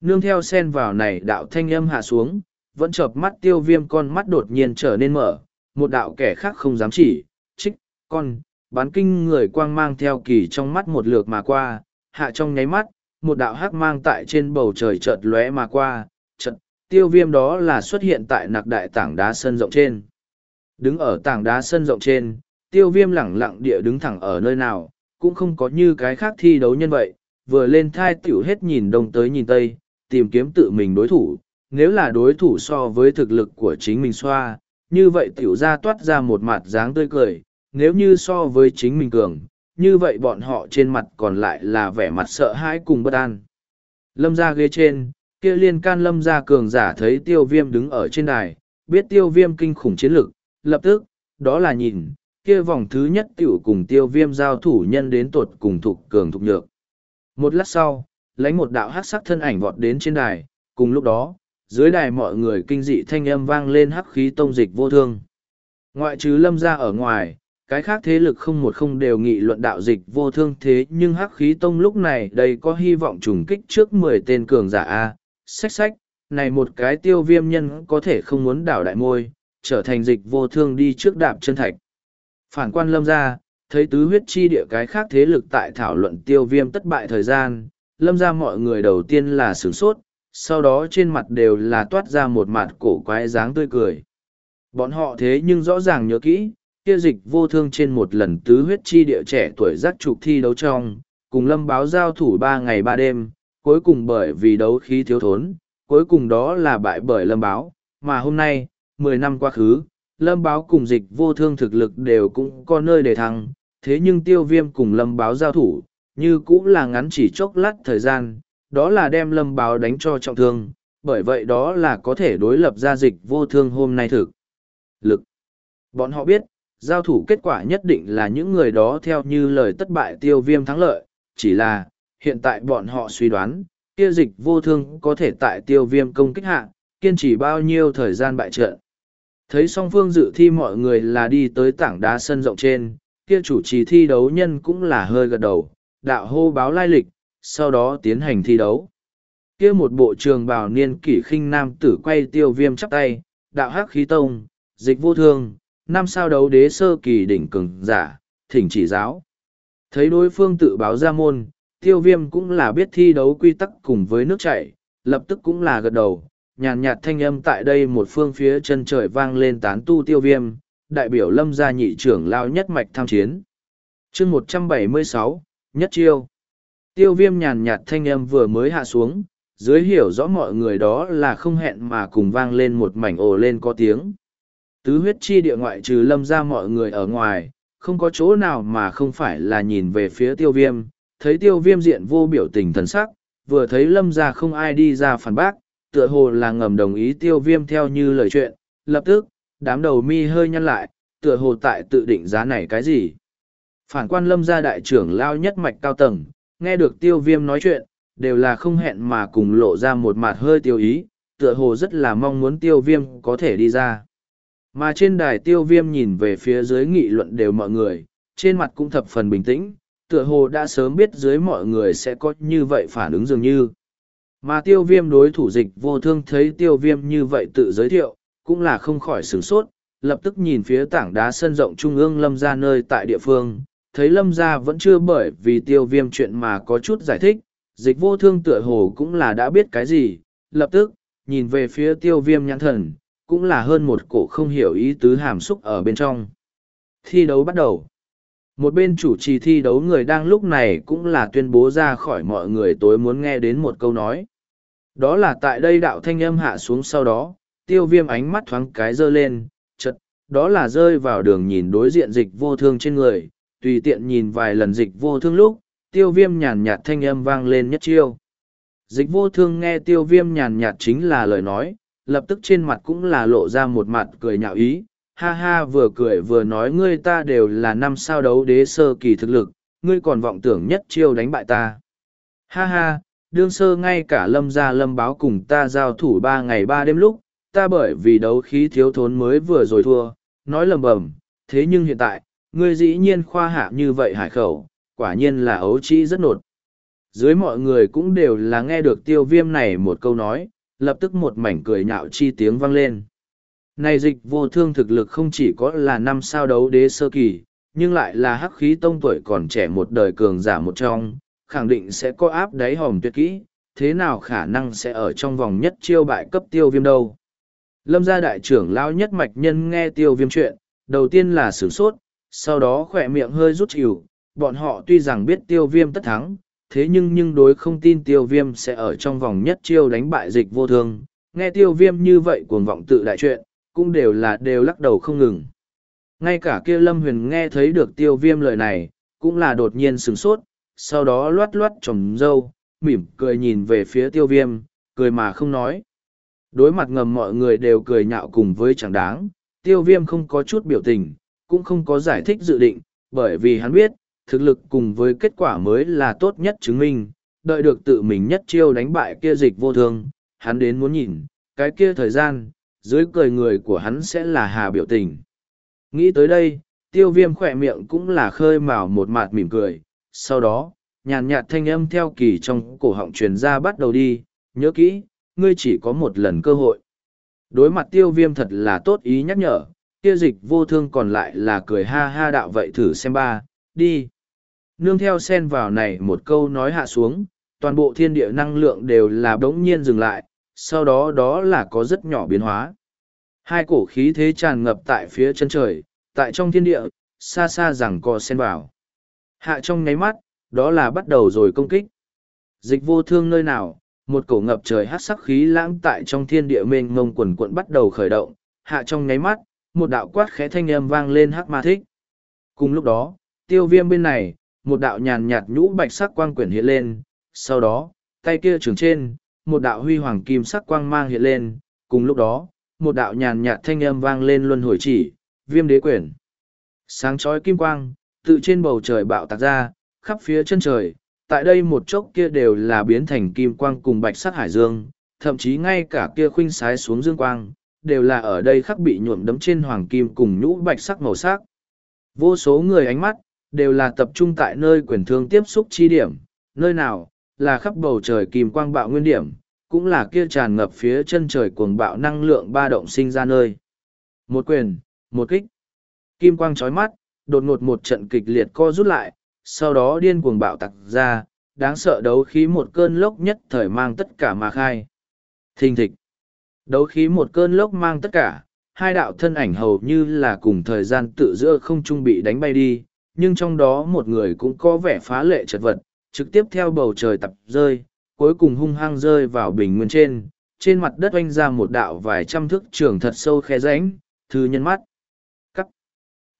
Nương theo sen vào này đạo thanh âm hạ xuống, vẫn chợp mắt tiêu viêm con mắt đột nhiên trở nên mở, một đạo kẻ khác không dám chỉ, trích, con, bán kinh người quang mang theo kỳ trong mắt một lượt mà qua, hạ trong nháy mắt, một đạo hắc mang tại trên bầu trời chợt lóe mà qua, chợt, tiêu viêm đó là xuất hiện tại nặc đại tảng đá sân rộng trên. Đứng ở tảng đá sân rộng trên, tiêu viêm lẳng lặng địa đứng thẳng ở nơi nào, cũng không có như cái khác thi đấu nhân vậy, vừa lên thai tiểu hết nhìn đông tới nhìn tây, tìm kiếm tự mình đối thủ, nếu là đối thủ so với thực lực của chính mình xoa, như vậy tiểu ra toát ra một mặt dáng tươi cười, nếu như so với chính mình cường, như vậy bọn họ trên mặt còn lại là vẻ mặt sợ hãi cùng bất an. Lâm ra ghế trên, kia liên can lâm ra cường giả thấy tiêu viêm đứng ở trên đài, biết tiêu viêm kinh khủng chiến lực, lập tức, đó là nhìn, kia vòng thứ nhất tiểu cùng tiêu viêm giao thủ nhân đến tuột cùng thục cường thục nhược. Một lát sau, lấy một đạo hắc sắc thân ảnh vọt đến trên đài, cùng lúc đó, dưới đài mọi người kinh dị thanh âm vang lên hắc khí tông dịch vô thương. Ngoại trừ lâm ra ở ngoài, cái khác thế lực không một không đều nghị luận đạo dịch vô thương thế, nhưng hắc khí tông lúc này đây có hy vọng trùng kích trước mười tên cường giả a. Sách sách này một cái tiêu viêm nhân có thể không muốn đảo đại môi, trở thành dịch vô thương đi trước đạp chân thạch. Phản quan lâm ra thấy tứ huyết chi địa cái khác thế lực tại thảo luận tiêu viêm thất bại thời gian, lâm ra mọi người đầu tiên là sửng sốt, sau đó trên mặt đều là toát ra một mặt cổ quái dáng tươi cười. Bọn họ thế nhưng rõ ràng nhớ kỹ kia dịch vô thương trên một lần tứ huyết chi địa trẻ tuổi giác trục thi đấu trong, cùng lâm báo giao thủ ba ngày ba đêm, cuối cùng bởi vì đấu khí thiếu thốn, cuối cùng đó là bại bởi lâm báo, mà hôm nay, mười năm quá khứ, lâm báo cùng dịch vô thương thực lực đều cũng có nơi để thăng, thế nhưng tiêu viêm cùng lâm báo giao thủ, như cũng là ngắn chỉ chốc lát thời gian, đó là đem lâm báo đánh cho trọng thương, bởi vậy đó là có thể đối lập ra dịch vô thương hôm nay thực. Lực. Bọn họ biết, giao thủ kết quả nhất định là những người đó theo như lời tất bại tiêu viêm thắng lợi, chỉ là, hiện tại bọn họ suy đoán, kia dịch vô thương có thể tại tiêu viêm công kích hạ, kiên trì bao nhiêu thời gian bại trận. Thấy song phương dự thi mọi người là đi tới tảng đá sân rộng trên, kia chủ trì thi đấu nhân cũng là hơi gật đầu, đạo hô báo lai lịch, sau đó tiến hành thi đấu. Kia một bộ trường bào niên kỷ khinh nam tử quay tiêu viêm chắp tay, đạo hắc khí tông, dịch vô thương, năm sao đấu đế sơ kỳ đỉnh cường giả, thỉnh chỉ giáo. Thấy đối phương tự báo ra môn, tiêu viêm cũng là biết thi đấu quy tắc cùng với nước chảy, lập tức cũng là gật đầu, nhàn nhạt thanh âm tại đây một phương phía chân trời vang lên tán tu tiêu viêm, đại biểu lâm gia nhị trưởng lao nhất mạch tham chiến. chương một trăm bảy mươi sáu nhất chiêu. Tiêu viêm nhàn nhạt thanh âm vừa mới hạ xuống, dưới hiểu rõ mọi người đó là không hẹn mà cùng vang lên một mảnh ồ lên có tiếng. Tứ huyết chi địa ngoại trừ lâm ra mọi người ở ngoài, không có chỗ nào mà không phải là nhìn về phía tiêu viêm, thấy tiêu viêm diện vô biểu tình thần sắc, vừa thấy lâm ra không ai đi ra phản bác, tựa hồ là ngầm đồng ý tiêu viêm theo như lời chuyện, lập tức, đám đầu mi hơi nhăn lại, tựa hồ tại tự định giá này cái gì. Phản quan lâm gia đại trưởng lao nhất mạch cao tầng, nghe được tiêu viêm nói chuyện, đều là không hẹn mà cùng lộ ra một mặt hơi tiêu ý, tựa hồ rất là mong muốn tiêu viêm có thể đi ra. Mà trên đài tiêu viêm nhìn về phía dưới nghị luận đều mọi người, trên mặt cũng thập phần bình tĩnh, tựa hồ đã sớm biết dưới mọi người sẽ có như vậy phản ứng dường như. Mà tiêu viêm đối thủ dịch vô thương thấy tiêu viêm như vậy tự giới thiệu, cũng là không khỏi sửng sốt, lập tức nhìn phía tảng đá sân rộng trung ương lâm ra nơi tại địa phương, thấy lâm ra vẫn chưa bởi vì tiêu viêm chuyện mà có chút giải thích, dịch vô thương tựa hồ cũng là đã biết cái gì, lập tức, nhìn về phía tiêu viêm nhãn thần, cũng là hơn một cổ không hiểu ý tứ hàm xúc ở bên trong. Thi đấu bắt đầu. Một bên chủ trì thi đấu người đang lúc này cũng là tuyên bố ra khỏi mọi người tối muốn nghe đến một câu nói. Đó là tại đây đạo thanh âm hạ xuống sau đó, tiêu viêm ánh mắt thoáng cái dơ lên, chật, đó là rơi vào đường nhìn đối diện dịch vô thương trên người, tùy tiện nhìn vài lần dịch vô thương lúc, tiêu viêm nhàn nhạt thanh âm vang lên nhất chiêu. Dịch vô thương nghe tiêu viêm nhàn nhạt chính là lời nói, lập tức trên mặt cũng là lộ ra một mặt cười nhạo ý, ha ha vừa cười vừa nói ngươi ta đều là năm sao đấu đế sơ kỳ thực lực, ngươi còn vọng tưởng nhất chiêu đánh bại ta. Ha ha, đương sơ ngay cả lâm gia lâm báo cùng ta giao thủ ba ngày ba đêm lúc, ta bởi vì đấu khí thiếu thốn mới vừa rồi thua, nói lầm bầm, thế nhưng hiện tại, ngươi dĩ nhiên khoa hạ như vậy hải khẩu, quả nhiên là ấu trĩ rất nột. Dưới mọi người cũng đều là nghe được tiêu viêm này một câu nói, lập tức một mảnh cười nhạo chi tiếng vang lên. Này dịch vô thương thực lực không chỉ có là năm sao đấu đế sơ kỳ, nhưng lại là hắc khí tông tuổi còn trẻ một đời cường giả một trong, khẳng định sẽ có áp đáy hòm tuyệt kỹ, thế nào khả năng sẽ ở trong vòng nhất chiêu bại cấp tiêu viêm đâu. Lâm gia đại trưởng lao nhất mạch nhân nghe tiêu viêm chuyện, đầu tiên là sửng sốt, sau đó khỏe miệng hơi rút chịu, bọn họ tuy rằng biết tiêu viêm tất thắng, thế nhưng nhưng đối không tin tiêu viêm sẽ ở trong vòng nhất chiêu đánh bại dịch vô thương, nghe tiêu viêm như vậy cuồng vọng tự đại chuyện, cũng đều là đều lắc đầu không ngừng. Ngay cả kia Lâm Huyền nghe thấy được tiêu viêm lời này, cũng là đột nhiên sửng sốt, sau đó loát loát trồng râu, mỉm cười nhìn về phía tiêu viêm, cười mà không nói. Đối mặt ngầm mọi người đều cười nhạo cùng với chẳng đáng, tiêu viêm không có chút biểu tình, cũng không có giải thích dự định, bởi vì hắn biết, thực lực cùng với kết quả mới là tốt nhất chứng minh, đợi được tự mình nhất chiêu đánh bại kia dịch vô thương, hắn đến muốn nhìn, cái kia thời gian, dưới cười người của hắn sẽ là hà biểu tình. Nghĩ tới đây, tiêu viêm khỏe miệng cũng là khơi mào một mạt mỉm cười, sau đó, nhàn nhạt thanh âm theo kỳ trong cổ họng truyền ra bắt đầu đi, nhớ kỹ, ngươi chỉ có một lần cơ hội. Đối mặt tiêu viêm thật là tốt ý nhắc nhở, kia dịch vô thương còn lại là cười ha ha đạo vậy thử xem ba, đi. Nương theo sen vào này một câu nói hạ xuống, toàn bộ thiên địa năng lượng đều là đống nhiên dừng lại, sau đó đó là có rất nhỏ biến hóa. Hai cổ khí thế tràn ngập tại phía chân trời, tại trong thiên địa, xa xa rằng co sen vào. Hạ trong nháy mắt, đó là bắt đầu rồi công kích. Dịch vô thương nơi nào, một cổ ngập trời hát sắc khí lãng tại trong thiên địa mênh ngông quần quận bắt đầu khởi động, hạ trong nháy mắt, một đạo quát khẽ thanh âm vang lên hắc ma thích. Cùng lúc đó, tiêu viêm bên này, một đạo nhàn nhạt nhũ bạch sắc quang quyển hiện lên, sau đó, tay kia trường trên, một đạo huy hoàng kim sắc quang mang hiện lên, cùng lúc đó, một đạo nhàn nhạt thanh âm vang lên luân hồi chỉ, viêm đế quyển. Sáng chói kim quang, tự trên bầu trời bạo tạc ra, khắp phía chân trời, tại đây một chốc kia đều là biến thành kim quang cùng bạch sắc hải dương, thậm chí ngay cả kia khuynh sái xuống dương quang, đều là ở đây khắc bị nhuộm đấm trên hoàng kim cùng nhũ bạch sắc màu sắc. Vô số người ánh mắt, đều là tập trung tại nơi quyền thương tiếp xúc chi điểm, nơi nào, là khắp bầu trời kim quang bạo nguyên điểm, cũng là kia tràn ngập phía chân trời cuồng bạo năng lượng ba động sinh ra nơi. Một quyền, một kích. Kim quang chói mắt, đột ngột một trận kịch liệt co rút lại, sau đó điên cuồng bạo tặc ra, đáng sợ đấu khí một cơn lốc nhất thời mang tất cả mà khai. Thình thịch. Đấu khí một cơn lốc mang tất cả, hai đạo thân ảnh hầu như là cùng thời gian tự giữa không trung bị đánh bay đi, nhưng trong đó một người cũng có vẻ phá lệ chật vật, trực tiếp theo bầu trời tập rơi, cuối cùng hung hăng rơi vào bình nguyên trên, trên mặt đất oanh ra một đạo vài trăm thước trường thật sâu khe rãnh, thư nhân mắt. Cắt.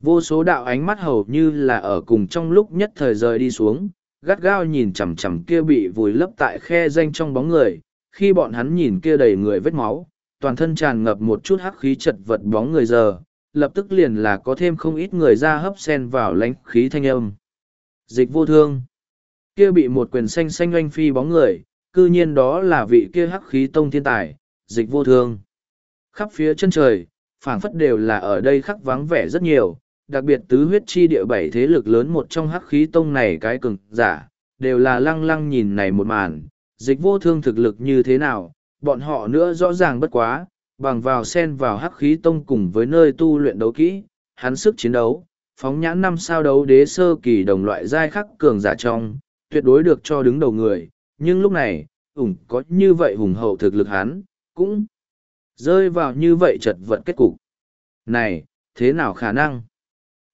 Vô số đạo ánh mắt hầu như là ở cùng trong lúc nhất thời rời đi xuống, gắt gao nhìn chằm chằm kia bị vùi lấp tại khe danh trong bóng người, khi bọn hắn nhìn kia đầy người vết máu, toàn thân tràn ngập một chút hắc khí chật vật bóng người giờ, lập tức liền là có thêm không ít người ra hấp sen vào lãnh khí thanh âm. Dịch vô thương. Kia bị một quyền xanh xanh oanh phi bóng người, cư nhiên đó là vị kia hắc khí tông thiên tài, dịch vô thương. Khắp phía chân trời, phảng phất đều là ở đây khắc vắng vẻ rất nhiều, đặc biệt tứ huyết chi địa bảy thế lực lớn một trong hắc khí tông này cái cường giả, đều là lăng lăng nhìn này một màn, Dịch vô thương thực lực như thế nào, bọn họ nữa rõ ràng bất quá, bằng vào sen vào hắc khí tông cùng với nơi tu luyện đấu kỹ, hắn sức chiến đấu, phóng nhãn năm sao đấu đế sơ kỳ đồng loại giai khắc cường giả trong, tuyệt đối được cho đứng đầu người, nhưng lúc này, ủng có như vậy hùng hậu thực lực hắn, cũng rơi vào như vậy chật vật kết cục. Này, thế nào khả năng?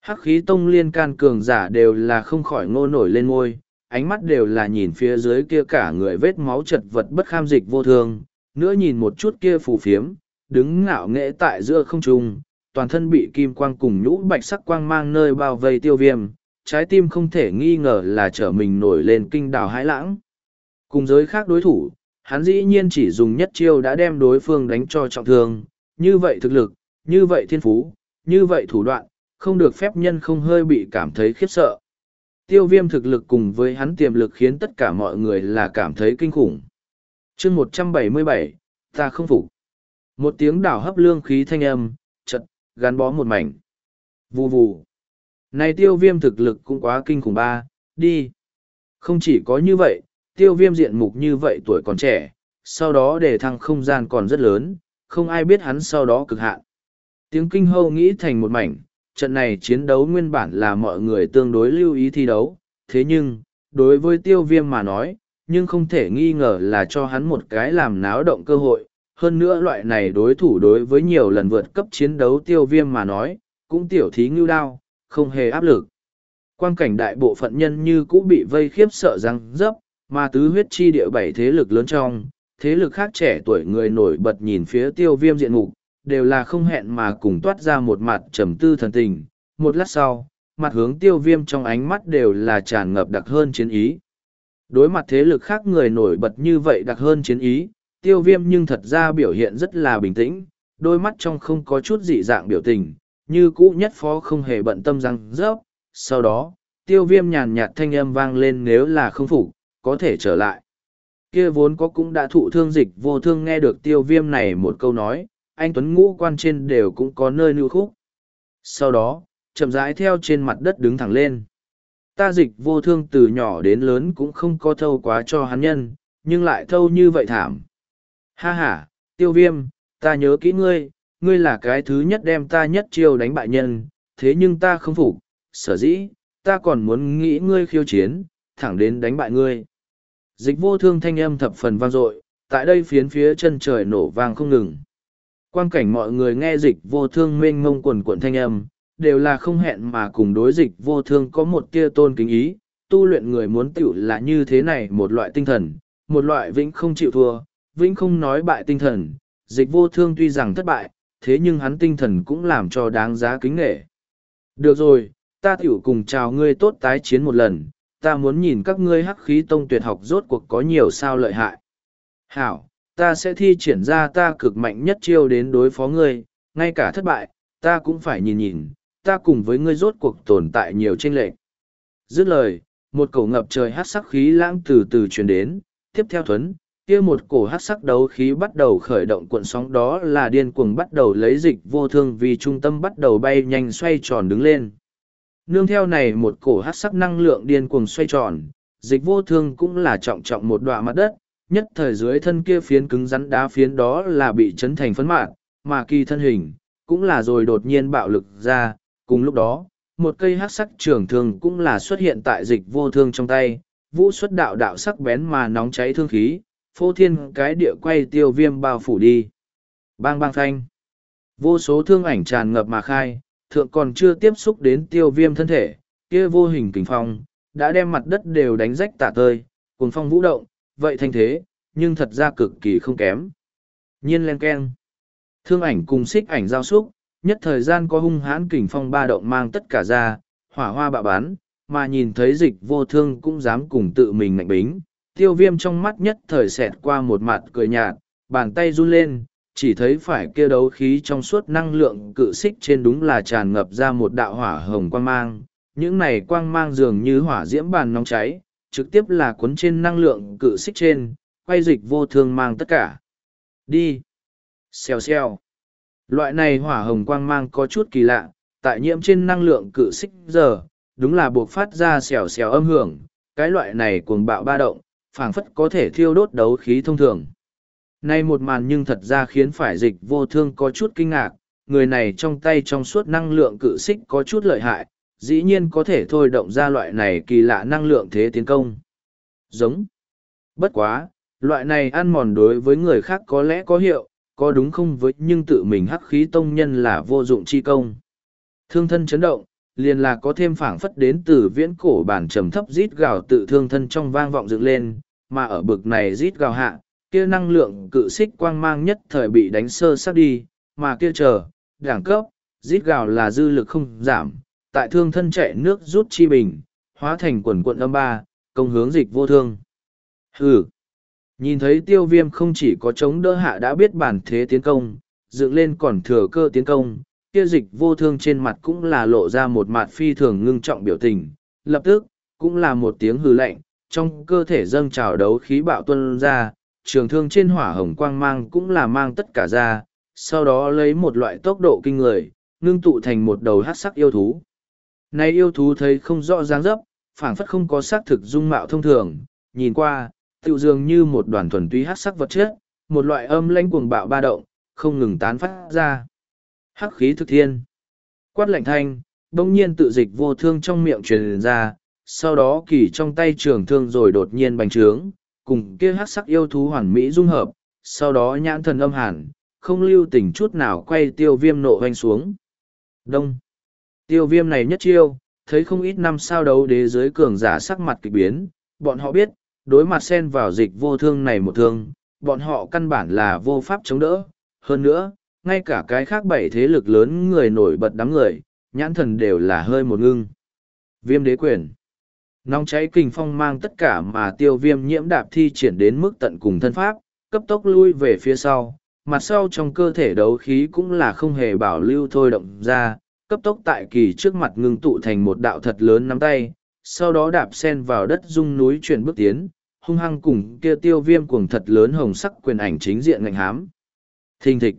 Hắc khí tông liên can cường giả đều là không khỏi ngô nổi lên ngôi, ánh mắt đều là nhìn phía dưới kia cả người vết máu chật vật bất kham dịch vô thường nữa nhìn một chút kia phù phiếm, đứng ngạo nghễ tại giữa không trung, toàn thân bị kim quang cùng nhũ bạch sắc quang mang nơi bao vây tiêu viêm, trái tim không thể nghi ngờ là trở mình nổi lên kinh đào hãi lãng. Cùng giới khác đối thủ, hắn dĩ nhiên chỉ dùng nhất chiêu đã đem đối phương đánh cho trọng thương, như vậy thực lực, như vậy thiên phú, như vậy thủ đoạn, không được phép nhân không hơi bị cảm thấy khiếp sợ. Tiêu viêm thực lực cùng với hắn tiềm lực khiến tất cả mọi người là cảm thấy kinh khủng. chương một trăm bảy mươi bảy ta không phục. Một tiếng đảo hấp lương khí thanh âm, chật, gắn bó một mảnh. Vù vù. Này tiêu viêm thực lực cũng quá kinh khủng ba, đi. Không chỉ có như vậy, tiêu viêm diện mục như vậy tuổi còn trẻ, sau đó để thăng không gian còn rất lớn, không ai biết hắn sau đó cực hạn. Tiếng kinh hâu nghĩ thành một mảnh, trận này chiến đấu nguyên bản là mọi người tương đối lưu ý thi đấu, thế nhưng, đối với tiêu viêm mà nói, nhưng không thể nghi ngờ là cho hắn một cái làm náo động cơ hội. Hơn nữa loại này đối thủ đối với nhiều lần vượt cấp chiến đấu tiêu viêm mà nói, cũng tiểu thí ngưu đao, không hề áp lực. Quan cảnh đại bộ phận nhân như cũ bị vây khiếp sợ răng dấp, mà tứ huyết chi địa bảy thế lực lớn trong, thế lực khác trẻ tuổi người nổi bật nhìn phía tiêu viêm diện mục, đều là không hẹn mà cùng toát ra một mặt trầm tư thần tình. Một lát sau, mặt hướng tiêu viêm trong ánh mắt đều là tràn ngập đặc hơn chiến ý. Đối mặt thế lực khác người nổi bật như vậy đặc hơn chiến ý, tiêu viêm nhưng thật ra biểu hiện rất là bình tĩnh, đôi mắt trong không có chút dị dạng biểu tình, như cũ nhất phó không hề bận tâm răng rớp. Sau đó, tiêu viêm nhàn nhạt thanh âm vang lên nếu là không phục có thể trở lại. Kia vốn có cũng đã thụ thương dịch vô thương nghe được tiêu viêm này một câu nói, anh Tuấn ngũ quan trên đều cũng có nơi lưu khúc. Sau đó, chậm rãi theo trên mặt đất đứng thẳng lên. Ta dịch vô thương từ nhỏ đến lớn cũng không có thâu quá cho hắn nhân, nhưng lại thâu như vậy thảm. Ha ha, tiêu viêm, ta nhớ kỹ ngươi, ngươi là cái thứ nhất đem ta nhất chiêu đánh bại nhân, thế nhưng ta không phục, sở dĩ, ta còn muốn nghĩ ngươi khiêu chiến, thẳng đến đánh bại ngươi. Dịch vô thương thanh âm thập phần vang dội, tại đây phiến phía chân trời nổ vang không ngừng. Quan cảnh mọi người nghe dịch vô thương mênh mông quần quận thanh âm, đều là không hẹn mà cùng đối dịch vô thương có một tia tôn kính ý, tu luyện người muốn tiểu là như thế này một loại tinh thần, một loại vĩnh không chịu thua, vĩnh không nói bại tinh thần, dịch vô thương tuy rằng thất bại, thế nhưng hắn tinh thần cũng làm cho đáng giá kính nghệ. Được rồi, ta tiểu cùng chào ngươi tốt tái chiến một lần, ta muốn nhìn các ngươi hắc khí tông tuyệt học rốt cuộc có nhiều sao lợi hại. Hảo, ta sẽ thi triển ra ta cực mạnh nhất chiêu đến đối phó ngươi, ngay cả thất bại, ta cũng phải nhìn nhìn, ta cùng với ngươi rốt cuộc tồn tại nhiều tranh lệch. Dứt lời, một cầu ngập trời hát sắc khí lãng từ từ truyền đến, tiếp theo thuấn, kia một cổ hát sắc đấu khí bắt đầu khởi động cuộn sóng đó là điên cuồng bắt đầu lấy dịch vô thương vì trung tâm bắt đầu bay nhanh xoay tròn đứng lên. Nương theo này một cổ hát sắc năng lượng điên cuồng xoay tròn, dịch vô thương cũng là trọng trọng một đoạn mặt đất, nhất thời dưới thân kia phiến cứng rắn đá phiến đó là bị chấn thành phấn mạn, mà kỳ thân hình, cũng là rồi đột nhiên bạo lực ra, cùng lúc đó, một cây hát sắc trường thương cũng là xuất hiện tại dịch vô thương trong tay, vũ xuất đạo đạo sắc bén mà nóng cháy thương khí, phô thiên cái địa quay tiêu viêm bao phủ đi. Bang bang thanh. Vô số thương ảnh tràn ngập mà khai, thượng còn chưa tiếp xúc đến tiêu viêm thân thể, kia vô hình kình phong, đã đem mặt đất đều đánh rách tả tơi, cùng phong vũ động, vậy thanh thế, nhưng thật ra cực kỳ không kém. Nhiên len keng. Thương ảnh cùng xích ảnh giao xúc, nhất thời gian có hung hãn kình phong ba động mang tất cả ra, hỏa hoa bạo bán, mà nhìn thấy dịch vô thương cũng dám cùng tự mình ngạnh bính. Tiêu viêm trong mắt nhất thời xẹt qua một mặt cười nhạt, bàn tay run lên, chỉ thấy phải kia đấu khí trong suốt năng lượng cự xích trên đúng là tràn ngập ra một đạo hỏa hồng quang mang. Những này quang mang dường như hỏa diễm bàn nóng cháy, trực tiếp là cuốn trên năng lượng cự xích trên, quay dịch vô thương mang tất cả. Đi! Xèo xèo! Loại này hỏa hồng quang mang có chút kỳ lạ, tại nhiễm trên năng lượng cự xích giờ, đúng là buộc phát ra xèo xèo âm hưởng, cái loại này cuồng bạo ba động, phảng phất có thể thiêu đốt đấu khí thông thường. Nay một màn nhưng thật ra khiến phải dịch vô thương có chút kinh ngạc, người này trong tay trong suốt năng lượng cự xích có chút lợi hại, dĩ nhiên có thể thôi động ra loại này kỳ lạ năng lượng thế tiến công. Giống. Bất quá, loại này ăn mòn đối với người khác có lẽ có hiệu, có đúng không với nhưng tự mình hắc khí tông nhân là vô dụng chi công. Thương thân chấn động, liền là có thêm phảng phất đến từ viễn cổ bản trầm thấp rít gào tự thương thân trong vang vọng dựng lên, mà ở bực này rít gào hạ, kia năng lượng cự xích quang mang nhất thời bị đánh sơ sát đi, mà kia chờ, đẳng cấp, rít gào là dư lực không giảm, tại thương thân chạy nước rút chi bình, hóa thành quần quận âm ba, công hướng dịch vô thương. Hừ! Nhìn thấy tiêu viêm không chỉ có chống đỡ hạ đã biết bản thế tiến công, dựng lên còn thừa cơ tiến công, kia dịch vô thương trên mặt cũng là lộ ra một mặt phi thường ngưng trọng biểu tình, lập tức, cũng là một tiếng hư lạnh, trong cơ thể dâng trào đấu khí bạo tuân ra, trường thương trên hỏa hồng quang mang cũng là mang tất cả ra, sau đó lấy một loại tốc độ kinh người, ngưng tụ thành một đầu hát sắc yêu thú. Này yêu thú thấy không rõ dáng dấp, phảng phất không có xác thực dung mạo thông thường, nhìn qua, tựu dường như một đoàn thuần túy hát sắc vật chất, một loại âm lãnh cuồng bạo ba động, không ngừng tán phát ra. Hắc khí thực thiên. Quát lạnh thanh, bỗng nhiên tự dịch vô thương trong miệng truyền ra, sau đó kỳ trong tay trường thương rồi đột nhiên bành trướng, cùng kia hắc sắc yêu thú hoàn mỹ dung hợp, sau đó nhãn thần âm hàn, không lưu tình chút nào quay tiêu viêm nộ hoanh xuống. Đông. Tiêu viêm này nhất chiêu, thấy không ít năm sao đấu đế giới cường giả sắc mặt kịch biến, bọn họ biết, đối mặt xen vào dịch vô thương này một thương, bọn họ căn bản là vô pháp chống đỡ. Hơn nữa, ngay cả cái khác bảy thế lực lớn người nổi bật đám người, nhãn thần đều là hơi một ngưng. Viêm đế quyền. Nóng cháy kinh phong mang tất cả mà tiêu viêm nhiễm đạp thi triển đến mức tận cùng thân pháp, cấp tốc lui về phía sau, mặt sau trong cơ thể đấu khí cũng là không hề bảo lưu thôi động ra, cấp tốc tại kỳ trước mặt ngưng tụ thành một đạo thật lớn nắm tay, sau đó đạp sen vào đất dung núi chuyển bước tiến, hung hăng cùng kia tiêu viêm cuồng thật lớn hồng sắc quyền ảnh chính diện ngạnh hám. Thình thịch.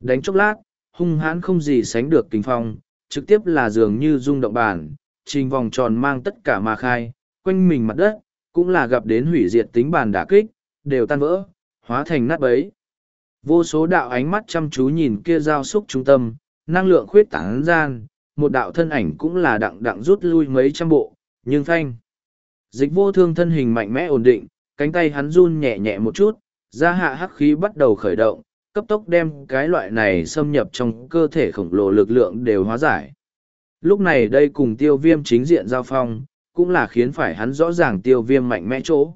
Đánh chốc lát, hung hãn không gì sánh được kinh phong, trực tiếp là dường như rung động bàn, trình vòng tròn mang tất cả mà khai, quanh mình mặt đất, cũng là gặp đến hủy diệt tính bàn đả kích, đều tan vỡ, hóa thành nát bấy. Vô số đạo ánh mắt chăm chú nhìn kia giao xúc trung tâm, năng lượng khuyết tán gian, một đạo thân ảnh cũng là đặng đặng rút lui mấy trăm bộ, nhưng thanh. Dịch vô thương thân hình mạnh mẽ ổn định, cánh tay hắn run nhẹ nhẹ một chút, ra hạ hắc khí bắt đầu khởi động, cấp tốc đem cái loại này xâm nhập trong cơ thể khổng lồ lực lượng đều hóa giải. Lúc này đây cùng tiêu viêm chính diện giao phong, cũng là khiến phải hắn rõ ràng tiêu viêm mạnh mẽ chỗ.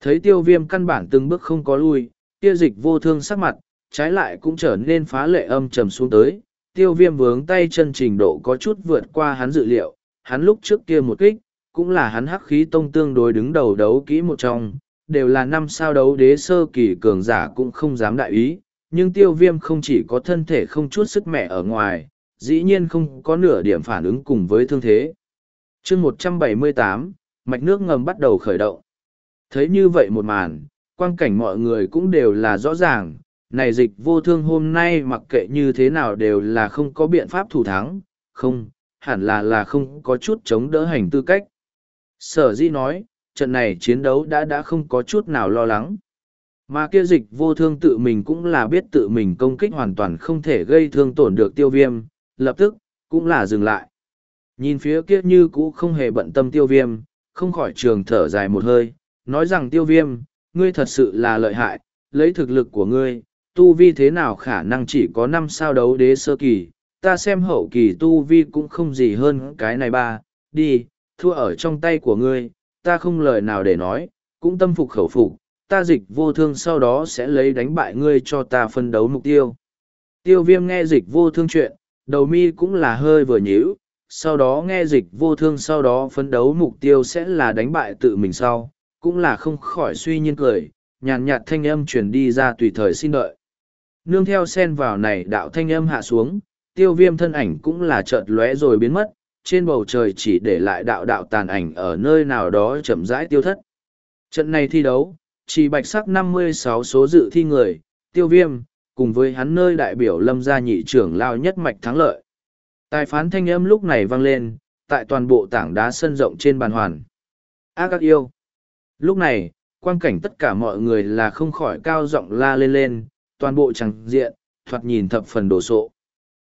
Thấy tiêu viêm căn bản từng bước không có lui, kia dịch vô thương sắc mặt, trái lại cũng trở nên phá lệ âm trầm xuống tới. Tiêu viêm vướng tay chân trình độ có chút vượt qua hắn dự liệu, hắn lúc trước kia một kích, cũng là hắn hắc khí tông tương đối đứng đầu đấu kỹ một trong, đều là năm sao đấu đế sơ kỳ cường giả cũng không dám đại ý, nhưng tiêu viêm không chỉ có thân thể không chút sức mẹ ở ngoài, dĩ nhiên không có nửa điểm phản ứng cùng với thương thế. chương một trăm bảy mươi tám mạch nước ngầm bắt đầu khởi động. Thấy như vậy một màn, quang cảnh mọi người cũng đều là rõ ràng, này dịch vô thương hôm nay mặc kệ như thế nào đều là không có biện pháp thủ thắng, không, hẳn là là không có chút chống đỡ hành tư cách. Sở dĩ nói, trận này chiến đấu đã đã không có chút nào lo lắng. Mà kia dịch vô thương tự mình cũng là biết tự mình công kích hoàn toàn không thể gây thương tổn được tiêu viêm, lập tức, cũng là dừng lại. Nhìn phía kia như cũ không hề bận tâm tiêu viêm, không khỏi trường thở dài một hơi, nói rằng tiêu viêm, ngươi thật sự là lợi hại, lấy thực lực của ngươi, tu vi thế nào khả năng chỉ có năm sao đấu đế sơ kỳ, ta xem hậu kỳ tu vi cũng không gì hơn cái này ba, đi, thua ở trong tay của ngươi, ta không lời nào để nói, cũng tâm phục khẩu phục, ta dịch vô thương sau đó sẽ lấy đánh bại ngươi cho ta phân đấu mục tiêu. Tiêu viêm nghe dịch vô thương chuyện, đầu mi cũng là hơi vừa nhíu, sau đó nghe dịch vô thương sau đó phấn đấu mục tiêu sẽ là đánh bại tự mình sau, cũng là không khỏi suy nhiên cười, nhàn nhạt thanh âm truyền đi ra tùy thời xin đợi. Nương theo sen vào này đạo thanh âm hạ xuống, tiêu viêm thân ảnh cũng là chợt lóe rồi biến mất, trên bầu trời chỉ để lại đạo đạo tàn ảnh ở nơi nào đó chậm rãi tiêu thất. Trận này thi đấu, chỉ bạch sắc 56 số dự thi người, tiêu viêm, cùng với hắn nơi đại biểu lâm gia nhị trưởng lao nhất mạch thắng lợi. Tài phán thanh âm lúc này vang lên, tại toàn bộ tảng đá sân rộng trên bàn hoàn. Ác ác yêu. Lúc này, quang cảnh tất cả mọi người là không khỏi cao giọng la lên lên, toàn bộ chẳng diện, thoạt nhìn thập phần đồ sộ.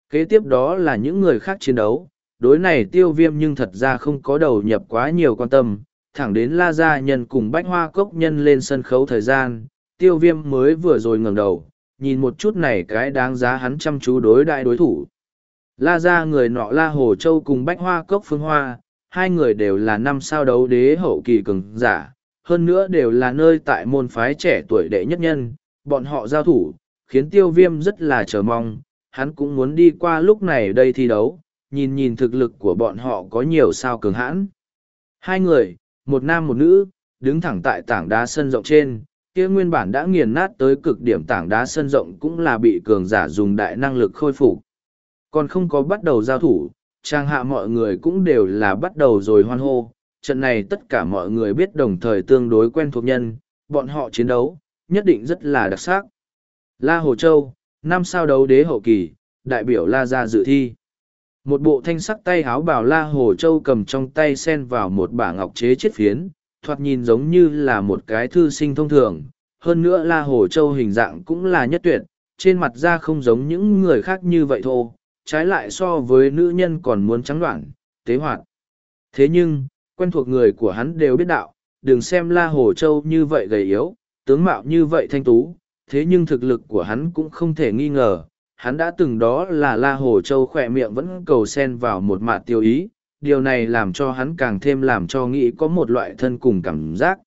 Kế tiếp đó là những người khác chiến đấu, đối này tiêu viêm nhưng thật ra không có đầu nhập quá nhiều quan tâm, thẳng đến la gia nhân cùng bách hoa cốc nhân lên sân khấu thời gian, tiêu viêm mới vừa rồi ngẩng đầu, nhìn một chút này cái đáng giá hắn chăm chú đối đại đối thủ. La gia người nọ la hồ châu cùng bách hoa cốc phương hoa, hai người đều là năm sao đấu đế hậu kỳ cường giả, hơn nữa đều là nơi tại môn phái trẻ tuổi đệ nhất nhân, bọn họ giao thủ, khiến tiêu viêm rất là chờ mong, hắn cũng muốn đi qua lúc này đây thi đấu, nhìn nhìn thực lực của bọn họ có nhiều sao cường hãn. Hai người, một nam một nữ, đứng thẳng tại tảng đá sân rộng trên, kia nguyên bản đã nghiền nát tới cực điểm tảng đá sân rộng cũng là bị cường giả dùng đại năng lực khôi phục. Còn không có bắt đầu giao thủ, trang hạ mọi người cũng đều là bắt đầu rồi hoan hô. Trận này tất cả mọi người biết đồng thời tương đối quen thuộc nhân, bọn họ chiến đấu, nhất định rất là đặc sắc. La Hồ Châu, năm sao đấu đế hậu kỳ, đại biểu La Gia dự thi. Một bộ thanh sắc tay háo bảo La Hồ Châu cầm trong tay sen vào một bả ngọc chế chiết phiến, thoạt nhìn giống như là một cái thư sinh thông thường. Hơn nữa La Hồ Châu hình dạng cũng là nhất tuyệt, trên mặt da không giống những người khác như vậy thôi, trái lại so với nữ nhân còn muốn trắng đoạn, tế hoạt. Thế nhưng, quen thuộc người của hắn đều biết đạo, đừng xem La Hồ Châu như vậy gầy yếu, tướng mạo như vậy thanh tú, thế nhưng thực lực của hắn cũng không thể nghi ngờ. Hắn đã từng đó là La Hồ Châu khỏe miệng vẫn cầu sen vào một mạt tiêu ý, điều này làm cho hắn càng thêm làm cho nghĩ có một loại thân cùng cảm giác.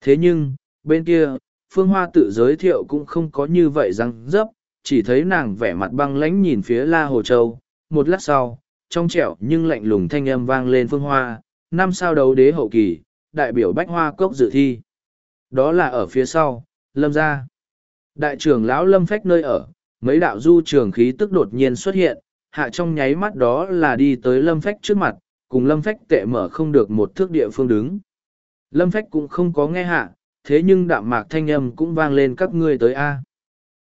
Thế nhưng, bên kia, Phương Hoa tự giới thiệu cũng không có như vậy răng dấp, chỉ thấy nàng vẻ mặt băng lãnh nhìn phía La Hồ Châu, một lát sau, trong trẻo nhưng lạnh lùng thanh âm vang lên Phương Hoa, năm sao đấu đế hậu kỳ, đại biểu Bách Hoa Cốc dự thi. Đó là ở phía sau, Lâm gia. Đại trưởng lão Lâm Phách nơi ở, mấy đạo du trường khí tức đột nhiên xuất hiện, hạ trong nháy mắt đó là đi tới Lâm Phách trước mặt, cùng Lâm Phách tệ mở không được một thước địa phương đứng. Lâm Phách cũng không có nghe hạ, thế nhưng đạm mạc thanh âm cũng vang lên các ngươi tới A.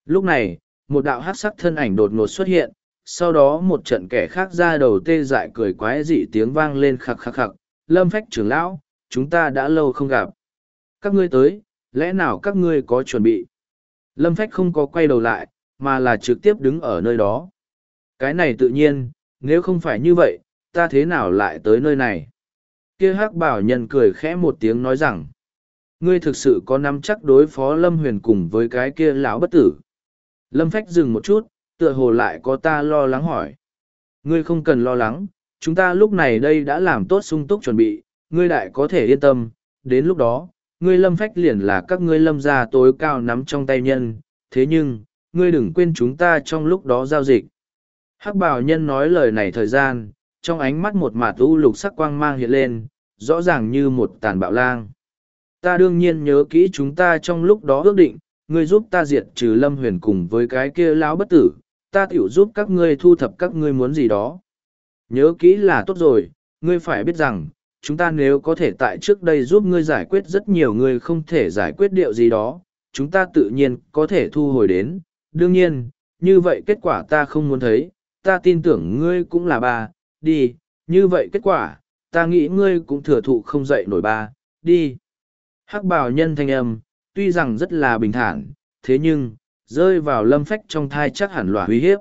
Lúc này, một đạo hát sắc thân ảnh đột ngột xuất hiện, sau đó một trận kẻ khác ra đầu tê dại cười quái dị tiếng vang lên khặc khặc khặc, Lâm Phách trưởng lão, chúng ta đã lâu không gặp. Các ngươi tới, lẽ nào các ngươi có chuẩn bị? Lâm Phách không có quay đầu lại, mà là trực tiếp đứng ở nơi đó. Cái này tự nhiên, nếu không phải như vậy, ta thế nào lại tới nơi này? Kia hắc bảo nhân cười khẽ một tiếng nói rằng, ngươi thực sự có nắm chắc đối phó Lâm Huyền cùng với cái kia lão bất tử. Lâm Phách dừng một chút, tựa hồ lại có ta lo lắng hỏi. Ngươi không cần lo lắng, chúng ta lúc này đây đã làm tốt sung túc chuẩn bị, ngươi đại có thể yên tâm, đến lúc đó, ngươi lâm phách liền là các ngươi lâm gia tối cao nắm trong tay nhân, thế nhưng, ngươi đừng quên chúng ta trong lúc đó giao dịch. Hắc bào nhân nói lời này thời gian, trong ánh mắt một mạt u lục sắc quang mang hiện lên, rõ ràng như một tàn bạo lang. Ta đương nhiên nhớ kỹ chúng ta trong lúc đó ước định, ngươi giúp ta diệt trừ lâm huyền cùng với cái kia lão bất tử, ta tiểu giúp các ngươi thu thập các ngươi muốn gì đó. Nhớ kỹ là tốt rồi, ngươi phải biết rằng, chúng ta nếu có thể tại trước đây giúp ngươi giải quyết rất nhiều người không thể giải quyết điều gì đó, chúng ta tự nhiên có thể thu hồi đến. Đương nhiên, như vậy kết quả ta không muốn thấy, ta tin tưởng ngươi cũng là ba, đi, như vậy kết quả, ta nghĩ ngươi cũng thừa thụ không dậy nổi ba, đi. Hắc bào nhân thanh âm, tuy rằng rất là bình thản, thế nhưng, rơi vào lâm phách trong thai chắc hẳn lòa uy hiếp.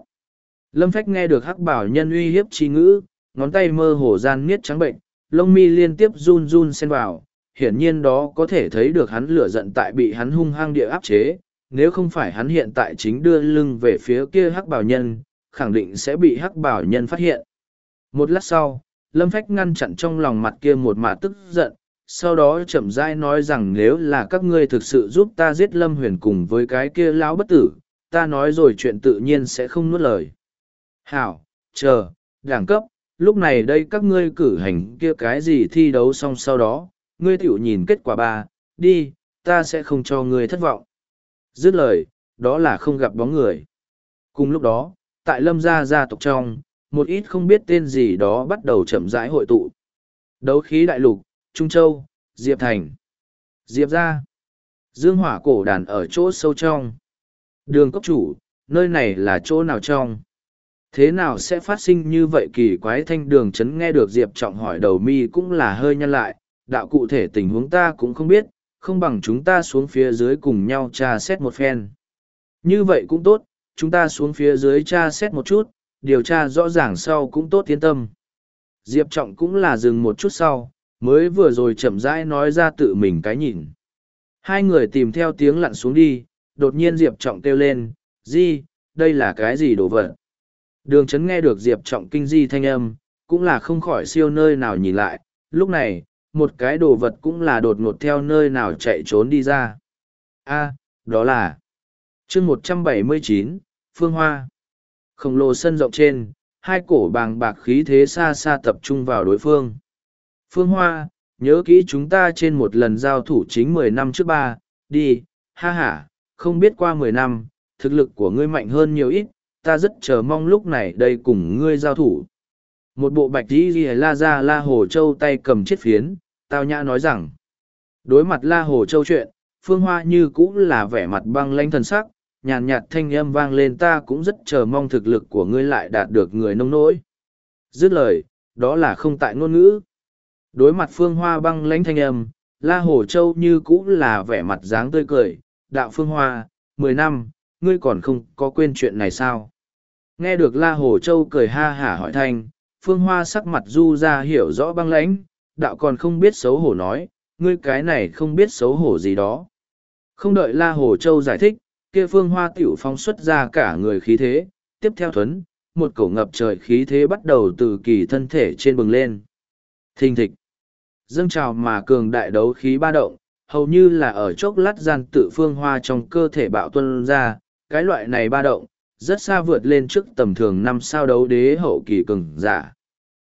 Lâm phách nghe được hắc bảo nhân uy hiếp chi ngữ, ngón tay mơ hồ gian miết trắng bệnh, lông mi liên tiếp run run xen vào, hiển nhiên đó có thể thấy được hắn lửa giận tại bị hắn hung hăng địa áp chế, nếu không phải hắn hiện tại chính đưa lưng về phía kia hắc bảo nhân, khẳng định sẽ bị hắc bảo nhân phát hiện. Một lát sau, Lâm Phách ngăn chặn trong lòng mặt kia một mà tức giận, sau đó chậm rãi nói rằng nếu là các ngươi thực sự giúp ta giết lâm huyền cùng với cái kia lão bất tử ta nói rồi chuyện tự nhiên sẽ không nuốt lời. Hảo chờ đẳng cấp lúc này đây các ngươi cử hành kia cái gì thi đấu xong sau đó ngươi tiểu nhìn kết quả ba đi ta sẽ không cho ngươi thất vọng. Dứt lời đó là không gặp bóng người. Cùng lúc đó tại lâm gia gia tộc trong một ít không biết tên gì đó bắt đầu chậm rãi hội tụ đấu khí đại lục Trung Châu, Diệp Thành. Diệp gia, Dương hỏa cổ đàn ở chỗ sâu trong. Đường cốc chủ, nơi này là chỗ nào trong? Thế nào sẽ phát sinh như vậy kỳ quái thanh đường chấn nghe được Diệp Trọng hỏi đầu mi cũng là hơi nhăn lại, đạo cụ thể tình huống ta cũng không biết, không bằng chúng ta xuống phía dưới cùng nhau tra xét một phen. Như vậy cũng tốt, chúng ta xuống phía dưới tra xét một chút, điều tra rõ ràng sau cũng tốt tiến tâm. Diệp Trọng cũng là dừng một chút sau, mới vừa rồi chậm rãi nói ra tự mình cái nhìn. Hai người tìm theo tiếng lặn xuống đi, đột nhiên Diệp Trọng kêu lên, Di, đây là cái gì đồ vật? Đường chấn nghe được Diệp Trọng kinh di thanh âm, cũng là không khỏi siêu nơi nào nhìn lại, lúc này, một cái đồ vật cũng là đột ngột theo nơi nào chạy trốn đi ra. a đó là chương một trăm bảy mươi chín Phương Hoa. Khổng lồ sân rộng trên, hai cổ bàng bạc khí thế xa xa tập trung vào đối phương. Phương Hoa, nhớ kỹ chúng ta trên một lần giao thủ chính mười năm trước ba, đi, ha ha, không biết qua mười năm, thực lực của ngươi mạnh hơn nhiều ít, ta rất chờ mong lúc này đây cùng ngươi giao thủ. Một bộ bạch dĩ ghi la ra la hồ châu tay cầm chiếc phiến, tao nhã nói rằng, đối mặt la hồ châu chuyện, phương hoa như cũng là vẻ mặt băng lanh thần sắc, nhàn nhạt thanh âm vang lên ta cũng rất chờ mong thực lực của ngươi lại đạt được người nông nỗi. Dứt lời, đó là không tại ngôn ngữ. Đối mặt phương hoa băng lãnh thanh âm, La Hồ Châu như cũng là vẻ mặt dáng tươi cười, đạo phương hoa, mười năm, ngươi còn không có quên chuyện này sao? Nghe được La Hồ Châu cười ha hả hỏi thanh, phương hoa sắc mặt du ra hiểu rõ băng lãnh, đạo còn không biết xấu hổ nói, ngươi cái này không biết xấu hổ gì đó. Không đợi La Hồ Châu giải thích, kia phương hoa tiểu phóng xuất ra cả người khí thế, tiếp theo thuấn, một cổ ngập trời khí thế bắt đầu từ kỳ thân thể trên bừng lên. Thình thịch dâng trào mà cường đại đấu khí ba động, hầu như là ở chốc lát gian tự phương hoa trong cơ thể bạo tuân ra, cái loại này ba động, rất xa vượt lên trước tầm thường năm sao đấu đế hậu kỳ cường giả.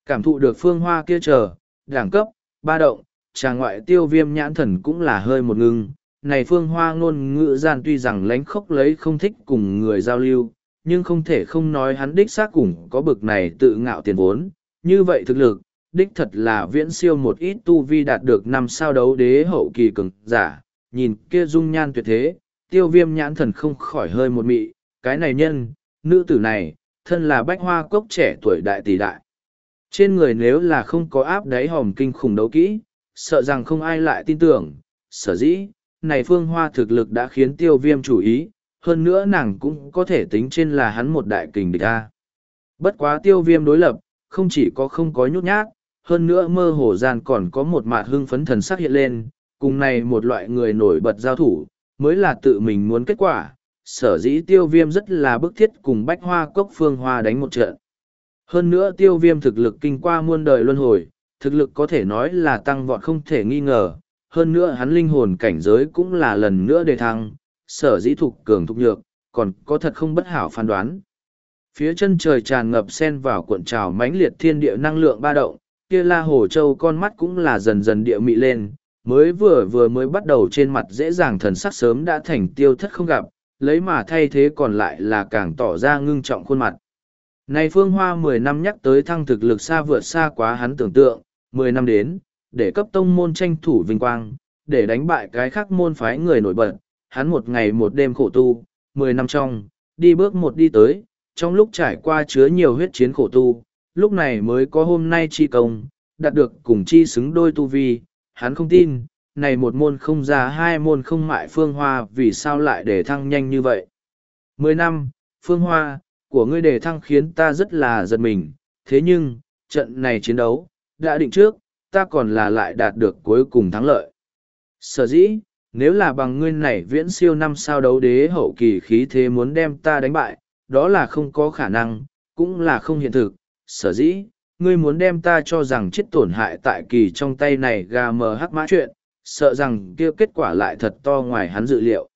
Cảm thụ được phương hoa kia chờ, đẳng cấp, ba động, trà ngoại tiêu viêm nhãn thần cũng là hơi một ngưng. Này phương hoa ngôn ngữ gian tuy rằng lánh khốc lấy không thích cùng người giao lưu, nhưng không thể không nói hắn đích xác cùng có bực này tự ngạo tiền vốn. Như vậy thực lực, đích thật là viễn siêu một ít tu vi đạt được năm sao đấu đế hậu kỳ cường giả, nhìn kia dung nhan tuyệt thế, tiêu viêm nhãn thần không khỏi hơi một mị, cái này nhân, nữ tử này, thân là bách hoa cốc trẻ tuổi đại tỷ đại. Trên người nếu là không có áp đáy hòm kinh khủng đấu kỹ, sợ rằng không ai lại tin tưởng, sở dĩ, này phương hoa thực lực đã khiến tiêu viêm chủ ý, hơn nữa nàng cũng có thể tính trên là hắn một đại kình địch a. Bất quá tiêu viêm đối lập, không chỉ có không có nhút nhát, hơn nữa mơ hồ gian còn có một mạt hưng phấn thần sắc hiện lên, cùng này một loại người nổi bật giao thủ, mới là tự mình muốn kết quả, sở dĩ tiêu viêm rất là bức thiết cùng bách hoa cốc phương hoa đánh một trận. Hơn nữa tiêu viêm thực lực kinh qua muôn đời luân hồi, thực lực có thể nói là tăng vọt không thể nghi ngờ, hơn nữa hắn linh hồn cảnh giới cũng là lần nữa đề thăng, sở dĩ thục cường thục nhược, còn có thật không bất hảo phán đoán. Phía chân trời tràn ngập sen vào cuộn trào mãnh liệt thiên địa năng lượng ba động, kia la hồ châu con mắt cũng là dần dần địa mị lên, mới vừa vừa mới bắt đầu trên mặt dễ dàng thần sắc sớm đã thành tiêu thất không gặp, lấy mà thay thế còn lại là càng tỏ ra ngưng trọng khuôn mặt. Này phương hoa mười năm nhắc tới thăng thực lực xa vượt xa quá hắn tưởng tượng, mười năm đến, để cấp tông môn tranh thủ vinh quang, để đánh bại cái khác môn phái người nổi bật, hắn một ngày một đêm khổ tu, mười năm trong, đi bước một đi tới, trong lúc trải qua chứa nhiều huyết chiến khổ tu, lúc này mới có hôm nay chi công, đạt được cùng chi xứng đôi tu vi, hắn không tin, này một môn không ra hai môn không mại phương hoa vì sao lại để thăng nhanh như vậy. Mười năm, phương hoa, của ngươi đề thăng khiến ta rất là giật mình, thế nhưng, trận này chiến đấu, đã định trước, ta còn là lại đạt được cuối cùng thắng lợi. Sở dĩ, nếu là bằng ngươi này viễn siêu năm sao đấu đế hậu kỳ khí thế muốn đem ta đánh bại, đó là không có khả năng, cũng là không hiện thực, sở dĩ ngươi muốn đem ta cho rằng chết tổn hại tại kỳ trong tay này gà mờ hắc mã chuyện sợ rằng kia kết quả lại thật to ngoài hắn dự liệu.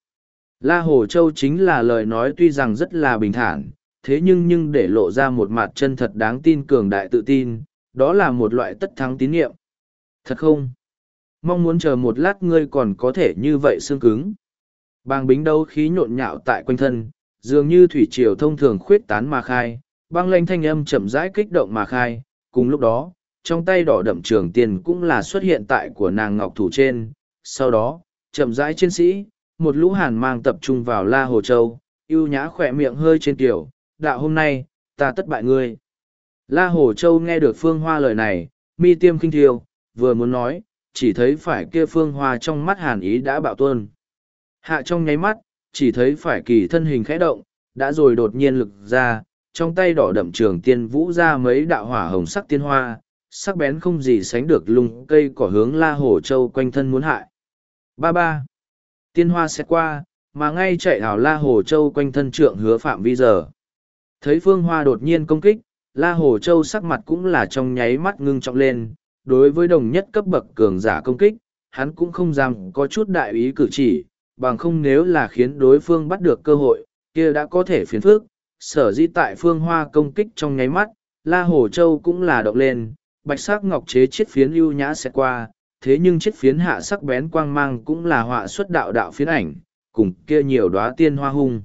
La hồ châu chính là lời nói tuy rằng rất là bình thản thế nhưng nhưng để lộ ra một mặt chân thật đáng tin cường đại tự tin đó là một loại tất thắng tín nhiệm thật không? Mong muốn chờ một lát ngươi còn có thể như vậy xương cứng. Bàng bính đâu khí nhộn nhạo tại quanh thân dường như thủy triều thông thường khuyết tán mà khai băng lanh thanh âm chậm rãi kích động mà khai, cùng lúc đó, trong tay đỏ đậm trường tiền cũng là xuất hiện tại của nàng ngọc thủ trên, sau đó, chậm rãi chiến sĩ, một lũ hàn mang tập trung vào La Hồ Châu, yêu nhã khỏe miệng hơi trên tiểu, đạo hôm nay, ta tất bại ngươi. La Hồ Châu nghe được Phương Hoa lời này, mi tiêm kinh thiêu, vừa muốn nói, chỉ thấy phải kia phương hoa trong mắt hàn ý đã bạo tuôn. Hạ trong nháy mắt, chỉ thấy phải kỳ thân hình khẽ động, đã rồi đột nhiên lực ra, trong tay đỏ đậm trường tiên vũ ra mấy đạo hỏa hồng sắc tiên hoa, sắc bén không gì sánh được lung cây cỏ hướng la hổ châu quanh thân muốn hại. Ba ba. Tiên hoa sẽ qua, mà ngay chạy hào la hổ châu quanh thân trượng hứa phạm vi giờ. Thấy phương hoa đột nhiên công kích, la hổ châu sắc mặt cũng là trong nháy mắt ngưng trọng lên, đối với đồng nhất cấp bậc cường giả công kích, hắn cũng không dám có chút đại ý cử chỉ, bằng không nếu là khiến đối phương bắt được cơ hội, kia đã có thể phiền phức. Sở dĩ tại phương hoa công kích trong nháy mắt, La hồ Châu cũng là động lên, bạch sắc ngọc chế chiết phiến ưu nhã sẽ qua, thế nhưng chiết phiến hạ sắc bén quang mang cũng là họa xuất đạo đạo phiến ảnh, cùng kia nhiều đóa tiên hoa hung.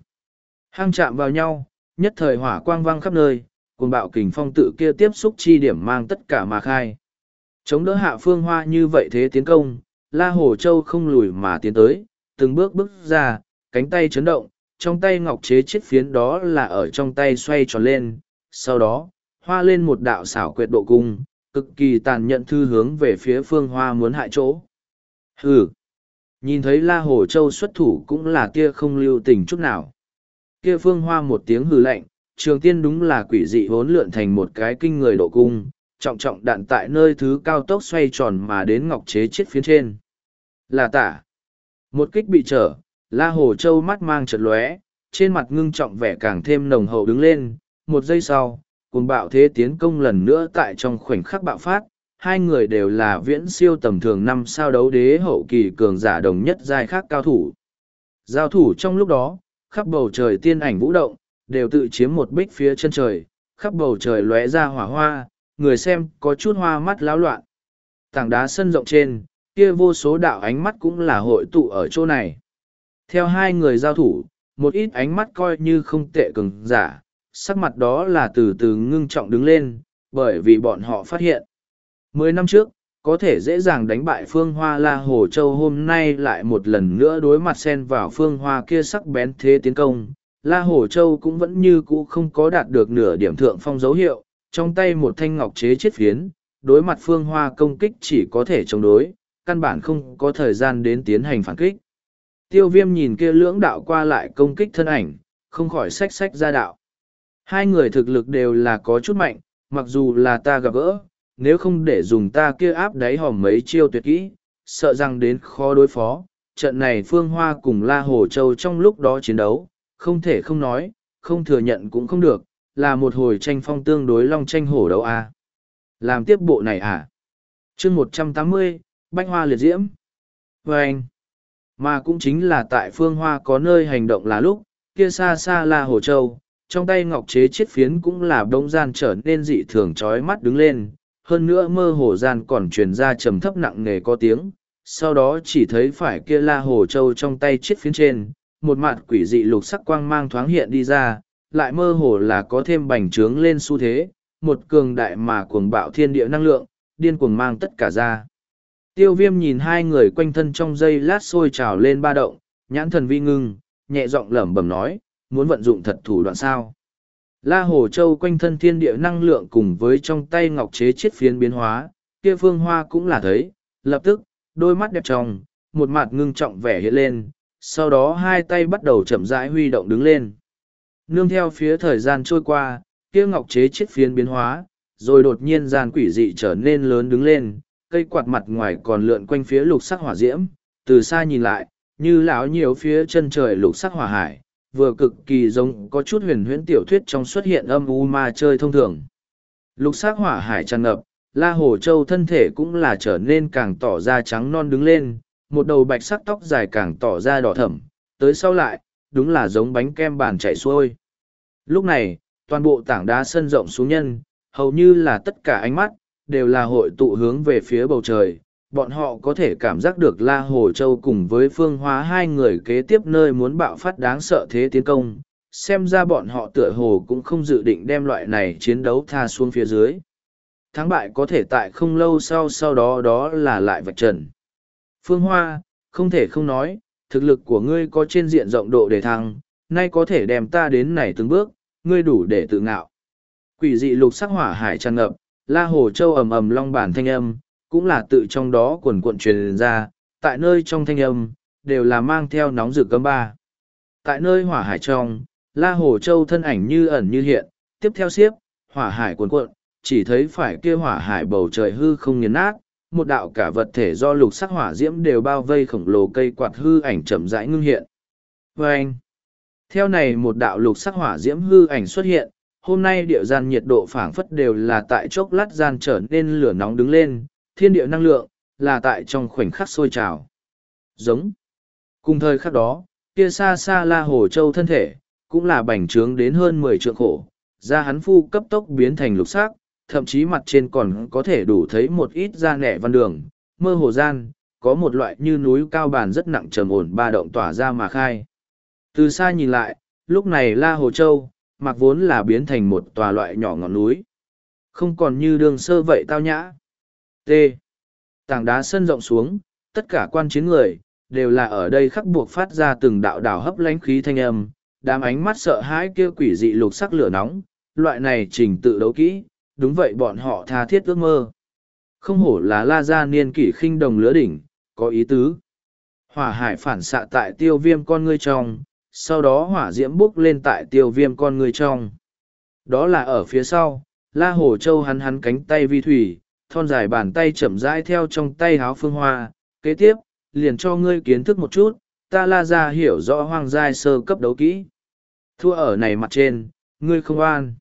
Hang chạm vào nhau, nhất thời hỏa quang vang khắp nơi, cùng bạo kình phong tự kia tiếp xúc chi điểm mang tất cả mà khai. Chống đỡ hạ phương hoa như vậy thế tiến công, La hồ Châu không lùi mà tiến tới, từng bước bước ra, cánh tay chấn động, trong tay ngọc chế chiếc phiến đó là ở trong tay xoay tròn lên, sau đó, hoa lên một đạo xảo quyệt độ cung, cực kỳ tàn nhẫn thư hướng về phía phương hoa muốn hại chỗ. Hừ! Nhìn thấy La hồ Châu xuất thủ cũng là kia không lưu tình chút nào. Kia phương hoa một tiếng hừ lạnh, trường tiên đúng là quỷ dị vốn lượn thành một cái kinh người độ cung, trọng trọng đạn tại nơi thứ cao tốc xoay tròn mà đến ngọc chế chiếc phiến trên. Là tả. Một kích bị trở, La Hồ Châu mắt mang chật lóe, trên mặt ngưng trọng vẻ càng thêm nồng hậu đứng lên, một giây sau, cùng bạo thế tiến công lần nữa tại trong khoảnh khắc bạo phát, hai người đều là viễn siêu tầm thường năm sao đấu đế hậu kỳ cường giả đồng nhất giai khác cao thủ. Giao thủ trong lúc đó, khắp bầu trời tiên ảnh vũ động, đều tự chiếm một bích phía chân trời, khắp bầu trời lóe ra hỏa hoa, người xem có chút hoa mắt láo loạn. Tảng đá sân rộng trên, kia vô số đạo ánh mắt cũng là hội tụ ở chỗ này. Theo hai người giao thủ, một ít ánh mắt coi như không tệ cường giả, sắc mặt đó là từ từ ngưng trọng đứng lên, bởi vì bọn họ phát hiện. Mười năm trước, có thể dễ dàng đánh bại phương hoa la hồ châu hôm nay lại một lần nữa đối mặt xen vào phương hoa kia sắc bén thế tiến công. La Hồ Châu cũng vẫn như cũ không có đạt được nửa điểm thượng phong dấu hiệu, trong tay một thanh ngọc chế chiết phiến, đối mặt phương hoa công kích chỉ có thể chống đối, căn bản không có thời gian đến tiến hành phản kích. Tiêu viêm nhìn kia lưỡng đạo qua lại công kích thân ảnh, không khỏi sách sách ra đạo. Hai người thực lực đều là có chút mạnh, mặc dù là ta gặp gỡ, nếu không để dùng ta kia áp đáy hòm mấy chiêu tuyệt kỹ, sợ rằng đến khó đối phó. Trận này Phương Hoa cùng La Hồ Châu trong lúc đó chiến đấu, không thể không nói, không thừa nhận cũng không được, là một hồi tranh phong tương đối long tranh hổ đấu à. Làm tiếp bộ này à? chương một trăm tám mươi Bách Hoa liệt diễm. Và anh, mà cũng chính là tại phương hoa có nơi hành động là lúc, kia xa xa là Hồ Châu, trong tay ngọc chế chiết phiến cũng là đông gian trở nên dị thường trói mắt đứng lên, hơn nữa mơ hồ gian còn truyền ra trầm thấp nặng nề có tiếng, sau đó chỉ thấy phải kia la Hồ Châu trong tay chiết phiến trên, một mặt quỷ dị lục sắc quang mang thoáng hiện đi ra, lại mơ hồ là có thêm bành trướng lên xu thế, một cường đại mà cuồng bạo thiên địa năng lượng, điên cuồng mang tất cả ra. Tiêu viêm nhìn hai người quanh thân trong giây lát sôi trào lên ba động, nhãn thần vi ngưng, nhẹ giọng lẩm bẩm nói, muốn vận dụng thật thủ đoạn sao. La Hồ Châu quanh thân thiên địa năng lượng cùng với trong tay ngọc chế chiết phiến biến hóa, kia phương hoa cũng là thấy, lập tức, đôi mắt đẹp trong, một mặt ngưng trọng vẻ hiện lên, sau đó hai tay bắt đầu chậm rãi huy động đứng lên. Nương theo phía thời gian trôi qua, kia ngọc chế chiết phiến biến hóa, rồi đột nhiên gian quỷ dị trở nên lớn đứng lên, cây quạt mặt ngoài còn lượn quanh phía lục sắc hỏa diễm, từ xa nhìn lại, như lão nhiều phía chân trời lục sắc hỏa hải, vừa cực kỳ giống có chút huyền huyễn tiểu thuyết trong xuất hiện âm u ma chơi thông thường. Lục sắc hỏa hải tràn ngập, La Hồ Châu thân thể cũng là trở nên càng tỏ ra trắng non đứng lên, một đầu bạch sắc tóc dài càng tỏ ra đỏ thẫm, tới sau lại, đúng là giống bánh kem bàn chảy xuôi. Lúc này, toàn bộ tảng đá sân rộng xuống nhân, hầu như là tất cả ánh mắt, đều là hội tụ hướng về phía bầu trời. Bọn họ có thể cảm giác được La Hồ Châu cùng với Phương Hóa hai người kế tiếp nơi muốn bạo phát đáng sợ thế tiến công. Xem ra bọn họ tựa hồ cũng không dự định đem loại này chiến đấu tha xuống phía dưới. Thắng bại có thể tại không lâu sau sau đó đó là lại vạch trần. Phương Hoa, không thể không nói, thực lực của ngươi có trên diện rộng độ để thăng, nay có thể đem ta đến này từng bước, ngươi đủ để tự ngạo. Quỷ dị lục sắc hỏa hải tràn ngập, La Hồ Châu ầm ầm long bản thanh âm, cũng là tự trong đó quần cuộn truyền ra, tại nơi trong thanh âm, đều là mang theo nóng rực cấm ba. Tại nơi hỏa hải trong, La Hồ Châu thân ảnh như ẩn như hiện, tiếp theo xiếp, hỏa hải cuồn cuộn, chỉ thấy phải kia hỏa hải bầu trời hư không nghiền nát, một đạo cả vật thể do lục sắc hỏa diễm đều bao vây khổng lồ cây quạt hư ảnh chậm rãi ngưng hiện. Vâng! anh, theo này một đạo lục sắc hỏa diễm hư ảnh xuất hiện, hôm nay địa gian nhiệt độ phảng phất đều là tại chốc lát gian trở nên lửa nóng đứng lên, thiên địa năng lượng, là tại trong khoảnh khắc sôi trào. Giống. Cùng thời khắc đó, kia xa xa la hồ châu thân thể, cũng là bành trướng đến hơn mười trượng khổ, da hắn phu cấp tốc biến thành lục sắc, thậm chí mặt trên còn có thể đủ thấy một ít da nẻ văn đường, mơ hồ gian, có một loại như núi cao bàn rất nặng trầm ổn ba động tỏa ra mà khai. Từ xa nhìn lại, lúc này La Hồ Châu, mặc vốn là biến thành một tòa loại nhỏ ngọn núi. Không còn như đường sơ vậy tao nhã. T. Tảng đá sân rộng xuống, tất cả quan chiến người, đều là ở đây khắc buộc phát ra từng đạo đảo hấp lánh khí thanh âm, đám ánh mắt sợ hãi kia quỷ dị lục sắc lửa nóng, loại này trình tự đấu kỹ, đúng vậy bọn họ tha thiết ước mơ. Không hổ là la gia niên kỷ khinh đồng lứa đỉnh, có ý tứ. Hỏa hải phản xạ tại tiêu viêm con ngươi trong, sau đó hỏa diễm bốc lên tại tiêu viêm con người trong. Đó là ở phía sau, la hổ châu hắn hắn cánh tay vi thủy, thon dài bàn tay chậm rãi theo trong tay háo phương hoa, kế tiếp, liền cho ngươi kiến thức một chút, ta la ra hiểu rõ hoang giai sơ cấp đấu kỹ. Thua ở này mặt trên, ngươi không an.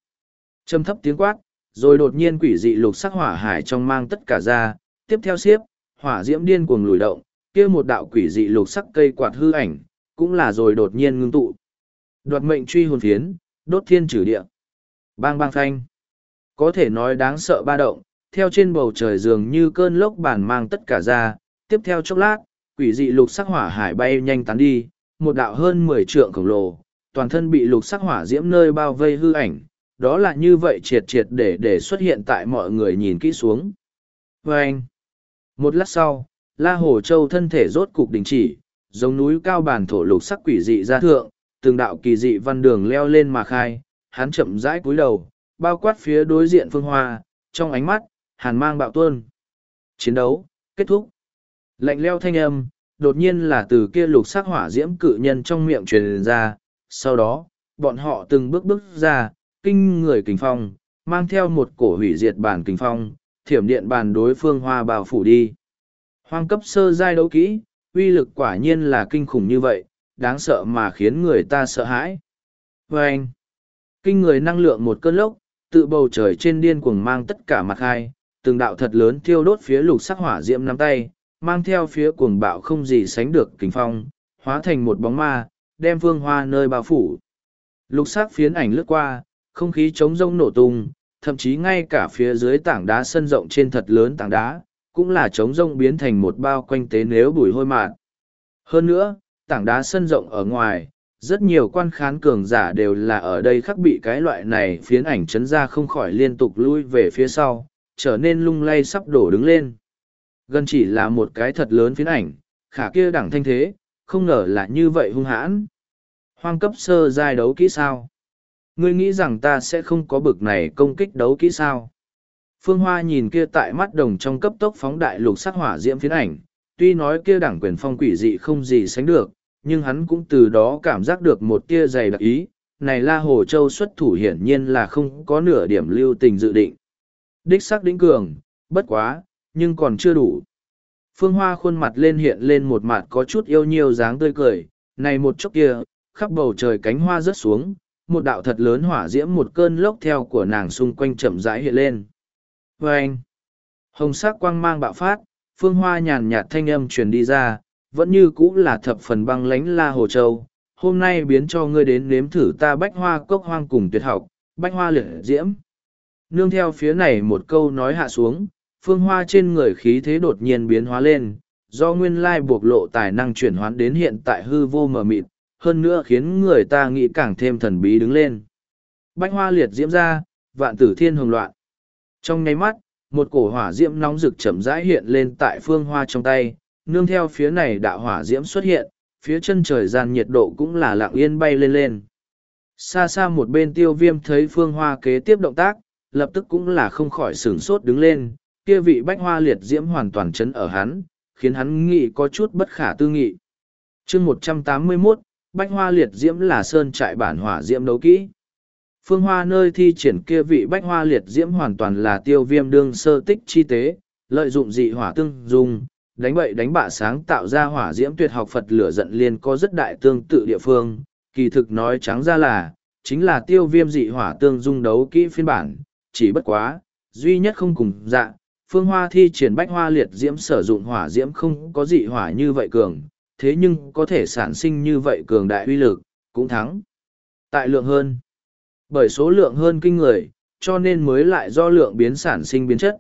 Trầm thấp tiếng quát, rồi đột nhiên quỷ dị lục sắc hỏa hải trong mang tất cả ra, tiếp theo xiếp, hỏa diễm điên cuồng lùi động, kia một đạo quỷ dị lục sắc cây quạt hư ảnh, cũng là rồi đột nhiên ngưng tụ. Đoạt mệnh truy hồn phiến, đốt thiên trừ địa. Bang bang phanh. Có thể nói đáng sợ ba động, theo trên bầu trời dường như cơn lốc bản mang tất cả ra, tiếp theo chốc lát, quỷ dị lục sắc hỏa hải bay nhanh tán đi, một đạo hơn mười trượng khổng lồ, toàn thân bị lục sắc hỏa diễm nơi bao vây hư ảnh, đó là như vậy triệt triệt để để xuất hiện tại mọi người nhìn kỹ xuống. Và anh, một lát sau, La Hồ Châu thân thể rốt cục đình chỉ, giống núi cao bản thổ lục sắc quỷ dị ra thượng, từng đạo kỳ dị văn đường leo lên mà khai, hắn chậm rãi cúi đầu, bao quát phía đối diện phương hoa, trong ánh mắt, hàn mang bạo tuôn. Chiến đấu, kết thúc. Lạnh leo thanh âm, đột nhiên là từ kia lục sắc hỏa diễm cự nhân trong miệng truyền ra, sau đó, bọn họ từng bước bước ra, kinh người kình phong, mang theo một cổ hủy diệt bản kình phong, thiểm điện bàn đối phương hoa bào phủ đi. Hoang cấp sơ giai đấu kỹ, uy lực quả nhiên là kinh khủng như vậy, đáng sợ mà khiến người ta sợ hãi. Và anh, kinh người năng lượng một cơn lốc, tự bầu trời trên điên cuồng mang tất cả mặt hai, từng đạo thật lớn thiêu đốt phía lục sắc hỏa diễm nắm tay, mang theo phía cuồng bạo không gì sánh được kình phong, hóa thành một bóng ma, đem phương hoa nơi bao phủ. Lục sắc phiến ảnh lướt qua, không khí trống rông nổ tung, thậm chí ngay cả phía dưới tảng đá sân rộng trên thật lớn tảng đá, cũng là trống rông biến thành một bao quanh tế nếu bùi hôi mạt. Hơn nữa, tảng đá sân rộng ở ngoài, rất nhiều quan khán cường giả đều là ở đây khắc bị cái loại này phiến ảnh chấn ra không khỏi liên tục lui về phía sau, trở nên lung lay sắp đổ đứng lên. Gần chỉ là một cái thật lớn phiến ảnh, khả kia đẳng thanh thế, không ngờ là như vậy hung hãn. Hoang cấp sơ giai đấu kỹ sao? Ngươi nghĩ rằng ta sẽ không có bực này công kích đấu kỹ sao? Phương Hoa nhìn kia tại mắt đồng trong cấp tốc phóng đại lục sắc hỏa diễm phiến ảnh, tuy nói kia đẳng quyền phong quỷ dị không gì sánh được, nhưng hắn cũng từ đó cảm giác được một tia dày đặc ý, này La Hồ Châu xuất thủ hiển nhiên là không có nửa điểm lưu tình dự định. Đích sắc đỉnh cường, bất quá, nhưng còn chưa đủ. Phương Hoa khuôn mặt lên hiện lên một mặt có chút yêu nhiều dáng tươi cười, này một chốc kia, khắp bầu trời cánh hoa rớt xuống, một đạo thật lớn hỏa diễm một cơn lốc theo của nàng xung quanh chậm rãi hiện lên vê anh, hồng sắc quang mang bạo phát, phương hoa nhàn nhạt thanh âm truyền đi ra, vẫn như cũ là thập phần băng lánh la hồ châu. Hôm nay biến cho ngươi đến nếm thử ta bách hoa cốc hoang cùng tuyệt học, bách hoa liệt diễm. Nương theo phía này một câu nói hạ xuống, phương hoa trên người khí thế đột nhiên biến hóa lên, do nguyên lai buộc lộ tài năng chuyển hoán đến hiện tại hư vô mờ mịt, hơn nữa khiến người ta nghĩ càng thêm thần bí đứng lên. Bách hoa liệt diễm ra, vạn tử thiên hồng loạn. Trong nháy mắt, một cổ hỏa diễm nóng rực chậm rãi hiện lên tại phương hoa trong tay, nương theo phía này đạo hỏa diễm xuất hiện, phía chân trời gian nhiệt độ cũng là lặng yên bay lên lên. Xa xa một bên tiêu viêm thấy phương hoa kế tiếp động tác, lập tức cũng là không khỏi sửng sốt đứng lên, kia vị bách hoa liệt diễm hoàn toàn chấn ở hắn, khiến hắn nghĩ có chút bất khả tư nghị. chương một trăm tám mươi 181, bách hoa liệt diễm là sơn trại bản hỏa diễm đấu kỹ. Phương hoa nơi thi triển kia vị bách hoa liệt diễm hoàn toàn là tiêu viêm đương sơ tích chi tế, lợi dụng dị hỏa tương dung, đánh bậy đánh bạ sáng tạo ra hỏa diễm tuyệt học Phật lửa giận liên có rất đại tương tự địa phương, kỳ thực nói trắng ra là, chính là tiêu viêm dị hỏa tương dung đấu kỹ phiên bản, chỉ bất quá, duy nhất không cùng dạng, phương hoa thi triển bách hoa liệt diễm sử dụng hỏa diễm không có dị hỏa như vậy cường, thế nhưng có thể sản sinh như vậy cường đại uy lực, cũng thắng. Tại lượng hơn, bởi số lượng hơn kinh người, cho nên mới lại do lượng biến sản sinh biến chất.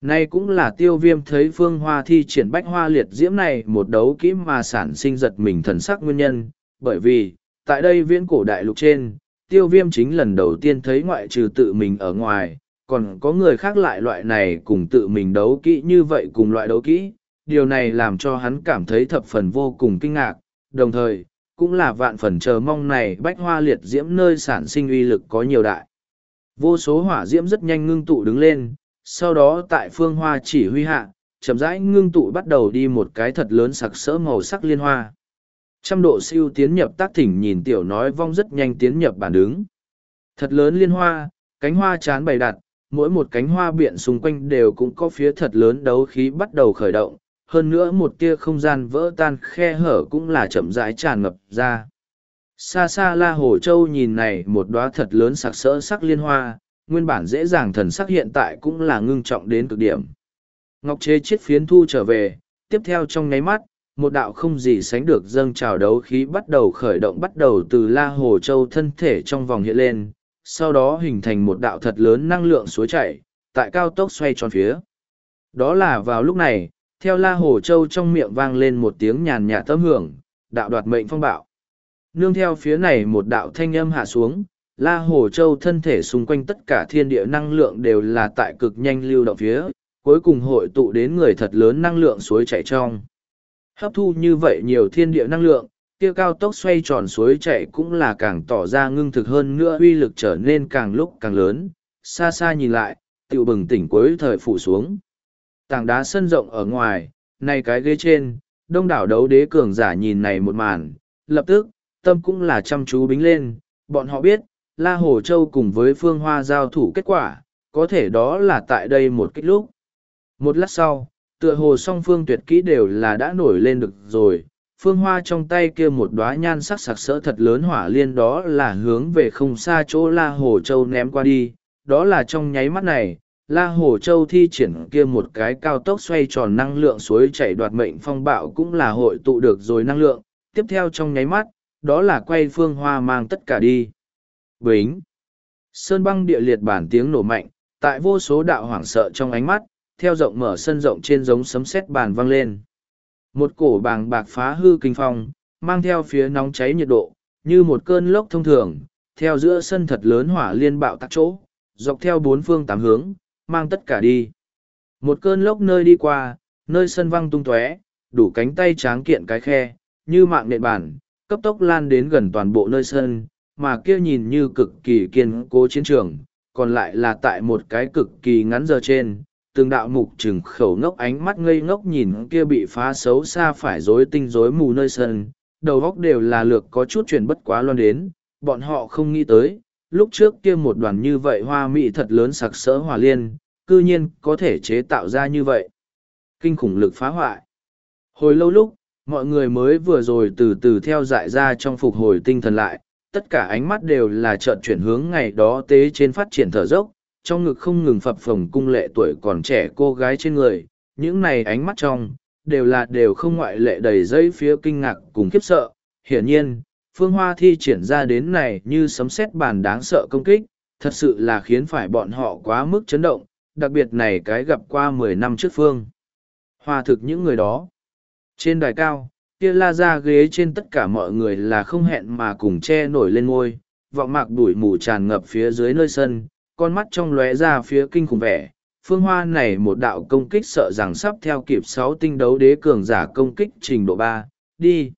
Nay cũng là tiêu viêm thấy phương hoa thi triển bách hoa liệt diễm này một đấu kỹ mà sản sinh giật mình thần sắc nguyên nhân, bởi vì, tại đây viễn cổ đại lục trên, tiêu viêm chính lần đầu tiên thấy ngoại trừ tự mình ở ngoài, còn có người khác lại loại này cùng tự mình đấu kỹ như vậy cùng loại đấu kỹ, điều này làm cho hắn cảm thấy thập phần vô cùng kinh ngạc, đồng thời, cũng là vạn phần chờ mong này bách hoa liệt diễm nơi sản sinh uy lực có nhiều đại. Vô số hỏa diễm rất nhanh ngưng tụ đứng lên, sau đó tại phương hoa chỉ huy hạ, chậm rãi ngưng tụ bắt đầu đi một cái thật lớn sặc sỡ màu sắc liên hoa. Trăm độ siêu tiến nhập tác thỉnh nhìn tiểu nói vong rất nhanh tiến nhập bản đứng. Thật lớn liên hoa, cánh hoa chán bày đặt, mỗi một cánh hoa biện xung quanh đều cũng có phía thật lớn đấu khí bắt đầu khởi động, hơn nữa một tia không gian vỡ tan khe hở cũng là chậm rãi tràn ngập ra. Xa xa La Hồ Châu nhìn này một đóa thật lớn sặc sỡ sắc liên hoa, nguyên bản dễ dàng thần sắc hiện tại cũng là ngưng trọng đến cực điểm. Ngọc chế chiết phiến thu trở về, tiếp theo trong nháy mắt, một đạo không gì sánh được dâng trào đấu khí bắt đầu khởi động bắt đầu từ La Hồ Châu thân thể trong vòng hiện lên, sau đó hình thành một đạo thật lớn năng lượng suối chảy, tại cao tốc xoay tròn phía. Đó là vào lúc này, theo La Hồ Châu trong miệng vang lên một tiếng nhàn nhạt tâm hưởng, đạo đoạt mệnh phong bạo. Nương theo phía này một đạo thanh âm hạ xuống, La Hồ Châu thân thể xung quanh tất cả thiên địa năng lượng đều là tại cực nhanh lưu động phía, cuối cùng hội tụ đến người thật lớn năng lượng suối chảy trong. Hấp thu như vậy nhiều thiên địa năng lượng, kia cao tốc xoay tròn suối chảy cũng là càng tỏ ra ngưng thực hơn nữa uy lực trở nên càng lúc càng lớn, xa xa nhìn lại, tiểu bừng tỉnh cuối thời phủ xuống. Tảng đá sân rộng ở ngoài, này cái ghế trên, đông đảo đấu đế cường giả nhìn này một màn, lập tức, tâm cũng là chăm chú bính lên, bọn họ biết, La Hồ Châu cùng với Phương Hoa giao thủ kết quả, có thể đó là tại đây một kích lúc. Một lát sau, tựa hồ song phương tuyệt kỹ đều là đã nổi lên được rồi, Phương Hoa trong tay kia một đóa nhan sắc sặc sỡ thật lớn hỏa liên đó là hướng về không xa chỗ La Hồ Châu ném qua đi, đó là trong nháy mắt này. La Hồ Châu thi triển kia một cái cao tốc xoay tròn năng lượng suối chảy đoạt mệnh phong bạo cũng là hội tụ được rồi năng lượng, tiếp theo trong nháy mắt, đó là quay phương hoa mang tất cả đi. Bính. Sơn băng địa liệt bản tiếng nổ mạnh, tại vô số đạo hoảng sợ trong ánh mắt, theo rộng mở sân rộng trên giống sấm sét bàn vang lên. Một cổ bàng bạc phá hư kinh phong, mang theo phía nóng cháy nhiệt độ, như một cơn lốc thông thường, theo giữa sân thật lớn hỏa liên bạo tắc chỗ, dọc theo bốn phương tám hướng, mang tất cả đi. Một cơn lốc nơi đi qua, nơi sân văng tung tóe, đủ cánh tay tráng kiện cái khe, như mạng nện bản, cấp tốc lan đến gần toàn bộ nơi sân, mà kia nhìn như cực kỳ kiên cố chiến trường, còn lại là tại một cái cực kỳ ngắn giờ trên, từng đạo mục trừng khẩu ngốc ánh mắt ngây ngốc nhìn kia bị phá xấu xa phải rối tinh rối mù nơi sân, đầu góc đều là lược có chút chuyển bất quá loan đến, bọn họ không nghĩ tới, lúc trước kia một đoàn như vậy hoa mỹ thật lớn sặc sỡ hòa liên, cư nhiên có thể chế tạo ra như vậy. Kinh khủng lực phá hoại. Hồi lâu lúc, mọi người mới vừa rồi từ từ theo dại ra trong phục hồi tinh thần lại, tất cả ánh mắt đều là trợn chuyển hướng ngày đó tế trên phát triển thở dốc, trong ngực không ngừng phập phồng cung lệ tuổi còn trẻ cô gái trên người, những này ánh mắt trong, đều là đều không ngoại lệ đầy dây phía kinh ngạc cùng khiếp sợ. Hiển nhiên, phương hoa thi triển ra đến này như sấm sét bàn đáng sợ công kích, thật sự là khiến phải bọn họ quá mức chấn động, đặc biệt này cái gặp qua mười năm trước phương. Hoa thực những người đó. Trên đài cao, kia la ra ghế trên tất cả mọi người là không hẹn mà cùng che nổi lên ngôi, vọng mạc đuổi mù tràn ngập phía dưới nơi sân, con mắt trong lóe ra phía kinh khủng vẻ. Phương Hoa này một đạo công kích sợ rằng sắp theo kịp sáu tinh đấu đế cường giả công kích trình độ ba đi.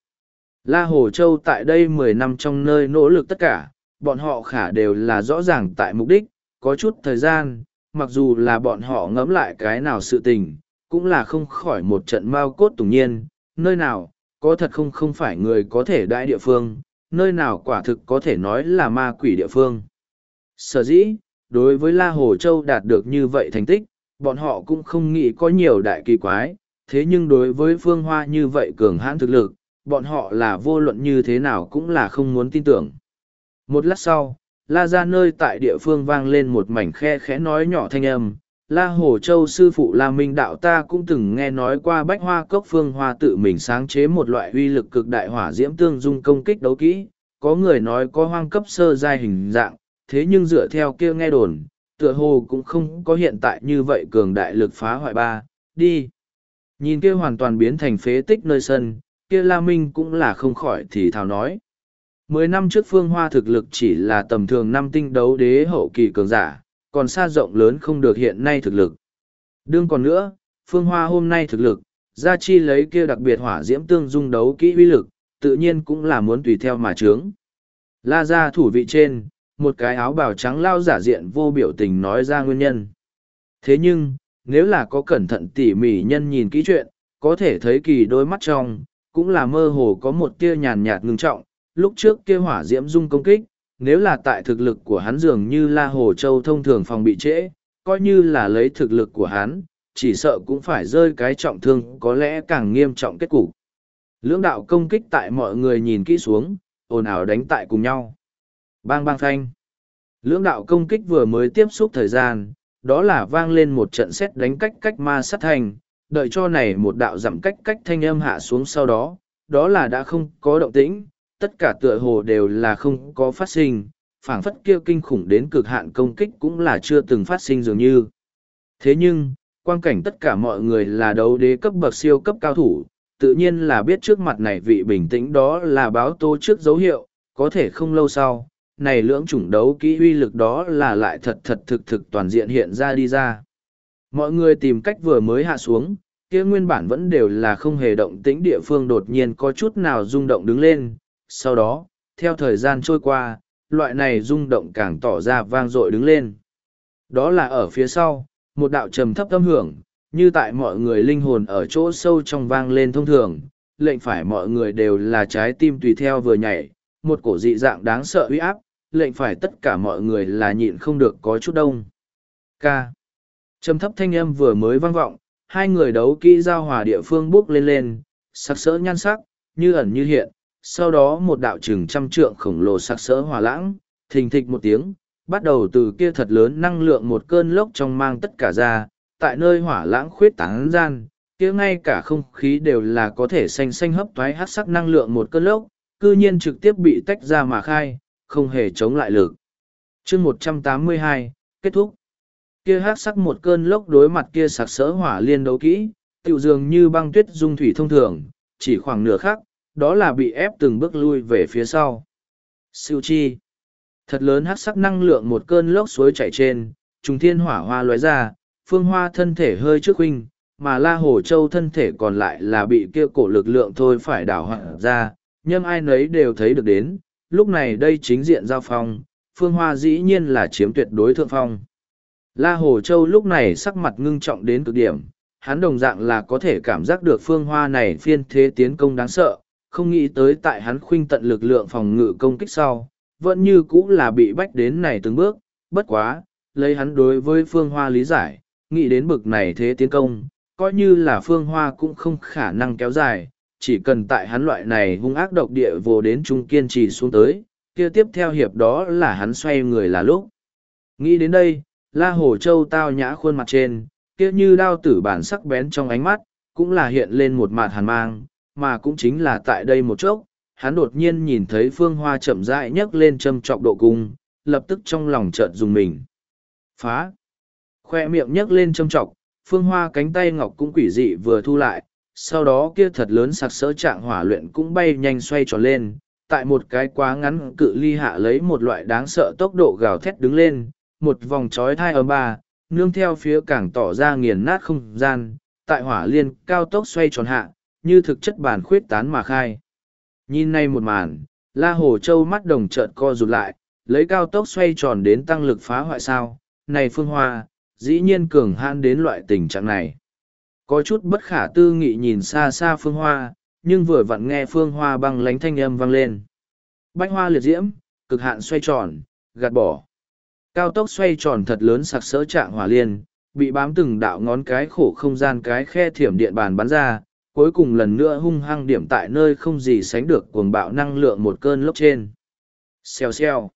La Hồ Châu tại đây mười năm trong nơi nỗ lực tất cả, bọn họ khả đều là rõ ràng tại mục đích, có chút thời gian, mặc dù là bọn họ ngẫm lại cái nào sự tình, cũng là không khỏi một trận mao cốt tủng nhiên, nơi nào, có thật không không phải người có thể đại địa phương, nơi nào quả thực có thể nói là ma quỷ địa phương. Sở dĩ, đối với La Hồ Châu đạt được như vậy thành tích, bọn họ cũng không nghĩ có nhiều đại kỳ quái, thế nhưng đối với phương hoa như vậy cường hãn thực lực, bọn họ là vô luận như thế nào cũng là không muốn tin tưởng. Một lát sau, la ra nơi tại địa phương vang lên một mảnh khe khẽ nói nhỏ thanh âm. La Hồ Châu sư phụ La Minh Đạo ta cũng từng nghe nói qua bách hoa cốc phương hoa tự mình sáng chế một loại uy lực cực đại hỏa diễm tương dung công kích đấu kỹ. Có người nói có hoang cấp sơ giai hình dạng, thế nhưng dựa theo kia nghe đồn, tựa hồ cũng không có hiện tại như vậy cường đại lực phá hoại ba, đi. Nhìn kia hoàn toàn biến thành phế tích nơi sân, kia La Minh cũng là không khỏi thì thào nói. Mười năm trước phương hoa thực lực chỉ là tầm thường năm tinh đấu đế hậu kỳ cường giả, còn xa rộng lớn không được hiện nay thực lực. Đương còn nữa, phương hoa hôm nay thực lực, gia chi lấy kia đặc biệt hỏa diễm tương dung đấu kỹ uy lực, tự nhiên cũng là muốn tùy theo mà trướng. La ra thủ vị trên, một cái áo bào trắng lao giả diện vô biểu tình nói ra nguyên nhân. Thế nhưng, nếu là có cẩn thận tỉ mỉ nhân nhìn kỹ chuyện, có thể thấy kỳ đôi mắt trong, cũng là mơ hồ có một tia nhàn nhạt ngưng trọng, lúc trước kia hỏa diễm dung công kích, nếu là tại thực lực của hắn dường như La Hồ Châu thông thường phòng bị trễ, coi như là lấy thực lực của hắn, chỉ sợ cũng phải rơi cái trọng thương có lẽ càng nghiêm trọng kết cục. Lưỡng đạo công kích tại mọi người nhìn kỹ xuống, ồn ào đánh tại cùng nhau. Bang bang thanh. Lưỡng đạo công kích vừa mới tiếp xúc thời gian, đó là vang lên một trận xét đánh cách cách ma sát thành, đợi cho này một đạo giảm cách cách thanh âm hạ xuống sau đó, đó là đã không có động tĩnh, tất cả tựa hồ đều là không có phát sinh, phảng phất kia kinh khủng đến cực hạn công kích cũng là chưa từng phát sinh dường như. Thế nhưng, quan cảnh tất cả mọi người là đấu đế cấp bậc siêu cấp cao thủ, tự nhiên là biết trước mặt này vị bình tĩnh đó là báo tố trước dấu hiệu, có thể không lâu sau, này lưỡng chủng đấu kỹ uy lực đó là lại thật thật thực thực toàn diện hiện ra đi ra. Mọi người tìm cách vừa mới hạ xuống, kia nguyên bản vẫn đều là không hề động tĩnh địa phương đột nhiên có chút nào rung động đứng lên. Sau đó, theo thời gian trôi qua, loại này rung động càng tỏ ra vang dội đứng lên. Đó là ở phía sau, một đạo trầm thấp âm hưởng, như tại mọi người linh hồn ở chỗ sâu trong vang lên thông thường, lệnh phải mọi người đều là trái tim tùy theo vừa nhảy, một cổ dị dạng đáng sợ uy áp, lệnh phải tất cả mọi người là nhịn không được có chút đông. K. Trầm thấp thanh âm vừa mới vang vọng, hai người đấu kỹ giao hòa địa phương bước lên lên, sắc sỡ nhan sắc, như ẩn như hiện, sau đó một đạo trừng trăm trượng khổng lồ sắc sỡ hòa lãng, thình thịch một tiếng, bắt đầu từ kia thật lớn năng lượng một cơn lốc trong mang tất cả ra, tại nơi hỏa lãng khuyết tán gian, kia ngay cả không khí đều là có thể xanh xanh hấp thoái hát sắc năng lượng một cơn lốc, cư nhiên trực tiếp bị tách ra mà khai, không hề chống lại lực. chương một trăm tám mươi hai kết thúc. Kia hát sắc một cơn lốc đối mặt kia sặc sỡ hỏa liên đấu kỹ, tiểu dường như băng tuyết dung thủy thông thường, chỉ khoảng nửa khắc, đó là bị ép từng bước lui về phía sau. Siêu chi. Thật lớn hát sắc năng lượng một cơn lốc suối chảy trên, trùng thiên hỏa hoa lóe ra, phương hoa thân thể hơi trước huynh, mà la hồ châu thân thể còn lại là bị kia cổ lực lượng thôi phải đảo hoạn ra, nhưng ai nấy đều thấy được đến, lúc này đây chính diện giao phong, phương hoa dĩ nhiên là chiếm tuyệt đối thượng phong. La Hồ Châu lúc này sắc mặt ngưng trọng đến cực điểm, hắn đồng dạng là có thể cảm giác được phương hoa này phiên thế tiến công đáng sợ, không nghĩ tới tại hắn khuynh tận lực lượng phòng ngự công kích sau, vẫn như cũ là bị bách đến này từng bước, bất quá, lấy hắn đối với phương hoa lý giải, nghĩ đến bực này thế tiến công, coi như là phương hoa cũng không khả năng kéo dài, chỉ cần tại hắn loại này hung ác độc địa vô đến trung kiên trì xuống tới, kia tiếp theo hiệp đó là hắn xoay người là lúc. Nghĩ đến đây, La Hồ Châu tao nhã khuôn mặt trên, kia như đao tử bản sắc bén trong ánh mắt, cũng là hiện lên một mặt hàn mang, mà cũng chính là tại đây một chốc, hắn đột nhiên nhìn thấy phương hoa chậm rãi nhấc lên châm trọc độ cung, lập tức trong lòng chợt dùng mình. Phá! Khoe miệng nhấc lên châm trọc, phương hoa cánh tay ngọc cũng quỷ dị vừa thu lại, sau đó kia thật lớn sặc sỡ trạng hỏa luyện cũng bay nhanh xoay tròn lên, tại một cái quá ngắn cự ly hạ lấy một loại đáng sợ tốc độ gào thét đứng lên, một vòng trói thai ở ba, nương theo phía càng tỏ ra nghiền nát không gian, tại hỏa liên cao tốc xoay tròn hạ, như thực chất bản khuyết tán mà khai. Nhìn nay một màn, La Hồ Châu mắt đồng trợn co rụt lại, lấy cao tốc xoay tròn đến tăng lực phá hoại sao, này phương hoa, dĩ nhiên cường hãn đến loại tình trạng này. Có chút bất khả tư nghị nhìn xa xa phương hoa, nhưng vừa vặn nghe phương hoa băng lánh thanh âm vang lên. Bách hoa liệt diễm, cực hạn xoay tròn, gạt bỏ. Cao tốc xoay tròn thật lớn sặc sỡ trạng hỏa liên, bị bám từng đạo ngón cái khổ không gian cái khe thiểm điện bàn bắn ra, cuối cùng lần nữa hung hăng điểm tại nơi không gì sánh được cuồng bạo năng lượng một cơn lốc trên. Xèo xèo.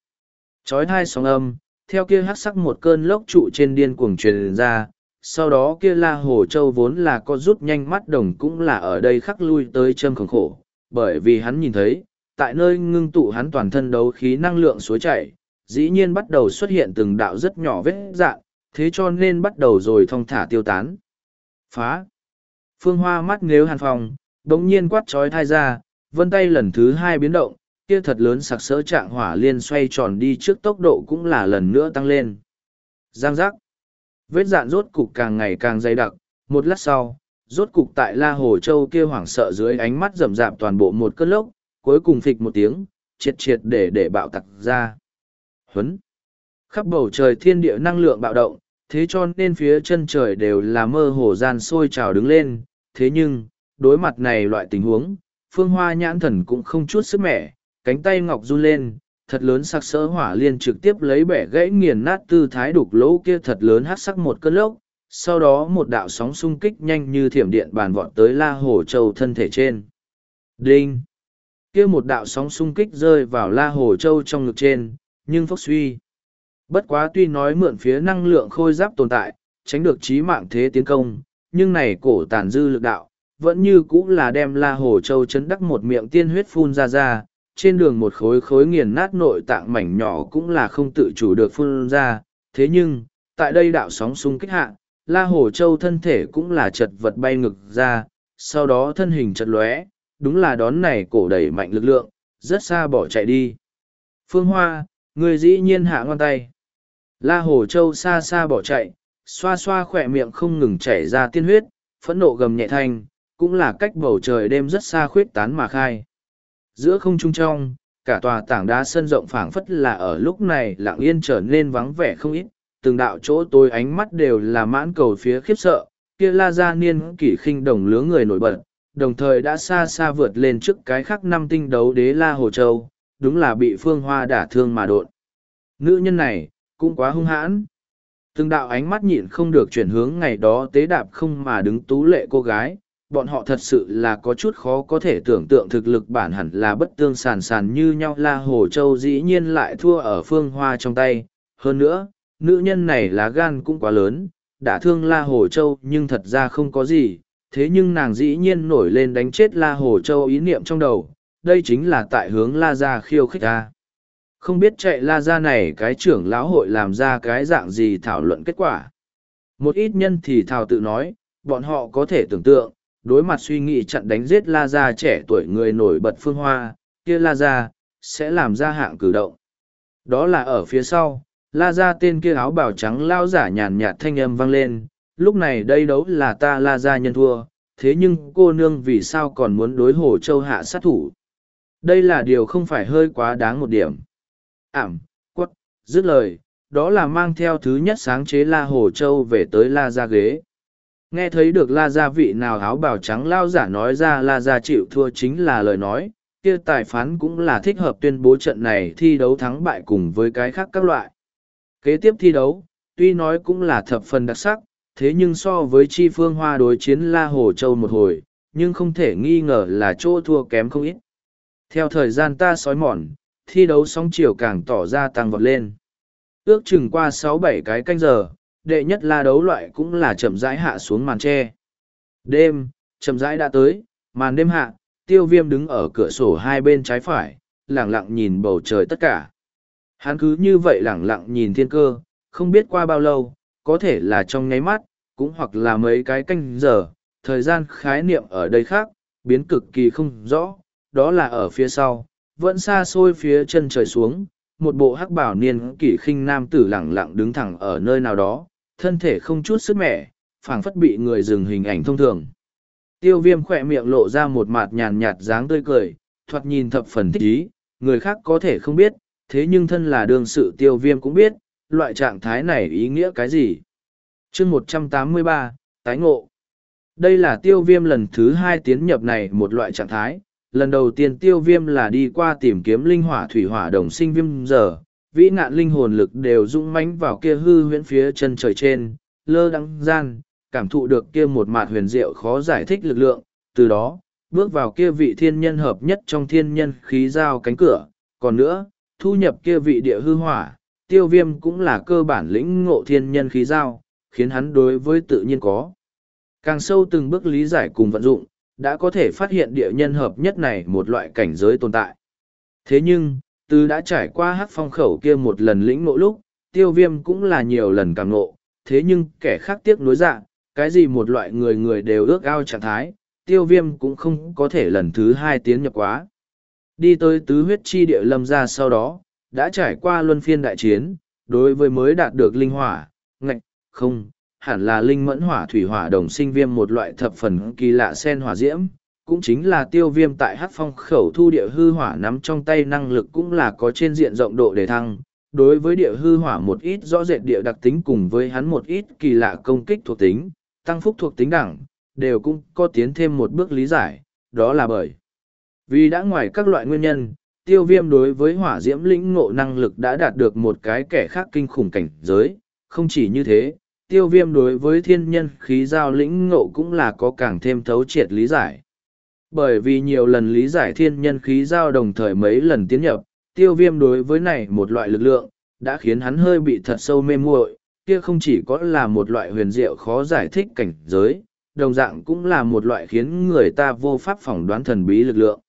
Chói hai sóng âm, theo kia hát sắc một cơn lốc trụ trên điên cuồng truyền ra, sau đó kia la hồ châu vốn là có rút nhanh mắt đồng cũng là ở đây khắc lui tới châm khổng khổ, bởi vì hắn nhìn thấy, tại nơi ngưng tụ hắn toàn thân đấu khí năng lượng suối chảy, dĩ nhiên bắt đầu xuất hiện từng đạo rất nhỏ vết dạng, thế cho nên bắt đầu rồi thong thả tiêu tán. Phá! Phương Hoa mắt nếu hàn phòng, đống nhiên quát trói thai ra, vân tay lần thứ hai biến động, kia thật lớn sặc sỡ trạng hỏa liên xoay tròn đi trước tốc độ cũng là lần nữa tăng lên. Giang giác! Vết dạn rốt cục càng ngày càng dày đặc, một lát sau, rốt cục tại La Hồ Châu kia hoảng sợ dưới ánh mắt rầm rạp toàn bộ một cơn lốc, cuối cùng phịch một tiếng, triệt triệt để để bạo tặc ra. Huấn! Khắp bầu trời thiên địa năng lượng bạo động, thế cho nên phía chân trời đều là mơ hồ gian sôi trào đứng lên, thế nhưng, đối mặt này loại tình huống, phương hoa nhãn thần cũng không chút sức mẻ, cánh tay ngọc run lên, thật lớn sắc sỡ hỏa liên trực tiếp lấy bẻ gãy nghiền nát tư thái đục lỗ kia thật lớn hát sắc một cơn lốc, sau đó một đạo sóng xung kích nhanh như thiểm điện bàn vọt tới la hồ châu thân thể trên. Đinh! kia một đạo sóng xung kích rơi vào la hồ châu trong ngực trên, nhưng phốc suy. Bất quá tuy nói mượn phía năng lượng khôi giáp tồn tại, tránh được trí mạng thế tiến công, nhưng này cổ tàn dư lực đạo, vẫn như cũng là đem la hồ châu chấn đắc một miệng tiên huyết phun ra ra, trên đường một khối khối nghiền nát nội tạng mảnh nhỏ cũng là không tự chủ được phun ra, thế nhưng, tại đây đạo sóng xung kích hạ, la hồ châu thân thể cũng là chật vật bay ngực ra, sau đó thân hình chật lóe, đúng là đón này cổ đẩy mạnh lực lượng, rất xa bỏ chạy đi. Phương Hoa, người dĩ nhiên hạ ngon tay. La Hồ Châu xa xa bỏ chạy, xoa xoa khỏe miệng không ngừng chảy ra tiên huyết, phẫn nộ gầm nhẹ thanh, cũng là cách bầu trời đêm rất xa khuyết tán mà khai. Giữa không trung trong, cả tòa tảng đá sân rộng phảng phất là ở lúc này lặng yên trở nên vắng vẻ không ít, từng đạo chỗ tối ánh mắt đều là mãn cầu phía khiếp sợ, kia la gia niên kỷ khinh đồng lứa người nổi bật, đồng thời đã xa xa vượt lên trước cái khắc năm tinh đấu đế la Hồ Châu, đúng là bị phương hoa đả thương mà đột. Nữ nhân này, cũng quá hung hãn. Từng đạo ánh mắt nhịn không được chuyển hướng ngày đó tế đạp không mà đứng tú lệ cô gái, bọn họ thật sự là có chút khó có thể tưởng tượng thực lực bản hẳn là bất tương sàn sàn như nhau la hồ châu dĩ nhiên lại thua ở phương hoa trong tay. Hơn nữa, nữ nhân này lá gan cũng quá lớn, đã thương la hồ châu nhưng thật ra không có gì, thế nhưng nàng dĩ nhiên nổi lên đánh chết la hồ châu ý niệm trong đầu, đây chính là tại hướng la ra khiêu khích ta. Không biết chạy la ra này cái trưởng lão hội làm ra cái dạng gì thảo luận kết quả. Một ít nhân thì thảo tự nói, bọn họ có thể tưởng tượng, đối mặt suy nghĩ chặn đánh giết la ra trẻ tuổi người nổi bật phương hoa, kia la ra, sẽ làm ra hạng cử động. Đó là ở phía sau, la ra tên kia áo bào trắng lao giả nhàn nhạt thanh âm vang lên, lúc này đây đấu là ta la ra nhân thua, thế nhưng cô nương vì sao còn muốn đối hồ châu hạ sát thủ. Đây là điều không phải hơi quá đáng một điểm ảm, quất, dứt lời, đó là mang theo thứ nhất sáng chế La Hồ Châu về tới La Gia ghế. Nghe thấy được La Gia vị nào áo bào trắng lao giả nói ra La Gia chịu thua chính là lời nói, kia tài phán cũng là thích hợp tuyên bố trận này thi đấu thắng bại cùng với cái khác các loại. Kế tiếp thi đấu, tuy nói cũng là thập phần đặc sắc, thế nhưng so với chi phương hoa đối chiến La Hồ Châu một hồi, nhưng không thể nghi ngờ là chỗ thua kém không ít. Theo thời gian ta sói mòn, thi đấu sóng chiều càng tỏ ra tăng vọt lên. Ước chừng qua sáu bảy cái canh giờ, đệ nhất la đấu loại cũng là chậm rãi hạ xuống màn tre. Đêm, chậm rãi đã tới, màn đêm hạ, tiêu viêm đứng ở cửa sổ hai bên trái phải, lẳng lặng nhìn bầu trời tất cả. Hắn cứ như vậy lẳng lặng nhìn thiên cơ, không biết qua bao lâu, có thể là trong nháy mắt, cũng hoặc là mấy cái canh giờ, thời gian khái niệm ở đây khác, biến cực kỳ không rõ, đó là ở phía sau, vẫn xa xôi phía chân trời xuống, một bộ hắc bảo niên kỷ khinh nam tử lẳng lặng đứng thẳng ở nơi nào đó, thân thể không chút sức mẻ, phảng phất bị người dừng hình ảnh thông thường. Tiêu viêm khỏe miệng lộ ra một mặt nhàn nhạt dáng tươi cười, thoạt nhìn thập phần thích ý, người khác có thể không biết, thế nhưng thân là đương sự tiêu viêm cũng biết, loại trạng thái này ý nghĩa cái gì. chương một trăm tám mươi ba tái ngộ đây là tiêu viêm lần thứ hai tiến nhập này một loại trạng thái lần đầu tiên tiêu viêm là đi qua tìm kiếm linh hỏa thủy hỏa đồng sinh viêm giờ, vĩ nạn linh hồn lực đều rung mãnh vào kia hư huyễn phía chân trời trên, lơ đắng gian, cảm thụ được kia một mạt huyền diệu khó giải thích lực lượng, từ đó, bước vào kia vị thiên nhân hợp nhất trong thiên nhân khí giao cánh cửa. Còn nữa, thu nhập kia vị địa hư hỏa, tiêu viêm cũng là cơ bản lĩnh ngộ thiên nhân khí giao, khiến hắn đối với tự nhiên có. Càng sâu từng bước lý giải cùng vận dụng đã có thể phát hiện địa nhân hợp nhất này một loại cảnh giới tồn tại. Thế nhưng, từ đã trải qua hát phong khẩu kia một lần lĩnh ngộ lúc, tiêu viêm cũng là nhiều lần càng ngộ. Thế nhưng, kẻ khác tiếc nối dạng cái gì một loại người người đều ước ao trạng thái, tiêu viêm cũng không có thể lần thứ hai tiến nhập quá. Đi tới tứ huyết chi địa lâm ra sau đó, đã trải qua luân phiên đại chiến, đối với mới đạt được linh hỏa, ngạch, không hẳn là linh mẫn hỏa thủy hỏa đồng sinh viêm một loại thập phần kỳ lạ sen hỏa diễm, cũng chính là tiêu viêm tại hát phong khẩu thu địa hư hỏa nắm trong tay năng lực cũng là có trên diện rộng độ để thăng. Đối với địa hư hỏa một ít rõ rệt địa đặc tính cùng với hắn một ít kỳ lạ công kích thuộc tính, tăng phúc thuộc tính đẳng, đều cũng có tiến thêm một bước lý giải, đó là bởi. Vì đã ngoài các loại nguyên nhân, tiêu viêm đối với hỏa diễm lĩnh ngộ năng lực đã đạt được một cái kẻ khác kinh khủng cảnh giới, không chỉ như thế, tiêu viêm đối với thiên nhân khí giao lĩnh ngộ cũng là có càng thêm thấu triệt lý giải. Bởi vì nhiều lần lý giải thiên nhân khí giao đồng thời mấy lần tiến nhập, tiêu viêm đối với này một loại lực lượng, đã khiến hắn hơi bị thật sâu mê muội kia không chỉ có là một loại huyền diệu khó giải thích cảnh giới, đồng dạng cũng là một loại khiến người ta vô pháp phỏng đoán thần bí lực lượng.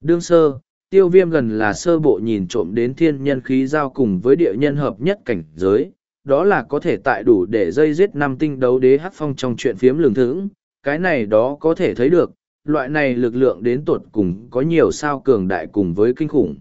Đương sơ, tiêu viêm gần là sơ bộ nhìn trộm đến thiên nhân khí giao cùng với địa nhân hợp nhất cảnh giới, đó là có thể tại đủ để dây giết năm tinh đấu đế hắc phong trong chuyện phiếm lường thưởng, cái này đó có thể thấy được, loại này lực lượng đến tột cùng có nhiều sao cường đại cùng với kinh khủng.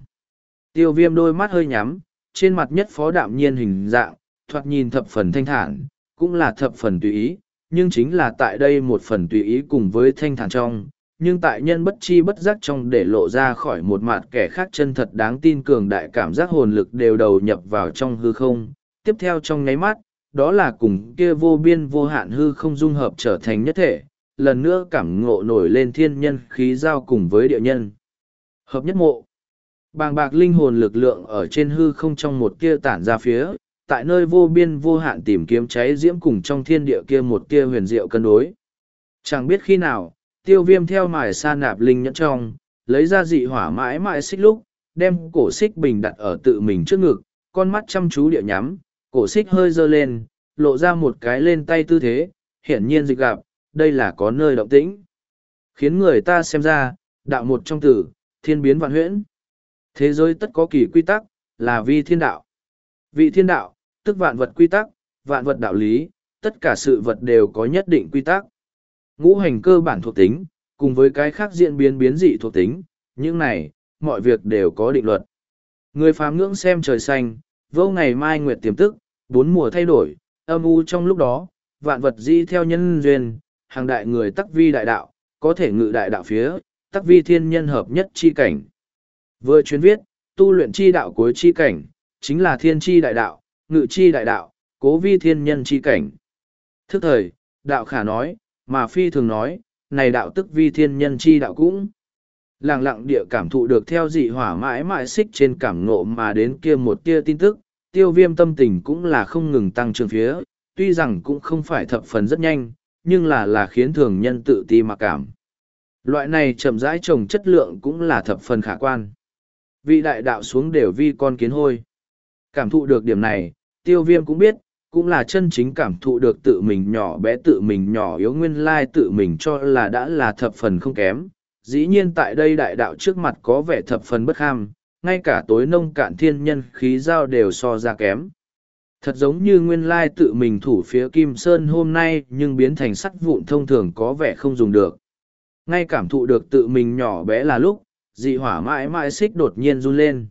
Tiêu viêm đôi mắt hơi nhắm, trên mặt nhất phó đạm nhiên hình dạng, thoạt nhìn thập phần thanh thản, cũng là thập phần tùy ý, nhưng chính là tại đây một phần tùy ý cùng với thanh thản trong, nhưng tại nhân bất chi bất giác trong để lộ ra khỏi một mặt kẻ khác chân thật đáng tin cường đại cảm giác hồn lực đều đầu nhập vào trong hư không, tiếp theo trong nháy mắt, đó là cùng kia vô biên vô hạn hư không dung hợp trở thành nhất thể, lần nữa cảm ngộ nổi lên thiên nhân khí giao cùng với địa nhân. Hợp nhất mộ. Bàng bạc linh hồn lực lượng ở trên hư không trong một tia tản ra phía, tại nơi vô biên vô hạn tìm kiếm cháy diễm cùng trong thiên địa kia một tia huyền diệu cân đối. Chẳng biết khi nào, tiêu viêm theo mài sa nạp linh nhẫn trong, lấy ra dị hỏa mãi mãi xích lúc, đem cổ xích bình đặt ở tự mình trước ngực, con mắt chăm chú địa nhắm, cổ xích hơi dơ lên, lộ ra một cái lên tay tư thế, hiển nhiên dịch gặp, đây là có nơi động tĩnh. Khiến người ta xem ra, đạo một trong tử, thiên biến vạn huyễn. Thế giới tất có kỳ quy tắc, là vi thiên đạo. Vị thiên đạo, tức vạn vật quy tắc, vạn vật đạo lý, tất cả sự vật đều có nhất định quy tắc. Ngũ hành cơ bản thuộc tính, cùng với cái khác diễn biến biến dị thuộc tính, những này, mọi việc đều có định luật. Người phàm ngưỡng xem trời xanh, vô ngày mai nguyệt tiềm tức, bốn mùa thay đổi, âm u trong lúc đó, vạn vật di theo nhân duyên, hàng đại người tắc vi đại đạo, có thể ngự đại đạo phía, tắc vi thiên nhân hợp nhất chi cảnh. Vừa chuyên viết, tu luyện chi đạo cuối chi cảnh, chính là thiên chi đại đạo, ngự chi đại đạo, cố vi thiên nhân chi cảnh. Thức thời, đạo khả nói, mà phi thường nói, này đạo tức vi thiên nhân chi đạo cũng. Lặng lặng địa cảm thụ được theo dị hỏa mãi mãi xích trên cảm ngộ mà đến kia một tia tin tức, tiêu viêm tâm tình cũng là không ngừng tăng trưởng phía, tuy rằng cũng không phải thập phần rất nhanh, nhưng là là khiến thường nhân tự ti mặc cảm. Loại này chậm rãi trồng chất lượng cũng là thập phần khả quan. Vị đại đạo xuống đều vi con kiến hôi. Cảm thụ được điểm này, tiêu viêm cũng biết, cũng là chân chính cảm thụ được tự mình nhỏ bé tự mình nhỏ yếu nguyên lai tự mình cho là đã là thập phần không kém. Dĩ nhiên tại đây đại đạo trước mặt có vẻ thập phần bất ham, ngay cả tối nông cạn thiên nhân khí giao đều so ra kém. Thật giống như nguyên lai tự mình thủ phía Kim Sơn hôm nay nhưng biến thành sắt vụn thông thường có vẻ không dùng được. Ngay cảm thụ được tự mình nhỏ bé là lúc, dị hỏa mãi mãi xích đột nhiên run lên.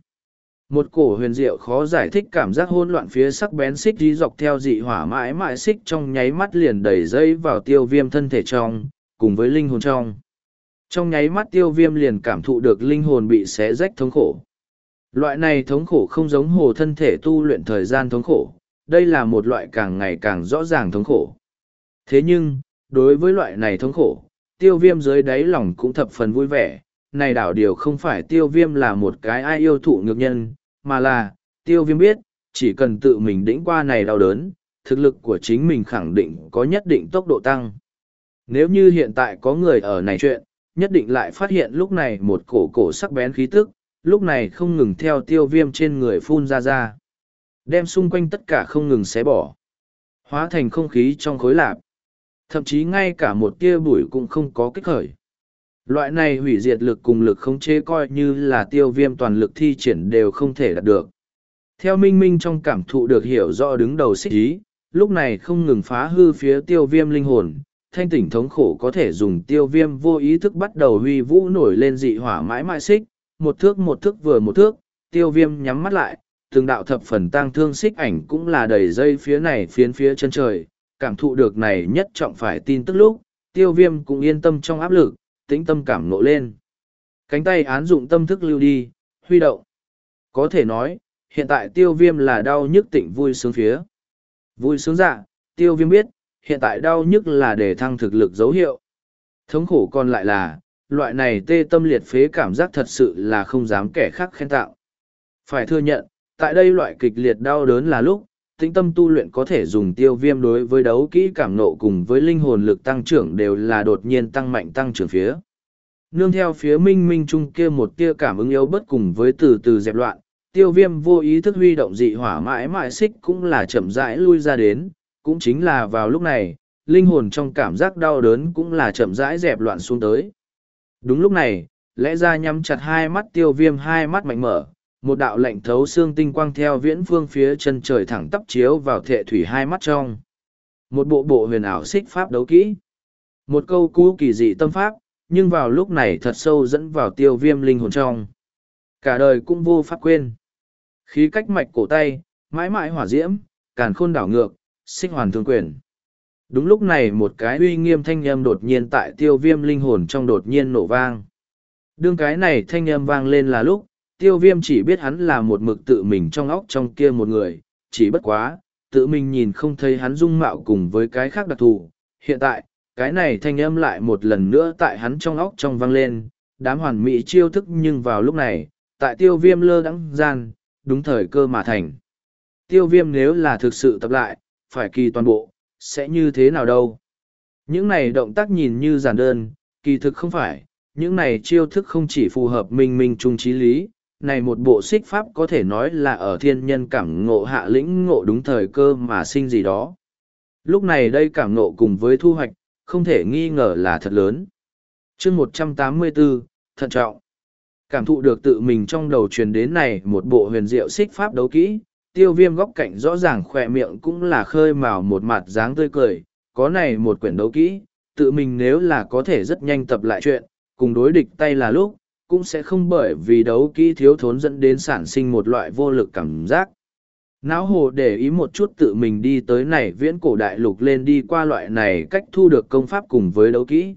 Một cổ huyền diệu khó giải thích cảm giác hôn loạn phía sắc bén xích dí dọc theo dị hỏa mãi mãi xích trong nháy mắt liền đẩy dây vào tiêu viêm thân thể trong, cùng với linh hồn trong. Trong nháy mắt tiêu viêm liền cảm thụ được linh hồn bị xé rách thống khổ. Loại này thống khổ không giống hồ thân thể tu luyện thời gian thống khổ, đây là một loại càng ngày càng rõ ràng thống khổ. Thế nhưng, đối với loại này thống khổ, tiêu viêm dưới đáy lòng cũng thập phần vui vẻ. Này đảo điều không phải tiêu viêm là một cái ai yêu thụ ngược nhân, mà là, tiêu viêm biết, chỉ cần tự mình đĩnh qua này đau đớn, thực lực của chính mình khẳng định có nhất định tốc độ tăng. Nếu như hiện tại có người ở này chuyện, nhất định lại phát hiện lúc này một cổ cổ sắc bén khí tức, lúc này không ngừng theo tiêu viêm trên người phun ra ra. Đem xung quanh tất cả không ngừng xé bỏ. Hóa thành không khí trong khối lạp. Thậm chí ngay cả một tia bụi cũng không có kích khởi. Loại này hủy diệt lực cùng lực không chế coi như là tiêu viêm toàn lực thi triển đều không thể đạt được. Theo minh minh trong cảm thụ được hiểu rõ đứng đầu xích ý, lúc này không ngừng phá hư phía tiêu viêm linh hồn, thanh tỉnh thống khổ có thể dùng tiêu viêm vô ý thức bắt đầu huy vũ nổi lên dị hỏa mãi mãi xích, một thước một thước vừa một thước, tiêu viêm nhắm mắt lại, từng đạo thập phần tang thương xích ảnh cũng là đầy dây phía này phiến phía chân trời, cảm thụ được này nhất trọng phải tin tức lúc, tiêu viêm cũng yên tâm trong áp lực, tĩnh tâm cảm nộ lên. Cánh tay án dụng tâm thức lưu đi, huy động. Có thể nói, hiện tại tiêu viêm là đau nhức tỉnh vui sướng phía. Vui sướng dạ, tiêu viêm biết, hiện tại đau nhức là để thăng thực lực dấu hiệu. Thống khổ còn lại là, loại này tê tâm liệt phế cảm giác thật sự là không dám kẻ khác khen tạo. Phải thừa nhận, tại đây loại kịch liệt đau đớn là lúc, tĩnh tâm tu luyện có thể dùng tiêu viêm đối với đấu kỹ cảm nộ cùng với linh hồn lực tăng trưởng đều là đột nhiên tăng mạnh tăng trưởng phía. Nương theo phía minh minh trung kia một tia cảm ứng yếu bất cùng với từ từ dẹp loạn, tiêu viêm vô ý thức huy động dị hỏa mãi mãi xích cũng là chậm rãi lui ra đến, cũng chính là vào lúc này, linh hồn trong cảm giác đau đớn cũng là chậm rãi dẹp loạn xuống tới. Đúng lúc này, lẽ ra nhắm chặt hai mắt tiêu viêm hai mắt mạnh mở, một đạo lệnh thấu xương tinh quang theo viễn phương phía chân trời thẳng tắp chiếu vào thệ thủy hai mắt trong. Một bộ bộ huyền ảo xích pháp đấu kỹ. Một câu cú kỳ dị tâm pháp, nhưng vào lúc này thật sâu dẫn vào tiêu viêm linh hồn trong. Cả đời cũng vô pháp quên. Khí cách mạch cổ tay, mãi mãi hỏa diễm, càn khôn đảo ngược, xích hoàn thương quyền. Đúng lúc này một cái uy nghiêm thanh âm đột nhiên tại tiêu viêm linh hồn trong đột nhiên nổ vang. Đương cái này thanh âm vang lên là lúc, tiêu viêm chỉ biết hắn là một mực tự mình trong óc trong kia một người, chỉ bất quá, tự mình nhìn không thấy hắn dung mạo cùng với cái khác đặc thù. Hiện tại, cái này thanh âm lại một lần nữa tại hắn trong óc trong vang lên, đám hoàn mỹ chiêu thức nhưng vào lúc này, tại tiêu viêm lơ đắng gian, đúng thời cơ mà thành. Tiêu viêm nếu là thực sự tập lại, phải kỳ toàn bộ, sẽ như thế nào đâu. Những này động tác nhìn như giản đơn, kỳ thực không phải, những này chiêu thức không chỉ phù hợp minh minh trung trí lý, này một bộ xích pháp có thể nói là ở thiên nhân cảm ngộ hạ lĩnh ngộ đúng thời cơ mà sinh gì đó. Lúc này đây cảm ngộ cùng với thu hoạch, không thể nghi ngờ là thật lớn. chương một trăm tám mươi bốn thận trọng. Cảm thụ được tự mình trong đầu truyền đến này một bộ huyền diệu xích pháp đấu kỹ, tiêu viêm góc cạnh rõ ràng khỏe miệng cũng là khơi mào một mặt dáng tươi cười, có này một quyển đấu kỹ, tự mình nếu là có thể rất nhanh tập lại chuyện, cùng đối địch tay là lúc, cũng sẽ không bởi vì đấu kỹ thiếu thốn dẫn đến sản sinh một loại vô lực cảm giác. Não hồ để ý một chút tự mình đi tới này viễn cổ đại lục lên đi qua loại này cách thu được công pháp cùng với đấu kỹ.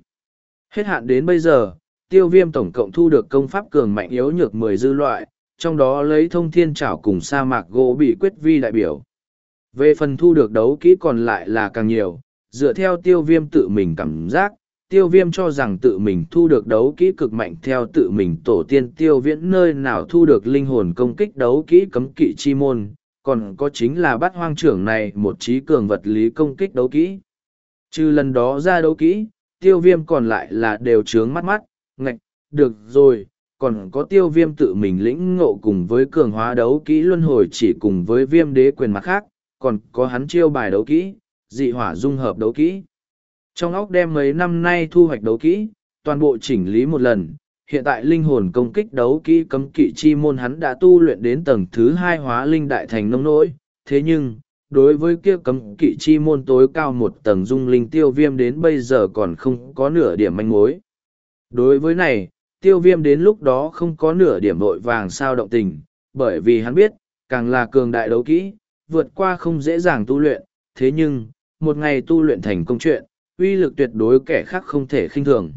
Hết hạn đến bây giờ, tiêu viêm tổng cộng thu được công pháp cường mạnh yếu nhược mười dư loại, trong đó lấy thông thiên trảo cùng sa mạc gỗ bị quyết vi đại biểu. Về phần thu được đấu kỹ còn lại là càng nhiều, dựa theo tiêu viêm tự mình cảm giác, tiêu viêm cho rằng tự mình thu được đấu kỹ cực mạnh theo tự mình tổ tiên tiêu viễn nơi nào thu được linh hồn công kích đấu kỹ cấm kỵ chi môn, còn có chính là bắt hoang trưởng này một trí cường vật lý công kích đấu kỹ. Trừ lần đó ra đấu kỹ, tiêu viêm còn lại là đều trướng mắt mắt, ngạch, được rồi, còn có tiêu viêm tự mình lĩnh ngộ cùng với cường hóa đấu kỹ luân hồi chỉ cùng với viêm đế quyền mặt khác, còn có hắn chiêu bài đấu kỹ, dị hỏa dung hợp đấu kỹ. Trong óc đem mấy năm nay thu hoạch đấu kỹ, toàn bộ chỉnh lý một lần, hiện tại linh hồn công kích đấu kỹ cấm kỵ chi môn hắn đã tu luyện đến tầng thứ hai hóa linh đại thành nông nỗi, thế nhưng, đối với kia cấm kỵ chi môn tối cao một tầng dung linh tiêu viêm đến bây giờ còn không có nửa điểm manh mối. Đối với này, tiêu viêm đến lúc đó không có nửa điểm vội vàng sao động tình, bởi vì hắn biết, càng là cường đại đấu kỹ, vượt qua không dễ dàng tu luyện, thế nhưng, một ngày tu luyện thành công chuyện, uy lực tuyệt đối kẻ khác không thể khinh thường.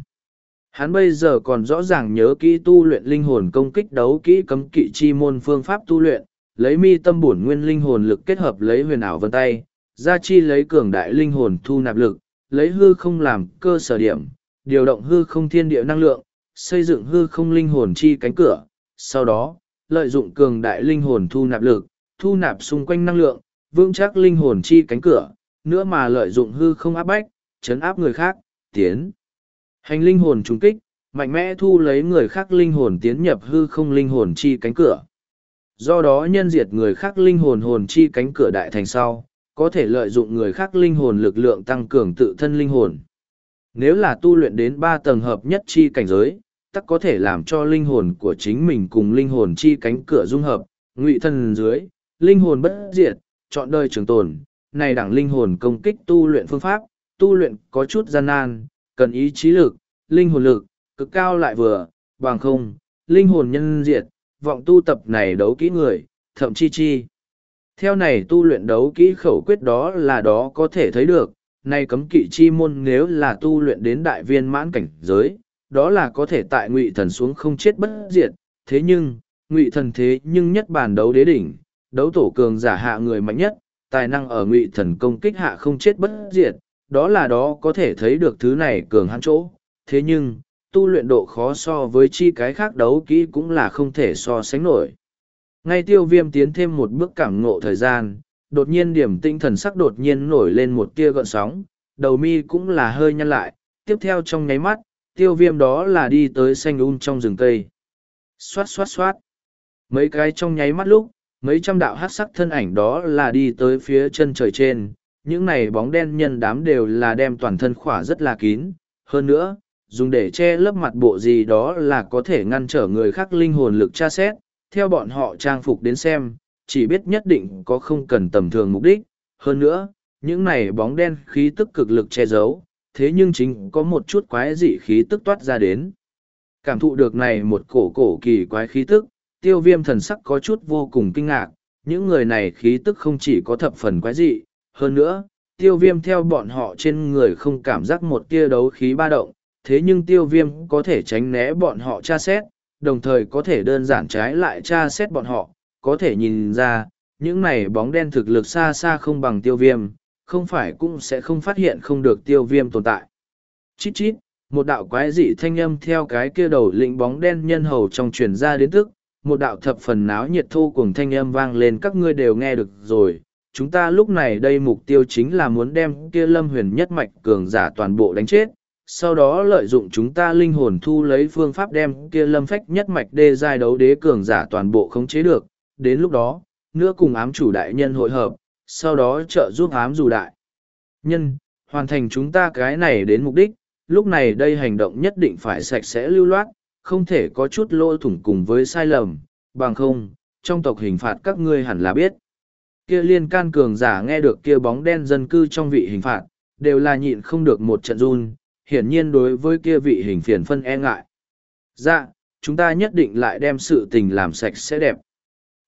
Hắn bây giờ còn rõ ràng nhớ kỹ tu luyện linh hồn công kích đấu kỹ cấm kỵ chi môn phương pháp tu luyện, lấy mi tâm bổn nguyên linh hồn lực kết hợp lấy huyền ảo vân tay, gia chi lấy cường đại linh hồn thu nạp lực, lấy hư không làm cơ sở điểm, điều động hư không thiên địa năng lượng, xây dựng hư không linh hồn chi cánh cửa, sau đó, lợi dụng cường đại linh hồn thu nạp lực, thu nạp xung quanh năng lượng, vững chắc linh hồn chi cánh cửa, nữa mà lợi dụng hư không áp bách, chấn áp người khác, tiến. Hành linh hồn trùng kích, mạnh mẽ thu lấy người khác linh hồn tiến nhập hư không linh hồn chi cánh cửa. Do đó nhân diệt người khác linh hồn hồn chi cánh cửa đại thành sau, có thể lợi dụng người khác linh hồn lực lượng tăng cường tự thân linh hồn. Nếu là tu luyện đến ba tầng hợp nhất chi cảnh giới, tắc có thể làm cho linh hồn của chính mình cùng linh hồn chi cánh cửa dung hợp, ngụy thân dưới, linh hồn bất diệt, chọn đời trường tồn. Này đẳng linh hồn công kích tu luyện phương pháp, tu luyện có chút gian nan, cần ý chí lực, linh hồn lực, cực cao lại vừa, bằng không, linh hồn nhân diệt, vọng tu tập này đấu kỹ người, thậm chi chi. Theo này tu luyện đấu kỹ khẩu quyết đó là đó có thể thấy được, nay cấm kỵ chi môn nếu là tu luyện đến đại viên mãn cảnh giới, đó là có thể tại ngụy thần xuống không chết bất diệt, thế nhưng, ngụy thần thế nhưng nhất bản đấu đế đỉnh, đấu tổ cường giả hạ người mạnh nhất, tài năng ở ngụy thần công kích hạ không chết bất diệt, đó là đó có thể thấy được thứ này cường hãn chỗ, thế nhưng, tu luyện độ khó so với chi cái khác đấu kỹ cũng là không thể so sánh nổi. Ngay tiêu viêm tiến thêm một bước cảm ngộ thời gian, đột nhiên điểm tinh thần sắc đột nhiên nổi lên một tia gợn sóng, đầu mi cũng là hơi nhăn lại, tiếp theo trong nháy mắt, tiêu viêm đó là đi tới xanh un trong rừng cây. Xoát xoát xoát. Mấy cái trong nháy mắt lúc, mấy trăm đạo hát sắc thân ảnh đó là đi tới phía chân trời trên, những này bóng đen nhân đám đều là đem toàn thân khỏa rất là kín. Hơn nữa, dùng để che lấp mặt bộ gì đó là có thể ngăn trở người khác linh hồn lực tra xét, theo bọn họ trang phục đến xem, chỉ biết nhất định có không cần tầm thường mục đích. Hơn nữa, những này bóng đen khí tức cực lực che giấu, thế nhưng chính có một chút quái dị khí tức toát ra đến. Cảm thụ được này một cổ cổ kỳ quái khí tức, tiêu viêm thần sắc có chút vô cùng kinh ngạc, những người này khí tức không chỉ có thập phần quái dị, hơn nữa, tiêu viêm theo bọn họ trên người không cảm giác một tia đấu khí ba động, thế nhưng tiêu viêm có thể tránh né bọn họ tra xét, đồng thời có thể đơn giản trái lại tra xét bọn họ, có thể nhìn ra, những này bóng đen thực lực xa xa không bằng tiêu viêm, không phải cũng sẽ không phát hiện không được tiêu viêm tồn tại. Chít chít, một đạo quái dị thanh âm theo cái kia đầu lĩnh bóng đen nhân hầu trong truyền ra đến tức, một đạo thập phần náo nhiệt thô cùng thanh âm vang lên các ngươi đều nghe được rồi. Chúng ta lúc này đây mục tiêu chính là muốn đem kia lâm huyền nhất mạch cường giả toàn bộ đánh chết, sau đó lợi dụng chúng ta linh hồn thu lấy phương pháp đem kia lâm phách nhất mạch đê giai đấu đế cường giả toàn bộ khống chế được, đến lúc đó, nữa cùng ám chủ đại nhân hội hợp, sau đó trợ giúp ám dù đại. Nhân, hoàn thành chúng ta cái này đến mục đích, lúc này đây hành động nhất định phải sạch sẽ lưu loát, không thể có chút lỗ thủng cùng với sai lầm, bằng không, trong tộc hình phạt các ngươi hẳn là biết. Kia liên can cường giả nghe được kia bóng đen dân cư trong vị hình phạt, đều là nhịn không được một trận run, hiển nhiên đối với kia vị hình phiền phân e ngại. Dạ, chúng ta nhất định lại đem sự tình làm sạch sẽ đẹp.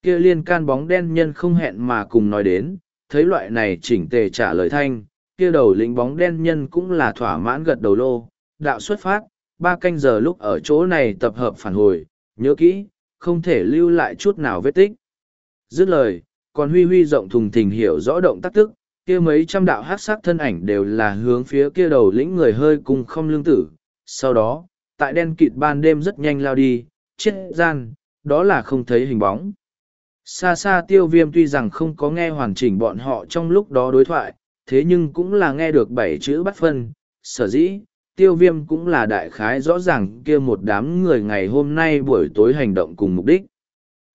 Kia liên can bóng đen nhân không hẹn mà cùng nói đến, thấy loại này chỉnh tề trả lời thanh, kia đầu lính bóng đen nhân cũng là thỏa mãn gật đầu lô, đạo xuất phát, ba canh giờ lúc ở chỗ này tập hợp phản hồi, nhớ kỹ, không thể lưu lại chút nào vết tích. Dứt lời, còn huy huy rộng thùng thình hiểu rõ động tác tức, kia mấy trăm đạo hát sắc thân ảnh đều là hướng phía kia đầu lĩnh người hơi cùng không lương tử. Sau đó, tại đen kịt ban đêm rất nhanh lao đi, chết gian, đó là không thấy hình bóng. Xa xa tiêu viêm tuy rằng không có nghe hoàn chỉnh bọn họ trong lúc đó đối thoại, thế nhưng cũng là nghe được bảy chữ bắt phân, sở dĩ, tiêu viêm cũng là đại khái rõ ràng kia một đám người ngày hôm nay buổi tối hành động cùng mục đích.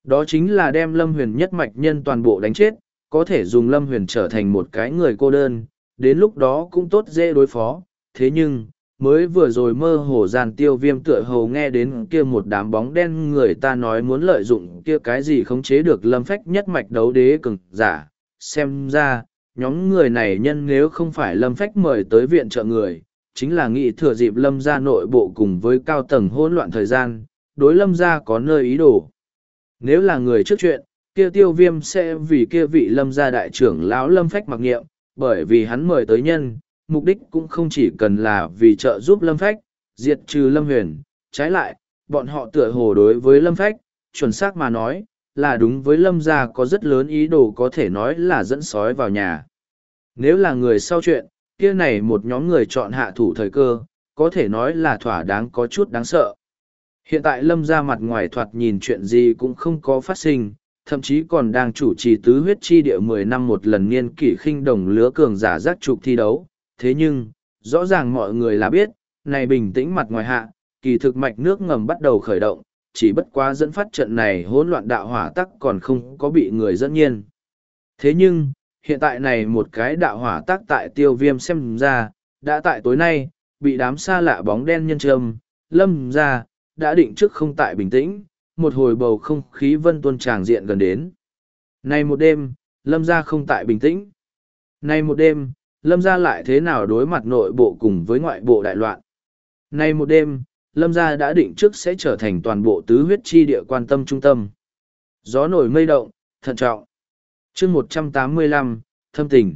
Đó chính là đem lâm huyền nhất mạch nhân toàn bộ đánh chết, có thể dùng lâm huyền trở thành một cái người cô đơn, đến lúc đó cũng tốt dễ đối phó, thế nhưng, mới vừa rồi mơ hồ giàn tiêu viêm tựa hồ nghe đến kia một đám bóng đen người ta nói muốn lợi dụng kia cái gì khống chế được lâm phách nhất mạch đấu đế cường giả. Xem ra, nhóm người này nhân nếu không phải lâm phách mời tới viện trợ người, chính là nghị thừa dịp lâm ra nội bộ cùng với cao tầng hỗn loạn thời gian, đối lâm ra có nơi ý đồ. Nếu là người trước chuyện, kia tiêu viêm sẽ vì kia vị lâm gia đại trưởng lão lâm phách mặc nghiệm, bởi vì hắn mời tới nhân, mục đích cũng không chỉ cần là vì trợ giúp lâm phách, diệt trừ lâm huyền, trái lại, bọn họ tựa hồ đối với lâm phách, chuẩn xác mà nói, là đúng với lâm gia có rất lớn ý đồ có thể nói là dẫn sói vào nhà. Nếu là người sau chuyện, kia này một nhóm người chọn hạ thủ thời cơ, có thể nói là thỏa đáng có chút đáng sợ. Hiện tại lâm ra mặt ngoài thoạt nhìn chuyện gì cũng không có phát sinh, thậm chí còn đang chủ trì tứ huyết chi địa mười năm một lần niên kỷ khinh đồng lứa cường giả giác trục thi đấu. Thế nhưng, rõ ràng mọi người là biết, này bình tĩnh mặt ngoài hạ, kỳ thực mạch nước ngầm bắt đầu khởi động, chỉ bất quá dẫn phát trận này hỗn loạn đạo hỏa tắc còn không có bị người dẫn nhiên. Thế nhưng, hiện tại này một cái đạo hỏa tắc tại tiêu viêm xem ra, đã tại tối nay, bị đám xa lạ bóng đen nhân trơm lâm ra, đã định trước không tại bình tĩnh, một hồi bầu không khí vân tuôn tràng diện gần đến. Này một đêm, lâm ra không tại bình tĩnh. Này một đêm, lâm gia lại thế nào đối mặt nội bộ cùng với ngoại bộ đại loạn. Nay một đêm, lâm gia đã định trước sẽ trở thành toàn bộ tứ huyết chi địa quan tâm trung tâm. Gió nổi mây động, thận trọng. chương một trăm tám mươi lăm thâm tình.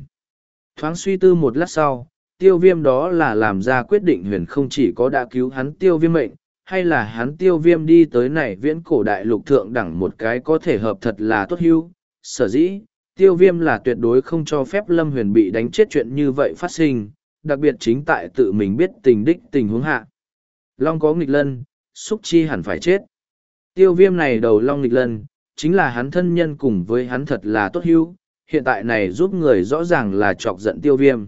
Thoáng suy tư một lát sau, tiêu viêm đó là làm ra quyết định huyền không chỉ có đã cứu hắn tiêu viêm mệnh, hay là hắn tiêu viêm đi tới này viễn cổ đại lục thượng đẳng một cái có thể hợp thật là tốt hưu. Sở dĩ, tiêu viêm là tuyệt đối không cho phép lâm huyền bị đánh chết chuyện như vậy phát sinh, đặc biệt chính tại tự mình biết tình đích tình huống hạ. Long có nghịch lân, xúc chi hẳn phải chết. Tiêu viêm này đầu long nghịch lân, chính là hắn thân nhân cùng với hắn thật là tốt hữu, hiện tại này giúp người rõ ràng là chọc giận tiêu viêm.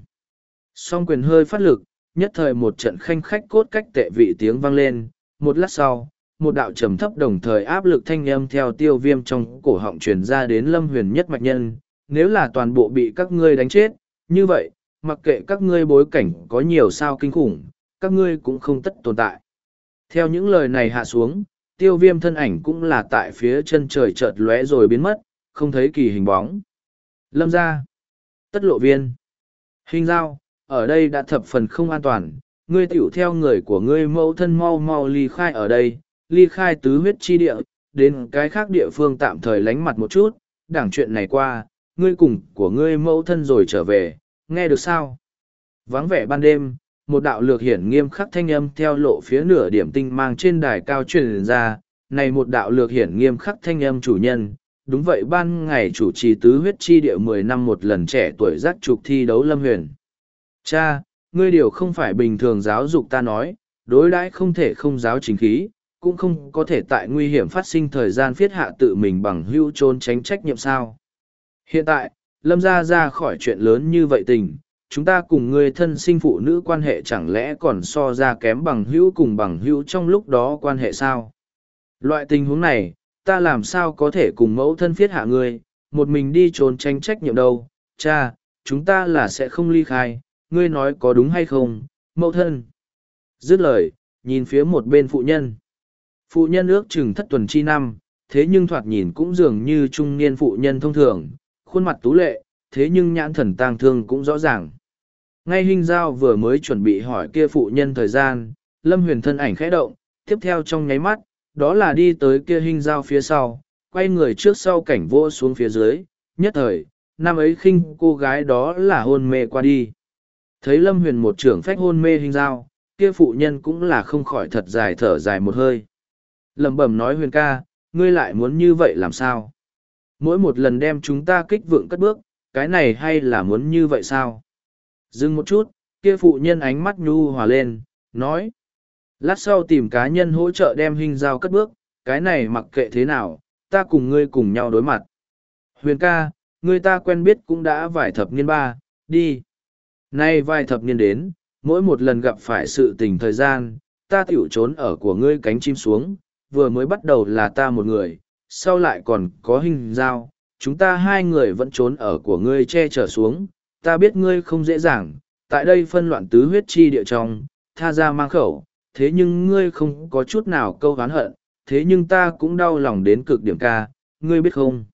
Song quyền hơi phát lực, nhất thời một trận khanh khách cốt cách tệ vị tiếng vang lên, một lát sau, một đạo trầm thấp đồng thời áp lực thanh âm theo tiêu viêm trong cổ họng truyền ra đến lâm huyền nhất mạch nhân, nếu là toàn bộ bị các ngươi đánh chết, như vậy, mặc kệ các ngươi bối cảnh có nhiều sao kinh khủng, các ngươi cũng không tất tồn tại. Theo những lời này hạ xuống, tiêu viêm thân ảnh cũng là tại phía chân trời chợt lóe rồi biến mất, không thấy kỳ hình bóng. Lâm ra. Tất lộ viên. Hình dao ở đây đã thập phần không an toàn, ngươi tựu theo người của ngươi mẫu thân mau mau ly khai ở đây, ly khai tứ huyết chi địa, đến cái khác địa phương tạm thời lánh mặt một chút, đảng chuyện này qua, ngươi cùng của ngươi mẫu thân rồi trở về, nghe được sao? Vắng vẻ ban đêm, một đạo lược hiển nghiêm khắc thanh âm theo lộ phía nửa điểm tinh mang trên đài cao truyền ra, này một đạo lược hiển nghiêm khắc thanh âm chủ nhân, đúng vậy ban ngày chủ trì tứ huyết chi địa mười năm một lần trẻ tuổi giác trục thi đấu lâm huyền. Cha, ngươi điều không phải bình thường giáo dục ta nói, đối đãi không thể không giáo chính khí, cũng không có thể tại nguy hiểm phát sinh thời gian phiết hạ tự mình bằng hưu trốn tránh trách nhiệm sao. Hiện tại, lâm ra ra khỏi chuyện lớn như vậy tình, chúng ta cùng người thân sinh phụ nữ quan hệ chẳng lẽ còn so ra kém bằng hữu cùng bằng hữu trong lúc đó quan hệ sao? Loại tình huống này, ta làm sao có thể cùng mẫu thân phiết hạ ngươi, một mình đi trốn tránh trách nhiệm đâu, cha, chúng ta là sẽ không ly khai, ngươi nói có đúng hay không, mẫu thân. Dứt lời, nhìn phía một bên phụ nhân. Phụ nhân ước chừng thất tuần chi năm, thế nhưng thoạt nhìn cũng dường như trung niên phụ nhân thông thường, khuôn mặt tú lệ, thế nhưng nhãn thần tang thương cũng rõ ràng. Ngay hình giao vừa mới chuẩn bị hỏi kia phụ nhân thời gian, Lâm Huyền thân ảnh khẽ động, tiếp theo trong nháy mắt, đó là đi tới kia hình giao phía sau, quay người trước sau cảnh vô xuống phía dưới, nhất thời, năm ấy khinh cô gái đó là hôn mê qua đi. Thấy Lâm Huyền một trưởng phách hôn mê hình giao, kia phụ nhân cũng là không khỏi thật dài thở dài một hơi. Lầm bẩm nói Huyền ca, ngươi lại muốn như vậy làm sao? Mỗi một lần đem chúng ta kích vượng cất bước, cái này hay là muốn như vậy sao? Dừng một chút, kia phụ nhân ánh mắt nhu hòa lên, nói. Lát sau tìm cá nhân hỗ trợ đem hình dao cất bước, cái này mặc kệ thế nào, ta cùng ngươi cùng nhau đối mặt. Huyền ca, ngươi ta quen biết cũng đã vài thập niên ba, đi. Nay vài thập niên đến, mỗi một lần gặp phải sự tình thời gian, ta tiểu trốn ở của ngươi cánh chim xuống, vừa mới bắt đầu là ta một người, sau lại còn có hình dao, chúng ta hai người vẫn trốn ở của ngươi che chở xuống, ta biết ngươi không dễ dàng, tại đây phân loạn tứ huyết chi địa trong, tha ra mang khẩu, thế nhưng ngươi không có chút nào câu hán hận, thế nhưng ta cũng đau lòng đến cực điểm ca, ngươi biết không?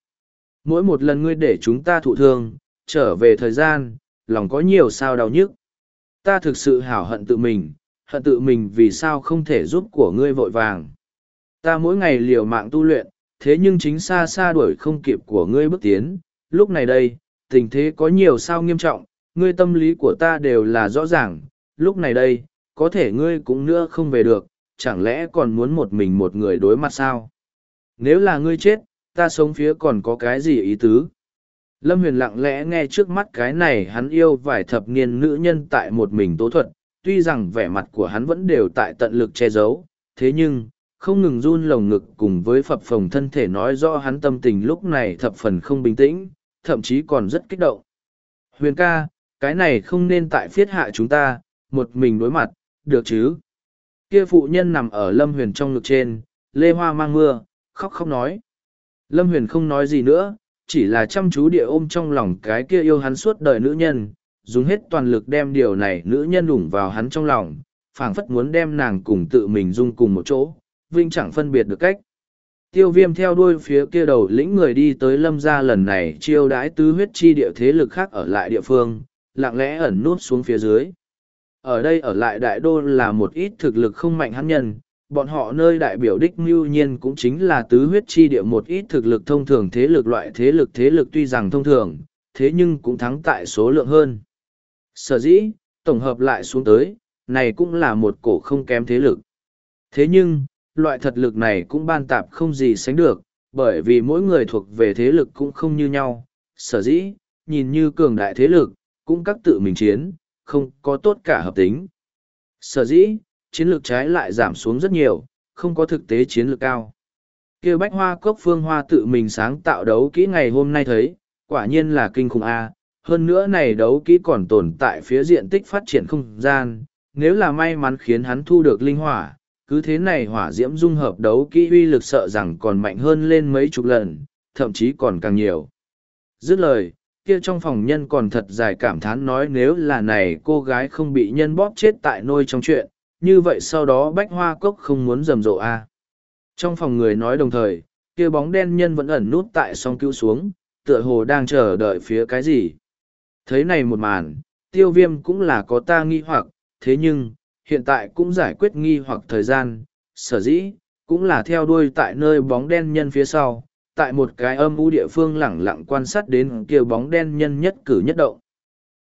Mỗi một lần ngươi để chúng ta thụ thương, trở về thời gian, lòng có nhiều sao đau nhức. Ta thực sự hảo hận tự mình, hận tự mình vì sao không thể giúp của ngươi vội vàng. Ta mỗi ngày liều mạng tu luyện, thế nhưng chính xa xa đuổi không kịp của ngươi bước tiến, lúc này đây, tình thế có nhiều sao nghiêm trọng, ngươi tâm lý của ta đều là rõ ràng, lúc này đây, có thể ngươi cũng nữa không về được, chẳng lẽ còn muốn một mình một người đối mặt sao? Nếu là ngươi chết, ta sống phía còn có cái gì ý tứ? Lâm Huyền lặng lẽ nghe trước mắt cái này hắn yêu vài thập niên nữ nhân tại một mình tố thuật, tuy rằng vẻ mặt của hắn vẫn đều tại tận lực che giấu, thế nhưng, không ngừng run lồng ngực cùng với phập phồng thân thể nói rõ hắn tâm tình lúc này thập phần không bình tĩnh, thậm chí còn rất kích động. Huyền ca, cái này không nên tại phiết hạ chúng ta, một mình đối mặt, được chứ? Kia phụ nhân nằm ở Lâm Huyền trong ngực trên, lê hoa mang mưa, khóc khóc nói. Lâm Huyền không nói gì nữa, chỉ là chăm chú địa ôm trong lòng cái kia yêu hắn suốt đời nữ nhân, dùng hết toàn lực đem điều này nữ nhân đủng vào hắn trong lòng, phảng phất muốn đem nàng cùng tự mình dung cùng một chỗ, vinh chẳng phân biệt được cách. Tiêu viêm theo đuôi phía kia đầu lĩnh người đi tới lâm gia lần này chiêu đãi tứ huyết chi địa thế lực khác ở lại địa phương, lặng lẽ ẩn nút xuống phía dưới. Ở đây ở lại đại đô là một ít thực lực không mạnh hắn nhân, bọn họ nơi đại biểu đích mưu nhiên cũng chính là tứ huyết chi địa một ít thực lực thông thường thế lực loại thế lực thế lực tuy rằng thông thường, thế nhưng cũng thắng tại số lượng hơn. Sở dĩ, tổng hợp lại xuống tới, này cũng là một cổ không kém thế lực. Thế nhưng, loại thật lực này cũng ban tạp không gì sánh được, bởi vì mỗi người thuộc về thế lực cũng không như nhau. Sở dĩ, nhìn như cường đại thế lực, cũng các tự mình chiến, không có tốt cả hợp tính. Sở dĩ, chiến lược trái lại giảm xuống rất nhiều, không có thực tế chiến lược cao. Kêu bách hoa cốc phương hoa tự mình sáng tạo đấu kỹ ngày hôm nay thấy, quả nhiên là kinh khủng A, hơn nữa này đấu kỹ còn tồn tại phía diện tích phát triển không gian, nếu là may mắn khiến hắn thu được linh hỏa, cứ thế này hỏa diễm dung hợp đấu kỹ uy lực sợ rằng còn mạnh hơn lên mấy chục lần, thậm chí còn càng nhiều. Dứt lời, kia trong phòng nhân còn thật dài cảm thán nói nếu là này cô gái không bị nhân bóp chết tại nôi trong chuyện, như vậy sau đó bách hoa cốc không muốn rầm rộ a Trong phòng người nói đồng thời, kia bóng đen nhân vẫn ẩn nút tại song cứu xuống, tựa hồ đang chờ đợi phía cái gì. Thấy này một màn, tiêu viêm cũng là có ta nghi hoặc, thế nhưng, hiện tại cũng giải quyết nghi hoặc thời gian, sở dĩ, cũng là theo đuôi tại nơi bóng đen nhân phía sau, tại một cái âm u địa phương lẳng lặng quan sát đến kia bóng đen nhân nhất cử nhất động.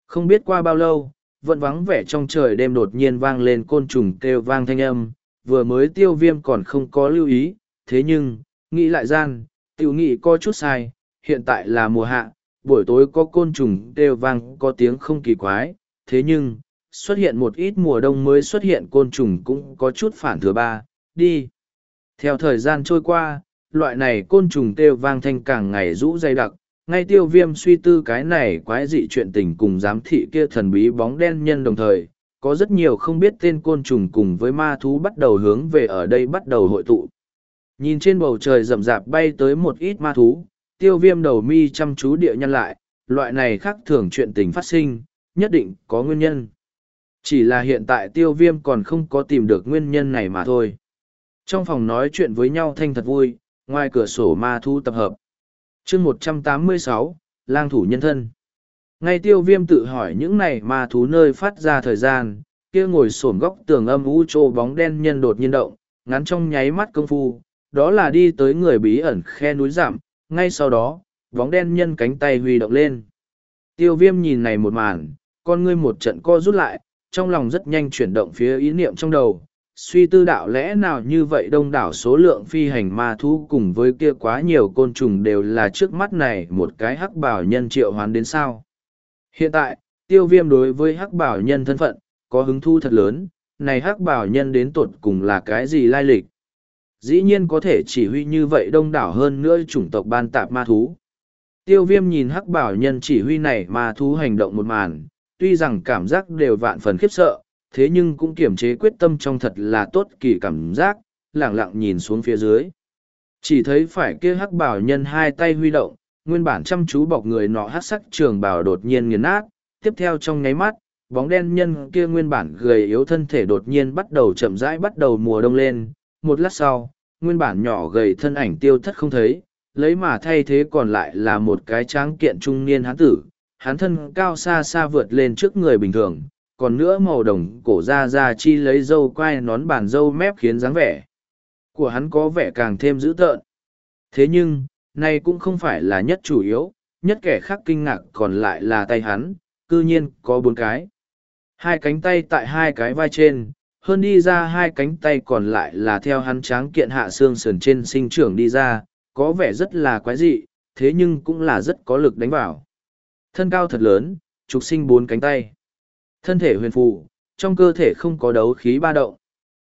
Không biết qua bao lâu, vẫn vắng vẻ trong trời đêm đột nhiên vang lên côn trùng kêu vang thanh âm, vừa mới tiêu viêm còn không có lưu ý, thế nhưng, nghĩ lại gian, tiểu nghĩ có chút sai, hiện tại là mùa hạ, buổi tối có côn trùng kêu vang có tiếng không kỳ quái, thế nhưng, xuất hiện một ít mùa đông mới xuất hiện côn trùng cũng có chút phản thừa ba, đi. Theo thời gian trôi qua, loại này côn trùng kêu vang thanh càng ngày rũ dày đặc, ngay tiêu viêm suy tư cái này quái dị chuyện tình cùng giám thị kia thần bí bóng đen nhân đồng thời, có rất nhiều không biết tên côn trùng cùng với ma thú bắt đầu hướng về ở đây bắt đầu hội tụ. Nhìn trên bầu trời rậm rạp bay tới một ít ma thú, tiêu viêm đầu mi chăm chú địa nhân lại, loại này khác thường chuyện tình phát sinh, nhất định có nguyên nhân. Chỉ là hiện tại tiêu viêm còn không có tìm được nguyên nhân này mà thôi. Trong phòng nói chuyện với nhau thanh thật vui, ngoài cửa sổ ma thú tập hợp. chương một trăm tám mươi sáu lang thủ nhân thân. Ngay tiêu viêm tự hỏi những này ma thú nơi phát ra thời gian, kia ngồi sổm góc tường âm u trô bóng đen nhân đột nhiên động, ngắn trong nháy mắt công phu, đó là đi tới người bí ẩn khe núi giảm, ngay sau đó, bóng đen nhân cánh tay huy động lên. Tiêu viêm nhìn này một màn, con ngươi một trận co rút lại, trong lòng rất nhanh chuyển động phía ý niệm trong đầu, suy tư đạo lẽ nào như vậy đông đảo số lượng phi hành ma thú cùng với kia quá nhiều côn trùng đều là trước mắt này một cái hắc bảo nhân triệu hoán đến sao. Hiện tại, tiêu viêm đối với hắc bảo nhân thân phận, có hứng thu thật lớn, này hắc bảo nhân đến tột cùng là cái gì lai lịch. Dĩ nhiên có thể chỉ huy như vậy đông đảo hơn nữa chủng tộc ban tạp ma thú. Tiêu viêm nhìn hắc bảo nhân chỉ huy này ma thú hành động một màn, tuy rằng cảm giác đều vạn phần khiếp sợ, thế nhưng cũng kiềm chế quyết tâm trong thật là tốt kỳ cảm giác, lẳng lặng nhìn xuống phía dưới. Chỉ thấy phải kia hắc bảo nhân hai tay huy động, nguyên bản chăm chú bọc người nọ hắc sắc trường bảo đột nhiên nghiền nát, tiếp theo trong nháy mắt, bóng đen nhân kia nguyên bản gầy yếu thân thể đột nhiên bắt đầu chậm rãi bắt đầu mùa đông lên, một lát sau, nguyên bản nhỏ gầy thân ảnh tiêu thất không thấy, lấy mà thay thế còn lại là một cái tráng kiện trung niên hán tử, hắn thân cao xa xa vượt lên trước người bình thường, còn nữa màu đồng cổ da da chi lấy dâu quai nón bàn dâu mép khiến dáng vẻ của hắn có vẻ càng thêm dữ tợn. Thế nhưng, này cũng không phải là nhất chủ yếu, nhất kẻ khác kinh ngạc còn lại là tay hắn, cư nhiên có bốn cái. Hai cánh tay tại hai cái vai trên, hơn đi ra hai cánh tay còn lại là theo hắn tráng kiện hạ xương sườn trên sinh trưởng đi ra, có vẻ rất là quái dị, thế nhưng cũng là rất có lực đánh vào. Thân cao thật lớn, trục sinh bốn cánh tay. Thân thể huyền phù, trong cơ thể không có đấu khí ba động.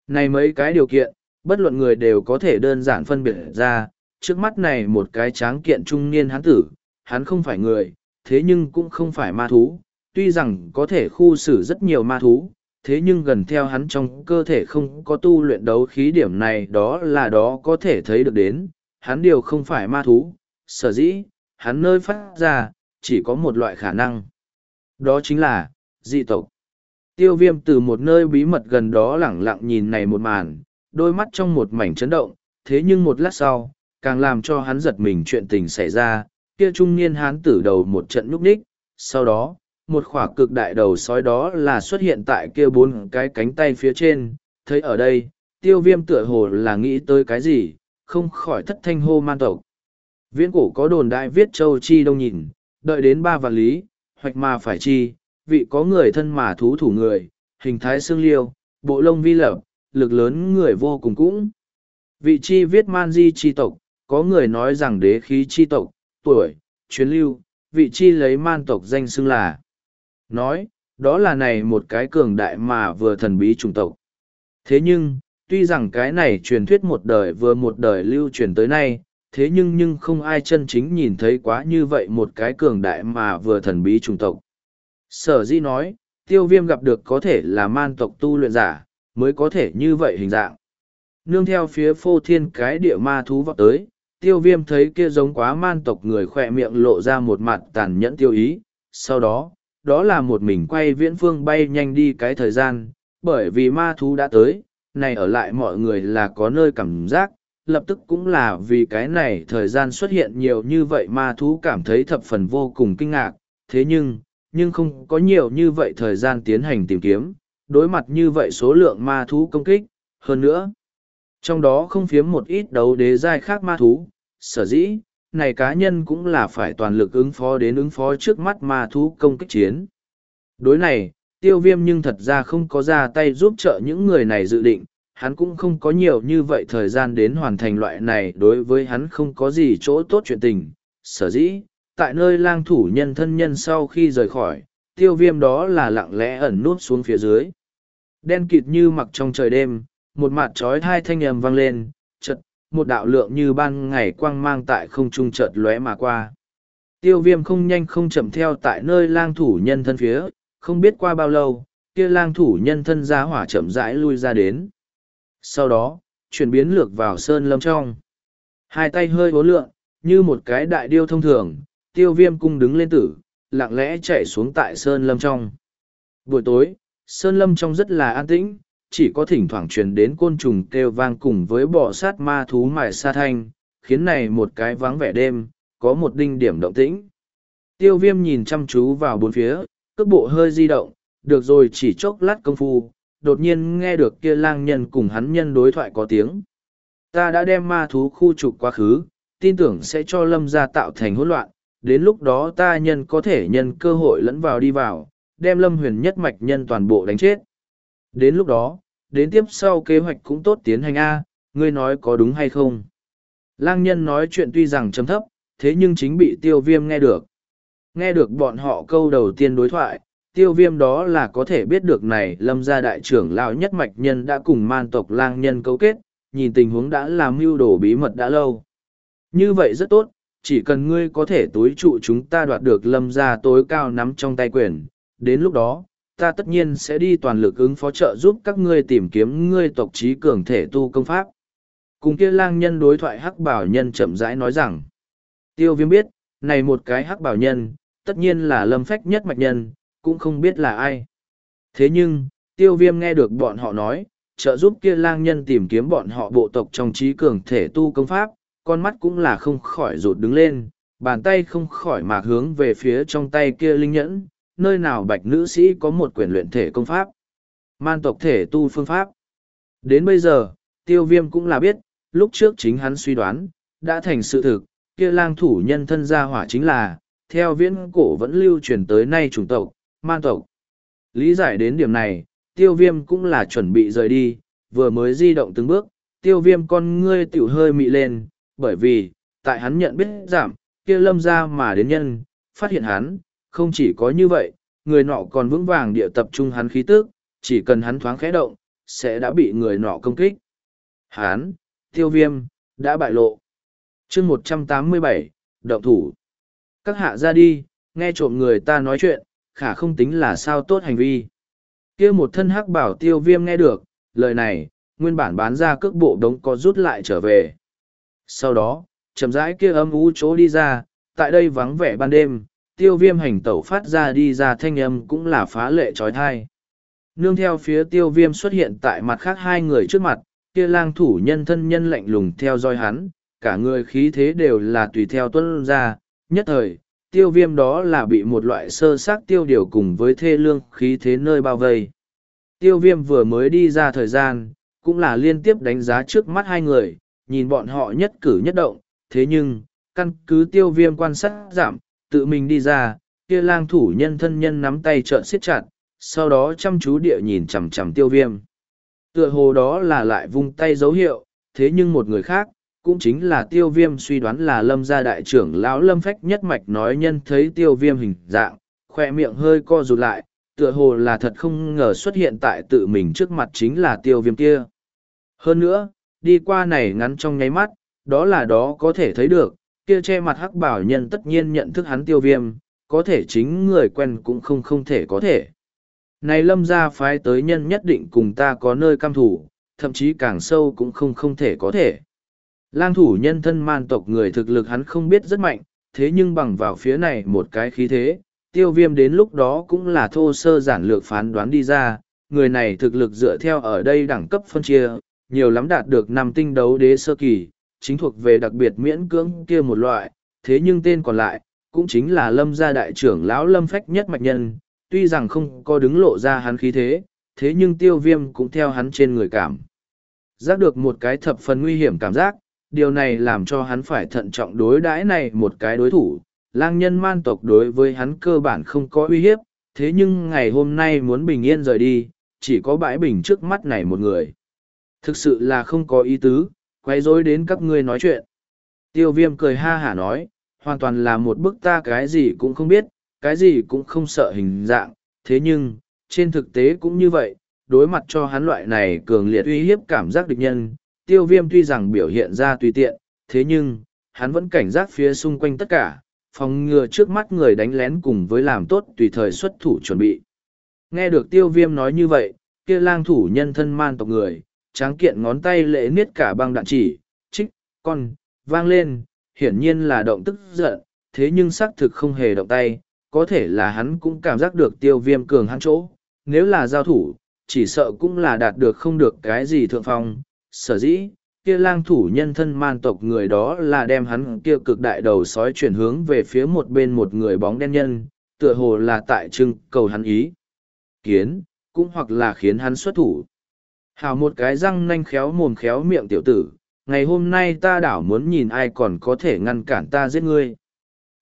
Này mấy cái điều kiện, bất luận người đều có thể đơn giản phân biệt ra, trước mắt này một cái tráng kiện trung niên hán tử, hắn không phải người, thế nhưng cũng không phải ma thú, tuy rằng có thể khu xử rất nhiều ma thú, thế nhưng gần theo hắn trong cơ thể không có tu luyện đấu khí điểm này đó là đó có thể thấy được đến, hắn điều không phải ma thú, sở dĩ, hắn nơi phát ra, chỉ có một loại khả năng. Đó chính là, dị tộc. Tiêu viêm từ một nơi bí mật gần đó lẳng lặng nhìn này một màn, đôi mắt trong một mảnh chấn động, thế nhưng một lát sau, càng làm cho hắn giật mình chuyện tình xảy ra, kia trung niên hán tử đầu một trận nhúc đích, sau đó, một khỏa cực đại đầu sói đó là xuất hiện tại kia bốn cái cánh tay phía trên, thấy ở đây, tiêu viêm tựa hồ là nghĩ tới cái gì, không khỏi thất thanh hô man tộc. Viễn cổ có đồn đại viết châu chi đông nhìn, đợi đến ba vạn lý, hoạch mà phải chi, vị có người thân mà thú thủ người, hình thái xương liêu, bộ lông vi lập, lực lớn người vô cùng cũng. Vị chi viết man di chi tộc, có người nói rằng đế khí chi tộc, tuổi, chuyến lưu, vị chi lấy man tộc danh xưng là. Nói, đó là này một cái cường đại mà vừa thần bí chủng tộc. Thế nhưng, tuy rằng cái này truyền thuyết một đời vừa một đời lưu truyền tới nay, thế nhưng nhưng không ai chân chính nhìn thấy quá như vậy một cái cường đại mà vừa thần bí chủng tộc. Sở dĩ nói, tiêu viêm gặp được có thể là man tộc tu luyện giả, mới có thể như vậy hình dạng. Nương theo phía phô thiên cái địa ma thú vọt tới, tiêu viêm thấy kia giống quá man tộc người khỏe miệng lộ ra một mặt tàn nhẫn tiêu ý. Sau đó, đó là một mình quay viễn phương bay nhanh đi cái thời gian, bởi vì ma thú đã tới, này ở lại mọi người là có nơi cảm giác, lập tức cũng là vì cái này thời gian xuất hiện nhiều như vậy ma thú cảm thấy thập phần vô cùng kinh ngạc, thế nhưng, nhưng không có nhiều như vậy thời gian tiến hành tìm kiếm, đối mặt như vậy số lượng ma thú công kích, hơn nữa. Trong đó không phiếm một ít đấu đế giai khác ma thú, sở dĩ, này cá nhân cũng là phải toàn lực ứng phó đến ứng phó trước mắt ma thú công kích chiến. Đối này, tiêu viêm nhưng thật ra không có ra tay giúp trợ những người này dự định, hắn cũng không có nhiều như vậy thời gian đến hoàn thành loại này đối với hắn không có gì chỗ tốt chuyện tình. Sở dĩ, tại nơi lang thủ nhân thân nhân sau khi rời khỏi, tiêu viêm đó là lặng lẽ ẩn nút xuống phía dưới. Đen kịt như mặc trong trời đêm, một mặt trói hai thanh ầm vang lên, chật, một đạo lượng như ban ngày quang mang tại không trung chợt lóe mà qua. Tiêu viêm không nhanh không chậm theo tại nơi lang thủ nhân thân phía, không biết qua bao lâu, kia lang thủ nhân thân ra hỏa chậm rãi lui ra đến. Sau đó, chuyển biến lược vào sơn lâm trong. Hai tay hơi bố lượn như một cái đại điêu thông thường, tiêu viêm cung đứng lên tử, lặng lẽ chạy xuống tại sơn lâm trong. Buổi tối, sơn lâm trong rất là an tĩnh, chỉ có thỉnh thoảng truyền đến côn trùng kêu vang cùng với bọ sát ma thú mải sa thanh, khiến này một cái vắng vẻ đêm, có một đinh điểm động tĩnh. Tiêu viêm nhìn chăm chú vào bốn phía, cước bộ hơi di động, được rồi chỉ chốc lát công phu, đột nhiên nghe được kia lang nhân cùng hắn nhân đối thoại có tiếng. Ta đã đem ma thú khu trục quá khứ, tin tưởng sẽ cho lâm gia tạo thành hỗn loạn, đến lúc đó ta nhân có thể nhân cơ hội lẫn vào đi vào, đem lâm huyền nhất mạch nhân toàn bộ đánh chết. Đến lúc đó, đến tiếp sau kế hoạch cũng tốt tiến hành A, ngươi nói có đúng hay không? Lang nhân nói chuyện tuy rằng chấm thấp, thế nhưng chính bị tiêu viêm nghe được. Nghe được bọn họ câu đầu tiên đối thoại, tiêu viêm đó là có thể biết được này lâm gia đại trưởng lão nhất mạch nhân đã cùng man tộc lang nhân cấu kết, nhìn tình huống đã làm mưu đồ bí mật đã lâu. Như vậy rất tốt, chỉ cần ngươi có thể tối trụ chúng ta đoạt được lâm gia tối cao nắm trong tay quyền, đến lúc đó, ta tất nhiên sẽ đi toàn lực ứng phó trợ giúp các ngươi tìm kiếm ngươi tộc trí cường thể tu công pháp. Cùng kia lang nhân đối thoại hắc bảo nhân chậm rãi nói rằng, tiêu viêm biết, này một cái hắc bảo nhân, tất nhiên là lâm phách nhất mạch nhân, cũng không biết là ai. Thế nhưng, tiêu viêm nghe được bọn họ nói, trợ giúp kia lang nhân tìm kiếm bọn họ bộ tộc trong trí cường thể tu công pháp, con mắt cũng là không khỏi rụt đứng lên, bàn tay không khỏi mạc hướng về phía trong tay kia linh nhẫn, nơi nào bạch nữ sĩ có một quyền luyện thể công pháp. Man tộc thể tu phương pháp. Đến bây giờ, tiêu viêm cũng là biết, lúc trước chính hắn suy đoán, đã thành sự thực, kia lang thủ nhân thân gia hỏa chính là, theo viễn cổ vẫn lưu truyền tới nay chủng tộc, man tộc. Lý giải đến điểm này, tiêu viêm cũng là chuẩn bị rời đi, vừa mới di động từng bước, tiêu viêm con ngươi tiểu hơi mị lên, bởi vì, tại hắn nhận biết giảm, kia lâm ra mà đến nhân, phát hiện hắn, không chỉ có như vậy, người nọ còn vững vàng địa tập trung hắn khí tức, chỉ cần hắn thoáng khẽ động, sẽ đã bị người nọ công kích. Hắn, tiêu viêm, đã bại lộ. chương một trăm tám mươi bảy động thủ. Các hạ ra đi, nghe trộm người ta nói chuyện, khả không tính là sao tốt hành vi. kia một thân hắc bảo tiêu viêm nghe được, lời này, nguyên bản bán ra cước bộ đống có rút lại trở về. Sau đó, chậm rãi kia âm ú chỗ đi ra, tại đây vắng vẻ ban đêm, tiêu viêm hành tẩu phát ra đi ra thanh âm cũng là phá lệ trói thai. Nương theo phía tiêu viêm xuất hiện tại mặt khác hai người trước mặt, kia lang thủ nhân thân nhân lạnh lùng theo dõi hắn, cả người khí thế đều là tùy theo tuân ra, nhất thời, tiêu viêm đó là bị một loại sơ xác tiêu điều cùng với thê lương khí thế nơi bao vây. Tiêu viêm vừa mới đi ra thời gian, cũng là liên tiếp đánh giá trước mắt hai người, nhìn bọn họ nhất cử nhất động, thế nhưng, căn cứ tiêu viêm quan sát giảm, tự mình đi ra, kia lang thủ nhân thân nhân nắm tay trợn siết chặt, sau đó chăm chú địa nhìn chằm chằm tiêu viêm. Tựa hồ đó là lại vung tay dấu hiệu, thế nhưng một người khác, cũng chính là tiêu viêm suy đoán là lâm gia đại trưởng lão lâm phách nhất mạch nói nhân thấy tiêu viêm hình dạng, khoe miệng hơi co rụt lại, tựa hồ là thật không ngờ xuất hiện tại tự mình trước mặt chính là tiêu viêm kia. Hơn nữa, đi qua này ngắn trong nháy mắt, đó là đó có thể thấy được, kia che mặt hắc bảo nhân tất nhiên nhận thức hắn tiêu viêm, có thể chính người quen cũng không không thể có thể. Này lâm gia phái tới nhân nhất định cùng ta có nơi cam thủ, thậm chí càng sâu cũng không không thể có thể. Lang thủ nhân thân man tộc người thực lực hắn không biết rất mạnh, thế nhưng bằng vào phía này một cái khí thế, tiêu viêm đến lúc đó cũng là thô sơ giản lược phán đoán đi ra, người này thực lực dựa theo ở đây đẳng cấp phân chia, nhiều lắm đạt được năm tinh đấu đế sơ kỳ, chính thuộc về đặc biệt miễn cưỡng kia một loại, thế nhưng tên còn lại, cũng chính là lâm gia đại trưởng lão lâm phách nhất mạch nhân, tuy rằng không có đứng lộ ra hắn khí thế, thế nhưng tiêu viêm cũng theo hắn trên người cảm. Giác được một cái thập phần nguy hiểm cảm giác, điều này làm cho hắn phải thận trọng đối đãi này một cái đối thủ. Lang nhân man tộc đối với hắn cơ bản không có uy hiếp, thế nhưng ngày hôm nay muốn bình yên rời đi, chỉ có bãi bình trước mắt này một người. Thực sự là không có ý tứ, quay rối đến các ngươi nói chuyện. Tiêu viêm cười ha hả nói, hoàn toàn là một bức ta cái gì cũng không biết, cái gì cũng không sợ hình dạng, thế nhưng, trên thực tế cũng như vậy, đối mặt cho hắn loại này cường liệt uy hiếp cảm giác địch nhân, tiêu viêm tuy rằng biểu hiện ra tùy tiện, thế nhưng, hắn vẫn cảnh giác phía xung quanh tất cả, phòng ngừa trước mắt người đánh lén cùng với làm tốt tùy thời xuất thủ chuẩn bị. Nghe được tiêu viêm nói như vậy, kia lang thủ nhân thân man tộc người, tráng kiện ngón tay lễ niết cả băng đạn chỉ, trích, con, vang lên, hiển nhiên là động tức giận, thế nhưng xác thực không hề động tay, có thể là hắn cũng cảm giác được tiêu viêm cường hắn chỗ, nếu là giao thủ, chỉ sợ cũng là đạt được không được cái gì thượng phong, sở dĩ, kia lang thủ nhân thân man tộc người đó là đem hắn kia cực đại đầu sói chuyển hướng về phía một bên một người bóng đen nhân, tựa hồ là tại trưng cầu hắn ý. Kiến, cũng hoặc là khiến hắn xuất thủ. Hào một cái răng nanh khéo mồm khéo miệng tiểu tử, ngày hôm nay ta đảo muốn nhìn ai còn có thể ngăn cản ta giết ngươi.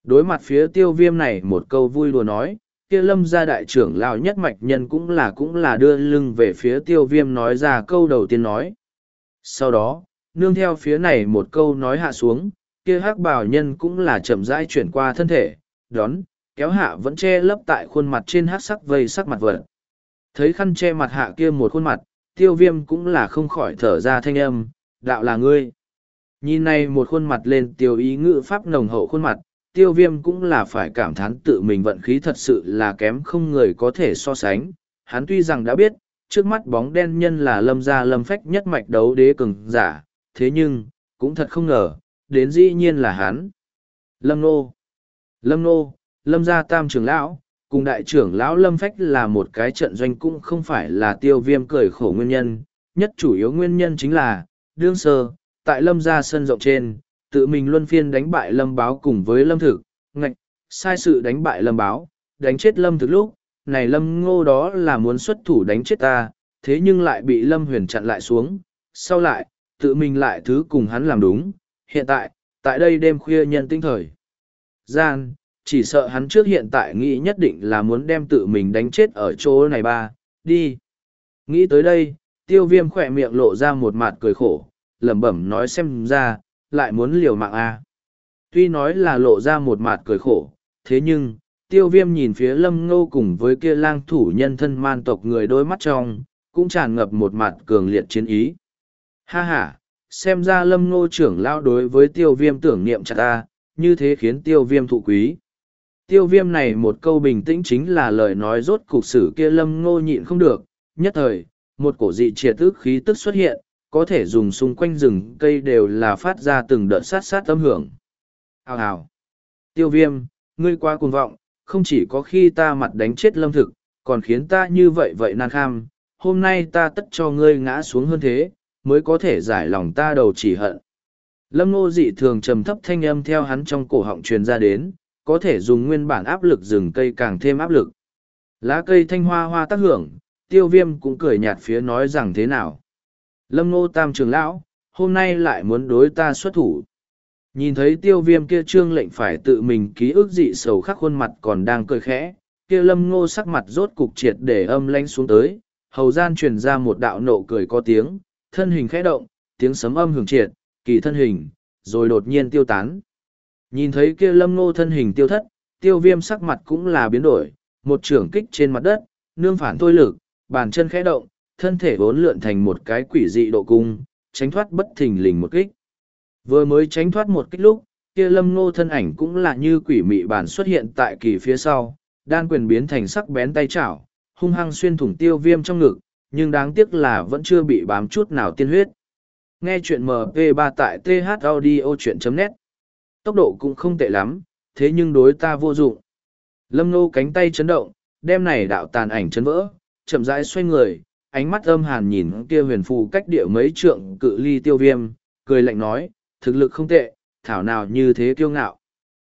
Đối mặt phía tiêu viêm này một câu vui đùa nói, kia lâm gia đại trưởng lão nhất mạch nhân cũng là cũng là đưa lưng về phía tiêu viêm nói ra câu đầu tiên nói. Sau đó, nương theo phía này một câu nói hạ xuống, kia hắc bảo nhân cũng là chậm rãi chuyển qua thân thể, đón, kéo hạ vẫn che lấp tại khuôn mặt trên hát sắc vây sắc mặt vật. Thấy khăn che mặt hạ kia một khuôn mặt, tiêu viêm cũng là không khỏi thở ra thanh âm, đạo là ngươi. Nhìn này một khuôn mặt lên tiêu ý ngữ pháp nồng hậu khuôn mặt, tiêu viêm cũng là phải cảm thán tự mình vận khí thật sự là kém không người có thể so sánh. Hắn tuy rằng đã biết, trước mắt bóng đen nhân là lâm gia lâm phách nhất mạch đấu đế cường giả, thế nhưng, cũng thật không ngờ, đến dĩ nhiên là hắn. Lâm Nô Lâm Nô, lâm gia tam trưởng lão, cùng đại trưởng lão lâm phách là một cái trận doanh cũng không phải là tiêu viêm cười khổ nguyên nhân, nhất chủ yếu nguyên nhân chính là, đương sơ, tại lâm gia sân rộng trên, tự mình luân phiên đánh bại lâm báo cùng với lâm thực, ngạch, sai sự đánh bại lâm báo, đánh chết lâm thực lúc, này lâm ngô đó là muốn xuất thủ đánh chết ta, thế nhưng lại bị lâm huyền chặn lại xuống, sau lại, tự mình lại thứ cùng hắn làm đúng, hiện tại, tại đây đêm khuya nhân tinh thời. Gian, chỉ sợ hắn trước hiện tại nghĩ nhất định là muốn đem tự mình đánh chết ở chỗ này ba, đi. Nghĩ tới đây, tiêu viêm khỏe miệng lộ ra một mặt cười khổ, lẩm bẩm nói xem ra, lại muốn liều mạng a à. Tuy nói là lộ ra một mặt cười khổ, thế nhưng, tiêu viêm nhìn phía lâm ngô cùng với kia lang thủ nhân thân man tộc người đôi mắt trong, cũng tràn ngập một mặt cường liệt chiến ý. Ha ha, xem ra lâm ngô trưởng lao đối với tiêu viêm tưởng niệm chặt ta, như thế khiến tiêu viêm thụ quý. Tiêu viêm này một câu bình tĩnh chính là lời nói rốt cục sử kia lâm ngô nhịn không được, nhất thời, một cổ dị triệt tức khí tức xuất hiện, có thể dùng xung quanh rừng cây đều là phát ra từng đợt sát sát âm hưởng. Hào hào! Tiêu viêm, ngươi quá cuồng vọng, không chỉ có khi ta mặt đánh chết lâm thực, còn khiến ta như vậy vậy nan kham, hôm nay ta tất cho ngươi ngã xuống hơn thế, mới có thể giải lòng ta đầu chỉ hận. Lâm ngô dị thường trầm thấp thanh âm theo hắn trong cổ họng truyền ra đến, có thể dùng nguyên bản áp lực rừng cây càng thêm áp lực. Lá cây thanh hoa hoa tác hưởng, tiêu viêm cũng cười nhạt phía nói rằng thế nào. Lâm ngô tam trường lão, hôm nay lại muốn đối ta xuất thủ. Nhìn thấy tiêu viêm kia trương lệnh phải tự mình ký ức dị sầu khắc khuôn mặt còn đang cười khẽ, kia lâm ngô sắc mặt rốt cục triệt để âm lanh xuống tới, hầu gian truyền ra một đạo nộ cười có tiếng, thân hình khẽ động, tiếng sấm âm hưởng triệt, kỳ thân hình, rồi đột nhiên tiêu tán. Nhìn thấy kia lâm ngô thân hình tiêu thất, tiêu viêm sắc mặt cũng là biến đổi, một trưởng kích trên mặt đất, nương phản thôi lực, bàn chân khẽ động, thân thể vốn lượn thành một cái quỷ dị độ cung, tránh thoát bất thình lình một kích. Vừa mới tránh thoát một kích lúc, kia lâm ngô thân ảnh cũng là như quỷ mị bản xuất hiện tại kỳ phía sau, đan quyền biến thành sắc bén tay chảo, hung hăng xuyên thủng tiêu viêm trong ngực, nhưng đáng tiếc là vẫn chưa bị bám chút nào tiên huyết. Nghe chuyện MP3 tại thaudio.net Tốc độ cũng không tệ lắm, thế nhưng đối ta vô dụng. Lâm Nô cánh tay chấn động, đem này đạo tàn ảnh chấn vỡ, chậm rãi xoay người, ánh mắt âm hàn nhìn kia huyền phù cách địa mấy trượng cự ly tiêu viêm, cười lạnh nói, thực lực không tệ, thảo nào như thế kiêu ngạo.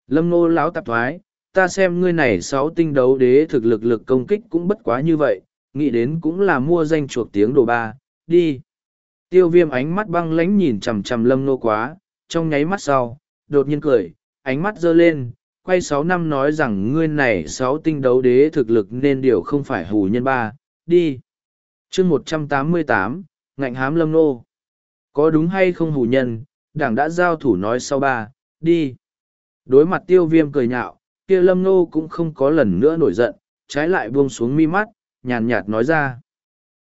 Lâm Ngô láo tạp thoái, ta xem ngươi này sáu tinh đấu đế thực lực lực công kích cũng bất quá như vậy, nghĩ đến cũng là mua danh chuộc tiếng đồ ba, đi. Tiêu viêm ánh mắt băng lánh nhìn chầm chầm lâm nô quá, trong nháy mắt sau, đột nhiên cười, ánh mắt dơ lên, quay sáu năm nói rằng ngươi này sáu tinh đấu đế thực lực nên điều không phải hù nhân ba, đi. chương một trăm tám mươi tám ngạnh hám lâm nô. Có đúng hay không hù nhân, đảng đã giao thủ nói sau ba, đi. Đối mặt tiêu viêm cười nhạo, kia lâm nô cũng không có lần nữa nổi giận, trái lại buông xuống mi mắt, nhàn nhạt nói ra.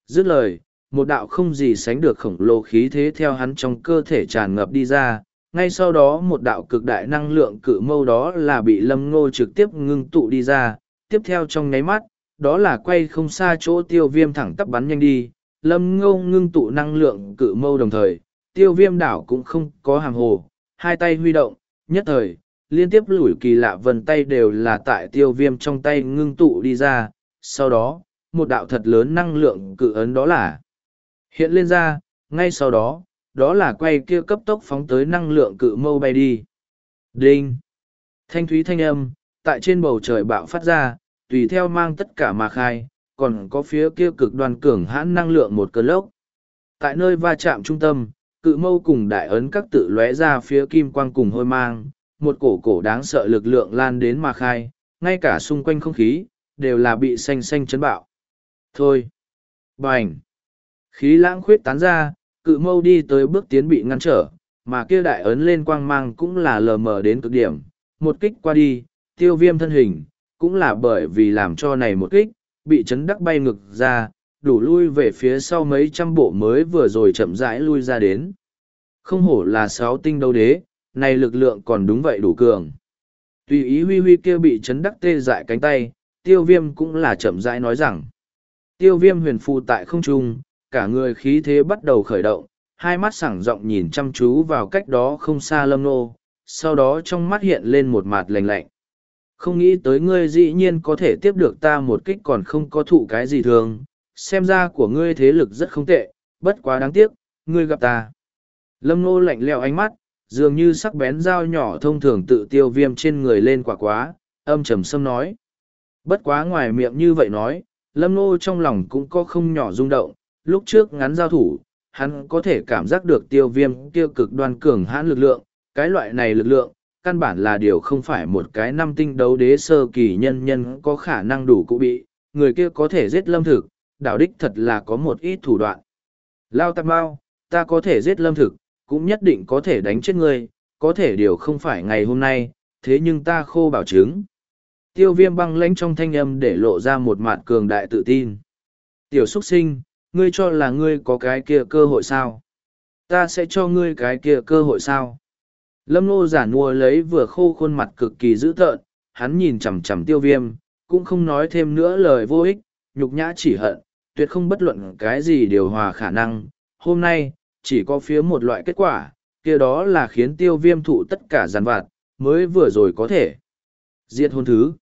Dứt lời, một đạo không gì sánh được khổng lồ khí thế theo hắn trong cơ thể tràn ngập đi ra, ngay sau đó một đạo cực đại năng lượng cự mâu đó là bị lâm ngô trực tiếp ngưng tụ đi ra, tiếp theo trong nháy mắt, đó là quay không xa chỗ tiêu viêm thẳng tắp bắn nhanh đi, lâm ngô ngưng tụ năng lượng cự mâu đồng thời, tiêu viêm đảo cũng không có hàng hồ, hai tay huy động, nhất thời, liên tiếp lủi kỳ lạ vần tay đều là tại tiêu viêm trong tay ngưng tụ đi ra, sau đó, một đạo thật lớn năng lượng cự ấn đó là hiện lên ra, ngay sau đó, đó là quay kia cấp tốc phóng tới năng lượng cự mâu bay đi. Đinh! Thanh thúy thanh âm, tại trên bầu trời bạo phát ra, tùy theo mang tất cả mà khai, còn có phía kia cực đoan cường hãn năng lượng một cơn lốc. Tại nơi va chạm trung tâm, cự mâu cùng đại ấn các tự lóe ra phía kim quang cùng hôi mang, một cổ cổ đáng sợ lực lượng lan đến mà khai, ngay cả xung quanh không khí, đều là bị xanh xanh chấn bạo. Thôi! Bành! Khí lãng khuyết tán ra, cự mâu đi tới bước tiến bị ngăn trở, mà kia đại ấn lên quang mang cũng là lờ mờ đến cực điểm. Một kích qua đi, tiêu viêm thân hình, cũng là bởi vì làm cho này một kích, bị chấn đắc bay ngực ra, đủ lui về phía sau mấy trăm bộ mới vừa rồi chậm rãi lui ra đến. Không hổ là sáu tinh đấu đế, này lực lượng còn đúng vậy đủ cường. Tùy ý huy huy kia bị chấn đắc tê dại cánh tay, tiêu viêm cũng là chậm rãi nói rằng. Tiêu viêm huyền phù tại không trung, cả người khí thế bắt đầu khởi động, hai mắt sẳng rộng nhìn chăm chú vào cách đó không xa lâm nô, sau đó trong mắt hiện lên một mặt lạnh lạnh. Không nghĩ tới ngươi dĩ nhiên có thể tiếp được ta một kích còn không có thụ cái gì thường, xem ra của ngươi thế lực rất không tệ, bất quá đáng tiếc, ngươi gặp ta. Lâm nô lạnh lẽo ánh mắt, dường như sắc bén dao nhỏ thông thường tự tiêu viêm trên người lên quả quá, âm trầm sâm nói. Bất quá ngoài miệng như vậy nói, lâm nô trong lòng cũng có không nhỏ rung động, lúc trước ngắn giao thủ, hắn có thể cảm giác được tiêu viêm tiêu cực đoan cường hãn lực lượng, cái loại này lực lượng, căn bản là điều không phải một cái năm tinh đấu đế sơ kỳ nhân nhân có khả năng đủ cụ bị, người kia có thể giết lâm thực, đạo đích thật là có một ít thủ đoạn. Lao tạp bao, ta có thể giết lâm thực, cũng nhất định có thể đánh chết ngươi, có thể điều không phải ngày hôm nay, thế nhưng ta khô bảo chứng. Tiêu viêm băng lãnh trong thanh âm để lộ ra một mặt cường đại tự tin. Tiểu xuất sinh, ngươi cho là ngươi có cái kia cơ hội sao? Ta sẽ cho ngươi cái kia cơ hội sao? Lâm nô giả mua lấy vừa khô khuôn mặt cực kỳ dữ tợn, hắn nhìn chằm chằm tiêu viêm, cũng không nói thêm nữa lời vô ích, nhục nhã chỉ hận, tuyệt không bất luận cái gì điều hòa khả năng. Hôm nay, chỉ có phía một loại kết quả, kia đó là khiến tiêu viêm thụ tất cả giàn vặt, mới vừa rồi có thể. Diệt hôn thứ.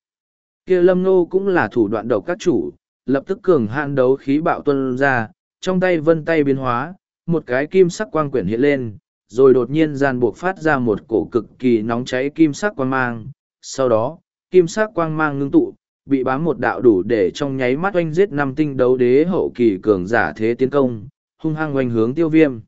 Kia lâm nô cũng là thủ đoạn độc các chủ, lập tức cường hạn đấu khí bạo tuân ra, trong tay vân tay biến hóa, một cái kim sắc quang quyển hiện lên, rồi đột nhiên gian buộc phát ra một cổ cực kỳ nóng cháy kim sắc quang mang. Sau đó, kim sắc quang mang ngưng tụ, bị bám một đạo đủ để trong nháy mắt oanh giết năm tinh đấu đế hậu kỳ cường giả thế tiến công, hung hăng oanh hướng tiêu viêm.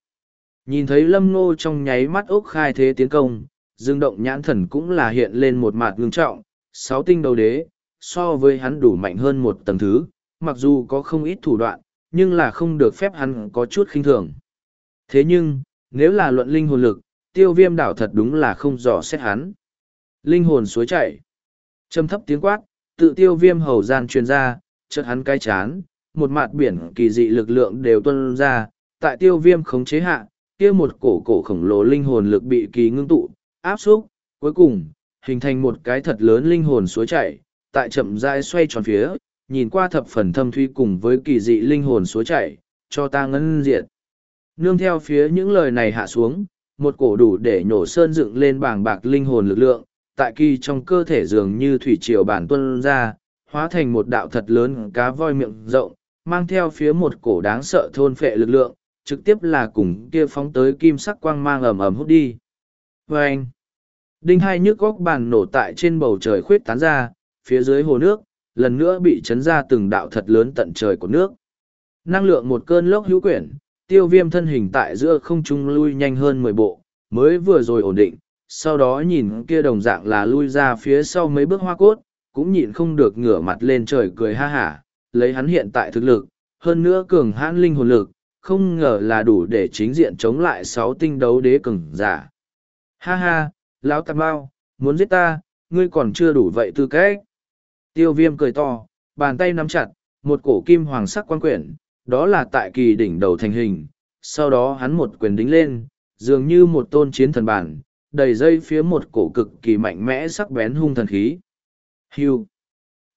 Nhìn thấy lâm ngô trong nháy mắt ốc khai thế tiến công, dương động nhãn thần cũng là hiện lên một mặt ngưng trọng, sáu tinh đấu đế, so với hắn đủ mạnh hơn một tầng thứ, mặc dù có không ít thủ đoạn, nhưng là không được phép hắn có chút khinh thường. Thế nhưng, nếu là luận linh hồn lực, tiêu viêm đảo thật đúng là không dò xét hắn. Linh hồn suối chảy. châm thấp tiếng quát, tự tiêu viêm hầu gian truyền ra, chợt hắn cái chán, một mạt biển kỳ dị lực lượng đều tuân ra, tại tiêu viêm khống chế hạ, kia một cổ cổ khổng lồ linh hồn lực bị kỳ ngưng tụ, áp xúc, cuối cùng, hình thành một cái thật lớn linh hồn suối chảy, tại chậm rãi xoay tròn phía, nhìn qua thập phần thâm thuy cùng với kỳ dị linh hồn suối chảy, cho ta ngân diệt. Nương theo phía những lời này hạ xuống, một cổ đủ để nhổ sơn dựng lên bảng bạc linh hồn lực lượng, tại kỳ trong cơ thể dường như thủy triều bản tuân ra, hóa thành một đạo thật lớn cá voi miệng rộng, mang theo phía một cổ đáng sợ thôn phệ lực lượng, trực tiếp là cùng kia phóng tới kim sắc quang mang ầm ầm hút đi. Và anh, đinh hai nhức góc bàn nổ tại trên bầu trời khuyết tán ra, phía dưới hồ nước, lần nữa bị chấn ra từng đạo thật lớn tận trời của nước. Năng lượng một cơn lốc hữu quyển, tiêu viêm thân hình tại giữa không trung lui nhanh hơn mười bộ, mới vừa rồi ổn định, sau đó nhìn kia đồng dạng là lui ra phía sau mấy bước hoa cốt, cũng nhịn không được ngửa mặt lên trời cười ha hả, lấy hắn hiện tại thực lực, hơn nữa cường hãn linh hồn lực, không ngờ là đủ để chính diện chống lại sáu tinh đấu đế cường giả. Ha ha, lão tạp bao, muốn giết ta, ngươi còn chưa đủ vậy tư cách. Tiêu viêm cười to, bàn tay nắm chặt, một cổ kim hoàng sắc quan quyển, đó là tại kỳ đỉnh đầu thành hình, sau đó hắn một quyền đính lên, dường như một tôn chiến thần bản, đầy dây phía một cổ cực kỳ mạnh mẽ sắc bén hung thần khí. Hưu.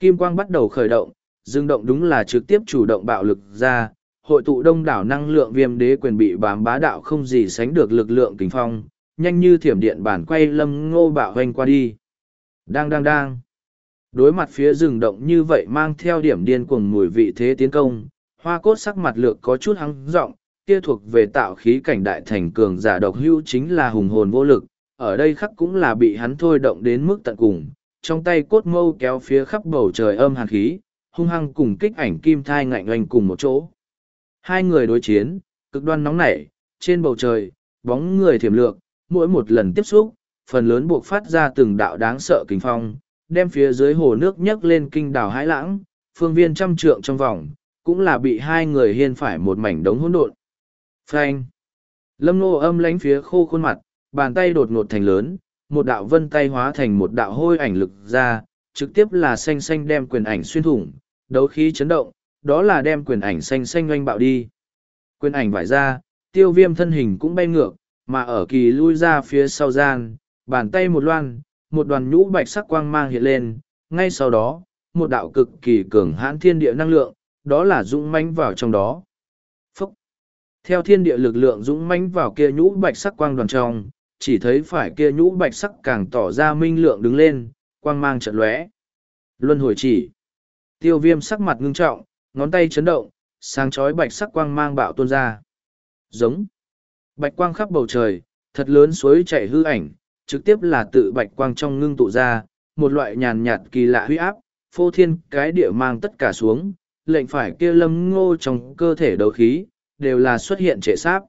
Kim quang bắt đầu khởi động, dương động đúng là trực tiếp chủ động bạo lực ra, hội tụ đông đảo năng lượng viêm đế quyền bị bám bá đạo không gì sánh được lực lượng kính phong, nhanh như thiểm điện bản quay lâm ngô bạo hoành qua đi. Đang đang đang. Đối mặt phía rừng động như vậy mang theo điểm điên cuồng mùi vị thế tiến công, hoa cốt sắc mặt lược có chút hăng rộng, kia thuộc về tạo khí cảnh đại thành cường giả độc hưu chính là hùng hồn vô lực, ở đây khắc cũng là bị hắn thôi động đến mức tận cùng, trong tay cốt mâu kéo phía khắp bầu trời âm hàn khí, hung hăng cùng kích ảnh kim thai ngạnh oanh cùng một chỗ. Hai người đối chiến, cực đoan nóng nảy, trên bầu trời, bóng người thiểm lược, mỗi một lần tiếp xúc, phần lớn buộc phát ra từng đạo đáng sợ kinh phong, đem phía dưới hồ nước nhấc lên kinh đảo hãi lãng, phương viên trăm trượng trong vòng, cũng là bị hai người hiên phải một mảnh đống hỗn độn. Phanh! Lâm nô âm lánh phía khô khuôn mặt, bàn tay đột ngột thành lớn, một đạo vân tay hóa thành một đạo hôi ảnh lực ra, trực tiếp là xanh xanh đem quyền ảnh xuyên thủng, đấu khí chấn động, đó là đem quyền ảnh xanh xanh oanh bạo đi. Quyền ảnh vải ra, tiêu viêm thân hình cũng bay ngược, mà ở kỳ lui ra phía sau gian, bàn tay một loan, một đoàn nhũ bạch sắc quang mang hiện lên, ngay sau đó, một đạo cực kỳ cường hãn thiên địa năng lượng, đó là dũng mãnh vào trong đó. Phúc! Theo thiên địa lực lượng dũng mãnh vào kia nhũ bạch sắc quang đoàn trong, chỉ thấy phải kia nhũ bạch sắc càng tỏ ra minh lượng đứng lên, quang mang trận lóe. Luân hồi chỉ. Tiêu viêm sắc mặt ngưng trọng, ngón tay chấn động, sáng chói bạch sắc quang mang bạo tuôn ra. Giống. Bạch quang khắp bầu trời, thật lớn suối chảy hư ảnh, trực tiếp là tự bạch quang trong ngưng tụ ra, một loại nhàn nhạt kỳ lạ huy áp, phô thiên cái địa mang tất cả xuống, lệnh phải kia lâm ngô trong cơ thể đấu khí, đều là xuất hiện trệ sáp.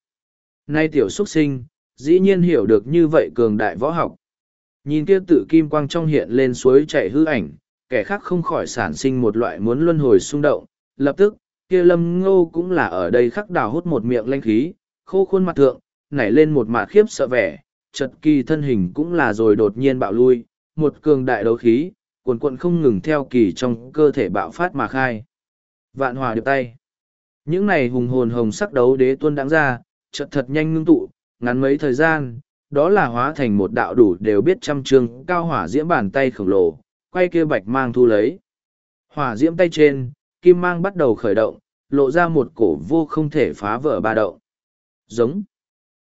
Nay tiểu xuất sinh, dĩ nhiên hiểu được như vậy cường đại võ học. Nhìn kia tự kim quang trong hiện lên suối chảy hư ảnh, kẻ khác không khỏi sản sinh một loại muốn luân hồi xung động, lập tức, kia lâm ngô cũng là ở đây khắc đào hút một miệng lanh khí, khô khuôn mặt thượng, nảy lên một mạt khiếp sợ vẻ, chật kỳ thân hình cũng là rồi đột nhiên bạo lui, một cường đại đấu khí, cuồn cuộn không ngừng theo kỳ trong cơ thể bạo phát mà khai. Vạn hòa điệp tay. Những này hùng hồn hồng sắc đấu đế tuôn đáng ra, chợt thật nhanh ngưng tụ, ngắn mấy thời gian, đó là hóa thành một đạo đủ đều biết trăm trường cao hỏa diễm bàn tay khổng lồ, quay kia bạch mang thu lấy. Hỏa diễm tay trên, kim mang bắt đầu khởi động, lộ ra một cổ vô không thể phá vỡ ba động. Giống.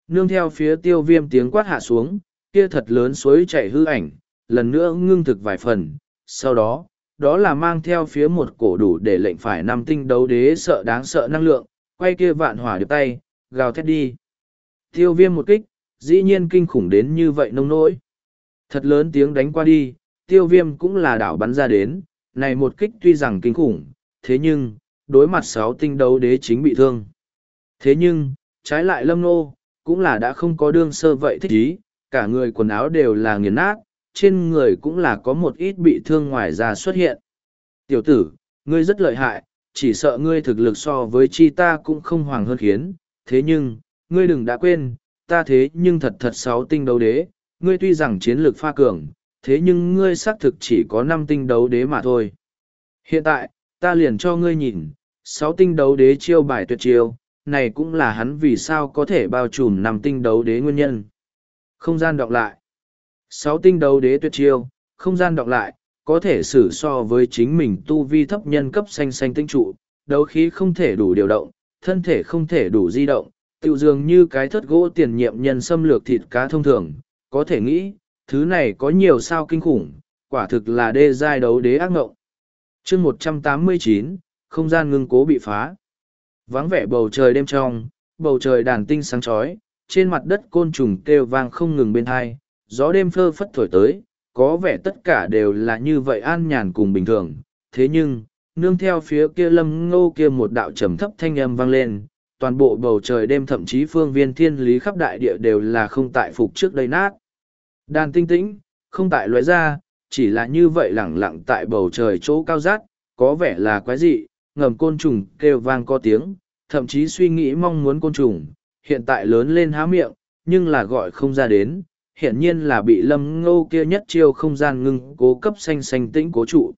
Nương theo phía tiêu viêm tiếng quát hạ xuống, kia thật lớn suối chảy hư ảnh, lần nữa ngưng thực vài phần. Sau đó, đó là mang theo phía một cổ đủ để lệnh phải năm tinh đấu đế sợ đáng sợ năng lượng, quay kia vạn hỏa điệp tay, gào thét đi. Tiêu viêm một kích, dĩ nhiên kinh khủng đến như vậy nông nỗi. Thật lớn tiếng đánh qua đi, tiêu viêm cũng là đảo bắn ra đến, này một kích tuy rằng kinh khủng, thế nhưng, đối mặt sáu tinh đấu đế chính bị thương. Thế nhưng, trái lại lâm nô, cũng là đã không có đương sơ vậy thích ý, cả người quần áo đều là nghiền nát, trên người cũng là có một ít bị thương ngoài ra xuất hiện. Tiểu tử, ngươi rất lợi hại, chỉ sợ ngươi thực lực so với chi ta cũng không hoàng hơn khiến, thế nhưng, ngươi đừng đã quên, ta thế nhưng thật thật sáu tinh đấu đế, ngươi tuy rằng chiến lược pha cường, thế nhưng ngươi xác thực chỉ có năm tinh đấu đế mà thôi. Hiện tại, ta liền cho ngươi nhìn, sáu tinh đấu đế chiêu bài tuyệt chiêu, này cũng là hắn vì sao có thể bao trùm năm tinh đấu đế nguyên nhân. Không gian đọc lại. Sáu tinh đấu đế tuyệt chiêu, không gian đọc lại, có thể xử so với chính mình tu vi thấp nhân cấp xanh xanh tinh trụ, đấu khí không thể đủ điều động, thân thể không thể đủ di động, tiểu dường như cái thất gỗ tiền nhiệm nhân xâm lược thịt cá thông thường, có thể nghĩ, thứ này có nhiều sao kinh khủng, quả thực là đê giai đấu đế ác ngộng. chương một trăm tám mươi chín không gian ngưng cố bị phá. Vắng vẻ bầu trời đêm trong, bầu trời đàn tinh sáng chói, trên mặt đất côn trùng kêu vang không ngừng bên hai, gió đêm phơ phất thổi tới, có vẻ tất cả đều là như vậy an nhàn cùng bình thường. Thế nhưng, nương theo phía kia lâm ngô kia một đạo trầm thấp thanh âm vang lên, toàn bộ bầu trời đêm thậm chí phương viên thiên lý khắp đại địa đều là không tại phục trước đây nát. Đàn tinh tĩnh, không tại loại ra, chỉ là như vậy lẳng lặng tại bầu trời chỗ cao rát, có vẻ là quái dị, ngầm côn trùng kêu vang có tiếng, thậm chí suy nghĩ mong muốn côn trùng, hiện tại lớn lên há miệng, nhưng là gọi không ra đến, hiện nhiên là bị lâm ngô kia nhất chiêu không gian ngưng cố cấp xanh xanh tĩnh cố trụ.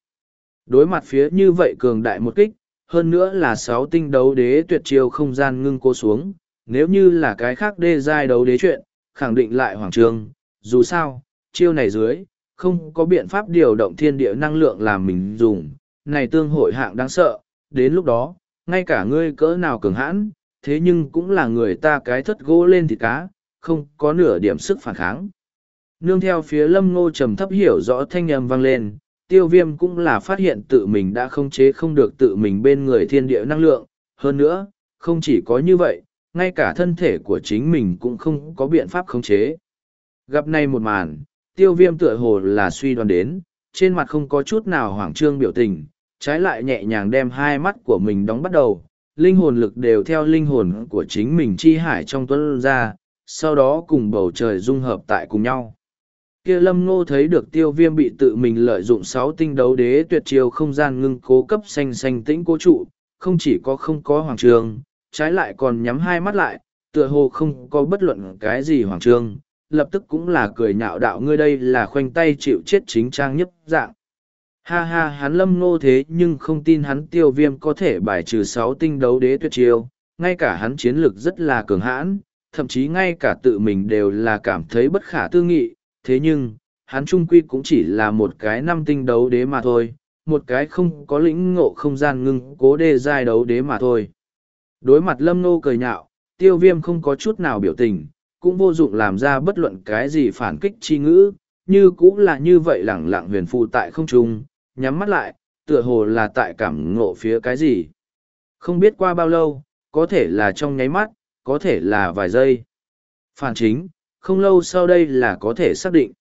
Đối mặt phía như vậy cường đại một kích, hơn nữa là sáu tinh đấu đế tuyệt chiêu không gian ngưng cô xuống, nếu như là cái khác đê giai đấu đế chuyện, khẳng định lại hoàng trường, dù sao, chiêu này dưới, không có biện pháp điều động thiên địa năng lượng làm mình dùng, này tương hội hạng đáng sợ, đến lúc đó, ngay cả ngươi cỡ nào cường hãn, thế nhưng cũng là người ta cái thất gỗ lên thịt cá, không có nửa điểm sức phản kháng. Nương theo phía lâm ngô trầm thấp hiểu rõ thanh âm vang lên, tiêu viêm cũng là phát hiện tự mình đã không chế không được tự mình bên người thiên địa năng lượng. Hơn nữa, không chỉ có như vậy, ngay cả thân thể của chính mình cũng không có biện pháp khống chế. Gặp này một màn, tiêu viêm tựa hồ là suy đoán đến, trên mặt không có chút nào hoảng trương biểu tình, trái lại nhẹ nhàng đem hai mắt của mình đóng bắt đầu, linh hồn lực đều theo linh hồn của chính mình chi hải trong tuấn ra, sau đó cùng bầu trời dung hợp tại cùng nhau. Kia lâm ngô thấy được tiêu viêm bị tự mình lợi dụng sáu tinh đấu đế tuyệt chiêu không gian ngưng cố cấp xanh xanh tĩnh cố trụ, không chỉ có không có hoàng trường, trái lại còn nhắm hai mắt lại, tựa hồ không có bất luận cái gì hoàng trương, lập tức cũng là cười nhạo đạo ngươi đây là khoanh tay chịu chết chính trang nhất dạng. Ha ha hắn lâm ngô thế nhưng không tin hắn tiêu viêm có thể bài trừ sáu tinh đấu đế tuyệt chiêu, ngay cả hắn chiến lực rất là cường hãn, thậm chí ngay cả tự mình đều là cảm thấy bất khả tư nghị, thế nhưng, hắn trung quy cũng chỉ là một cái năm tinh đấu đế mà thôi, một cái không có lĩnh ngộ không gian ngưng cố đê giai đấu đế mà thôi. Đối mặt lâm nô cười nhạo, tiêu viêm không có chút nào biểu tình, cũng vô dụng làm ra bất luận cái gì phản kích chi ngữ, như cũng là như vậy lẳng lặng huyền phụ tại không trung, nhắm mắt lại, tựa hồ là tại cảm ngộ phía cái gì. Không biết qua bao lâu, có thể là trong nháy mắt, có thể là vài giây. Phản chính, không lâu sau đây là có thể xác định.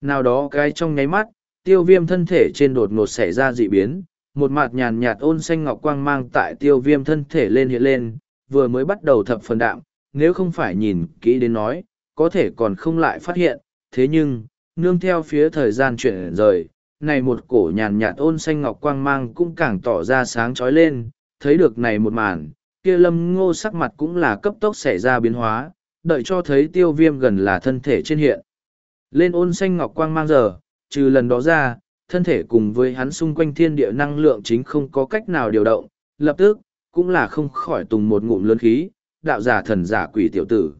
Nào đó cái trong nháy mắt, tiêu viêm thân thể trên đột ngột xảy ra dị biến, một mặt nhàn nhạt ôn xanh ngọc quang mang tại tiêu viêm thân thể lên hiện lên, vừa mới bắt đầu thập phần đạm, nếu không phải nhìn kỹ đến nói, có thể còn không lại phát hiện, thế nhưng, nương theo phía thời gian chuyển rời, này một cổ nhàn nhạt ôn xanh ngọc quang mang cũng càng tỏ ra sáng trói lên, thấy được này một màn, kia lâm ngô sắc mặt cũng là cấp tốc xảy ra biến hóa, đợi cho thấy tiêu viêm gần là thân thể trên hiện. Lên ôn xanh ngọc quang mang giờ, trừ lần đó ra, thân thể cùng với hắn xung quanh thiên địa năng lượng chính không có cách nào điều động, lập tức, cũng là không khỏi tùng một ngụm lớn khí, đạo giả thần giả quỷ tiểu tử.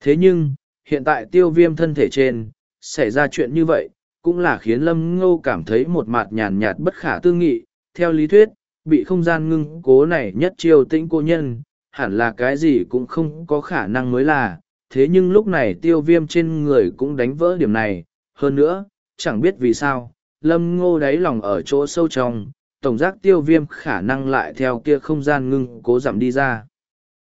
Thế nhưng, hiện tại tiêu viêm thân thể trên, xảy ra chuyện như vậy, cũng là khiến Lâm Ngô cảm thấy một mặt nhàn nhạt bất khả tư nghị. Theo lý thuyết, bị không gian ngưng cố này nhất chiêu tĩnh cô nhân, hẳn là cái gì cũng không có khả năng mới là. Thế nhưng lúc này tiêu viêm trên người cũng đánh vỡ điểm này. Hơn nữa, chẳng biết vì sao, Lâm Ngô đáy lòng ở chỗ sâu trong, tổng giác tiêu viêm khả năng lại theo kia không gian ngưng cố giảm đi ra.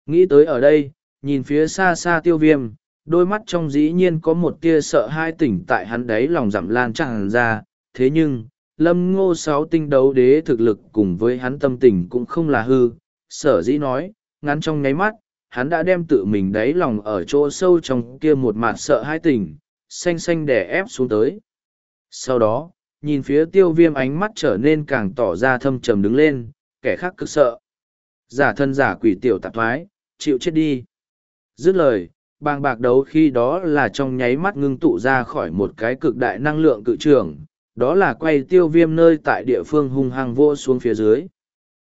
Nghĩ tới ở đây, nhìn phía xa xa tiêu viêm, đôi mắt trong dĩ nhiên có một tia sợ hai tỉnh tại hắn đấy lòng giảm lan tràn ra, thế nhưng, lâm ngô sáu tinh đấu đế thực lực cùng với hắn tâm tình cũng không là hư, sở dĩ nói, ngắn trong nháy mắt, hắn đã đem tự mình đáy lòng ở chỗ sâu trong kia một mặt sợ hai tỉnh, xanh xanh đè ép xuống tới. Sau đó, nhìn phía tiêu viêm ánh mắt trở nên càng tỏ ra thâm trầm đứng lên, kẻ khác cực sợ. Giả thân giả quỷ tiểu tạp thoái, chịu chết đi. Dứt lời, bàng bạc đấu khi đó là trong nháy mắt ngưng tụ ra khỏi một cái cực đại năng lượng cự trường, đó là quay tiêu viêm nơi tại địa phương hung hăng vô xuống phía dưới.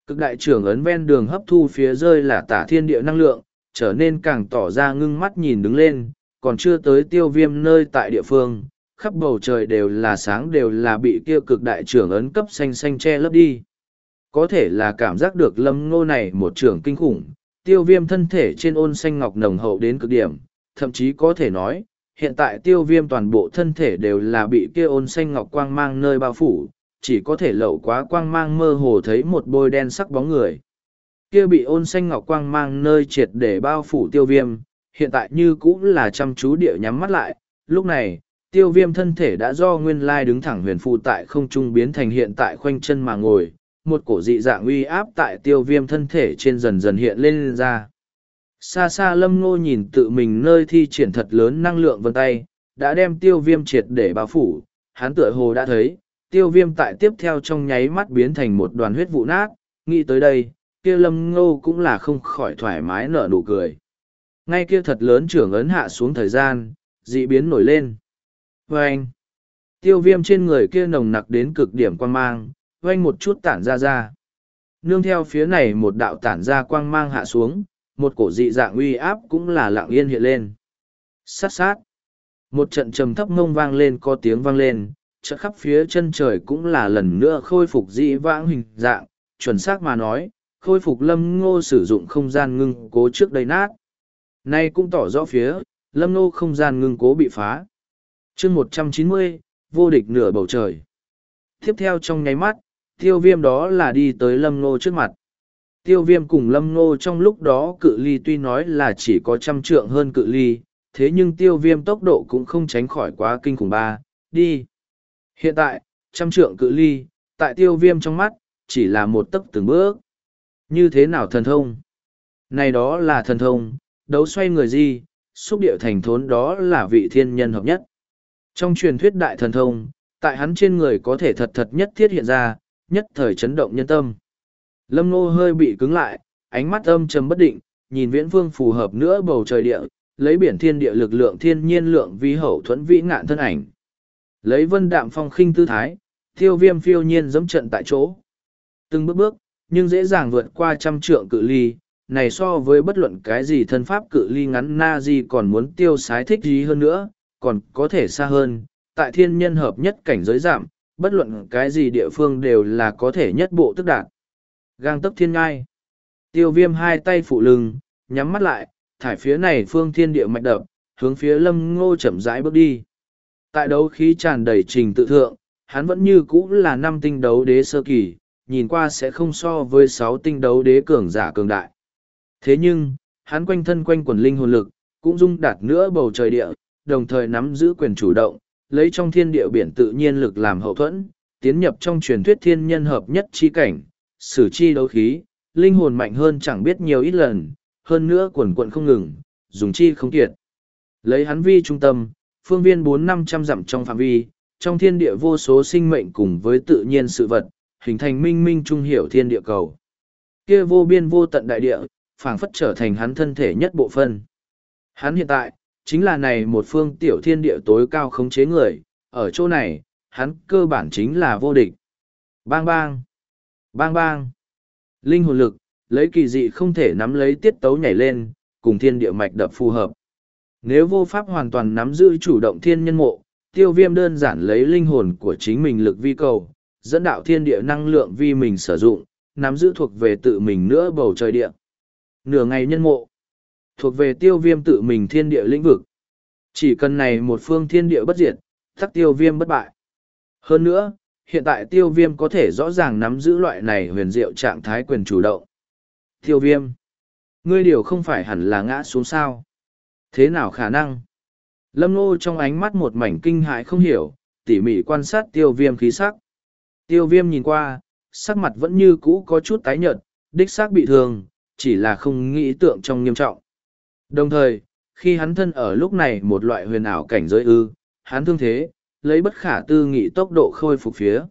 Cực đại trưởng ấn ven đường hấp thu phía rơi là tả thiên địa năng lượng, trở nên càng tỏ ra ngưng mắt nhìn đứng lên, còn chưa tới tiêu viêm nơi tại địa phương, khắp bầu trời đều là sáng đều là bị kia cực đại trưởng ấn cấp xanh xanh che lấp đi. Có thể là cảm giác được lâm ngô này một trưởng kinh khủng, tiêu viêm thân thể trên ôn xanh ngọc nồng hậu đến cực điểm, thậm chí có thể nói, hiện tại tiêu viêm toàn bộ thân thể đều là bị kia ôn xanh ngọc quang mang nơi bao phủ, chỉ có thể lậu quá quang mang mơ hồ thấy một bôi đen sắc bóng người. Kia bị ôn xanh ngọc quang mang nơi triệt để bao phủ tiêu viêm, hiện tại như cũng là chăm chú địa nhắm mắt lại, lúc này, tiêu viêm thân thể đã do nguyên lai đứng thẳng huyền phụ tại không trung biến thành hiện tại khoanh chân mà ngồi, một cổ dị dạng uy áp tại tiêu viêm thân thể trên dần dần hiện lên, lên ra. Xa xa lâm ngô nhìn tự mình nơi thi triển thật lớn năng lượng vân tay, đã đem tiêu viêm triệt để bao phủ, hắn tựa hồ đã thấy, tiêu viêm tại tiếp theo trong nháy mắt biến thành một đoàn huyết vụ nát, nghĩ tới đây, kia lâm ngô cũng là không khỏi thoải mái nở nụ cười. Ngay kia thật lớn trưởng ấn hạ xuống thời gian, dị biến nổi lên. Vâng! anh, tiêu viêm trên người kia nồng nặc đến cực điểm quan mang, vâng một chút tản ra ra. Nương theo phía này một đạo tản ra quang mang hạ xuống, một cổ dị dạng uy áp cũng là lặng yên hiện lên. Sát sát. Một trận trầm thấp ngông vang lên có tiếng vang lên, chợt khắp phía chân trời cũng là lần nữa khôi phục dị vãng hình dạng, chuẩn xác mà nói, khôi phục lâm ngô sử dụng không gian ngưng cố trước đây nát. Nay cũng tỏ rõ phía, lâm ngô không gian ngưng cố bị phá. chương một trăm chín mươi vô địch nửa bầu trời. Tiếp theo trong nháy mắt, tiêu viêm đó là đi tới lâm ngô trước mặt tiêu viêm cùng lâm ngô trong lúc đó cự ly tuy nói là chỉ có trăm trượng hơn cự ly thế nhưng tiêu viêm tốc độ cũng không tránh khỏi quá kinh khủng ba đi hiện tại trăm trượng cự ly tại tiêu viêm trong mắt chỉ là một tấc từng bước. Như thế nào thần thông? Này đó là thần thông đấu xoay người gì xúc điệu thành thốn đó là vị thiên nhân hợp nhất. Trong truyền thuyết đại thần thông tại hắn trên người có thể thật thật nhất thiết hiện ra nhất thời chấn động nhân tâm. Lâm Nô hơi bị cứng lại, ánh mắt âm trầm bất định, nhìn viễn phương phù hợp nữa bầu trời địa, lấy biển thiên địa lực lượng thiên nhiên lượng vi hậu thuẫn vĩ ngạn thân ảnh. Lấy vân đạm phong khinh tư thái, tiêu viêm phiêu nhiên dẫm trận tại chỗ. Từng bước bước, nhưng dễ dàng vượt qua trăm trượng cự ly, này so với bất luận cái gì thân pháp cự ly ngắn na gì còn muốn tiêu sái thích gì hơn nữa, còn có thể xa hơn, tại thiên nhân hợp nhất cảnh giới giảm, bất luận cái gì địa phương đều là có thể nhất bộ tức đạt. Gang tấc thiên ngai. Tiêu viêm hai tay phụ lưng, nhắm mắt lại, thải phía này phương thiên địa mạch đập, hướng phía lâm ngô chậm rãi bước đi. Tại đấu khí tràn đầy trình tự thượng, hắn vẫn như cũ là năm tinh đấu đế sơ kỳ, nhìn qua sẽ không so với sáu tinh đấu đế cường giả cường đại. Thế nhưng, hắn quanh thân quanh quần linh hồn lực, cũng dung đạt nữa bầu trời địa, đồng thời nắm giữ quyền chủ động, lấy trong thiên địa biển tự nhiên lực làm hậu thuẫn, tiến nhập trong truyền thuyết thiên nhân hợp nhất chi cảnh, sử chi đấu khí, linh hồn mạnh hơn chẳng biết nhiều ít lần, hơn nữa quần quận không ngừng, dùng chi không kiệt. Lấy hắn vi trung tâm, phương viên bốn năm trăm dặm trong phạm vi, trong thiên địa vô số sinh mệnh cùng với tự nhiên sự vật, hình thành minh minh trung hiểu thiên địa cầu. Kia vô biên vô tận đại địa, phảng phất trở thành hắn thân thể nhất bộ phân. Hắn hiện tại, chính là này một phương tiểu thiên địa tối cao khống chế người, ở chỗ này, hắn cơ bản chính là vô địch. Bang bang! Bang bang! Linh hồn lực, lấy kỳ dị không thể nắm lấy tiết tấu nhảy lên, cùng thiên địa mạch đập phù hợp. Nếu vô pháp hoàn toàn nắm giữ chủ động thiên nhân mộ, tiêu viêm đơn giản lấy linh hồn của chính mình lực vi cầu, dẫn đạo thiên địa năng lượng vi mình sử dụng, nắm giữ thuộc về tự mình nữa bầu trời địa. Nửa ngày nhân mộ, thuộc về tiêu viêm tự mình thiên địa lĩnh vực. Chỉ cần này một phương thiên địa bất diệt, tắc tiêu viêm bất bại. Hơn nữa, hiện tại tiêu viêm có thể rõ ràng nắm giữ loại này huyền diệu trạng thái quyền chủ động. Tiêu viêm, ngươi điều không phải hẳn là ngã xuống sao. Thế nào khả năng? Lâm nô trong ánh mắt một mảnh kinh hại không hiểu, tỉ mỉ quan sát tiêu viêm khí sắc. Tiêu viêm nhìn qua, sắc mặt vẫn như cũ có chút tái nhợt, đích xác bị thương, chỉ là không nghĩ tượng trong nghiêm trọng. Đồng thời, khi hắn thân ở lúc này một loại huyền ảo cảnh giới ư, hắn thương thế, lấy bất khả tư nghị tốc độ khôi phục phía.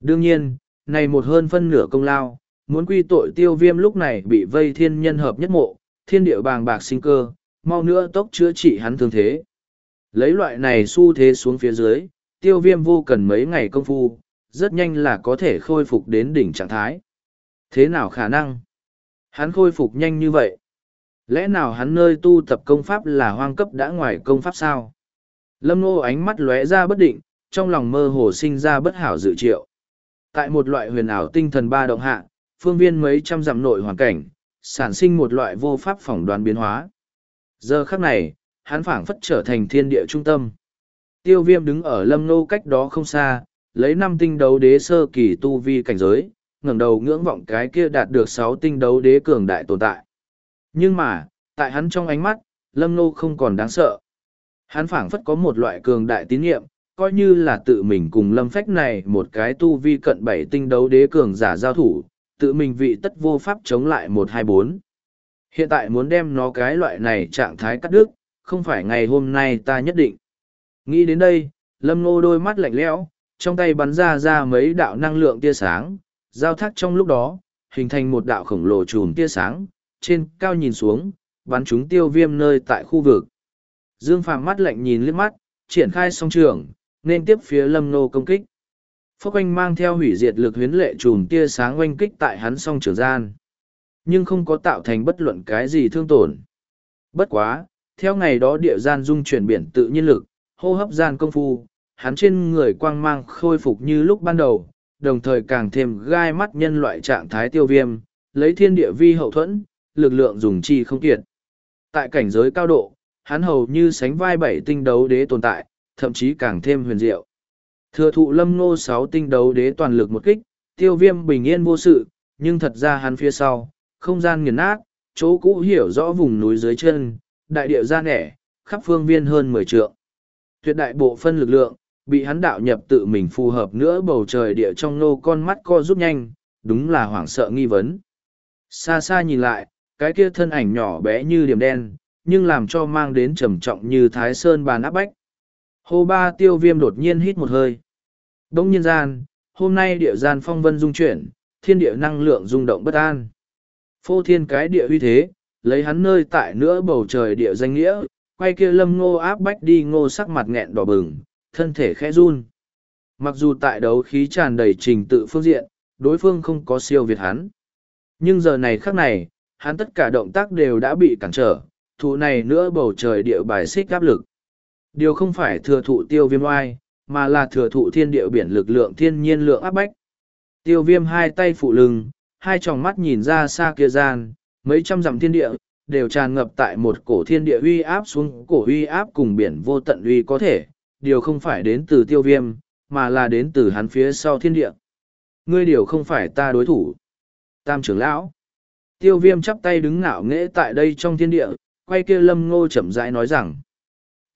Đương nhiên, này một hơn phân nửa công lao, muốn quy tội tiêu viêm lúc này bị vây thiên nhân hợp nhất mộ, thiên địa bàng bạc sinh cơ, mau nữa tốc chữa trị hắn thương thế. Lấy loại này xu thế xuống phía dưới, tiêu viêm vô cần mấy ngày công phu, rất nhanh là có thể khôi phục đến đỉnh trạng thái. Thế nào khả năng? Hắn khôi phục nhanh như vậy. Lẽ nào hắn nơi tu tập công pháp là hoang cấp đã ngoài công pháp sao? Lâm Nô ánh mắt lóe ra bất định, trong lòng mơ hồ sinh ra bất hảo dự triệu. Tại một loại huyền ảo tinh thần ba động hạ, phương viên mấy trăm dặm nội hoàn cảnh, sản sinh một loại vô pháp phỏng đoán biến hóa. Giờ khắc này, hắn phảng phất trở thành thiên địa trung tâm. Tiêu viêm đứng ở lâm nô cách đó không xa, lấy năm tinh đấu đế sơ kỳ tu vi cảnh giới, ngẩng đầu ngưỡng vọng cái kia đạt được sáu tinh đấu đế cường đại tồn tại. Nhưng mà, tại hắn trong ánh mắt, lâm nô không còn đáng sợ. Hắn phảng phất có một loại cường đại tín nhiệm, coi như là tự mình cùng lâm phách này một cái tu vi cận bảy tinh đấu đế cường giả giao thủ, tự mình vị tất vô pháp chống lại một hai bốn. Hiện tại muốn đem nó cái loại này trạng thái cắt đứt, không phải ngày hôm nay ta nhất định. Nghĩ đến đây, lâm ngô đôi mắt lạnh lẽo, trong tay bắn ra ra mấy đạo năng lượng tia sáng, giao thác trong lúc đó, hình thành một đạo khổng lồ chùm tia sáng, trên cao nhìn xuống, bắn chúng tiêu viêm nơi tại khu vực. Dương Phàm mắt lạnh nhìn liếc mắt, triển khai song trường, nên tiếp phía lâm nô công kích. Phúc Anh mang theo hủy diệt lực huyến lệ chùm tia sáng oanh kích tại hắn song trường gian. Nhưng không có tạo thành bất luận cái gì thương tổn. Bất quá, theo ngày đó địa gian dung chuyển biển tự nhiên lực, hô hấp gian công phu, hắn trên người quang mang khôi phục như lúc ban đầu, đồng thời càng thêm gai mắt nhân loại trạng thái tiêu viêm, lấy thiên địa vi hậu thuẫn, lực lượng dùng chi không kiệt. Tại cảnh giới cao độ, hắn hầu như sánh vai bảy tinh đấu đế tồn tại, thậm chí càng thêm huyền diệu. Thừa thụ lâm ngô sáu tinh đấu đế toàn lực một kích, tiêu viêm bình yên vô sự, nhưng thật ra hắn phía sau, không gian nghiền nát, chỗ cũ hiểu rõ vùng núi dưới chân, đại địa ra nẻ, khắp phương viên hơn mười trượng. Tuyệt đại bộ phân lực lượng, bị hắn đạo nhập tự mình phù hợp nữa bầu trời địa trong nô con mắt co rút nhanh, đúng là hoảng sợ nghi vấn. Xa xa nhìn lại, cái kia thân ảnh nhỏ bé như điểm đen, nhưng làm cho mang đến trầm trọng như thái sơn bàn áp bách. Hô ba tiêu viêm đột nhiên hít một hơi. Đông nhân gian, hôm nay địa gian phong vân dung chuyển, thiên địa năng lượng rung động bất an. Phô thiên cái địa uy thế, lấy hắn nơi tại nữa bầu trời địa danh nghĩa, quay kia lâm ngô áp bách đi ngô sắc mặt nghẹn đỏ bừng, thân thể khẽ run. Mặc dù tại đấu khí tràn đầy trình tự phương diện, đối phương không có siêu việt hắn. Nhưng giờ này khắc này, hắn tất cả động tác đều đã bị cản trở, thụ này nữa bầu trời địa bài xích áp lực. Điều không phải thừa thụ tiêu viêm oai, mà là thừa thụ thiên địa biển lực lượng thiên nhiên lượng áp bách. Tiêu viêm hai tay phụ lưng, hai tròng mắt nhìn ra xa kia gian, mấy trăm dặm thiên địa, đều tràn ngập tại một cổ thiên địa uy áp xuống cổ uy áp cùng biển vô tận uy có thể, điều không phải đến từ tiêu viêm, mà là đến từ hắn phía sau thiên địa. Ngươi điều không phải ta đối thủ. Tam trưởng lão. Tiêu viêm chắp tay đứng ngạo nghễ tại đây trong thiên địa, quay kia lâm ngô chậm rãi nói rằng.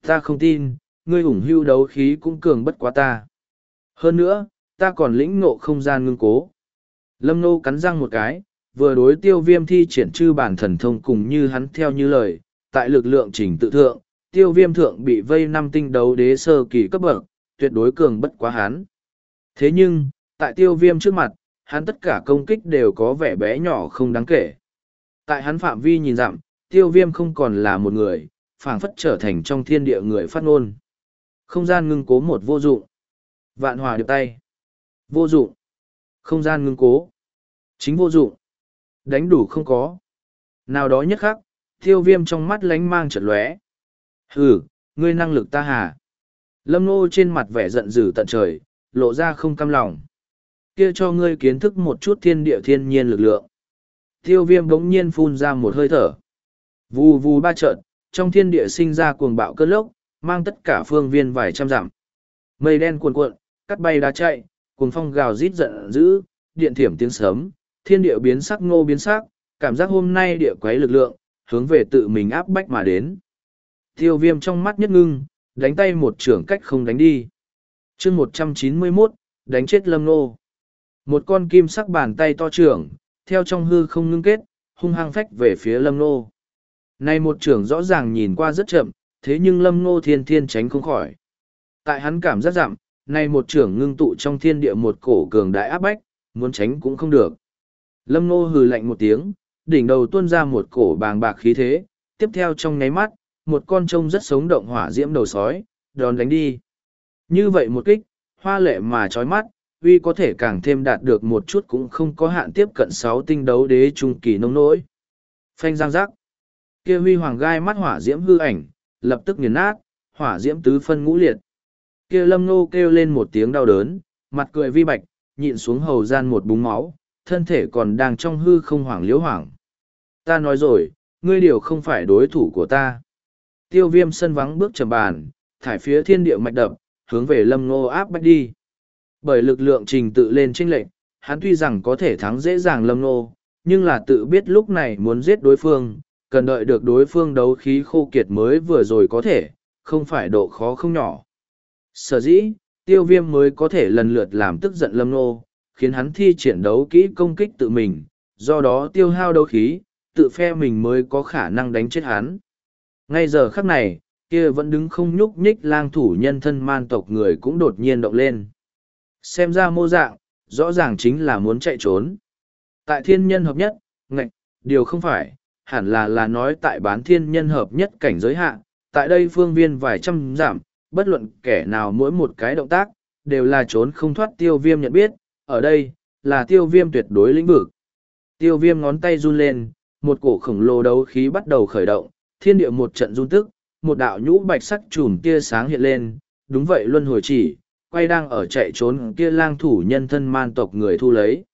Ta không tin, ngươi ủng hưu đấu khí cũng cường bất quá ta. Hơn nữa, ta còn lĩnh ngộ không gian ngưng cố. Lâm Nô cắn răng một cái, vừa đối tiêu viêm thi triển chư bản thần thông cùng như hắn theo như lời, tại lực lượng trình tự thượng, tiêu viêm thượng bị vây năm tinh đấu đế sơ kỳ cấp bậc, tuyệt đối cường bất quá hắn. Thế nhưng, tại tiêu viêm trước mặt, hắn tất cả công kích đều có vẻ bé nhỏ không đáng kể. Tại hắn phạm vi nhìn dặm, tiêu viêm không còn là một người, phảng phất trở thành trong thiên địa người phát ngôn. Không gian ngưng cố một vô dụng. Vạn hòa điệp tay. Vô dụng. Không gian ngưng cố. Chính vô dụng. Đánh đủ không có. Nào đó nhất khắc, tiêu viêm trong mắt lánh mang chợt lóe. Hừ, ngươi năng lực ta hà. Lâm nô trên mặt vẻ giận dữ tận trời, lộ ra không cam lòng. Kia cho ngươi kiến thức một chút thiên địa thiên nhiên lực lượng. Tiêu viêm bỗng nhiên phun ra một hơi thở. Vù vù ba trận, trong thiên địa sinh ra cuồng bạo cơn lốc, mang tất cả phương viên vài trăm dặm. Mây đen cuồn cuộn, cắt bay đá chạy, cuồng phong gào rít giận dữ, điện thiểm tiếng sớm, thiên địa biến sắc ngô biến sắc, cảm giác hôm nay địa quấy lực lượng, hướng về tự mình áp bách mà đến. Tiêu viêm trong mắt nhất ngưng, đánh tay một trưởng cách không đánh đi. chương một trăm chín mươi 191, đánh chết lâm nô. Một con kim sắc bàn tay to trưởng, theo trong hư không ngưng kết, hung hăng phách về phía lâm nô. Này một trưởng rõ ràng nhìn qua rất chậm, thế nhưng lâm nô thiên thiên tránh không khỏi. Tại hắn cảm giác giảm, này một trưởng ngưng tụ trong thiên địa một cổ cường đại áp bách, muốn tránh cũng không được. Lâm nô hừ lạnh một tiếng, đỉnh đầu tuôn ra một cổ bàng bạc khí thế, tiếp theo trong nháy mắt, một con trông rất sống động hỏa diễm đầu sói, đòn đánh đi. Như vậy một kích, hoa lệ mà trói mắt, uy có thể càng thêm đạt được một chút cũng không có hạn tiếp cận sáu tinh đấu đế trung kỳ nông nỗi. Phanh giang giác. Kia huy hoàng gai mắt hỏa diễm hư ảnh, lập tức nghiền nát, hỏa diễm tứ phân ngũ liệt. Kia lâm nô kêu lên một tiếng đau đớn, mặt cười vi bạch, nhịn xuống hầu gian một búng máu, thân thể còn đang trong hư không hoảng liếu hoảng. Ta nói rồi, ngươi điều không phải đối thủ của ta. Tiêu viêm sân vắng bước trầm bàn, thải phía thiên địa mạch đập, hướng về lâm ngô áp bách đi. Bởi lực lượng trình tự lên trinh lệnh, hắn tuy rằng có thể thắng dễ dàng lâm ngô, nhưng là tự biết lúc này muốn giết đối phương, cần đợi được đối phương đấu khí khô kiệt mới vừa rồi có thể, không phải độ khó không nhỏ. Sở dĩ, tiêu viêm mới có thể lần lượt làm tức giận lâm ngô, khiến hắn thi triển đấu kỹ công kích tự mình, do đó tiêu hao đấu khí, tự phe mình mới có khả năng đánh chết hắn. Ngay giờ khắc này, kia vẫn đứng không nhúc nhích lang thủ nhân thân man tộc người cũng đột nhiên động lên. Xem ra mô dạng, rõ ràng chính là muốn chạy trốn. Tại thiên nhân hợp nhất, ngạch, điều không phải, hẳn là là nói tại bán thiên nhân hợp nhất cảnh giới hạn, tại đây phương viên vài trăm giảm, bất luận kẻ nào mỗi một cái động tác, đều là trốn không thoát tiêu viêm nhận biết, ở đây, là tiêu viêm tuyệt đối lĩnh vực. Tiêu viêm ngón tay run lên, một cổ khổng lồ đấu khí bắt đầu khởi động, thiên địa một trận run tức, một đạo nhũ bạch sắc chùm tia sáng hiện lên, đúng vậy luân hồi chỉ, quay đang ở chạy trốn kia lang thủ nhân thân man tộc người thu lấy.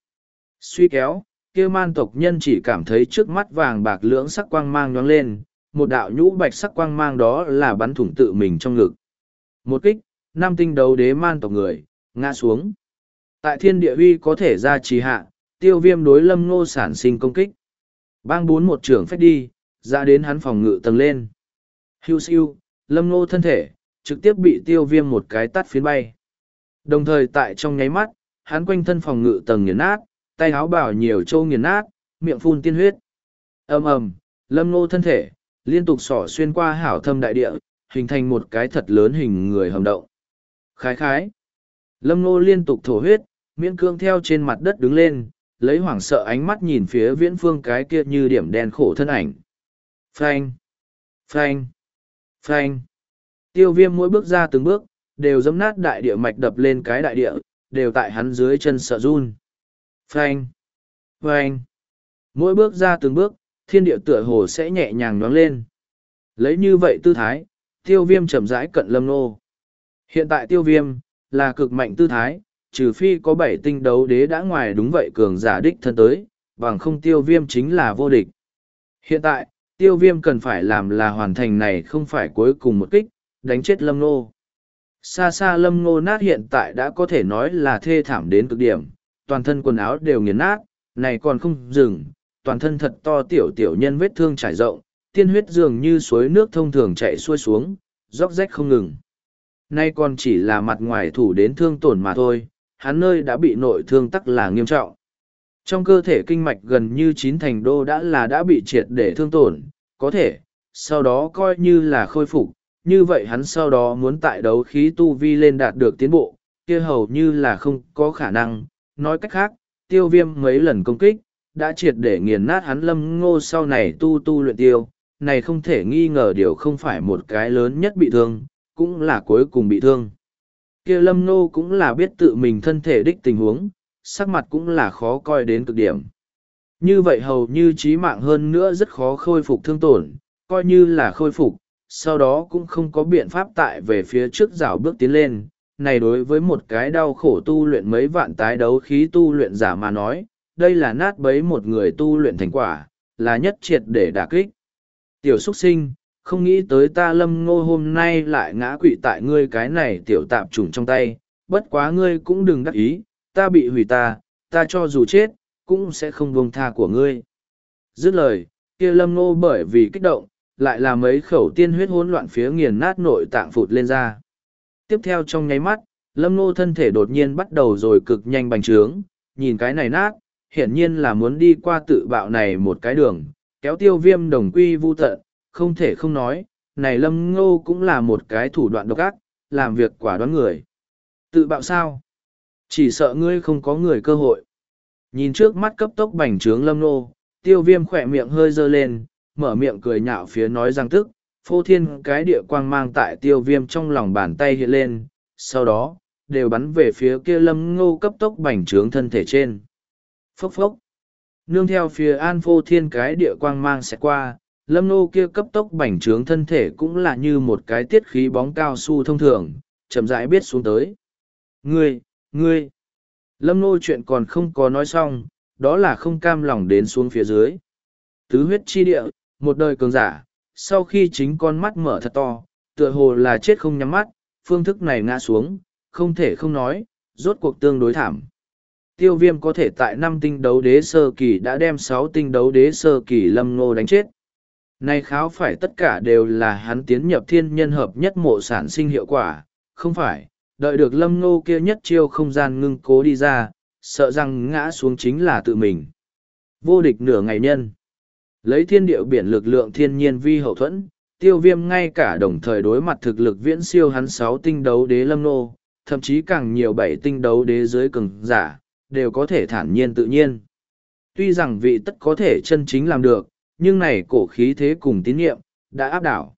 Suy kéo, kia man tộc nhân chỉ cảm thấy trước mắt vàng bạc lưỡng sắc quang mang nhoáng lên, một đạo nhũ bạch sắc quang mang đó là bắn thủng tự mình trong ngực. Một kích, nam tinh đấu đế man tộc người, ngã xuống. Tại thiên địa huy có thể ra trì hạ, tiêu viêm đối lâm ngô sản sinh công kích. Bang bốn một trưởng phách đi, ra đến hắn phòng ngự tầng lên. hưu siêu, lâm ngô thân thể, trực tiếp bị tiêu viêm một cái tắt phiến bay. Đồng thời tại trong nháy mắt, hắn quanh thân phòng ngự tầng nghiền nát, tay áo bảo nhiều châu nghiền nát, miệng phun tiên huyết. ầm ầm, lâm ngô thân thể, liên tục sỏ xuyên qua hảo thâm đại địa, hình thành một cái thật lớn hình người hầm động. Khái khái. Lâm ngô liên tục thổ huyết, miễn cương theo trên mặt đất đứng lên, lấy hoảng sợ ánh mắt nhìn phía viễn phương cái kia như điểm đen khổ thân ảnh. Phanh! Phanh! Phanh! Tiêu viêm mỗi bước ra từng bước, đều dấm nát đại địa mạch đập lên cái đại địa, đều tại hắn dưới chân sợ run. Phanh! Phanh! Mỗi bước ra từng bước, thiên địa tựa hồ sẽ nhẹ nhàng nhoáng lên. Lấy như vậy tư thái, tiêu viêm chậm rãi cận lâm nô. Hiện tại tiêu viêm, là cực mạnh tư thái, trừ phi có bảy tinh đấu đế đã ngoài đúng vậy cường giả đích thân tới, bằng không tiêu viêm chính là vô địch. Hiện tại, tiêu viêm cần phải làm là hoàn thành này không phải cuối cùng một kích, đánh chết lâm nô. Xa xa lâm nô nát hiện tại đã có thể nói là thê thảm đến cực điểm, toàn thân quần áo đều nghiền nát, này còn không dừng, toàn thân thật to tiểu tiểu nhân vết thương trải rộng, tiên huyết dường như suối nước thông thường chạy xuôi xuống, róc rách không ngừng. Nay còn chỉ là mặt ngoài thủ đến thương tổn mà thôi, hắn nơi đã bị nội thương tắc là nghiêm trọng. Trong cơ thể kinh mạch gần như chín thành đô đã là đã bị triệt để thương tổn, có thể, sau đó coi như là khôi phục, như vậy hắn sau đó muốn tại đấu khí tu vi lên đạt được tiến bộ, kia hầu như là không có khả năng. Nói cách khác, tiêu viêm mấy lần công kích, đã triệt để nghiền nát hắn lâm ngô sau này tu tu luyện tiêu, này không thể nghi ngờ điều không phải một cái lớn nhất bị thương, cũng là cuối cùng bị thương. kia lâm nô cũng là biết tự mình thân thể đích tình huống, sắc mặt cũng là khó coi đến cực điểm. Như vậy hầu như trí mạng hơn nữa rất khó khôi phục thương tổn, coi như là khôi phục, sau đó cũng không có biện pháp tại về phía trước rào bước tiến lên. Này đối với một cái đau khổ tu luyện mấy vạn tái đấu khí tu luyện giả mà nói, đây là nát bấy một người tu luyện thành quả, là nhất triệt để đả kích. Tiểu xuất sinh, không nghĩ tới ta lâm ngô hôm nay lại ngã quỵ tại ngươi cái này tiểu tạp trùng trong tay, bất quá ngươi cũng đừng đắc ý, ta bị hủy ta, ta cho dù chết, cũng sẽ không buông tha của ngươi. Dứt lời, kia lâm ngô bởi vì kích động, lại là mấy khẩu tiên huyết hỗn loạn phía nghiền nát nội tạng phụt lên ra. Tiếp theo trong nháy mắt, lâm ngô thân thể đột nhiên bắt đầu rồi cực nhanh bành trướng, nhìn cái này nát, hiển nhiên là muốn đi qua tự bạo này một cái đường, kéo tiêu viêm đồng quy vu tận, không thể không nói, này lâm ngô cũng là một cái thủ đoạn độc ác, làm việc quả đoán người. Tự bạo sao? Chỉ sợ ngươi không có người cơ hội. Nhìn trước mắt cấp tốc bành trướng lâm ngô, tiêu viêm khỏe miệng hơi dơ lên, mở miệng cười nhạo phía nói răng tức, phô thiên cái địa quang mang tại tiêu viêm trong lòng bàn tay hiện lên, sau đó, đều bắn về phía kia lâm ngô cấp tốc bành trướng thân thể trên. Phốc phốc. Nương theo phía an phô thiên cái địa quang mang sẽ qua, lâm nô kia cấp tốc bành trướng thân thể cũng là như một cái tiết khí bóng cao su thông thường, chậm rãi biết xuống tới. Ngươi, ngươi. Lâm nô chuyện còn không có nói xong, đó là không cam lòng đến xuống phía dưới. Tứ huyết chi địa, một đời cường giả, sau khi chính con mắt mở thật to, tựa hồ là chết không nhắm mắt, phương thức này ngã xuống, không thể không nói, rốt cuộc tương đối thảm tiêu viêm có thể tại năm tinh đấu đế sơ kỳ đã đem sáu tinh đấu đế sơ kỳ lâm Nô đánh chết nay kháo phải tất cả đều là hắn tiến nhập thiên nhân hợp nhất mộ sản sinh hiệu quả không phải đợi được lâm ngô kia nhất chiêu không gian ngưng cố đi ra sợ rằng ngã xuống chính là tự mình vô địch nửa ngày nhân lấy thiên điệu biển lực lượng thiên nhiên vi hậu thuẫn tiêu viêm ngay cả đồng thời đối mặt thực lực viễn siêu hắn sáu tinh đấu đế lâm nô thậm chí càng nhiều bảy tinh đấu đế dưới cường giả đều có thể thản nhiên tự nhiên. Tuy rằng vị tất có thể chân chính làm được, nhưng này cổ khí thế cùng tín nhiệm, đã áp đảo.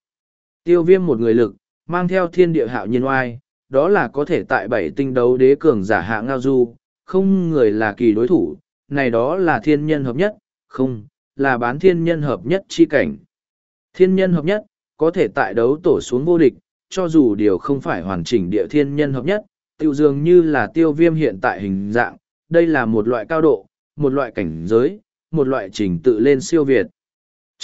Tiêu viêm một người lực, mang theo thiên địa hạo nhiên oai, đó là có thể tại bảy tinh đấu đế cường giả hạ ngao du, không người là kỳ đối thủ, này đó là thiên nhân hợp nhất, không, là bán thiên nhân hợp nhất chi cảnh. Thiên nhân hợp nhất, có thể tại đấu tổ xuống vô địch, cho dù điều không phải hoàn chỉnh địa thiên nhân hợp nhất, tiêu dường như là tiêu viêm hiện tại hình dạng, đây là một loại cao độ, một loại cảnh giới, một loại trình tự lên siêu việt.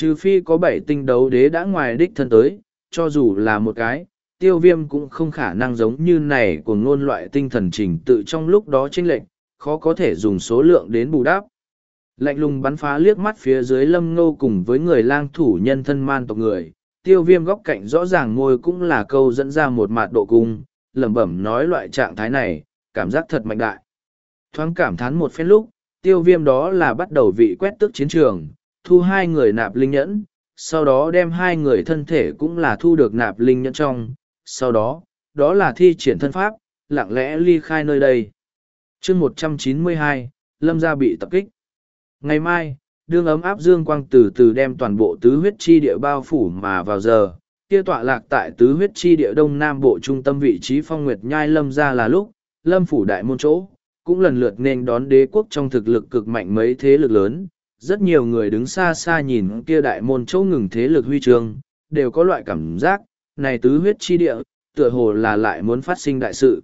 Trừ phi có bảy tinh đấu đế đã ngoài đích thân tới, cho dù là một cái, tiêu viêm cũng không khả năng giống như này của ngôn loại tinh thần trình tự trong lúc đó chênh lệch, khó có thể dùng số lượng đến bù đắp. Lạnh lùng bắn phá liếc mắt phía dưới lâm ngô cùng với người lang thủ nhân thân man tộc người, tiêu viêm góc cạnh rõ ràng ngôi cũng là câu dẫn ra một mạt độ cung, lẩm bẩm nói loại trạng thái này, cảm giác thật mạnh đại thoáng cảm thán một phen lúc tiêu viêm đó là bắt đầu vị quét tức chiến trường thu hai người nạp linh nhẫn, sau đó đem hai người thân thể cũng là thu được nạp linh nhẫn trong, sau đó đó là thi triển thân pháp, lặng lẽ ly khai nơi đây chương một trăm chín mươi hai, lâm gia bị tập kích ngày mai, đương ấm áp dương quang từ từ đem toàn bộ tứ huyết chi địa bao phủ mà vào giờ, kia tọa lạc tại tứ huyết chi địa đông nam bộ trung tâm vị trí phong nguyệt nhai lâm ra là lúc, lâm phủ đại môn chỗ, cũng lần lượt nên đón đế quốc trong thực lực cực mạnh mấy thế lực lớn. Rất nhiều người đứng xa xa nhìn kia đại môn chỗ ngừng thế lực huy chương, đều có loại cảm giác, này tứ huyết chi địa, tựa hồ là lại muốn phát sinh đại sự.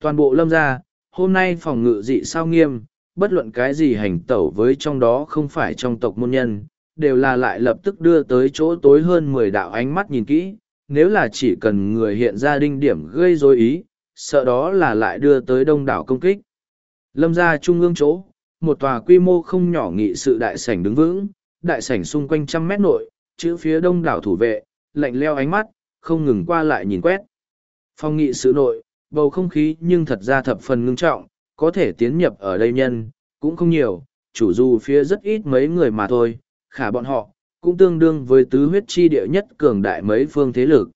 Toàn bộ lâm gia, hôm nay phòng ngự dị sao nghiêm, bất luận cái gì hành tẩu với trong đó không phải trong tộc môn nhân, đều là lại lập tức đưa tới chỗ tối hơn mười đạo ánh mắt nhìn kỹ, nếu là chỉ cần người hiện ra đinh điểm gây dối ý, sợ đó là lại đưa tới đông đảo công kích. Lâm gia trung ương chỗ, một tòa quy mô không nhỏ nghị sự đại sảnh đứng vững, đại sảnh xung quanh trăm mét nội, chữ phía đông đảo thủ vệ, lạnh leo ánh mắt, không ngừng qua lại nhìn quét. Phong nghị sự nội, bầu không khí nhưng thật ra thập phần ngưng trọng, có thể tiến nhập ở đây nhân, cũng không nhiều, chủ dù phía rất ít mấy người mà thôi, khả bọn họ, cũng tương đương với tứ huyết chi địa nhất cường đại mấy phương thế lực.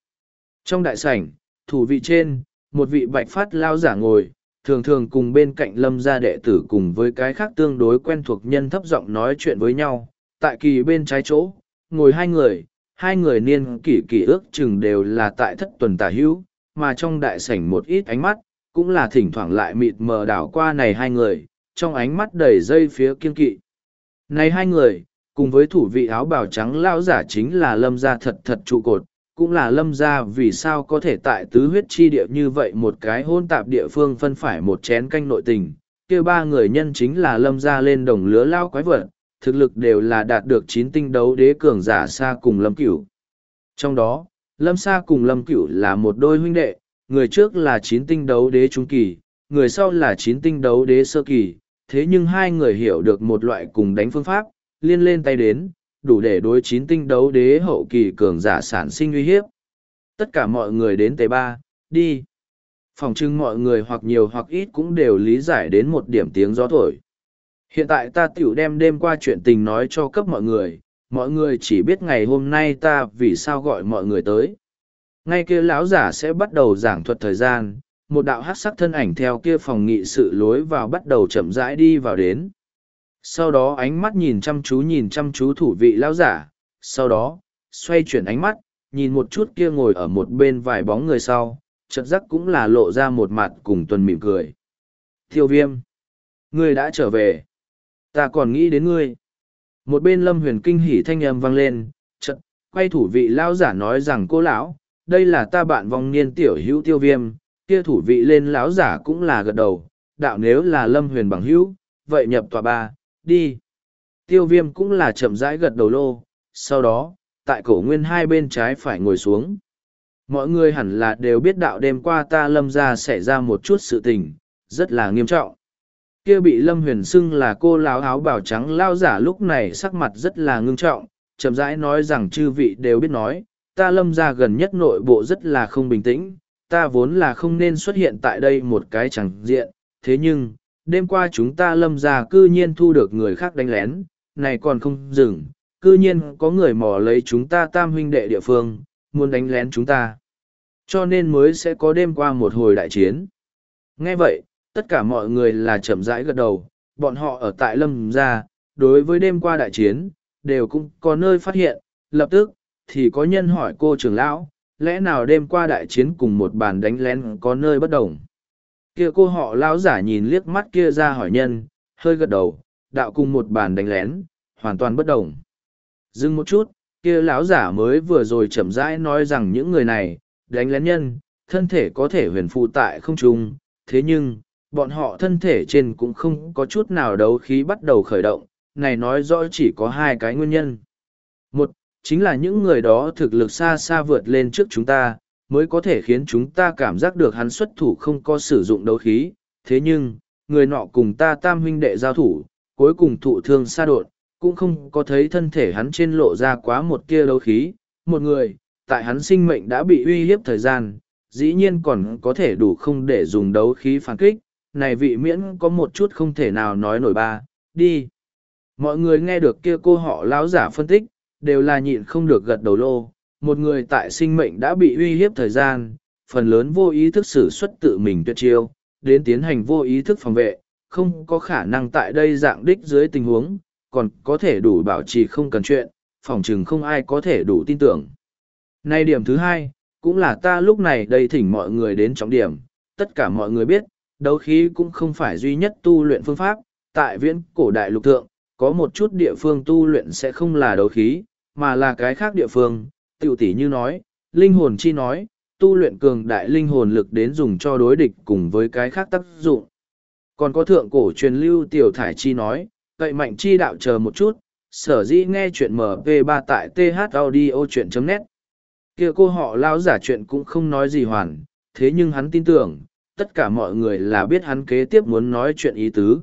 Trong đại sảnh, thủ vị trên, một vị bạch phát lao giả ngồi, thường thường cùng bên cạnh lâm gia đệ tử cùng với cái khác tương đối quen thuộc nhân thấp giọng nói chuyện với nhau tại kỳ bên trái chỗ ngồi hai người hai người niên kỷ kỷ ước chừng đều là tại thất tuần tả hữu, mà trong đại sảnh một ít ánh mắt, cũng là thỉnh thoảng lại mịt mờ đảo qua này hai người, trong ánh mắt đầy dây phía kiên kỵ. Này hai người, cùng với thủ vị áo bào trắng lao giả chính là lâm gia thật thật trụ cột, cũng là lâm gia vì sao có thể tại tứ huyết chi địa như vậy một cái hôn tạp địa phương phân phải một chén canh nội tình. kia ba người nhân chính là lâm gia lên đồng lứa lao quái vật, thực lực đều là đạt được chín tinh đấu đế cường giả xa cùng lâm cửu. Trong đó, lâm sa cùng lâm cửu là một đôi huynh đệ, người trước là chín tinh đấu đế trung kỳ, người sau là chín tinh đấu đế sơ kỳ, thế nhưng hai người hiểu được một loại cùng đánh phương pháp, liên lên tay đến, đủ để đối chín tinh đấu đế hậu kỳ cường giả sản sinh uy hiếp. Tất cả mọi người đến tế ba, đi. Phòng trưng mọi người hoặc nhiều hoặc ít cũng đều lý giải đến một điểm tiếng gió thổi. Hiện tại ta tiểu đem đêm qua chuyện tình nói cho cấp mọi người, mọi người chỉ biết ngày hôm nay ta vì sao gọi mọi người tới. Ngay kia lão giả sẽ bắt đầu giảng thuật thời gian, một đạo hát sắc thân ảnh theo kia phòng nghị sự lối vào bắt đầu chậm rãi đi vào đến sau đó ánh mắt nhìn chăm chú nhìn chăm chú thủ vị lão giả, sau đó, xoay chuyển ánh mắt, nhìn một chút kia ngồi ở một bên vài bóng người sau, chợt giác cũng là lộ ra một mặt cùng tuần mỉm cười. Thiêu viêm, ngươi đã trở về. Ta còn nghĩ đến ngươi. Một bên lâm huyền kinh hỉ thanh âm vang lên, chợt, quay thủ vị lão giả nói rằng, cô lão, đây là ta bạn vong niên tiểu hữu tiêu viêm. Kia thủ vị lên lão giả cũng là gật đầu, đạo nếu là lâm huyền bằng hữu, vậy nhập tòa ba đi. Tiêu viêm cũng là chậm rãi gật đầu lô, sau đó, tại cổ nguyên hai bên trái phải ngồi xuống. Mọi người hẳn là đều biết đạo đêm qua ta lâm ra xảy ra một chút sự tình, rất là nghiêm trọng. Kia bị lâm huyền xưng là cô láo áo bảo trắng lao giả lúc này sắc mặt rất là ngưng trọng, chậm rãi nói rằng chư vị đều biết nói, ta lâm ra gần nhất nội bộ rất là không bình tĩnh, ta vốn là không nên xuất hiện tại đây một cái chẳng diện, thế nhưng đêm qua chúng ta lâm ra cư nhiên thu được người khác đánh lén, này còn không dừng, cư nhiên có người mò lấy chúng ta tam huynh đệ địa phương, muốn đánh lén chúng ta. Cho nên mới sẽ có đêm qua một hồi đại chiến. Nghe vậy, tất cả mọi người là chậm rãi gật đầu, bọn họ ở tại lâm ra, đối với đêm qua đại chiến, đều cũng có nơi phát hiện, lập tức, thì có nhân hỏi cô trưởng lão, lẽ nào đêm qua đại chiến cùng một bàn đánh lén có nơi bất đồng kia cô họ lão giả nhìn liếc mắt kia ra hỏi nhân, hơi gật đầu, đạo cùng một bàn đánh lén, hoàn toàn bất đồng. Dừng một chút, kia lão giả mới vừa rồi chậm rãi nói rằng những người này, đánh lén nhân, thân thể có thể huyền phụ tại không trung, thế nhưng, bọn họ thân thể trên cũng không có chút nào đấu khí bắt đầu khởi động, này nói rõ chỉ có hai cái nguyên nhân. Một, chính là những người đó thực lực xa xa vượt lên trước chúng ta mới có thể khiến chúng ta cảm giác được hắn xuất thủ không có sử dụng đấu khí. Thế nhưng, người nọ cùng ta tam huynh đệ giao thủ, cuối cùng thụ thương xa đột, cũng không có thấy thân thể hắn trên lộ ra quá một kia đấu khí. Một người, tại hắn sinh mệnh đã bị uy hiếp thời gian, dĩ nhiên còn có thể đủ không để dùng đấu khí phản kích. Này vị miễn có một chút không thể nào nói nổi ba, đi. Mọi người nghe được kia cô họ lão giả phân tích, đều là nhịn không được gật đầu lô, một người tại sinh mệnh đã bị uy hiếp thời gian, phần lớn vô ý thức xử xuất tự mình tuyệt chiêu, đến tiến hành vô ý thức phòng vệ, không có khả năng tại đây dạng đích dưới tình huống, còn có thể đủ bảo trì không cần chuyện, phòng chừng không ai có thể đủ tin tưởng. Nay điểm thứ hai, cũng là ta lúc này đây thỉnh mọi người đến trọng điểm, tất cả mọi người biết, đấu khí cũng không phải duy nhất tu luyện phương pháp, tại viễn cổ đại lục thượng, có một chút địa phương tu luyện sẽ không là đấu khí, mà là cái khác địa phương, tiểu tỷ như nói, linh hồn chi nói, tu luyện cường đại linh hồn lực đến dùng cho đối địch cùng với cái khác tác dụng. Còn có thượng cổ truyền lưu tiểu thải chi nói, cậy mạnh chi đạo chờ một chút, sở dĩ nghe chuyện MP3 tại thaudio.net. kia cô họ lao giả chuyện cũng không nói gì hoàn, thế nhưng hắn tin tưởng, tất cả mọi người là biết hắn kế tiếp muốn nói chuyện ý tứ.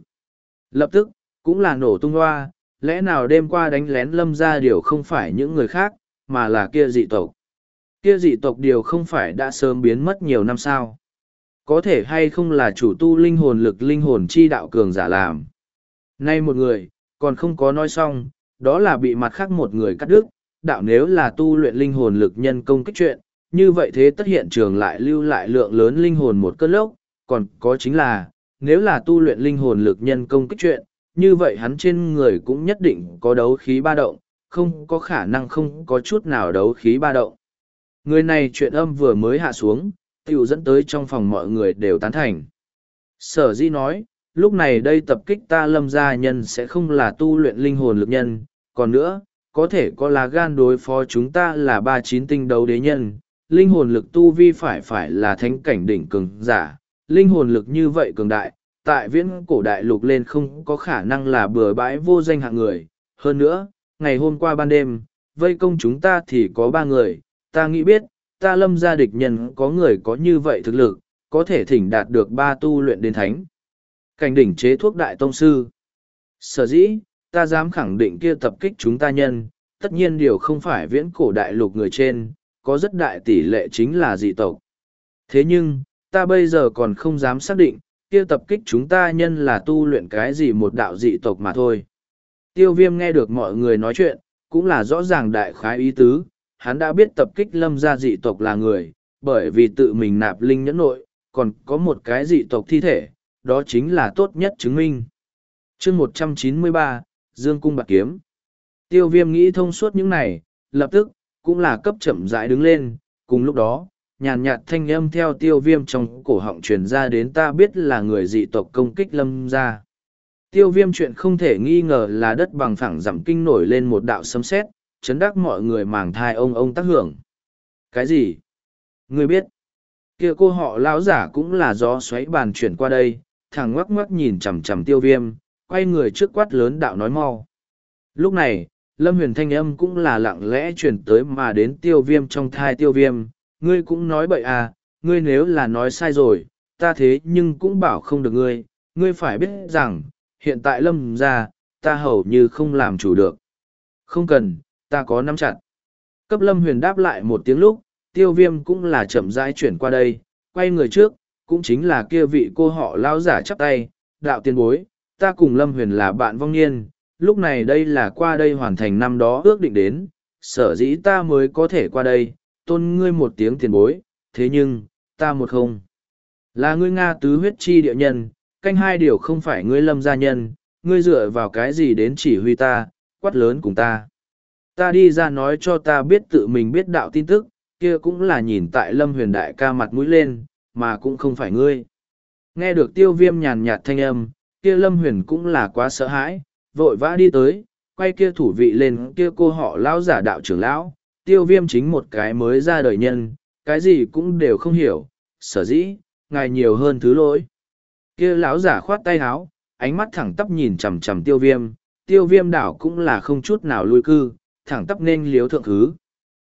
Lập tức, cũng là nổ tung hoa, lẽ nào đêm qua đánh lén lâm ra điều không phải những người khác, mà là kia dị tộc. Kia dị tộc điều không phải đã sớm biến mất nhiều năm sao. Có thể hay không là chủ tu linh hồn lực linh hồn chi đạo cường giả làm. Nay một người, còn không có nói xong, đó là bị mặt khác một người cắt đứt, đạo nếu là tu luyện linh hồn lực nhân công kích chuyện, như vậy thế tất hiện trường lại lưu lại lượng lớn linh hồn một cơn lốc, còn có chính là, nếu là tu luyện linh hồn lực nhân công kích chuyện, như vậy hắn trên người cũng nhất định có đấu khí ba động, không có khả năng không có chút nào đấu khí ba động. Người này chuyện âm vừa mới hạ xuống, tiểu dẫn tới trong phòng mọi người đều tán thành. Sở di nói, lúc này đây tập kích ta lâm gia nhân sẽ không là tu luyện linh hồn lực nhân, còn nữa, có thể có lá gan đối phó chúng ta là ba chín tinh đấu đế nhân, linh hồn lực tu vi phải phải là thánh cảnh đỉnh cường giả, linh hồn lực như vậy cường đại, tại viễn cổ đại lục lên không có khả năng là bừa bãi vô danh hạng người. Hơn nữa, ngày hôm qua ban đêm, vây công chúng ta thì có ba người, ta nghĩ biết, ta lâm gia địch nhân có người có như vậy thực lực, có thể thỉnh đạt được ba tu luyện đến thánh. Cảnh đỉnh chế thuốc đại tông sư. Sở dĩ, ta dám khẳng định kia tập kích chúng ta nhân, tất nhiên điều không phải viễn cổ đại lục người trên, có rất đại tỷ lệ chính là dị tộc. Thế nhưng, ta bây giờ còn không dám xác định, kia tập kích chúng ta nhân là tu luyện cái gì một đạo dị tộc mà thôi. Tiêu viêm nghe được mọi người nói chuyện, cũng là rõ ràng đại khái ý tứ, hắn đã biết tập kích lâm gia dị tộc là người, bởi vì tự mình nạp linh nhẫn nội, còn có một cái dị tộc thi thể, đó chính là tốt nhất chứng minh. chương một trăm chín mươi ba Dương Cung Bạc Kiếm Tiêu viêm nghĩ thông suốt những này, lập tức, cũng là cấp chậm rãi đứng lên, cùng lúc đó, nhàn nhạt thanh âm theo tiêu viêm trong cổ họng truyền ra đến ta biết là người dị tộc công kích lâm gia. Tiêu viêm chuyện không thể nghi ngờ là đất bằng phẳng giảm kinh nổi lên một đạo sấm sét chấn đắc mọi người màng thai ông ông tác hưởng. Cái gì? Người biết? kia cô họ lão giả cũng là gió xoáy bàn chuyển qua đây, thằng ngoắc ngoắc nhìn chằm chằm tiêu viêm, quay người trước quát lớn đạo nói mau. Lúc này, lâm huyền thanh âm cũng là lặng lẽ chuyển tới mà đến tiêu viêm trong thai tiêu viêm, ngươi cũng nói bậy à, ngươi nếu là nói sai rồi, ta thế nhưng cũng bảo không được ngươi, ngươi phải biết rằng, hiện tại lâm ra, ta hầu như không làm chủ được. Không cần, ta có nắm chặt. Cấp lâm huyền đáp lại một tiếng lúc, tiêu viêm cũng là chậm rãi chuyển qua đây, quay người trước, cũng chính là kia vị cô họ lao giả chắp tay, đạo tiên bối, ta cùng lâm huyền là bạn vong niên, lúc này đây là qua đây hoàn thành năm đó ước định đến, sở dĩ ta mới có thể qua đây, tôn ngươi một tiếng tiền bối, thế nhưng, ta một không. Là ngươi Nga tứ huyết chi địa nhân, canh hai điều không phải ngươi lâm gia nhân, ngươi dựa vào cái gì đến chỉ huy ta, quát lớn cùng ta. Ta đi ra nói cho ta biết tự mình biết đạo tin tức, kia cũng là nhìn tại lâm huyền đại ca mặt mũi lên, mà cũng không phải ngươi. Nghe được tiêu viêm nhàn nhạt thanh âm, kia lâm huyền cũng là quá sợ hãi, vội vã đi tới, quay kia thủ vị lên kia cô họ lão giả đạo trưởng lão, tiêu viêm chính một cái mới ra đời nhân, cái gì cũng đều không hiểu, sở dĩ, ngài nhiều hơn thứ lỗi kia lão giả khoát tay háo, ánh mắt thẳng tắp nhìn chằm chằm tiêu viêm, tiêu viêm đảo cũng là không chút nào lui cư, thẳng tắp nên liếu thượng thứ.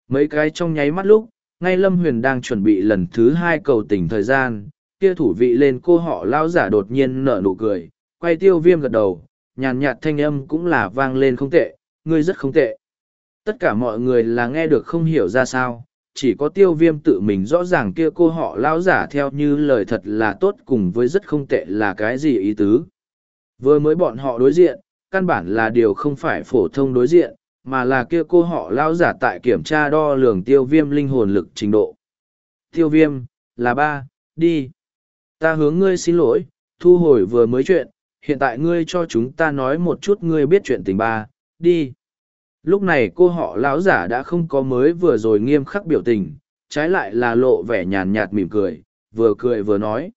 Mấy cái trong nháy mắt lúc, ngay Lâm Huyền đang chuẩn bị lần thứ hai cầu tình thời gian, kia thủ vị lên cô họ lão giả đột nhiên nở nụ cười, quay tiêu viêm gật đầu, nhàn nhạt thanh âm cũng là vang lên không tệ, ngươi rất không tệ. Tất cả mọi người là nghe được không hiểu ra sao, chỉ có tiêu viêm tự mình rõ ràng kia cô họ lão giả theo như lời thật là tốt cùng với rất không tệ là cái gì ý tứ. Vừa mới bọn họ đối diện, căn bản là điều không phải phổ thông đối diện, mà là kia cô họ lão giả tại kiểm tra đo lường tiêu viêm linh hồn lực trình độ. Tiêu viêm, là ba, đi. Ta hướng ngươi xin lỗi, thu hồi vừa mới chuyện, hiện tại ngươi cho chúng ta nói một chút ngươi biết chuyện tình ba, đi. Lúc này cô họ lão giả đã không có mới vừa rồi nghiêm khắc biểu tình, trái lại là lộ vẻ nhàn nhạt mỉm cười, vừa cười vừa nói.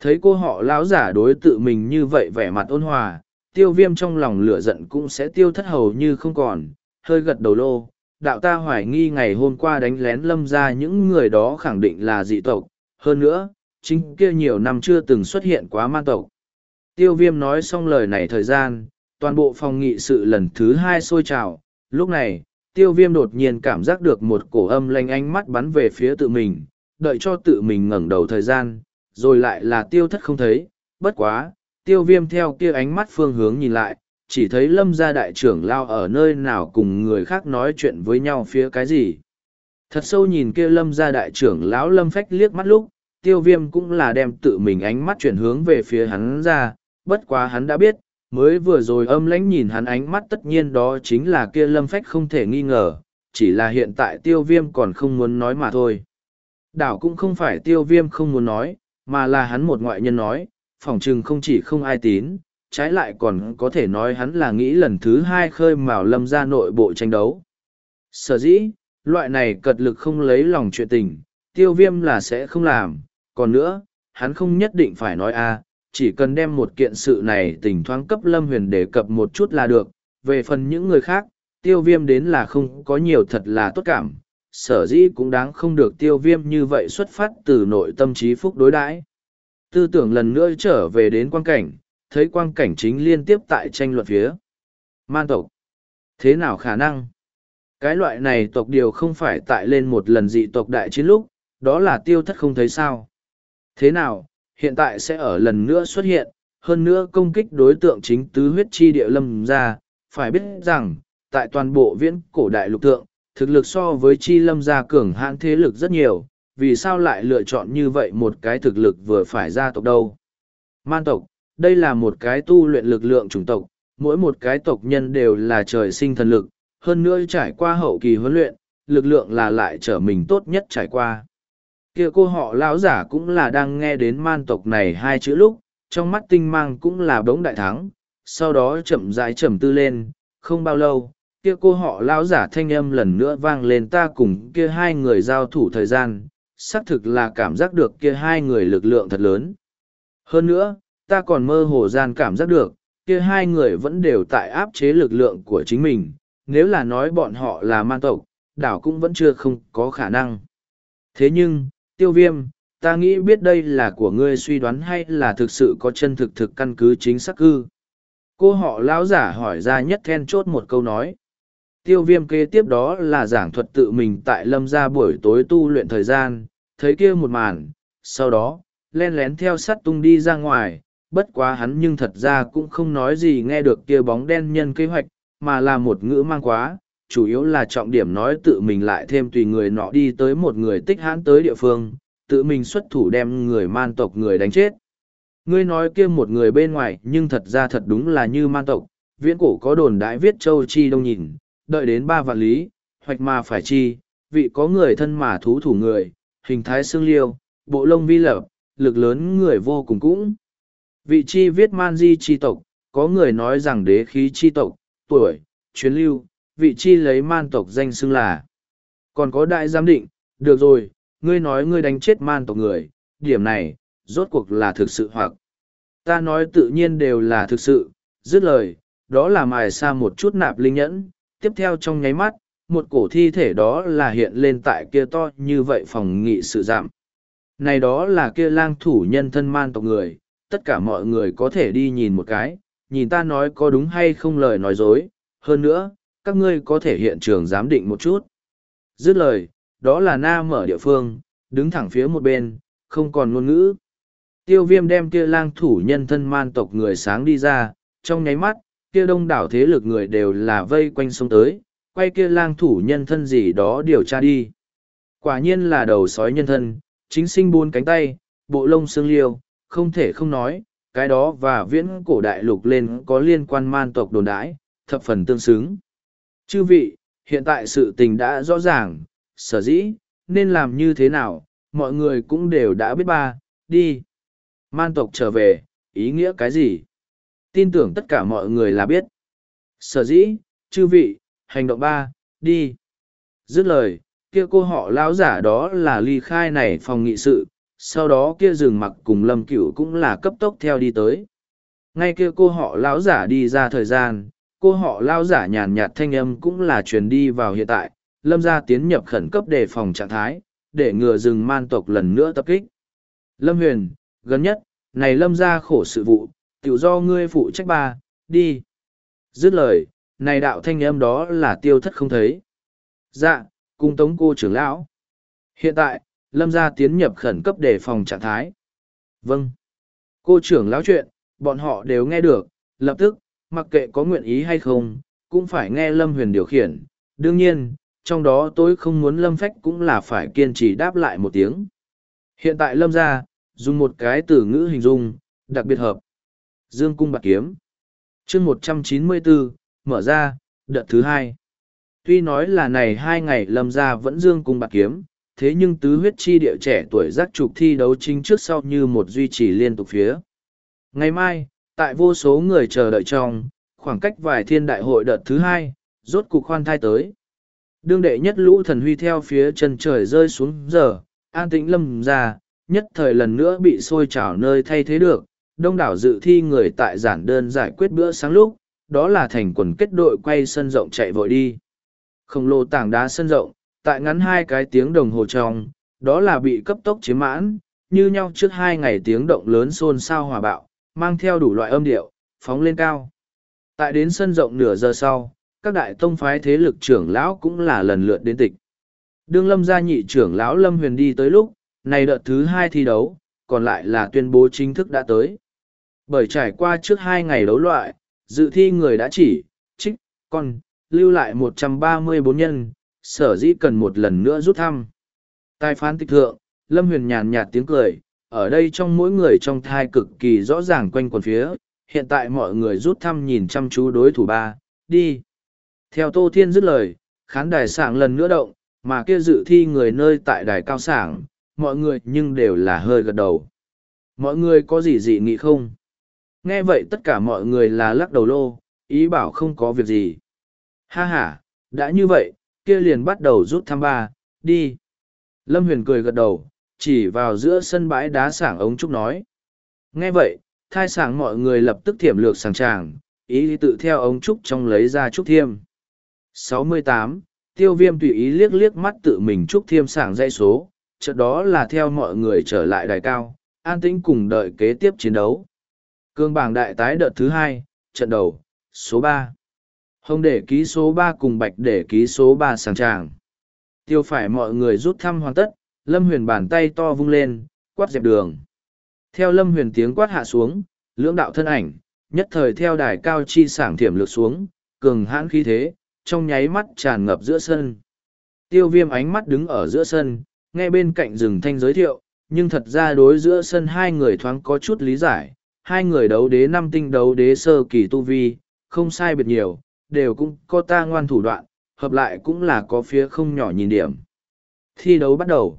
Thấy cô họ lão giả đối tự mình như vậy vẻ mặt ôn hòa, tiêu viêm trong lòng lửa giận cũng sẽ tiêu thất hầu như không còn, hơi gật đầu lô. Đạo ta hoài nghi ngày hôm qua đánh lén lâm ra những người đó khẳng định là dị tộc, hơn nữa, chính kia nhiều năm chưa từng xuất hiện quá man tộc. Tiêu viêm nói xong lời này thời gian, toàn bộ phòng nghị sự lần thứ hai sôi trào, lúc này, tiêu viêm đột nhiên cảm giác được một cổ âm lanh ánh mắt bắn về phía tự mình, đợi cho tự mình ngẩng đầu thời gian, rồi lại là tiêu thất không thấy, bất quá, tiêu viêm theo kia ánh mắt phương hướng nhìn lại, chỉ thấy lâm gia đại trưởng lao ở nơi nào cùng người khác nói chuyện với nhau phía cái gì. Thật sâu nhìn kia lâm gia đại trưởng lão lâm phách liếc mắt lúc, tiêu viêm cũng là đem tự mình ánh mắt chuyển hướng về phía hắn ra, bất quá hắn đã biết, mới vừa rồi âm lãnh nhìn hắn ánh mắt tất nhiên đó chính là kia lâm phách không thể nghi ngờ, chỉ là hiện tại tiêu viêm còn không muốn nói mà thôi. Đảo cũng không phải tiêu viêm không muốn nói, mà là hắn một ngoại nhân nói, phỏng chừng không chỉ không ai tín, trái lại còn có thể nói hắn là nghĩ lần thứ hai khơi mào lâm ra nội bộ tranh đấu. Sở dĩ, loại này cật lực không lấy lòng chuyện tình, tiêu viêm là sẽ không làm, còn nữa, hắn không nhất định phải nói a chỉ cần đem một kiện sự này tỉnh thoáng cấp lâm huyền đề cập một chút là được, về phần những người khác, tiêu viêm đến là không có nhiều thật là tốt cảm, sở dĩ cũng đáng không được tiêu viêm như vậy xuất phát từ nội tâm trí phúc đối đãi. Tư tưởng lần nữa trở về đến quan cảnh thấy quang cảnh chính liên tiếp tại tranh luận phía. Man tộc. Thế nào khả năng? Cái loại này tộc điều không phải tại lên một lần dị tộc đại chiến lúc đó là tiêu thất không thấy sao. Thế nào hiện tại sẽ ở lần nữa xuất hiện hơn nữa công kích đối tượng chính tứ huyết chi địa lâm ra phải biết rằng tại toàn bộ viễn cổ đại lục tượng thực lực so với chi lâm gia cường hãn thế lực rất nhiều, vì sao lại lựa chọn như vậy một cái thực lực vừa phải gia tộc đâu. Man tộc, đây là một cái tu luyện lực lượng chủng tộc, mỗi một cái tộc nhân đều là trời sinh thần lực, hơn nữa trải qua hậu kỳ huấn luyện, lực lượng là lại trở mình tốt nhất trải qua. Kia cô họ lão giả cũng là đang nghe đến man tộc này hai chữ lúc, trong mắt tinh mang cũng là bỗng đại thắng, sau đó chậm rãi trầm tư lên, không bao lâu, kia cô họ lão giả thanh âm lần nữa vang lên ta cùng kia hai người giao thủ thời gian xác thực là cảm giác được kia hai người lực lượng thật lớn. Hơn nữa ta còn mơ hồ gian cảm giác được kia hai người vẫn đều tại áp chế lực lượng của chính mình nếu là nói bọn họ là man tộc đảo cũng vẫn chưa không có khả năng. Thế nhưng tiêu viêm, ta nghĩ biết đây là của ngươi suy đoán hay là thực sự có chân thực thực căn cứ chính xác cư cô họ lão giả hỏi ra nhất then chốt một câu nói. Tiêu viêm kế tiếp đó là giảng thuật tự mình tại lâm gia buổi tối tu luyện thời gian, thấy kia một màn, sau đó, len lén theo sắt tung đi ra ngoài, bất quá hắn nhưng thật ra cũng không nói gì nghe được kia bóng đen nhân kế hoạch, mà là một ngữ mang quá chủ yếu là trọng điểm nói tự mình lại thêm tùy người nọ đi tới một người tích hãn tới địa phương tự mình xuất thủ đem người man tộc người đánh chết ngươi nói kia một người bên ngoài nhưng thật ra thật đúng là như man tộc viễn cổ có đồn đãi viết châu chi đông nhìn đợi đến ba vạn lý, hoạch mà phải chi, vị có người thân mà thú thủ người, hình thái xương liêu, bộ lông vi lập, lực lớn người vô cùng cũng. Vị chi viết man di chi tộc, có người nói rằng đế khí chi tộc, tuổi, chuyến lưu, vị chi lấy man tộc danh xưng là. Còn có đại giám định, được rồi, ngươi nói ngươi đánh chết man tộc người, điểm này, rốt cuộc là thực sự hoặc. Ta nói tự nhiên đều là thực sự, dứt lời, đó là mài xa một chút nạp linh nhẫn, tiếp theo trong nháy mắt, một cổ thi thể đó là hiện lên tại kia to như vậy phòng nghị sự giảm. Này đó là kia lang thủ nhân thân man tộc người, tất cả mọi người có thể đi nhìn một cái, nhìn ta nói có đúng hay không lời nói dối, hơn nữa, các ngươi có thể hiện trường giám định một chút. Dứt lời, đó là na mở địa phương, đứng thẳng phía một bên, không còn ngôn ngữ. Tiêu viêm đem kia lang thủ nhân thân man tộc người sáng đi ra, trong nháy mắt, kia đông đảo thế lực người đều là vây quanh sông tới, quay kia lang thủ nhân thân gì đó điều tra đi. Quả nhiên là đầu sói nhân thân, chính sinh buôn cánh tay, bộ lông xương liêu, không thể không nói, cái đó và viễn cổ đại lục lên có liên quan man tộc đồn đãi, thập phần tương xứng. Chư vị, hiện tại sự tình đã rõ ràng, sở dĩ, nên làm như thế nào, mọi người cũng đều đã biết ba, đi. Man tộc trở về, ý nghĩa cái gì? tin tưởng tất cả mọi người là biết. Sở dĩ, chư vị, hành động ba, đi. Dứt lời, kia cô họ lão giả đó là ly khai này phòng nghị sự, sau đó kia rừng mặc cùng lâm cửu cũng là cấp tốc theo đi tới. Ngay kia cô họ lão giả đi ra thời gian, cô họ lao giả nhàn nhạt thanh âm cũng là truyền đi vào hiện tại, lâm gia tiến nhập khẩn cấp đề phòng trạng thái, để ngừa rừng man tộc lần nữa tập kích. Lâm huyền, gần nhất, này lâm gia khổ sự vụ, tiểu do ngươi phụ trách ba, đi. Dứt lời, này đạo thanh âm đó là tiêu thất không thấy. Dạ, cung tống cô trưởng lão. Hiện tại, lâm gia tiến nhập khẩn cấp đề phòng trạng thái. Vâng. Cô trưởng lão chuyện, bọn họ đều nghe được, lập tức, mặc kệ có nguyện ý hay không, cũng phải nghe lâm huyền điều khiển. Đương nhiên, trong đó tôi không muốn lâm phách cũng là phải kiên trì đáp lại một tiếng. Hiện tại lâm gia, dùng một cái từ ngữ hình dung, đặc biệt hợp. Dương cung bạc kiếm. chương một trăm chín mươi bốn mở ra, đợt thứ hai. Tuy nói là này hai ngày lâm ra vẫn dương cung bạc kiếm, thế nhưng tứ huyết chi địa trẻ tuổi giác trục thi đấu chính trước sau như một duy trì liên tục phía. Ngày mai, tại vô số người chờ đợi trong, khoảng cách vài thiên đại hội đợt thứ hai, rốt cục khoan thai tới. Đương đệ nhất lũ thần huy theo phía chân trời rơi xuống giờ, an tĩnh lâm ra, nhất thời lần nữa bị sôi trào nơi thay thế được, đông đảo dự thi người tại giản đơn giải quyết bữa sáng lúc, đó là thành quần kết đội quay sân rộng chạy vội đi. Khổng lồ tảng đá sân rộng, tại ngắn hai cái tiếng đồng hồ trong, đó là bị cấp tốc chiếm mãn, như nhau trước hai ngày tiếng động lớn xôn xao hòa bạo, mang theo đủ loại âm điệu, phóng lên cao. Tại đến sân rộng nửa giờ sau, các đại tông phái thế lực trưởng lão cũng là lần lượt đến tịch. Đương lâm gia nhị trưởng lão lâm huyền đi tới lúc, này đợt thứ hai thi đấu, còn lại là tuyên bố chính thức đã tới. Bởi trải qua trước hai ngày đấu loại, dự thi người đã chỉ, trích, con, lưu lại một trăm ba mươi bốn nhân, sở dĩ cần một lần nữa rút thăm. Tài phán tịch thượng, Lâm Huyền nhàn nhạt tiếng cười, ở đây trong mỗi người trong thai cực kỳ rõ ràng quanh quần phía, hiện tại mọi người rút thăm nhìn chăm chú đối thủ ba, đi. Theo Tô Thiên dứt lời, khán đài sảng lần nữa động, mà kia dự thi người nơi tại đài cao sảng, mọi người nhưng đều là hơi gật đầu. Mọi người có gì dị nghị không? Nghe vậy tất cả mọi người là lắc đầu lô, ý bảo không có việc gì. Ha ha, đã như vậy, kia liền bắt đầu rút thăm ba, đi. Lâm Huyền cười gật đầu, chỉ vào giữa sân bãi đá sảng ống trúc nói. Nghe vậy, thai sảng mọi người lập tức thiểm lược sàng tràng, ý tự theo ống trúc trong lấy ra trúc thiêm. 68. Tiêu viêm tùy ý liếc liếc mắt tự mình trúc thiêm sảng dây số, chợt đó là theo mọi người trở lại đài cao, an tĩnh cùng đợi kế tiếp chiến đấu. Cương bảng đại tái đợt thứ hai, trận đầu, số ba Hồng để ký số ba cùng bạch để ký số ba sàng tràng. Tiêu phải mọi người rút thăm hoàn tất, Lâm Huyền bàn tay to vung lên, quát dẹp đường. Theo Lâm Huyền tiếng quát hạ xuống, lưỡng đạo thân ảnh, nhất thời theo đài cao chi sảng thiểm lược xuống, cường hãn khí thế, trong nháy mắt tràn ngập giữa sân. Tiêu viêm ánh mắt đứng ở giữa sân, nghe bên cạnh rừng thanh giới thiệu, nhưng thật ra đối giữa sân hai người thoáng có chút lý giải, hai người đấu đế năm tinh đấu đế sơ kỳ tu vi, không sai biệt nhiều, đều cũng có ta ngoan thủ đoạn, hợp lại cũng là có phía không nhỏ nhìn điểm. Thi đấu bắt đầu.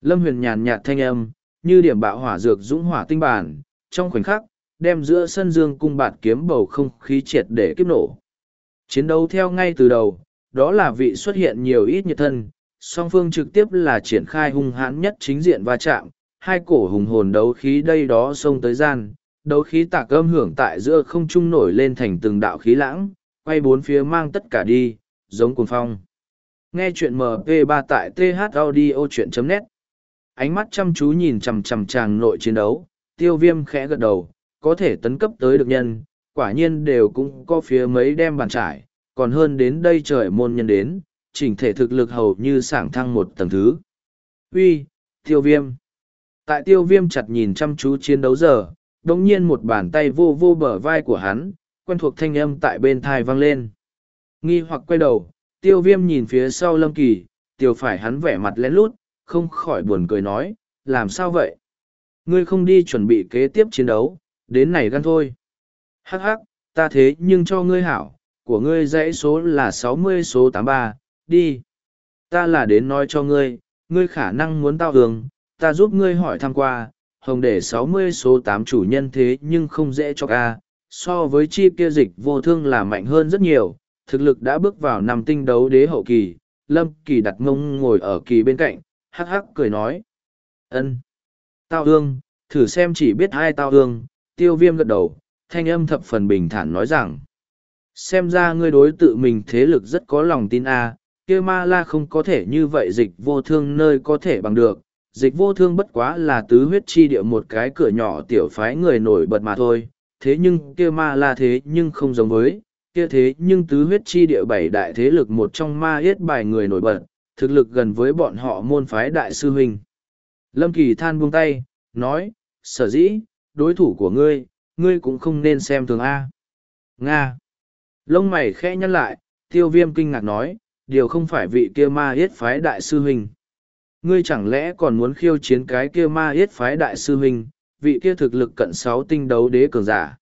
Lâm huyền nhàn nhạt thanh âm, như điểm bạo hỏa dược dũng hỏa tinh bản, trong khoảnh khắc, đem giữa sân dương cung bạt kiếm bầu không khí triệt để kiếp nổ. Chiến đấu theo ngay từ đầu, đó là vị xuất hiện nhiều ít nhiệt thân, song phương trực tiếp là triển khai hung hãn nhất chính diện va chạm, hai cổ hùng hồn đấu khí đây đó xông tới gian, đấu khí tạc âm hưởng tại giữa không trung nổi lên thành từng đạo khí lãng, quay bốn phía mang tất cả đi, giống cuồng phong. Nghe chuyện MP3 tại thaudio.net Ánh mắt chăm chú nhìn chằm chằm chàng nội chiến đấu, tiêu viêm khẽ gật đầu, có thể tấn cấp tới được nhân, quả nhiên đều cũng có phía mấy đem bàn trải, còn hơn đến đây trời môn nhân đến, chỉnh thể thực lực hầu như sảng thăng một tầng thứ. Uy, tiêu viêm. Tại tiêu viêm chặt nhìn chăm chú chiến đấu giờ, đồng nhiên một bàn tay vô vô bờ vai của hắn, quen thuộc thanh âm tại bên thai vang lên. Nghi hoặc quay đầu, tiêu viêm nhìn phía sau lâm kỳ, tiêu phải hắn vẻ mặt lén lút, không khỏi buồn cười nói, làm sao vậy? Ngươi không đi chuẩn bị kế tiếp chiến đấu, đến này gan thôi. Hắc hắc, ta thế nhưng cho ngươi hảo, của ngươi dãy số là sáu mươi số tám ba, đi. Ta là đến nói cho ngươi, ngươi khả năng muốn tao hướng, ta giúp ngươi hỏi thăm qua, hồng để sáu mươi số tám chủ nhân thế nhưng không dễ cho ca, so với chi kia dịch vô thương là mạnh hơn rất nhiều, thực lực đã bước vào năm tinh đấu đế hậu kỳ, lâm kỳ đặt ngông ngồi ở kỳ bên cạnh, hắc hắc cười nói. ân Tao hương, thử xem chỉ biết hai tao hương, tiêu viêm gật đầu, thanh âm thập phần bình thản nói rằng. Xem ra ngươi đối tự mình thế lực rất có lòng tin a kia ma la không có thể như vậy dịch vô thương nơi có thể bằng được. Dịch vô thương bất quá là tứ huyết chi địa một cái cửa nhỏ tiểu phái người nổi bật mà thôi, thế nhưng kia ma la thế nhưng không giống với, kia thế nhưng tứ huyết chi địa bảy đại thế lực một trong ma yết bài người nổi bật, thực lực gần với bọn họ môn phái đại sư huynh. Lâm Kỳ than buông tay, nói, sở dĩ, đối thủ của ngươi, ngươi cũng không nên xem thường A. Nga. Lông mày khẽ nhăn lại, tiêu viêm kinh ngạc nói, điều không phải vị kia ma yết phái đại sư huynh. Ngươi chẳng lẽ còn muốn khiêu chiến cái kia ma yết phái đại sư huynh, vị kia thực lực cận sáu tinh đấu đế cường giả.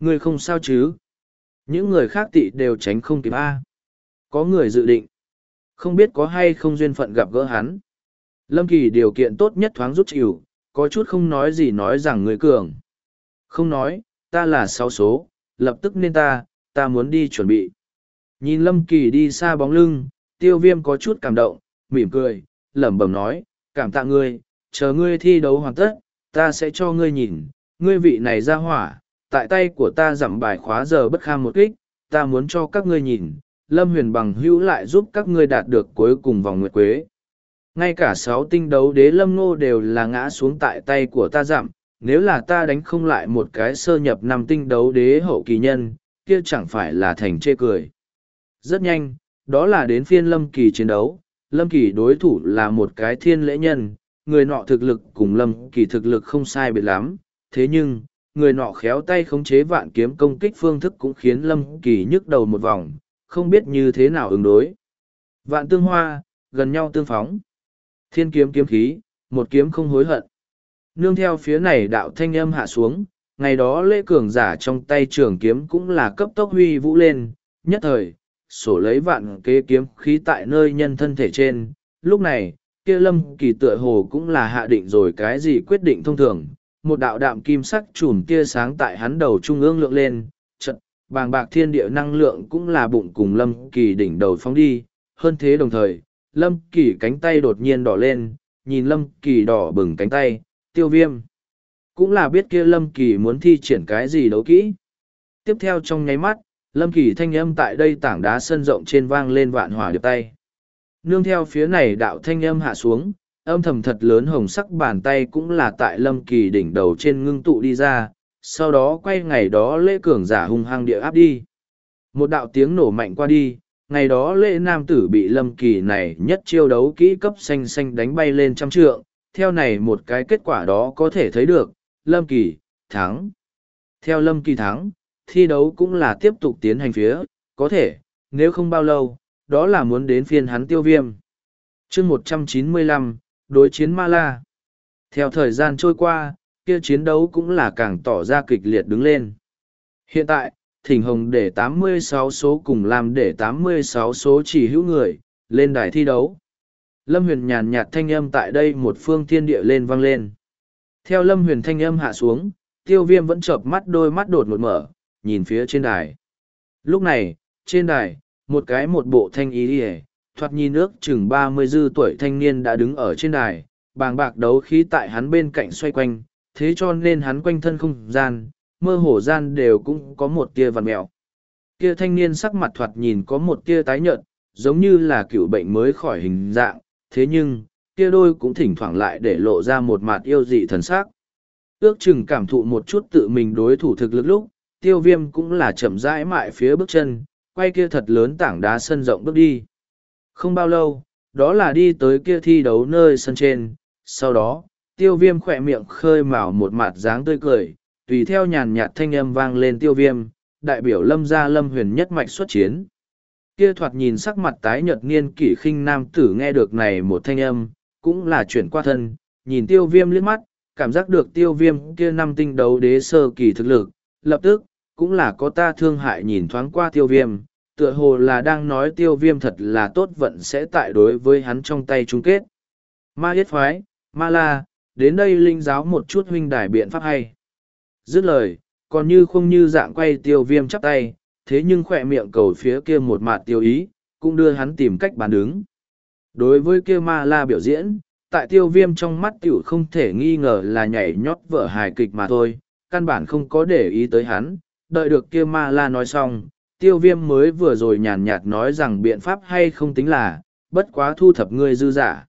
Ngươi không sao chứ? Những người khác tị đều tránh không kịp A. Có người dự định. Không biết có hay không duyên phận gặp gỡ hắn. Lâm Kỳ điều kiện tốt nhất thoáng rút chịu, có chút không nói gì nói rằng người cường. Không nói, ta là sáu số, lập tức nên ta, ta muốn đi chuẩn bị. Nhìn Lâm Kỳ đi xa bóng lưng, tiêu viêm có chút cảm động, mỉm cười, lẩm bẩm nói, cảm tạ ngươi, chờ ngươi thi đấu hoàn tất, ta sẽ cho ngươi nhìn, ngươi vị này ra hỏa, tại tay của ta giảm bài khóa giờ bất kham một kích, ta muốn cho các ngươi nhìn, Lâm Huyền bằng hữu lại giúp các ngươi đạt được cuối cùng vòng nguyệt quế. Ngay cả sáu tinh đấu đế Lâm Ngô đều là ngã xuống tại tay của ta giảm, nếu là ta đánh không lại một cái sơ nhập năm tinh đấu đế hậu kỳ nhân, kia chẳng phải là thành chê cười. Rất nhanh, đó là đến phiên Lâm Kỳ chiến đấu, Lâm Kỳ đối thủ là một cái thiên lễ nhân, người nọ thực lực cùng Lâm Kỳ thực lực không sai biệt lắm, thế nhưng, người nọ khéo tay khống chế vạn kiếm công kích phương thức cũng khiến Lâm Kỳ nhức đầu một vòng, không biết như thế nào ứng đối. Vạn tương hoa, gần nhau tương phóng. Thiên kiếm kiếm khí, một kiếm không hối hận. Nương theo phía này đạo thanh âm hạ xuống, ngày đó lễ cường giả trong tay trường kiếm cũng là cấp tốc huy vũ lên, nhất thời, sổ lấy vạn kế kiếm khí tại nơi nhân thân thể trên. Lúc này, kia lâm kỳ tựa hồ cũng là hạ định rồi cái gì quyết định thông thường. Một đạo đạm kim sắc chùm tia sáng tại hắn đầu trung ương lượng lên, trận, bàng bạc thiên địa năng lượng cũng là bụng cùng lâm kỳ đỉnh đầu phóng đi. Hơn thế đồng thời, lâm kỳ cánh tay đột nhiên đỏ lên, nhìn lâm kỳ đỏ bừng cánh tay, tiêu viêm. Cũng là biết kia lâm kỳ muốn thi triển cái gì đấu kỹ. Tiếp theo trong nháy mắt, lâm kỳ thanh âm tại đây tảng đá sân rộng trên vang lên vạn hỏa điệp tay nương theo phía này đạo thanh âm hạ xuống âm thầm thật lớn hồng sắc bàn tay cũng là tại lâm kỳ đỉnh đầu trên ngưng tụ đi ra sau đó quay ngày đó lễ cường giả hung hăng địa áp đi một đạo tiếng nổ mạnh qua đi ngày đó lễ nam tử bị lâm kỳ này nhất chiêu đấu kỹ cấp xanh xanh đánh bay lên trăm trượng theo này một cái kết quả đó có thể thấy được lâm kỳ thắng theo lâm kỳ thắng thi đấu cũng là tiếp tục tiến hành phía, có thể, nếu không bao lâu, đó là muốn đến phiên hắn tiêu viêm. chương một trăm chín mươi lăm đối chiến Ma La. Theo thời gian trôi qua, kia chiến đấu cũng là càng tỏ ra kịch liệt đứng lên. Hiện tại, Thỉnh Hồng để 86 số cùng làm để 86 số chỉ hữu người, lên đài thi đấu. Lâm Huyền nhàn nhạt thanh âm tại đây một phương thiên địa lên vang lên. Theo Lâm Huyền thanh âm hạ xuống, tiêu viêm vẫn chợp mắt đôi mắt đột một mở, nhìn phía trên đài. Lúc này, trên đài, một cái một bộ thanh ý đi thoạt nhìn nước chừng ba mươi dư tuổi thanh niên đã đứng ở trên đài, bàng bạc đấu khí tại hắn bên cạnh xoay quanh, thế cho nên hắn quanh thân không gian, mơ hồ gian đều cũng có một tia vằn mẹo. Kia thanh niên sắc mặt thoạt nhìn có một tia tái nhợt, giống như là cựu bệnh mới khỏi hình dạng, thế nhưng, kia đôi cũng thỉnh thoảng lại để lộ ra một mặt yêu dị thần sắc. Ước chừng cảm thụ một chút tự mình đối thủ thực lực lúc, tiêu viêm cũng là chậm rãi mại phía bước chân, quay kia thật lớn tảng đá sân rộng bước đi. Không bao lâu, đó là đi tới kia thi đấu nơi sân trên, sau đó, tiêu viêm khỏe miệng khơi mào một mặt dáng tươi cười, tùy theo nhàn nhạt thanh âm vang lên tiêu viêm, đại biểu lâm gia lâm huyền nhất mạch xuất chiến. Kia thoạt nhìn sắc mặt tái nhợt niên kỷ khinh nam tử nghe được này một thanh âm, cũng là chuyển qua thân, nhìn tiêu viêm liếc mắt, cảm giác được tiêu viêm kia năm tinh đấu đế sơ kỳ thực lực, lập tức, cũng là có ta thương hại nhìn thoáng qua tiêu viêm, tựa hồ là đang nói tiêu viêm thật là tốt vận sẽ tại đối với hắn trong tay chung kết. Ma yết phái, ma la, đến đây linh giáo một chút huynh đài biện pháp hay. Dứt lời, còn như không như dạng quay tiêu viêm chắp tay, thế nhưng khoe miệng cầu phía kia một mạt tiêu ý, cũng đưa hắn tìm cách bán đứng. Đối với kia ma la biểu diễn, tại tiêu viêm trong mắt tiểu không thể nghi ngờ là nhảy nhót vở hài kịch mà thôi, căn bản không có để ý tới hắn, đợi được kia ma la nói xong, tiêu viêm mới vừa rồi nhàn nhạt nói rằng biện pháp hay không tính là, bất quá thu thập ngươi dư giả.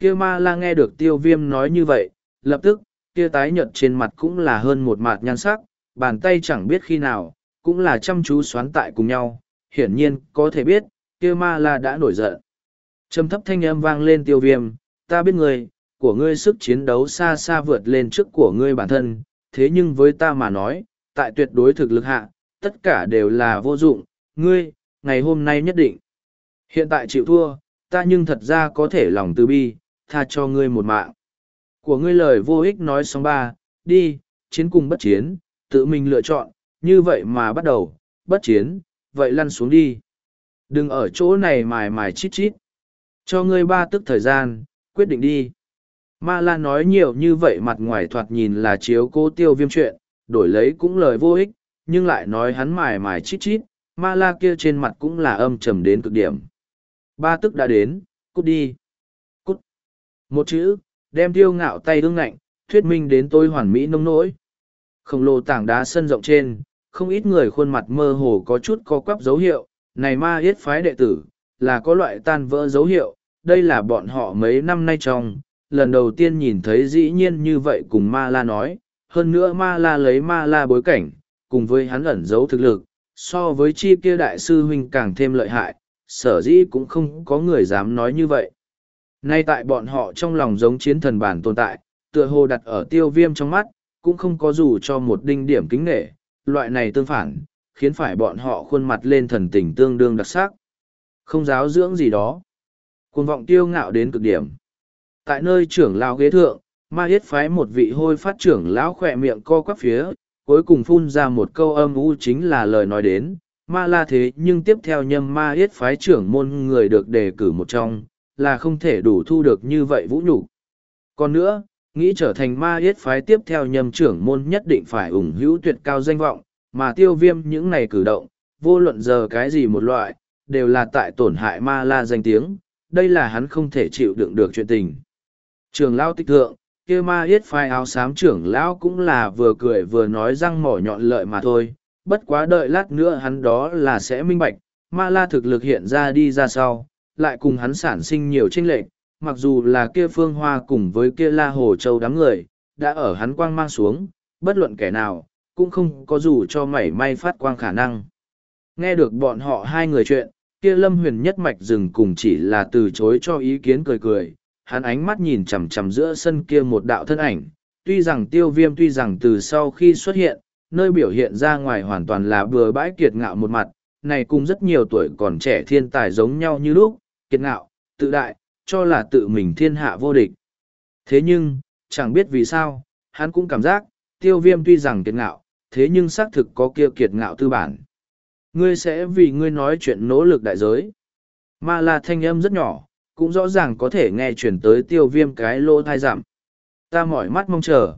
Kia ma la nghe được tiêu viêm nói như vậy, lập tức, kia tái nhợt trên mặt cũng là hơn một mặt nhan sắc, bàn tay chẳng biết khi nào, cũng là chăm chú xoắn tại cùng nhau, hiển nhiên có thể biết, kia ma la đã nổi giận. Trầm thấp thanh âm vang lên tiêu viêm, ta biết người của ngươi sức chiến đấu xa xa vượt lên trước của ngươi bản thân, thế nhưng với ta mà nói, tại tuyệt đối thực lực hạ, tất cả đều là vô dụng, ngươi, ngày hôm nay nhất định. Hiện tại chịu thua, ta nhưng thật ra có thể lòng từ bi, tha cho ngươi một mạng. Của ngươi lời vô ích nói xong ba, đi, chiến cùng bất chiến, tự mình lựa chọn, như vậy mà bắt đầu, bất chiến, vậy lăn xuống đi. Đừng ở chỗ này mài mài chít chít. Cho ngươi ba tức thời gian, quyết định đi. Ma La nói nhiều như vậy mặt ngoài thoạt nhìn là chiếu cố tiêu viêm chuyện, đổi lấy cũng lời vô ích, nhưng lại nói hắn mài mài chít chít, ma la kia trên mặt cũng là âm trầm đến cực điểm. Ba tức đã đến, cút đi. Một chữ, đem tiêu ngạo tay ương ngạnh, thuyết minh đến tôi hoàn mỹ nông nỗi. Khổng lồ tảng đá sân rộng trên, không ít người khuôn mặt mơ hồ có chút có quắp dấu hiệu, này ma yết phái đệ tử, là có loại tan vỡ dấu hiệu, đây là bọn họ mấy năm nay trong, lần đầu tiên nhìn thấy dĩ nhiên như vậy cùng ma la nói, hơn nữa ma la lấy ma la bối cảnh, cùng với hắn ẩn giấu thực lực, so với chi kia đại sư huynh càng thêm lợi hại, sở dĩ cũng không có người dám nói như vậy. Nay tại bọn họ trong lòng giống chiến thần bản tồn tại, tựa hồ đặt ở tiêu viêm trong mắt, cũng không có dù cho một đinh điểm kính nghệ, loại này tương phản, khiến phải bọn họ khuôn mặt lên thần tình tương đương đặc sắc. Không giáo dưỡng gì đó. Cuồng vọng tiêu ngạo đến cực điểm. Tại nơi trưởng lao ghế thượng, ma yết phái một vị hôi phát trưởng lão khỏe miệng co quắp phía, cuối cùng phun ra một câu âm u chính là lời nói đến, ma la thế nhưng tiếp theo nhâm ma yết phái trưởng môn người được đề cử một trong, là không thể đủ thu được như vậy vũ nhục Còn nữa, nghĩ trở thành ma yết phái tiếp theo nhâm trưởng môn nhất định phải ủng hữu tuyệt cao danh vọng, mà tiêu viêm những này cử động, vô luận giờ cái gì một loại, đều là tại tổn hại ma la danh tiếng, đây là hắn không thể chịu đựng được chuyện tình. Trường lao tích thượng, kia ma yết phái áo xám trưởng lão cũng là vừa cười vừa nói răng mỏ nhọn lợi mà thôi, bất quá đợi lát nữa hắn đó là sẽ minh bạch, ma la thực lực hiện ra đi ra sau, lại cùng hắn sản sinh nhiều tranh lệch, mặc dù là kia phương hoa cùng với kia la hồ châu đám người, đã ở hắn quang mang xuống, bất luận kẻ nào, cũng không có dù cho mảy may phát quang khả năng. Nghe được bọn họ hai người chuyện, kia lâm huyền nhất mạch dừng cùng chỉ là từ chối cho ý kiến cười cười, hắn ánh mắt nhìn chằm chằm giữa sân kia một đạo thân ảnh, tuy rằng tiêu viêm tuy rằng từ sau khi xuất hiện, nơi biểu hiện ra ngoài hoàn toàn là bừa bãi kiệt ngạo một mặt, này cùng rất nhiều tuổi còn trẻ thiên tài giống nhau như lúc, kiệt ngạo, tự đại, cho là tự mình thiên hạ vô địch. Thế nhưng, chẳng biết vì sao, hắn cũng cảm giác, tiêu viêm tuy rằng kiệt ngạo, thế nhưng xác thực có kia kiệt ngạo tư bản. Ngươi sẽ vì ngươi nói chuyện nỗ lực đại giới. mà là thanh âm rất nhỏ, cũng rõ ràng có thể nghe chuyển tới tiêu viêm cái lô thai giảm. Ta mỏi mắt mong chờ.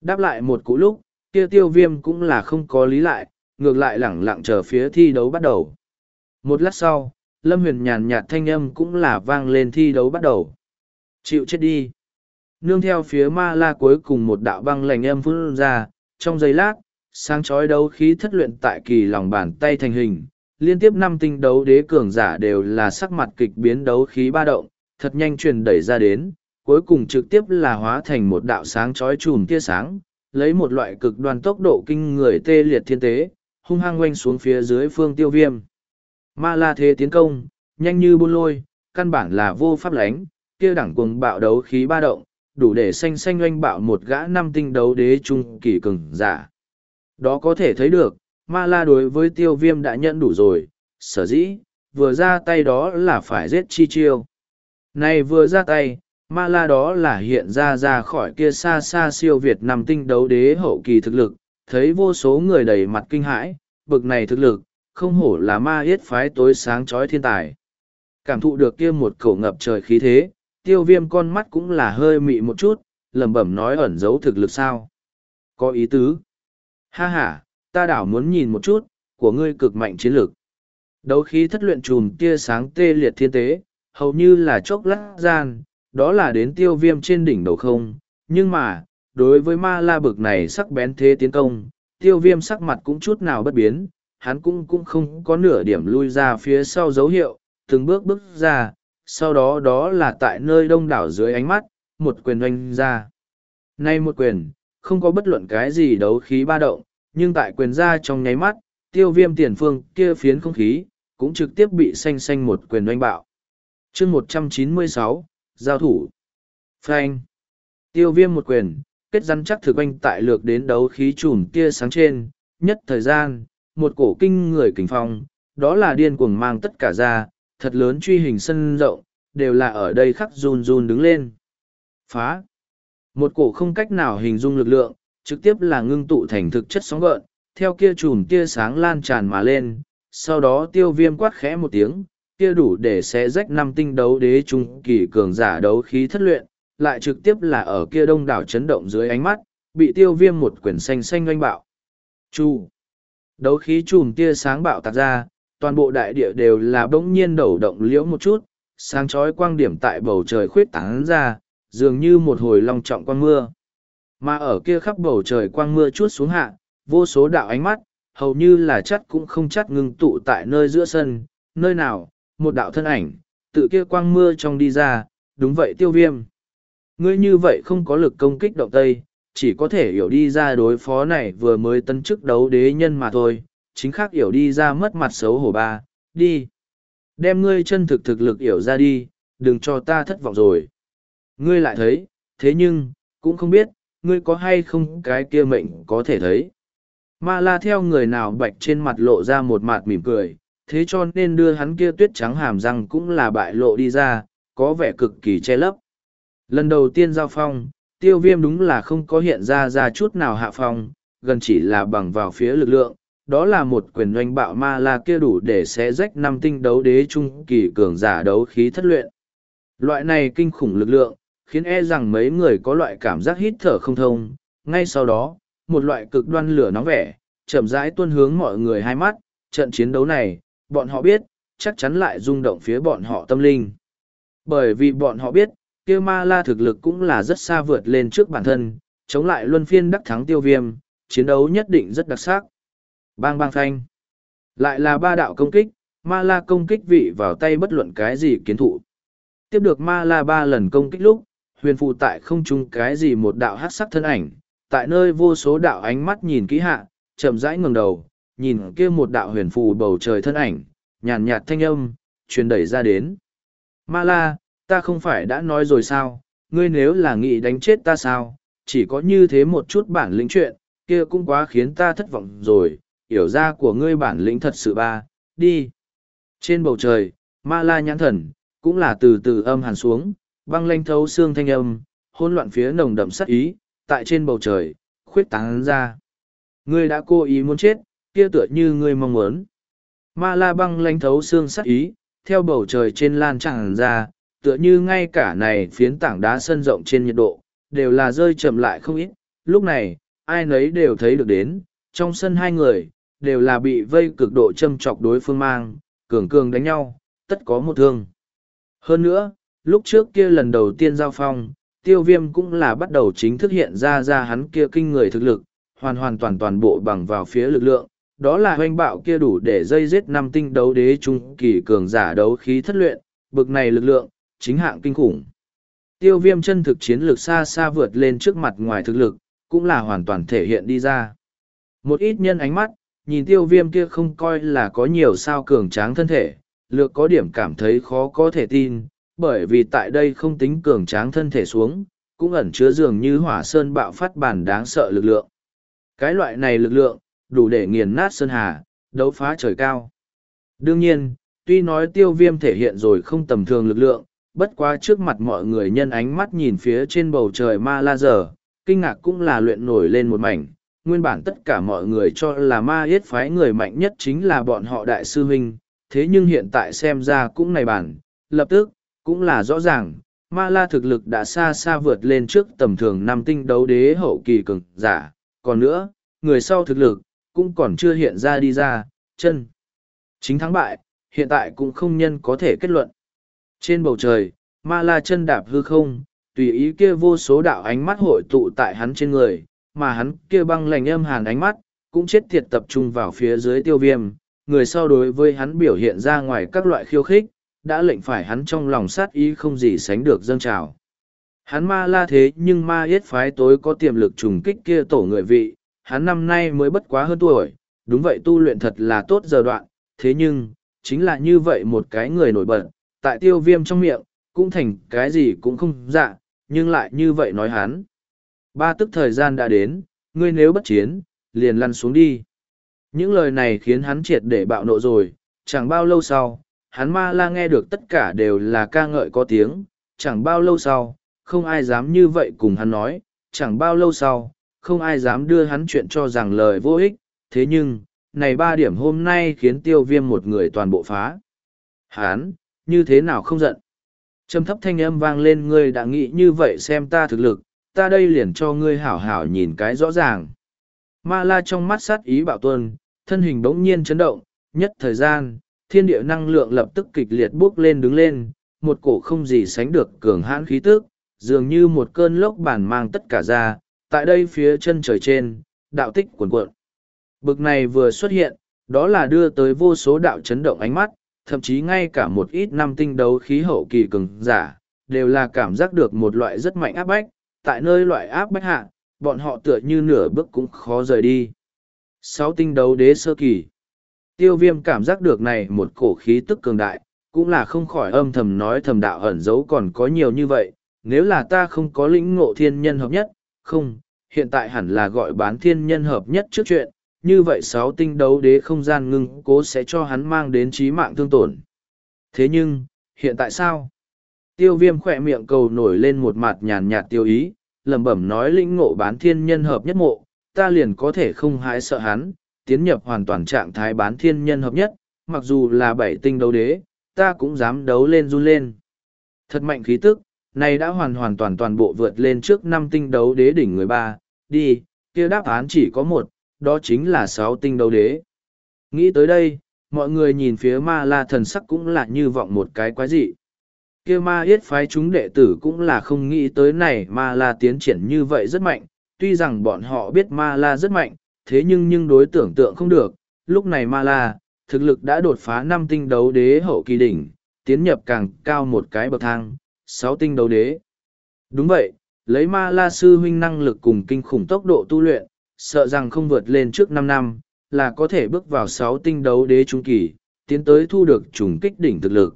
Đáp lại một cú lúc, kia tiêu viêm cũng là không có lý lại, ngược lại lẳng lặng chờ phía thi đấu bắt đầu. Một lát sau, Lâm Huyền nhàn nhạt thanh âm cũng là vang lên thi đấu bắt đầu. Chịu chết đi. Nương theo phía ma la cuối cùng một đạo băng lành âm phun ra, trong giây lát, sáng chói đấu khí thất luyện tại kỳ lòng bàn tay thành hình, liên tiếp năm tinh đấu đế cường giả đều là sắc mặt kịch biến đấu khí ba động, thật nhanh truyền đẩy ra đến, cuối cùng trực tiếp là hóa thành một đạo sáng chói chùm tia sáng, lấy một loại cực đoan tốc độ kinh người tê liệt thiên tế, hung hăng quanh xuống phía dưới phương tiêu viêm. Ma la thế tiến công, nhanh như buôn lôi, căn bản là vô pháp lánh, kia đẳng cuồng bạo đấu khí ba động, đủ để xanh xanh oanh bạo một gã năm tinh đấu đế trung kỳ cường giả. Đó có thể thấy được, ma la đối với tiêu viêm đã nhận đủ rồi, sở dĩ, vừa ra tay đó là phải giết chi chiêu. Này vừa ra tay, ma la đó là hiện ra ra khỏi kia xa xa siêu Việt năm tinh đấu đế hậu kỳ thực lực, thấy vô số người đầy mặt kinh hãi, bực này thực lực, không hổ là ma yết phái tối sáng chói thiên tài. Cảm thụ được kia một cổ ngập trời khí thế, tiêu viêm con mắt cũng là hơi mị một chút, lẩm bẩm nói ẩn giấu thực lực sao. Có ý tứ. Ha ha, ta đảo muốn nhìn một chút, của ngươi cực mạnh chiến lực, Đấu khí thất luyện trùm tia sáng tê liệt thiên tế, hầu như là chốc lát gian, đó là đến tiêu viêm trên đỉnh đầu không. Nhưng mà, đối với ma la bực này sắc bén thế tiến công, tiêu viêm sắc mặt cũng chút nào bất biến, hắn cũng cũng không có nửa điểm lui ra phía sau dấu hiệu, từng bước bước ra, sau đó đó là tại nơi đông đảo dưới ánh mắt, một quyền oanh ra. Nay một quyền, không có bất luận cái gì đấu khí ba động, nhưng tại quyền ra trong nháy mắt, tiêu viêm tiền phương kia phiến không khí, cũng trực tiếp bị xanh xanh một quyền oanh bạo. chương một trăm chín mươi sáu giao thủ. Phanh. Tiêu viêm một quyền, kết rắn chắc thực oanh tại lược đến đấu khí trùm kia sáng trên, nhất thời gian, một cổ kinh người kình phong, đó là điên cuồng mang tất cả ra, thật lớn truy hình sân rộng, đều là ở đây khắc run run đứng lên. Phá. Một cổ không cách nào hình dung lực lượng, trực tiếp là ngưng tụ thành thực chất sóng gợn, theo kia chùm tia sáng lan tràn mà lên, sau đó tiêu viêm quát khẽ một tiếng, kia đủ để xé rách năm tinh đấu đế trung kỳ cường giả đấu khí thất luyện, lại trực tiếp là ở kia đông đảo chấn động dưới ánh mắt, bị tiêu viêm một quyển xanh xanh oanh bạo. Chu. Đấu khí chùm tia sáng bạo tạc ra, toàn bộ đại địa đều là bỗng nhiên đầu động liễu một chút, sáng chói quang điểm tại bầu trời khuyết tán ra, dường như một hồi long trọng quang mưa. Mà ở kia khắp bầu trời quang mưa chút xuống hạ, vô số đạo ánh mắt, hầu như là chắt cũng không chắt ngưng tụ tại nơi giữa sân, nơi nào, một đạo thân ảnh, tự kia quang mưa trong đi ra, đúng vậy tiêu viêm. Ngươi như vậy không có lực công kích động tây, chỉ có thể hiểu đi ra đối phó này vừa mới tân chức đấu đế nhân mà thôi, chính khác hiểu đi ra mất mặt xấu hổ ba, đi. Đem ngươi chân thực thực lực hiểu ra đi, đừng cho ta thất vọng rồi. Ngươi lại thấy, thế nhưng, cũng không biết, ngươi có hay không cái kia mệnh có thể thấy. Ma la theo người nào bạch trên mặt lộ ra một mặt mỉm cười, thế cho nên đưa hắn kia tuyết trắng hàm răng cũng là bại lộ đi ra, có vẻ cực kỳ che lấp. Lần đầu tiên giao phong, tiêu viêm đúng là không có hiện ra ra chút nào hạ phong, gần chỉ là bằng vào phía lực lượng, đó là một quyền doanh bạo ma la kia đủ để xé rách năm tinh đấu đế trung kỳ cường giả đấu khí thất luyện. Loại này kinh khủng lực lượng, khiến e rằng mấy người có loại cảm giác hít thở không thông. Ngay sau đó, một loại cực đoan lửa nóng vẻ, chậm rãi tuôn hướng mọi người hai mắt, trận chiến đấu này, bọn họ biết, chắc chắn lại rung động phía bọn họ tâm linh. Bởi vì bọn họ biết, kia ma la thực lực cũng là rất xa vượt lên trước bản thân, chống lại luân phiên đắc thắng tiêu viêm, chiến đấu nhất định rất đặc sắc. Bang bang phanh. Lại là ba đạo công kích, ma la công kích vị vào tay bất luận cái gì kiến thụ. Tiếp được ma la ba lần công kích lúc, huyền phù tại không trung cái gì một đạo hát sắc thân ảnh, tại nơi vô số đạo ánh mắt nhìn kỹ hạ, chậm rãi ngừng đầu, nhìn kia một đạo huyền phù bầu trời thân ảnh, nhàn nhạt thanh âm, truyền đẩy ra đến. Ma la, ta không phải đã nói rồi sao, ngươi nếu là nghĩ đánh chết ta sao, chỉ có như thế một chút bản lĩnh chuyện, kia cũng quá khiến ta thất vọng rồi, hiểu ra của ngươi bản lĩnh thật sự ba, đi. Trên bầu trời, ma la nhãn thần, cũng là từ từ âm hàn xuống, băng lanh thấu xương thanh âm, hôn loạn phía nồng đậm sắc ý, tại trên bầu trời, khuyết tán ra. Ngươi đã cố ý muốn chết, kia tựa như ngươi mong muốn. Ma la băng lanh thấu xương sắc ý, theo bầu trời trên lan tràn ra, tựa như ngay cả này phiến tảng đá sân rộng trên nhiệt độ, đều là rơi chậm lại không ít. Lúc này, ai nấy đều thấy được đến, trong sân hai người, đều là bị vây cực độ châm chọc đối phương mang, cường cường đánh nhau, tất có một thương. Hơn nữa, lúc trước kia lần đầu tiên giao phong, tiêu viêm cũng là bắt đầu chính thức hiện ra ra hắn kia kinh người thực lực, hoàn hoàn toàn toàn bộ bằng vào phía lực lượng, đó là hoanh bạo kia đủ để dây giết năm tinh đấu đế trung kỳ cường giả đấu khí thất luyện, bực này lực lượng, chính hạng kinh khủng. Tiêu viêm chân thực chiến lược xa xa vượt lên trước mặt ngoài thực lực, cũng là hoàn toàn thể hiện đi ra. Một ít nhân ánh mắt, nhìn tiêu viêm kia không coi là có nhiều sao cường tráng thân thể, lược có điểm cảm thấy khó có thể tin, bởi vì tại đây không tính cường tráng thân thể xuống, cũng ẩn chứa dường như hỏa sơn bạo phát bản đáng sợ lực lượng. Cái loại này lực lượng, đủ để nghiền nát sơn hà, đấu phá trời cao. Đương nhiên, tuy nói tiêu viêm thể hiện rồi không tầm thường lực lượng, bất quá trước mặt mọi người nhân ánh mắt nhìn phía trên bầu trời ma la giờ, kinh ngạc cũng là luyện nổi lên một mảnh. Nguyên bản tất cả mọi người cho là ma yết phái người mạnh nhất chính là bọn họ đại sư huynh, thế nhưng hiện tại xem ra cũng này bản, lập tức, cũng là rõ ràng, ma la thực lực đã xa xa vượt lên trước tầm thường năm tinh đấu đế hậu kỳ cường giả, còn nữa, người sau thực lực, cũng còn chưa hiện ra đi ra, chân. Chính thắng bại, hiện tại cũng không nhân có thể kết luận. Trên bầu trời, ma la chân đạp hư không, tùy ý kia vô số đạo ánh mắt hội tụ tại hắn trên người, mà hắn kia băng lành âm hàn ánh mắt, cũng chết thiệt tập trung vào phía dưới tiêu viêm. Người sau đối với hắn biểu hiện ra ngoài các loại khiêu khích, đã lệnh phải hắn trong lòng sát ý không gì sánh được dâng trào. Hắn ma la thế nhưng ma yết phái tối có tiềm lực trùng kích kia tổ người vị, hắn năm nay mới bất quá hơn tuổi, đúng vậy tu luyện thật là tốt giờ đoạn, thế nhưng, chính là như vậy một cái người nổi bật, tại tiêu viêm trong miệng, cũng thành cái gì cũng không dạ, nhưng lại như vậy nói hắn. Ba tức thời gian đã đến, ngươi nếu bất chiến, liền lăn xuống đi. Những lời này khiến hắn triệt để bạo nộ rồi, chẳng bao lâu sau, hắn ma la nghe được tất cả đều là ca ngợi có tiếng, chẳng bao lâu sau, không ai dám như vậy cùng hắn nói, chẳng bao lâu sau, không ai dám đưa hắn chuyện cho rằng lời vô ích, thế nhưng, này ba điểm hôm nay khiến tiêu viêm một người toàn bộ phá. Hắn, như thế nào không giận? Trầm thấp thanh âm vang lên ngươi đã nghĩ như vậy xem ta thực lực, ta đây liền cho ngươi hảo hảo nhìn cái rõ ràng. Ma la trong mắt sát ý bạo tuân, thân hình bỗng nhiên chấn động, nhất thời gian, thiên địa năng lượng lập tức kịch liệt bước lên đứng lên, một cổ không gì sánh được cường hãn khí tức, dường như một cơn lốc bản mang tất cả ra, tại đây phía chân trời trên, đạo tích cuồn cuộn. Bực này vừa xuất hiện, đó là đưa tới vô số đạo chấn động ánh mắt, thậm chí ngay cả một ít năm tinh đấu khí hậu kỳ cường giả, đều là cảm giác được một loại rất mạnh áp bách, tại nơi loại áp bách hạ, bọn họ tựa như nửa bước cũng khó rời đi. Sáu tinh đấu đế sơ kỳ. Tiêu viêm cảm giác được này một cổ khí tức cường đại, cũng là không khỏi âm thầm nói thầm đạo ẩn giấu còn có nhiều như vậy, nếu là ta không có lĩnh ngộ thiên nhân hợp nhất, không, hiện tại hẳn là gọi bán thiên nhân hợp nhất trước chuyện, như vậy sáu tinh đấu đế không gian ngưng cố sẽ cho hắn mang đến trí mạng thương tổn. Thế nhưng, hiện tại sao? Tiêu viêm khỏe miệng cầu nổi lên một mặt nhàn nhạt tiêu ý, lẩm bẩm nói lĩnh ngộ bán thiên nhân hợp nhất mộ, ta liền có thể không hãi sợ hắn, tiến nhập hoàn toàn trạng thái bán thiên nhân hợp nhất, mặc dù là bảy tinh đấu đế, ta cũng dám đấu lên run lên. Thật mạnh khí tức, này đã hoàn hoàn toàn toàn bộ vượt lên trước năm tinh đấu đế đỉnh người ba, đi, kia đáp án chỉ có một, đó chính là sáu tinh đấu đế. Nghĩ tới đây, mọi người nhìn phía ma la thần sắc cũng là như vọng một cái quái dị. kia ma yết phái chúng đệ tử cũng là không nghĩ tới này ma la tiến triển như vậy rất mạnh, tuy rằng bọn họ biết ma la rất mạnh, thế nhưng nhưng đối tưởng tượng không được, lúc này ma la, thực lực đã đột phá năm tinh đấu đế hậu kỳ đỉnh, tiến nhập càng cao một cái bậc thang, sáu tinh đấu đế. Đúng vậy, lấy ma la sư huynh năng lực cùng kinh khủng tốc độ tu luyện, sợ rằng không vượt lên trước năm năm, là có thể bước vào sáu tinh đấu đế trung kỳ, tiến tới thu được trùng kích đỉnh thực lực.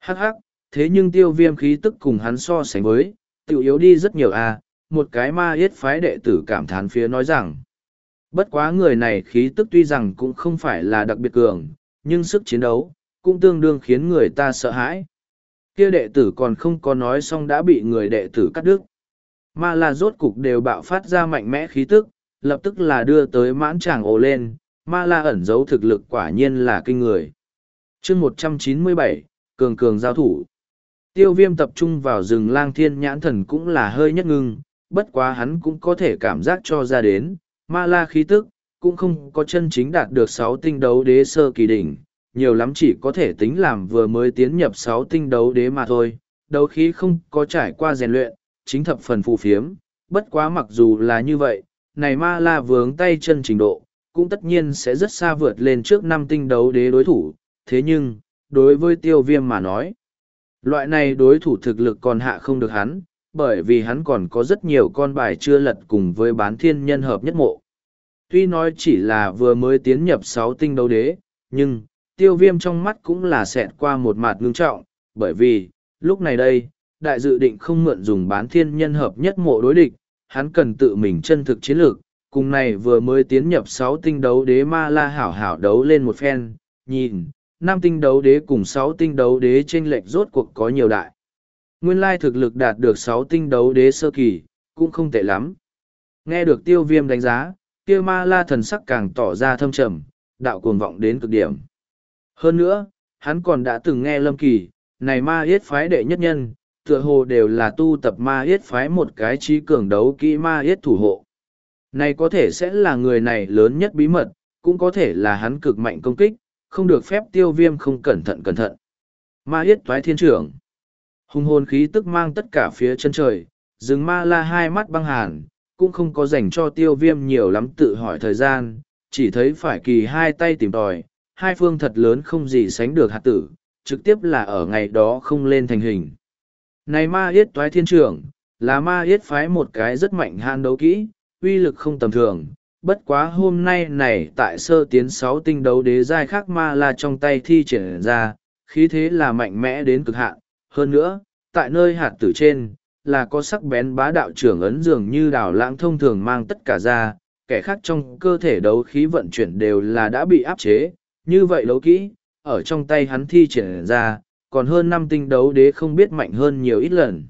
Hắc hắc, thế nhưng tiêu viêm khí tức cùng hắn so sánh với, tự yếu đi rất nhiều à, một cái ma yết phái đệ tử cảm thán phía nói rằng, bất quá người này khí tức tuy rằng cũng không phải là đặc biệt cường, nhưng sức chiến đấu, cũng tương đương khiến người ta sợ hãi. Kia đệ tử còn không có nói xong đã bị người đệ tử cắt đứt. Ma là rốt cục đều bạo phát ra mạnh mẽ khí tức, lập tức là đưa tới mãn tràng ồ lên, ma la ẩn giấu thực lực quả nhiên là kinh người. chương một trăm chín mươi bảy cường cường giao thủ. Tiêu viêm tập trung vào rừng lang thiên nhãn thần cũng là hơi nhất ngưng, bất quá hắn cũng có thể cảm giác cho ra đến, ma la khí tức, cũng không có chân chính đạt được sáu tinh đấu đế sơ kỳ đỉnh, nhiều lắm chỉ có thể tính làm vừa mới tiến nhập sáu tinh đấu đế mà thôi, đấu khí không có trải qua rèn luyện, chính thập phần phù phiếm, bất quá mặc dù là như vậy, này ma la vướng tay chân trình độ, cũng tất nhiên sẽ rất xa vượt lên trước năm tinh đấu đế đối thủ, thế nhưng, đối với tiêu viêm mà nói, loại này đối thủ thực lực còn hạ không được hắn, bởi vì hắn còn có rất nhiều con bài chưa lật cùng với bán thiên nhân hợp nhất mộ. Tuy nói chỉ là vừa mới tiến nhập sáu tinh đấu đế, nhưng, tiêu viêm trong mắt cũng là xẹt qua một mặt ngưng trọng, bởi vì, lúc này đây, đại dự định không mượn dùng bán thiên nhân hợp nhất mộ đối địch, hắn cần tự mình chân thực chiến lược, cùng này vừa mới tiến nhập sáu tinh đấu đế ma la hảo hảo đấu lên một phen, nhìn, năm tinh đấu đế cùng sáu tinh đấu đế tranh lệch rốt cuộc có nhiều đại. Nguyên lai thực lực đạt được sáu tinh đấu đế sơ kỳ, cũng không tệ lắm. Nghe được tiêu viêm đánh giá, kia ma la thần sắc càng tỏ ra thâm trầm, đạo cuồng vọng đến cực điểm. Hơn nữa, hắn còn đã từng nghe lâm kỳ, này ma yết phái đệ nhất nhân, tựa hồ đều là tu tập ma yết phái một cái trí cường đấu kỹ ma yết thủ hộ. Này có thể sẽ là người này lớn nhất bí mật, cũng có thể là hắn cực mạnh công kích, không được phép tiêu viêm không cẩn thận cẩn thận. Ma yết thoái thiên trưởng. Hùng hồn khí tức mang tất cả phía chân trời, rừng ma la hai mắt băng hàn, cũng không có dành cho tiêu viêm nhiều lắm tự hỏi thời gian, chỉ thấy phải kỳ hai tay tìm tòi, hai phương thật lớn không gì sánh được hạt tử, trực tiếp là ở ngày đó không lên thành hình. Này ma yết toái thiên trưởng, là ma yết phái một cái rất mạnh han đấu kỹ, uy lực không tầm thường. Bất quá hôm nay này tại sơ tiến sáu tinh đấu đế giai khác ma là trong tay thi triển ra, khí thế là mạnh mẽ đến cực hạn. Hơn nữa, tại nơi hạt tử trên, là có sắc bén bá đạo trưởng ấn dường như đảo lãng thông thường mang tất cả ra, kẻ khác trong cơ thể đấu khí vận chuyển đều là đã bị áp chế. Như vậy đấu kỹ, ở trong tay hắn thi triển ra, còn hơn năm tinh đấu đế không biết mạnh hơn nhiều ít lần.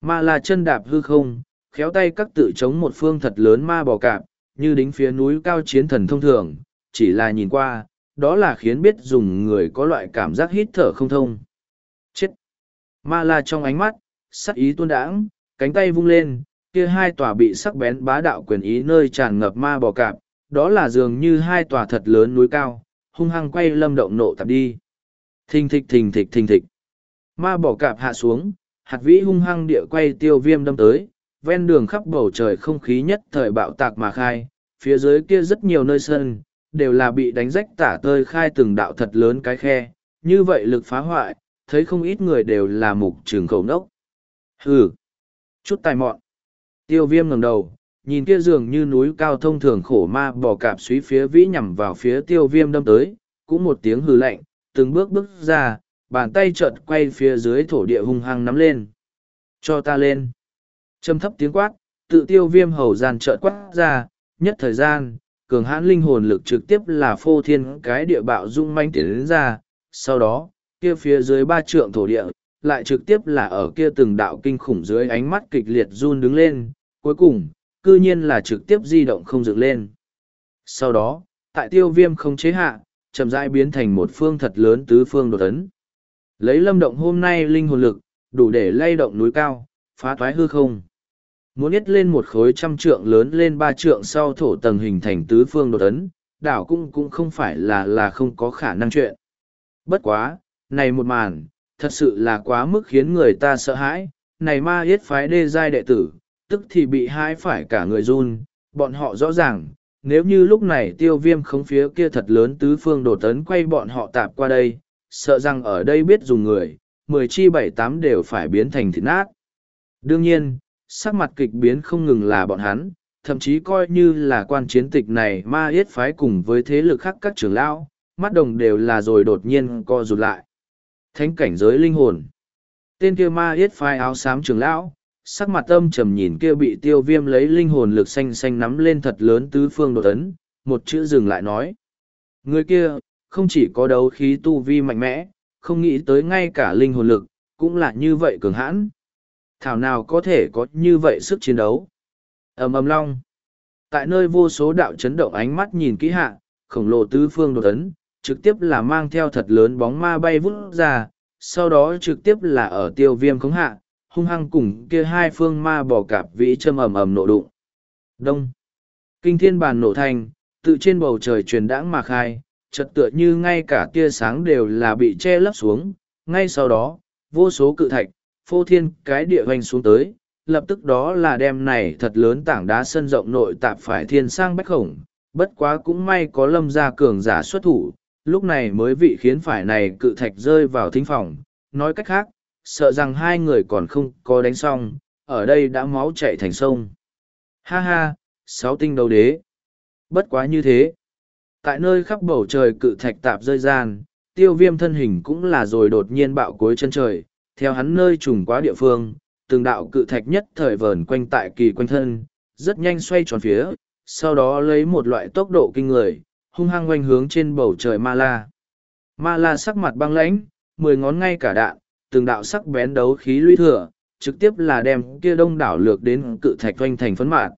mà là chân đạp hư không, khéo tay các tự chống một phương thật lớn ma bò cạp, như đính phía núi cao chiến thần thông thường, chỉ là nhìn qua, đó là khiến biết dùng người có loại cảm giác hít thở không thông. Chết! Ma la trong ánh mắt, sắc ý tuôn đãng, cánh tay vung lên, kia hai tòa bị sắc bén bá đạo quyền ý nơi tràn ngập ma bò cạp, đó là dường như hai tòa thật lớn núi cao, hung hăng quay lâm động nộ tạp đi. Thình thịch thình thịch thình thịch. Ma bỏ cạp hạ xuống, hạt vĩ hung hăng địa quay tiêu viêm đâm tới, ven đường khắp bầu trời không khí nhất thời bạo tạc mà khai, phía dưới kia rất nhiều nơi sân, đều là bị đánh rách tả tơi khai từng đạo thật lớn cái khe, như vậy lực phá hoại, thấy không ít người đều là mục trường khẩu nốc. Hừ, chút tài mọn. Tiêu viêm ngẩng đầu, nhìn kia dường như núi cao thông thường khổ ma bò cạp suý phía vĩ nhằm vào phía tiêu viêm đâm tới, cũng một tiếng hừ lạnh, từng bước bước ra, bàn tay chợt quay phía dưới thổ địa hung hăng nắm lên. Cho ta lên. Châm thấp tiếng quát, tự tiêu viêm hầu gian chợt quát ra, nhất thời gian, cường hãn linh hồn lực trực tiếp là phô thiên cái địa bạo dung manh tiến đến ra, sau đó, kia phía dưới ba trượng thổ địa, lại trực tiếp là ở kia từng đạo kinh khủng dưới ánh mắt kịch liệt run đứng lên, cuối cùng, cư nhiên là trực tiếp di động không dựng lên. Sau đó, tại tiêu viêm không chế hạ, chậm rãi biến thành một phương thật lớn tứ phương đột ấn. Lấy lâm động hôm nay linh hồn lực, đủ để lay động núi cao, phá toái hư không. Muốn nhất lên một khối trăm trượng lớn lên ba trượng sau thổ tầng hình thành tứ phương đột ấn, đảo cũng cũng không phải là là không có khả năng chuyện. Bất quá, này một màn, thật sự là quá mức khiến người ta sợ hãi, này ma yết phái đê giai đệ tử, tức thì bị hãi phải cả người run, bọn họ rõ ràng, nếu như lúc này tiêu viêm khống phía kia thật lớn tứ phương đổ tấn quay bọn họ tạp qua đây, sợ rằng ở đây biết dùng người, mười chi bảy tám đều phải biến thành thịt nát. Đương nhiên, sắc mặt kịch biến không ngừng là bọn hắn, thậm chí coi như là quan chiến tịch này ma yết phái cùng với thế lực khác các trưởng lão, mắt đồng đều là rồi đột nhiên co rụt lại. Thánh cảnh giới linh hồn. Tên kia ma yết phái áo xám trưởng lão, sắc mặt âm trầm nhìn kia bị tiêu viêm lấy linh hồn lực xanh xanh nắm lên thật lớn tứ phương đột ấn, một chữ dừng lại nói. Người kia, không chỉ có đấu khí tu vi mạnh mẽ, không nghĩ tới ngay cả linh hồn lực, cũng là như vậy cường hãn. Thảo nào có thể có như vậy sức chiến đấu. ầm ầm long. Tại nơi vô số đạo chấn động ánh mắt nhìn kỹ hạ, khổng lồ tứ phương đột ấn, trực tiếp là mang theo thật lớn bóng ma bay vút ra, sau đó trực tiếp là ở tiêu viêm khống hạ, hung hăng cùng kia hai phương ma bò cạp vĩ châm ầm ầm nổ đụng. Đông. Kinh thiên bàn nổ thành, tự trên bầu trời truyền đãng mà khai, chật tựa như ngay cả tia sáng đều là bị che lấp xuống, ngay sau đó, vô số cự thạch, phô thiên cái địa hoành xuống tới, lập tức đó là đem này thật lớn tảng đá sân rộng nội tạp phải thiên sang bách khổng, bất quá cũng may có lâm gia cường giả xuất thủ, lúc này mới vị khiến phải này cự thạch rơi vào thính phòng, nói cách khác, sợ rằng hai người còn không có đánh xong, ở đây đã máu chạy thành sông. Ha ha, sáu tinh đấu đế. Bất quá như thế. Tại nơi khắp bầu trời cự thạch tạp rơi gian, tiêu viêm thân hình cũng là rồi đột nhiên bạo cuối chân trời, theo hắn nơi trùng quá địa phương, từng đạo cự thạch nhất thời vờn quanh tại kỳ quanh thân, rất nhanh xoay tròn phía, sau đó lấy một loại tốc độ kinh người, hung hăng quanh hướng trên bầu trời ma la. Ma la sắc mặt băng lãnh, mười ngón ngay cả đạn, từng đạo sắc bén đấu khí lũy thừa, trực tiếp là đem kia đông đảo lược đến cự thạch doanh thành phấn mạn.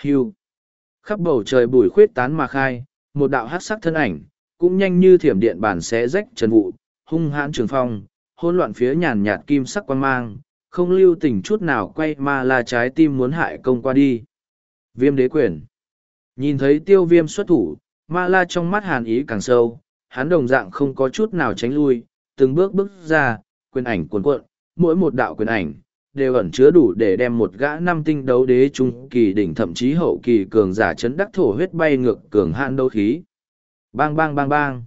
Hưu. Khắp bầu trời bùi khuyết tán mà khai, một đạo hát sắc thân ảnh, cũng nhanh như thiểm điện bản xé rách trần vụ, hung hãn trường phong, hỗn loạn phía nhàn nhạt kim sắc quan mang, không lưu tình chút nào quay ma la trái tim muốn hại công qua đi. Viêm đế quyền. Nhìn thấy tiêu viêm xuất thủ, ma la trong mắt hàn ý càng sâu, hắn đồng dạng không có chút nào tránh lui, từng bước bước ra, quyền ảnh cuồn cuộn, mỗi một đạo quyền ảnh, đều ẩn chứa đủ để đem một gã năm tinh đấu đế trung kỳ đỉnh thậm chí hậu kỳ cường giả chấn đắc thổ huyết bay ngược cường hạn đấu khí. Bang bang bang bang.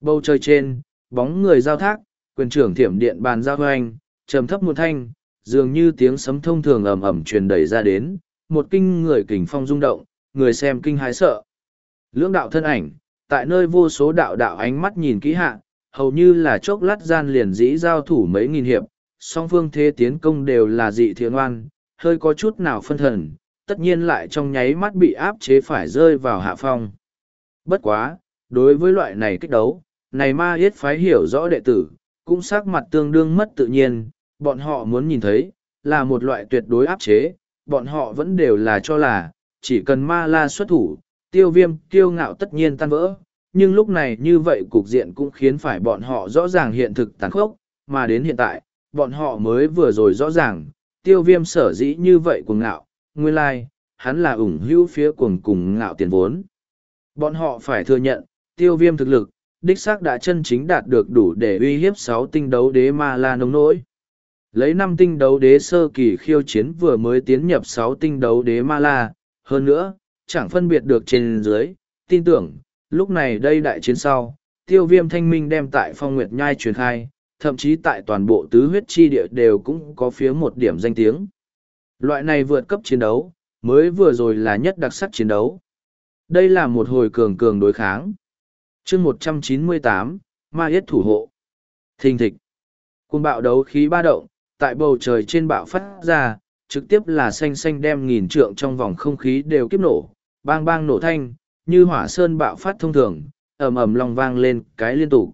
Bầu trời trên, bóng người giao thác, quyền trưởng thiểm điện bàn giao hoành, trầm thấp một thanh, dường như tiếng sấm thông thường ầm ầm truyền đẩy ra đến, một kinh người kình phong rung động, người xem kinh hái sợ. Lưỡng đạo thân ảnh, tại nơi vô số đạo đạo ánh mắt nhìn kỹ hạ, hầu như là chốc lát gian liền dĩ giao thủ mấy nghìn hiệp, song phương thế tiến công đều là dị thiện oan, hơi có chút nào phân thần, tất nhiên lại trong nháy mắt bị áp chế phải rơi vào hạ phong. Bất quá, đối với loại này kích đấu, này ma yết phái hiểu rõ đệ tử, cũng sắc mặt tương đương mất tự nhiên, bọn họ muốn nhìn thấy, là một loại tuyệt đối áp chế, bọn họ vẫn đều là cho là, chỉ cần ma la xuất thủ, tiêu viêm kiêu ngạo tất nhiên tan vỡ, nhưng lúc này như vậy cục diện cũng khiến phải bọn họ rõ ràng hiện thực tàn khốc, mà đến hiện tại, bọn họ mới vừa rồi rõ ràng, tiêu viêm sở dĩ như vậy cuồng ngạo, nguyên lai, hắn là ủng hữu phía cuồng cùng ngạo tiền vốn. Bọn họ phải thừa nhận, tiêu viêm thực lực, đích xác đã chân chính đạt được đủ để uy hiếp sáu tinh đấu đế ma la nông nỗi. Lấy năm tinh đấu đế sơ kỳ khiêu chiến vừa mới tiến nhập sáu tinh đấu đế ma la, hơn nữa, chẳng phân biệt được trên dưới, tin tưởng, lúc này đây đại chiến sau, tiêu viêm thanh minh đem tại phong nguyệt nhai truyền khai, thậm chí tại toàn bộ tứ huyết chi địa đều cũng có phía một điểm danh tiếng. Loại này vượt cấp chiến đấu, mới vừa rồi là nhất đặc sắc chiến đấu. Đây là một hồi cường cường đối kháng. chương một trăm chín mươi tám Ma Yết thủ hộ. Thình thịch. Cùng bạo đấu khí ba động, tại bầu trời trên bạo phát ra, trực tiếp là xanh xanh đem nghìn trượng trong vòng không khí đều kiếp nổ, bang bang nổ thanh, như hỏa sơn bạo phát thông thường, ầm ầm long vang lên cái liên tục.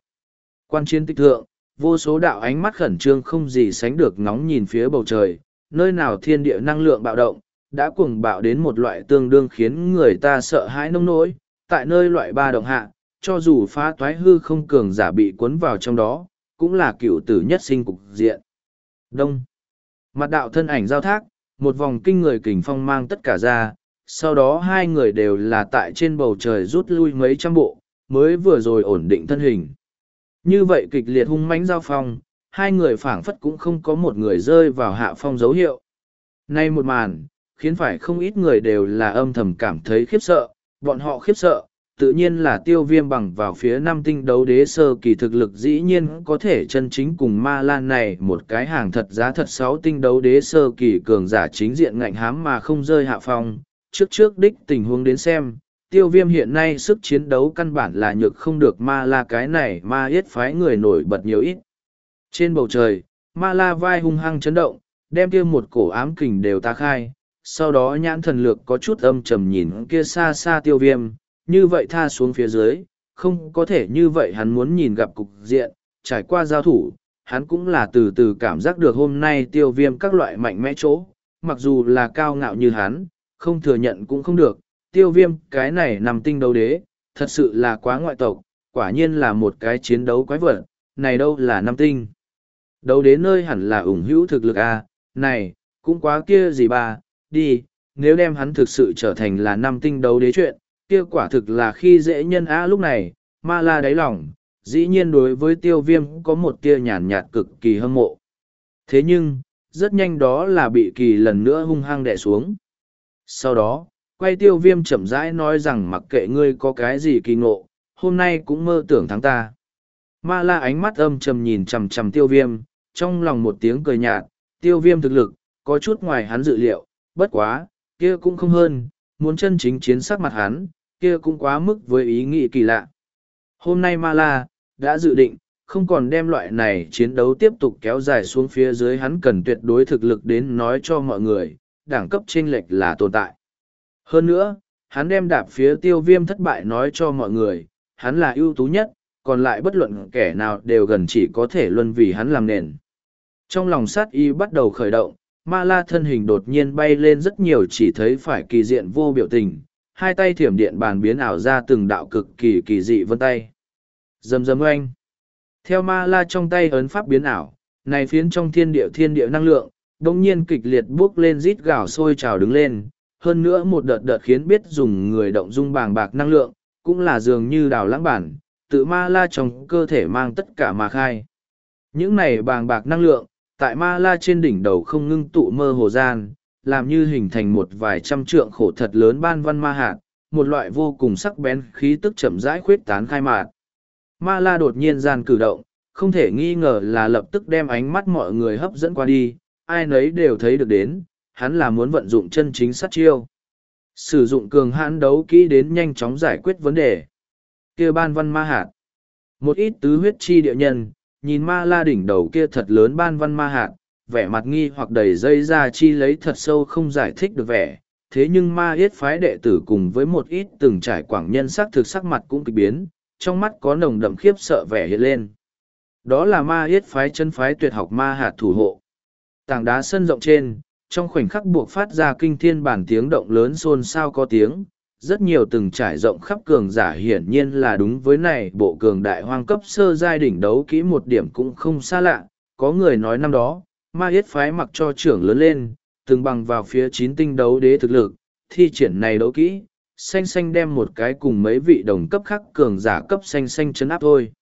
Quan chiến tích thượng, vô số đạo ánh mắt khẩn trương không gì sánh được ngóng nhìn phía bầu trời, nơi nào thiên địa năng lượng bạo động, đã cuồng bạo đến một loại tương đương khiến người ta sợ hãi nông nỗi, tại nơi loại ba động hạ, cho dù phá toái hư không cường giả bị cuốn vào trong đó, cũng là cựu tử nhất sinh cục diện. Đông. Mặt đạo thân ảnh giao thác, một vòng kinh người kình phong mang tất cả ra, sau đó hai người đều là tại trên bầu trời rút lui mấy trăm bộ, mới vừa rồi ổn định thân hình. Như vậy kịch liệt hung mãnh giao phong, hai người phảng phất cũng không có một người rơi vào hạ phong dấu hiệu. Nay một màn, khiến phải không ít người đều là âm thầm cảm thấy khiếp sợ, bọn họ khiếp sợ, tự nhiên là tiêu viêm bằng vào phía nam tinh đấu đế sơ kỳ thực lực dĩ nhiên có thể chân chính cùng ma lan này một cái hàng thật giá thật sáu tinh đấu đế sơ kỳ cường giả chính diện ngạnh hám mà không rơi hạ phong trước trước đích tình huống đến xem tiêu viêm hiện nay sức chiến đấu căn bản là nhược không được ma la cái này ma yết phái người nổi bật nhiều ít. Trên bầu trời ma la vai hung hăng chấn động đem kia một cổ ám kình đều ta khai sau đó nhãn thần lược có chút âm trầm nhìn kia xa xa tiêu viêm như vậy tha xuống phía dưới, không có thể như vậy hắn muốn nhìn gặp cục diện, trải qua giao thủ, hắn cũng là từ từ cảm giác được hôm nay tiêu viêm các loại mạnh mẽ chỗ, mặc dù là cao ngạo như hắn, không thừa nhận cũng không được, tiêu viêm cái này nằm tinh đấu đế, thật sự là quá ngoại tộc, quả nhiên là một cái chiến đấu quái vật, này đâu là năm tinh. Đấu đế nơi hẳn là ủng hữu thực lực à, này, cũng quá kia gì bà, đi, nếu đem hắn thực sự trở thành là năm tinh đấu đế chuyện, kia quả thực là khi dễ nhân á lúc này, ma la đáy lòng, dĩ nhiên đối với tiêu viêm có một tia nhàn nhạt cực kỳ hâm mộ. Thế nhưng, rất nhanh đó là bị kỳ lần nữa hung hăng đè xuống. Sau đó, quay tiêu viêm chậm rãi nói rằng mặc kệ ngươi có cái gì kỳ ngộ, hôm nay cũng mơ tưởng thắng ta. Ma la ánh mắt âm trầm nhìn chằm chằm tiêu viêm, trong lòng một tiếng cười nhạt, tiêu viêm thực lực, có chút ngoài hắn dự liệu, bất quá, kia cũng không hơn, muốn chân chính chiến sắc mặt hắn, kia cũng quá mức với ý nghĩ kỳ lạ. Hôm nay Ma La, đã dự định, không còn đem loại này chiến đấu tiếp tục kéo dài xuống phía dưới hắn cần tuyệt đối thực lực đến nói cho mọi người, đẳng cấp chênh lệch là tồn tại. Hơn nữa, hắn đem đạp phía tiêu viêm thất bại nói cho mọi người, hắn là ưu tú nhất, còn lại bất luận kẻ nào đều gần chỉ có thể luân vì hắn làm nền. Trong lòng sát y bắt đầu khởi động, ma la thân hình đột nhiên bay lên rất nhiều chỉ thấy phải kỳ diện vô biểu tình, hai tay thiểm điện bàn biến ảo ra từng đạo cực kỳ kỳ dị vân tay. Dầm dầm oanh. Theo ma la trong tay ấn pháp biến ảo, này phiến trong thiên địa thiên địa năng lượng, đông nhiên kịch liệt buốc lên rít gào sôi trào đứng lên, hơn nữa một đợt đợt khiến biết dùng người động dung bàng bạc năng lượng, cũng là dường như đào lãng bản, tự ma la trong cơ thể mang tất cả mà khai. Những này bàng bạc năng lượng, tại ma la trên đỉnh đầu không ngưng tụ mơ hồ gian, làm như hình thành một vài trăm trượng khổ thật lớn ban văn ma hạt, một loại vô cùng sắc bén khí tức chậm rãi khuyết tán khai mạc. Ma la đột nhiên gian cử động, không thể nghi ngờ là lập tức đem ánh mắt mọi người hấp dẫn qua đi, ai nấy đều thấy được đến, hắn là muốn vận dụng chân chính sát chiêu. Sử dụng cường hãn đấu kỹ đến nhanh chóng giải quyết vấn đề. kia ban văn ma hạt. Một ít tứ huyết chi địa nhân, nhìn ma la đỉnh đầu kia thật lớn ban văn ma hạt, vẻ mặt nghi hoặc đầy dây ra chi lấy thật sâu không giải thích được vẻ. Thế nhưng ma yết phái đệ tử cùng với một ít từng trải quảng nhân sắc thực sắc mặt cũng kịch biến, trong mắt có nồng đậm khiếp sợ vẻ hiện lên. Đó là ma yết phái chân phái tuyệt học ma hạt thủ hộ. Tảng đá sân rộng trên, trong khoảnh khắc buộc phát ra kinh thiên bản tiếng động lớn xôn xao có tiếng, rất nhiều từng trải rộng khắp cường giả hiển nhiên là đúng với này bộ cường đại hoang cấp sơ giai đỉnh đấu kỹ một điểm cũng không xa lạ, có người nói năm đó, ma yết phái mặc cho trưởng lớn lên, từng bằng vào phía chín tinh đấu đế thực lực, thi triển này đấu kỹ, xanh xanh đem một cái cùng mấy vị đồng cấp khác cường giả cấp xanh xanh chấn áp thôi.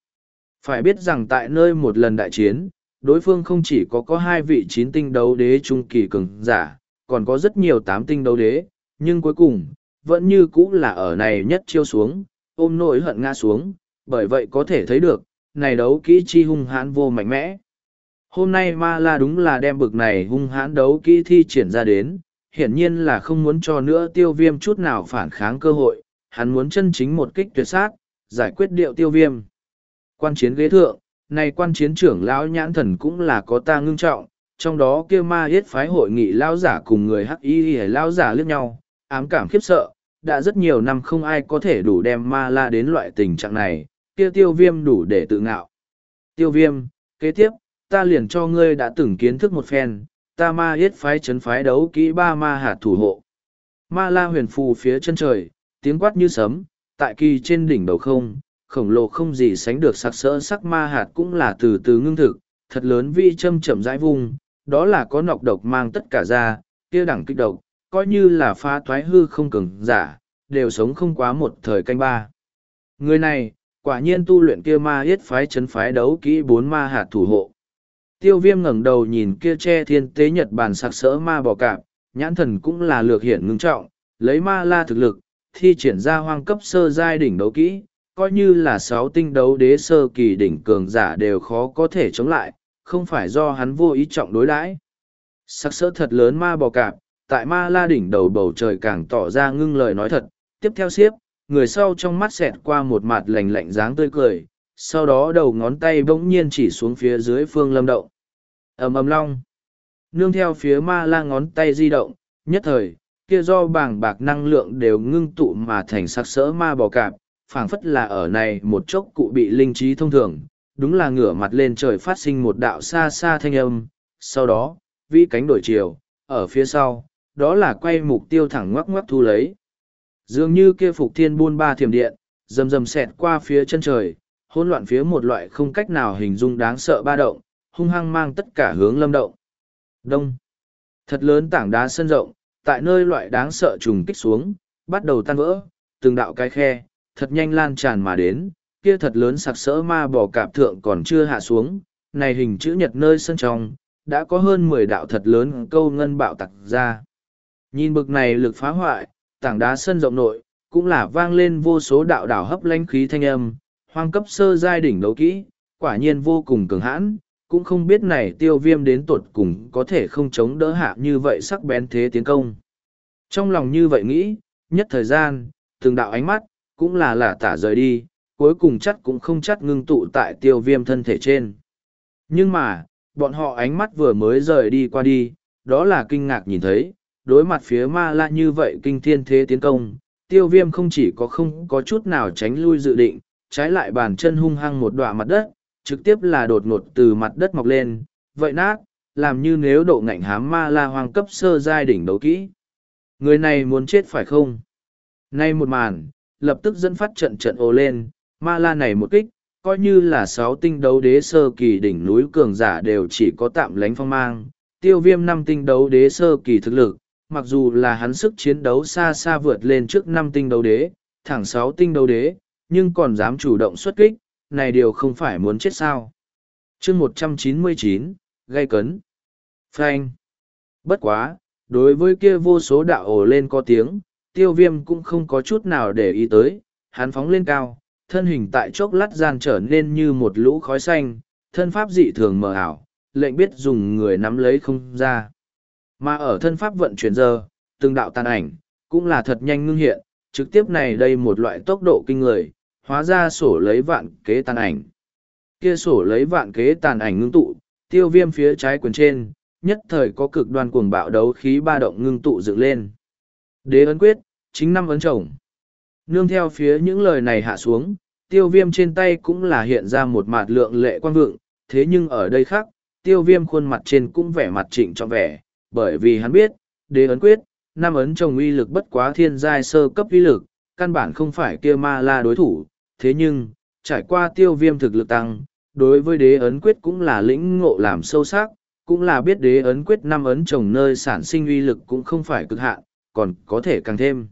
Phải biết rằng tại nơi một lần đại chiến, đối phương không chỉ có có hai vị chín tinh đấu đế trung kỳ cường giả, còn có rất nhiều tám tinh đấu đế, nhưng cuối cùng, vẫn như cũ là ở này nhất chiêu xuống, ôm nỗi hận ngã xuống, bởi vậy có thể thấy được, này đấu kỹ chi hung hãn vô mạnh mẽ. Hôm nay ma la đúng là đem bực này hung hãn đấu kỹ thi triển ra đến, hiển nhiên là không muốn cho nữa tiêu viêm chút nào phản kháng cơ hội, hắn muốn chân chính một kích tuyệt sát, giải quyết điệu tiêu viêm. Quan chiến ghế thượng, này quan chiến trưởng lão nhãn thần cũng là có ta ngưng trọng, trong đó kia ma yết phái hội nghị lão giả cùng người hắc y lão giả liếc nhau, ám cảm khiếp sợ, đã rất nhiều năm không ai có thể đủ đem ma la đến loại tình trạng này, kia tiêu viêm đủ để tự ngạo. Tiêu viêm, kế tiếp, ta liền cho ngươi đã từng kiến thức một phen, ta ma yết phái chấn phái đấu kỹ ba ma hạt thủ hộ. Ma la huyền phù phía chân trời, tiếng quát như sấm, tại kỳ trên đỉnh đầu không, khổng lồ không gì sánh được sặc sỡ sắc ma hạt cũng là từ từ ngưng thực, thật lớn vi châm chậm rãi vùng, đó là có nọc độc mang tất cả ra, kia đẳng kích độc, coi như là phá thoái hư không cường giả, đều sống không quá một thời canh ba. Người này, quả nhiên tu luyện kia ma yết phái chấn phái đấu kỹ bốn ma hạt thủ hộ. Tiêu viêm ngẩng đầu nhìn kia che thiên tế nhật bản sặc sỡ ma bò cạp, nhãn thần cũng là lược hiển ngưng trọng, lấy ma la thực lực, thi triển ra hoang cấp sơ giai đỉnh đấu kỹ, coi như là sáu tinh đấu đế sơ kỳ đỉnh cường giả đều khó có thể chống lại, không phải do hắn vô ý trọng đối đãi. Sắc sỡ thật lớn ma bò cạp, tại ma la đỉnh đầu bầu trời càng tỏ ra ngưng lời nói thật, tiếp theo siếp, người sau trong mắt xẹt qua một mặt lạnh lạnh dáng tươi cười, sau đó đầu ngón tay bỗng nhiên chỉ xuống phía dưới phương lâm động. ầm ầm long. Nương theo phía ma la ngón tay di động, nhất thời, kia do bảng bạc năng lượng đều ngưng tụ mà thành sắc sỡ ma bò cạp, phảng phất là ở này một chốc cụ bị linh trí thông thường, đúng là ngửa mặt lên trời phát sinh một đạo xa xa thanh âm, sau đó, vĩ cánh đổi chiều, ở phía sau, đó là quay mục tiêu thẳng ngoắc ngoắc thu lấy. Dường như kia phục thiên buôn ba thiểm điện, rầm rầm xẹt qua phía chân trời, hỗn loạn phía một loại không cách nào hình dung đáng sợ ba động, hung hăng mang tất cả hướng lâm động. Đông. Thật lớn tảng đá sân rộng, tại nơi loại đáng sợ trùng kích xuống, bắt đầu tan vỡ, từng đạo cái khe, thật nhanh lan tràn mà đến, kia thật lớn sặc sỡ ma bò cạp thượng còn chưa hạ xuống, này hình chữ nhật nơi sân trong, đã có hơn mười đạo thật lớn câu ngân bạo tặc ra. Nhìn bực này lực phá hoại, tảng đá sân rộng nội, cũng là vang lên vô số đạo đảo hấp lanh khí thanh âm, hoang cấp sơ giai đỉnh đấu kỹ, quả nhiên vô cùng cường hãn, cũng không biết này tiêu viêm đến tột cùng có thể không chống đỡ hạ như vậy sắc bén thế tiến công. Trong lòng như vậy nghĩ, nhất thời gian, từng đạo ánh mắt, cũng là lả tả rời đi, cuối cùng chắc cũng không chắc ngưng tụ tại tiêu viêm thân thể trên. Nhưng mà, bọn họ ánh mắt vừa mới rời đi qua đi, đó là kinh ngạc nhìn thấy, đối mặt phía ma la như vậy kinh thiên thế tiến công, tiêu viêm không chỉ có không có chút nào tránh lui dự định, trái lại bàn chân hung hăng một đoạn mặt đất, trực tiếp là đột ngột từ mặt đất mọc lên, vậy nát, làm như nếu độ ngạnh hám ma la hoang cấp sơ giai đỉnh đấu kỹ. Người này muốn chết phải không? Nay một màn, lập tức dẫn phát trận trận ồ lên, ma la này một kích, coi như là sáu tinh đấu đế sơ kỳ đỉnh núi cường giả đều chỉ có tạm lánh phong mang, tiêu viêm năm tinh đấu đế sơ kỳ thực lực, mặc dù là hắn sức chiến đấu xa xa vượt lên trước năm tinh đấu đế, thẳng sáu tinh đấu đế, nhưng còn dám chủ động xuất kích, này điều không phải muốn chết sao. chương một trăm chín mươi chín gây cấn. Frank. Bất quá, đối với kia vô số đạo ồ lên có tiếng, tiêu viêm cũng không có chút nào để ý tới, hắn phóng lên cao, thân hình tại chốc lát gian trở nên như một lũ khói xanh, thân pháp dị thường mờ ảo, lệnh biết dùng người nắm lấy không ra. Mà ở thân pháp vận chuyển giờ, từng đạo tàn ảnh, cũng là thật nhanh ngưng hiện, trực tiếp này đây một loại tốc độ kinh người, hóa ra sổ lấy vạn kế tàn ảnh. Kia sổ lấy vạn kế tàn ảnh ngưng tụ, tiêu viêm phía trái quyền trên, nhất thời có cực đoan cuồng bạo đấu khí ba động ngưng tụ dựng lên. Đế ấn quyết, chính năm ấn chồng. Nương theo phía những lời này hạ xuống, tiêu viêm trên tay cũng là hiện ra một mặt lượng lệ quan vượng, thế nhưng ở đây khác, tiêu viêm khuôn mặt trên cũng vẻ mặt trịnh cho vẻ, bởi vì hắn biết, đế ấn quyết, năm ấn chồng uy lực bất quá thiên giai sơ cấp uy lực, căn bản không phải kia ma la đối thủ, thế nhưng, trải qua tiêu viêm thực lực tăng, đối với đế ấn quyết cũng là lĩnh ngộ làm sâu sắc, cũng là biết đế ấn quyết năm ấn chồng nơi sản sinh uy lực cũng không phải cực hạn, còn có thể càng thêm.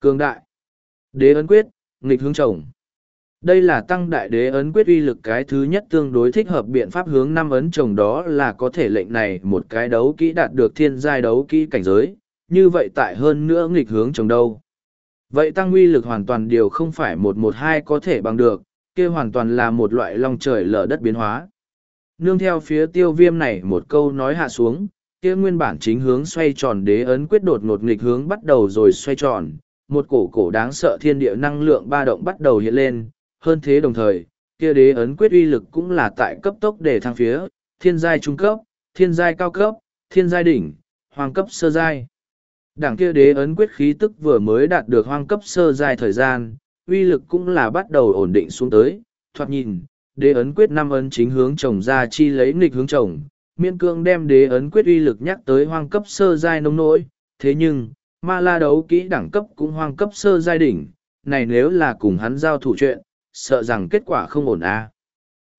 Cường đại. Đế ấn quyết, nghịch hướng trồng. Đây là tăng đại đế ấn quyết uy lực cái thứ nhất tương đối thích hợp biện pháp hướng năm ấn trồng đó là có thể lệnh này một cái đấu kỹ đạt được thiên giai đấu kỹ cảnh giới, như vậy tại hơn nữa nghịch hướng trồng đâu. Vậy tăng uy lực hoàn toàn điều không phải một một hai có thể bằng được, kia hoàn toàn là một loại long trời lở đất biến hóa. Nương theo phía tiêu viêm này một câu nói hạ xuống, kia nguyên bản chính hướng xoay tròn đế ấn quyết đột ngột nghịch hướng bắt đầu rồi xoay tròn, một cổ cổ đáng sợ thiên địa năng lượng ba động bắt đầu hiện lên, hơn thế đồng thời, kia đế ấn quyết uy lực cũng là tại cấp tốc để thăng phía, thiên giai trung cấp, thiên giai cao cấp, thiên giai đỉnh, hoàng cấp sơ giai. Đảng kia đế ấn quyết khí tức vừa mới đạt được hoang cấp sơ giai thời gian, uy lực cũng là bắt đầu ổn định xuống tới, thoạt nhìn, đế ấn quyết năm ấn chính hướng chồng ra chi lấy nghịch hướng chồng, miên cương đem đế ấn quyết uy lực nhắc tới hoang cấp sơ giai nông nỗi, thế nhưng, ma la đấu kỹ đẳng cấp cũng hoang cấp sơ giai đỉnh, này nếu là cùng hắn giao thủ chuyện, sợ rằng kết quả không ổn à.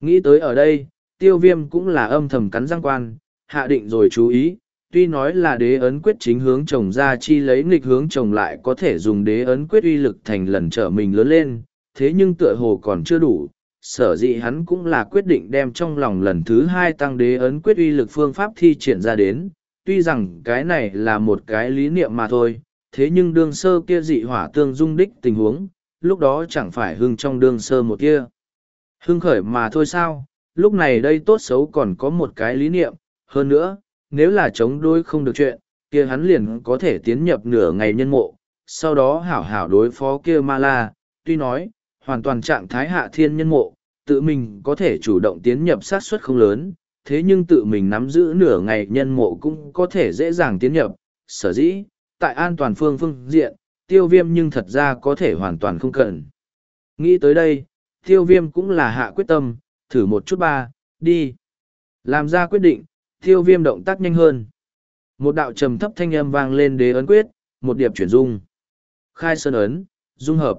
Nghĩ tới ở đây, tiêu viêm cũng là âm thầm cắn răng quan, hạ định rồi chú ý, tuy nói là đế ấn quyết chính hướng chồng ra chi lấy nghịch hướng chồng lại có thể dùng đế ấn quyết uy lực thành lần trở mình lớn lên, thế nhưng tựa hồ còn chưa đủ, sở dĩ hắn cũng là quyết định đem trong lòng lần thứ hai tăng đế ấn quyết uy lực phương pháp thi triển ra đến, tuy rằng cái này là một cái lý niệm mà thôi, thế nhưng đương sơ kia dị hỏa tương dung đích tình huống, lúc đó chẳng phải hưng trong đương sơ một kia. Hưng khởi mà thôi sao, lúc này đây tốt xấu còn có một cái lý niệm, hơn nữa, nếu là chống đối không được chuyện, kia hắn liền có thể tiến nhập nửa ngày nhân mộ, sau đó hảo hảo đối phó kia ma la, tuy nói, hoàn toàn trạng thái hạ thiên nhân mộ, tự mình có thể chủ động tiến nhập sát suất không lớn, thế nhưng tự mình nắm giữ nửa ngày nhân mộ cũng có thể dễ dàng tiến nhập, sở dĩ, tại an toàn phương phương diện, tiêu viêm nhưng thật ra có thể hoàn toàn không cần. Nghĩ tới đây, tiêu viêm cũng là hạ quyết tâm, thử một chút ba, đi. Làm ra quyết định, tiêu viêm động tác nhanh hơn. Một đạo trầm thấp thanh âm vang lên đế ấn quyết, một điệp chuyển dung. Khai sơn ấn, dung hợp.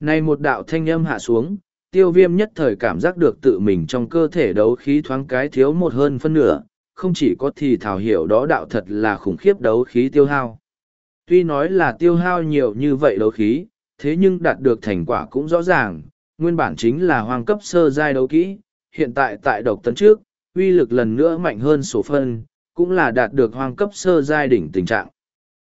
Này một đạo thanh âm hạ xuống, tiêu viêm nhất thời cảm giác được tự mình trong cơ thể đấu khí thoáng cái thiếu một hơn phân nửa, không chỉ có thì thảo hiểu đó đạo thật là khủng khiếp đấu khí tiêu hao. Tuy nói là tiêu hao nhiều như vậy đấu khí, thế nhưng đạt được thành quả cũng rõ ràng, nguyên bản chính là hoàng cấp sơ giai đấu kỹ, hiện tại tại độc tấn trước, uy lực lần nữa mạnh hơn số phân, cũng là đạt được hoàng cấp sơ giai đỉnh tình trạng.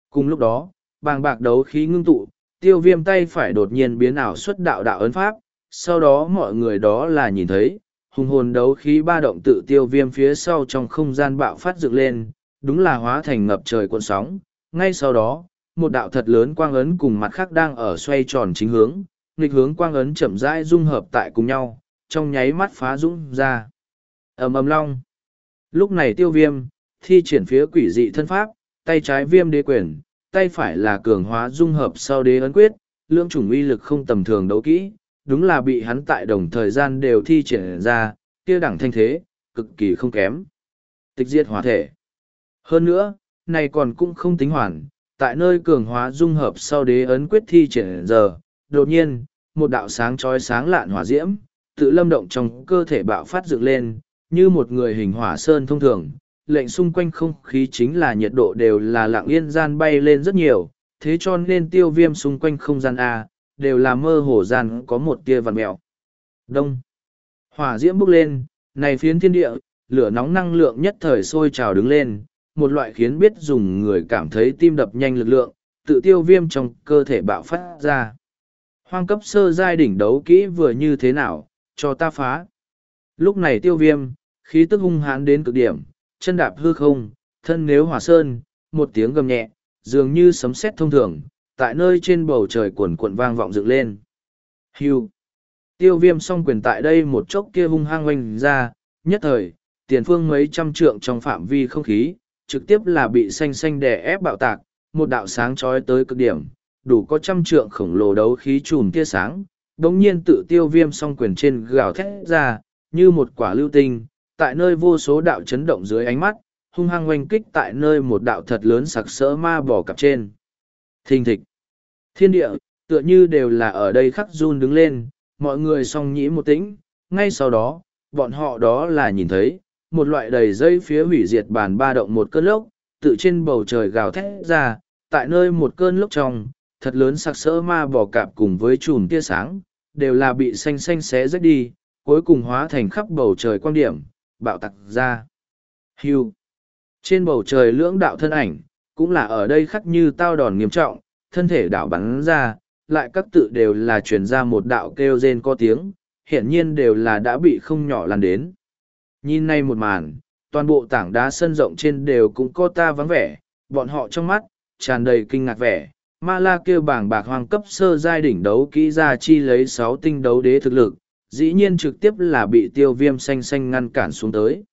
Cùng lúc đó, bàng bạc đấu khí ngưng tụ, tiêu viêm tay phải đột nhiên biến ảo xuất đạo đạo ấn pháp, sau đó mọi người đó là nhìn thấy, hùng hồn đấu khí ba động tự tiêu viêm phía sau trong không gian bạo phát dựng lên, đúng là hóa thành ngập trời cuộn sóng. Ngay sau đó, một đạo thật lớn quang ấn cùng mặt khác đang ở xoay tròn chính hướng, nghịch hướng quang ấn chậm rãi dung hợp tại cùng nhau, trong nháy mắt phá dũng ra. ầm ầm long. Lúc này tiêu viêm, thi triển phía quỷ dị thân pháp, tay trái viêm đế quyền, tay phải là cường hóa dung hợp sau đế ấn quyết, lưỡng chủng uy lực không tầm thường đấu kỹ, đúng là bị hắn tại đồng thời gian đều thi triển ra, kia đẳng thanh thế, cực kỳ không kém. Tịch diệt hóa thể. Hơn nữa, này còn cũng không tính hoàn, tại nơi cường hóa dung hợp sau đế ấn quyết thi triển giờ, đột nhiên, một đạo sáng chói sáng lạn hỏa diễm, tự lâm động trong cơ thể bạo phát dựng lên, như một người hình hỏa sơn thông thường, lệnh xung quanh không khí chính là nhiệt độ đều là lặng yên gian bay lên rất nhiều, thế cho nên tiêu viêm xung quanh không gian A, đều là mơ hồ gian có một tia vằn mèo. Đông. Hỏa diễm bốc lên, này phiến thiên địa, lửa nóng năng lượng nhất thời sôi trào đứng lên, một loại khiến biết dùng người cảm thấy tim đập nhanh lực lượng, tự tiêu viêm trong cơ thể bạo phát ra. Hoang cấp sơ giai đỉnh đấu kỹ vừa như thế nào, cho ta phá. Lúc này tiêu viêm, khí tức hung hãn đến cực điểm, chân đạp hư không, thân nếu hỏa sơn, một tiếng gầm nhẹ, dường như sấm sét thông thường, tại nơi trên bầu trời cuộn cuộn vang vọng dựng lên. Hưu. Tiêu viêm song quyền tại đây một chốc kia hung hăng oanh ra, nhất thời, tiền phương mấy trăm trượng trong phạm vi không khí, trực tiếp là bị xanh xanh đè ép bạo tạc, một đạo sáng trói tới cực điểm, đủ có trăm trượng khổng lồ đấu khí trùm tia sáng, đống nhiên tự tiêu viêm song quyền trên gào thét ra, như một quả lưu tinh, tại nơi vô số đạo chấn động dưới ánh mắt, hung hăng oanh kích tại nơi một đạo thật lớn sặc sỡ ma bò cặp trên. Thình thịch. Thiên địa, tựa như đều là ở đây khắc run đứng lên, mọi người song nhĩ một tĩnh, ngay sau đó, bọn họ đó là nhìn thấy, một loại đầy dây phía hủy diệt bàn ba động một cơn lốc, tự trên bầu trời gào thét ra, tại nơi một cơn lốc trong, thật lớn sặc sỡ ma bò cạp cùng với chùm tia sáng, đều là bị xanh xanh xé rách đi, cuối cùng hóa thành khắp bầu trời quan điểm, bạo tặc ra. Hưu. Trên bầu trời lưỡng đạo thân ảnh, cũng là ở đây khắc như tao đòn nghiêm trọng, thân thể đảo bắn ra, lại các tự đều là truyền ra một đạo kêu rên có tiếng, hiển nhiên đều là đã bị không nhỏ lan đến. Nhìn nay một màn, toàn bộ tảng đá sân rộng trên đều cũng có ta vắng vẻ, bọn họ trong mắt, tràn đầy kinh ngạc vẻ. Ma la kêu bảng bạc hoàng cấp sơ giai đỉnh đấu kỹ ra chi lấy sáu tinh đấu đế thực lực, dĩ nhiên trực tiếp là bị tiêu viêm xanh xanh ngăn cản xuống tới.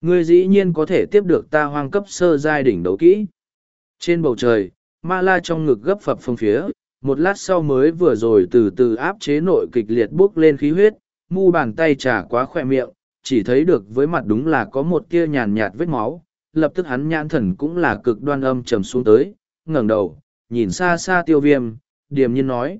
Ngươi dĩ nhiên có thể tiếp được ta hoang cấp sơ giai đỉnh đấu kỹ. Trên bầu trời, ma la trong ngực gấp phập phong phía, một lát sau mới vừa rồi từ từ áp chế nội kịch liệt bốc lên khí huyết, mu bàn tay trả quá khỏe miệng, chỉ thấy được với mặt đúng là có một tia nhàn nhạt vết máu, lập tức hắn nhãn thần cũng là cực đoan âm trầm xuống tới, ngẩng đầu, nhìn xa xa tiêu viêm, điềm nhiên nói.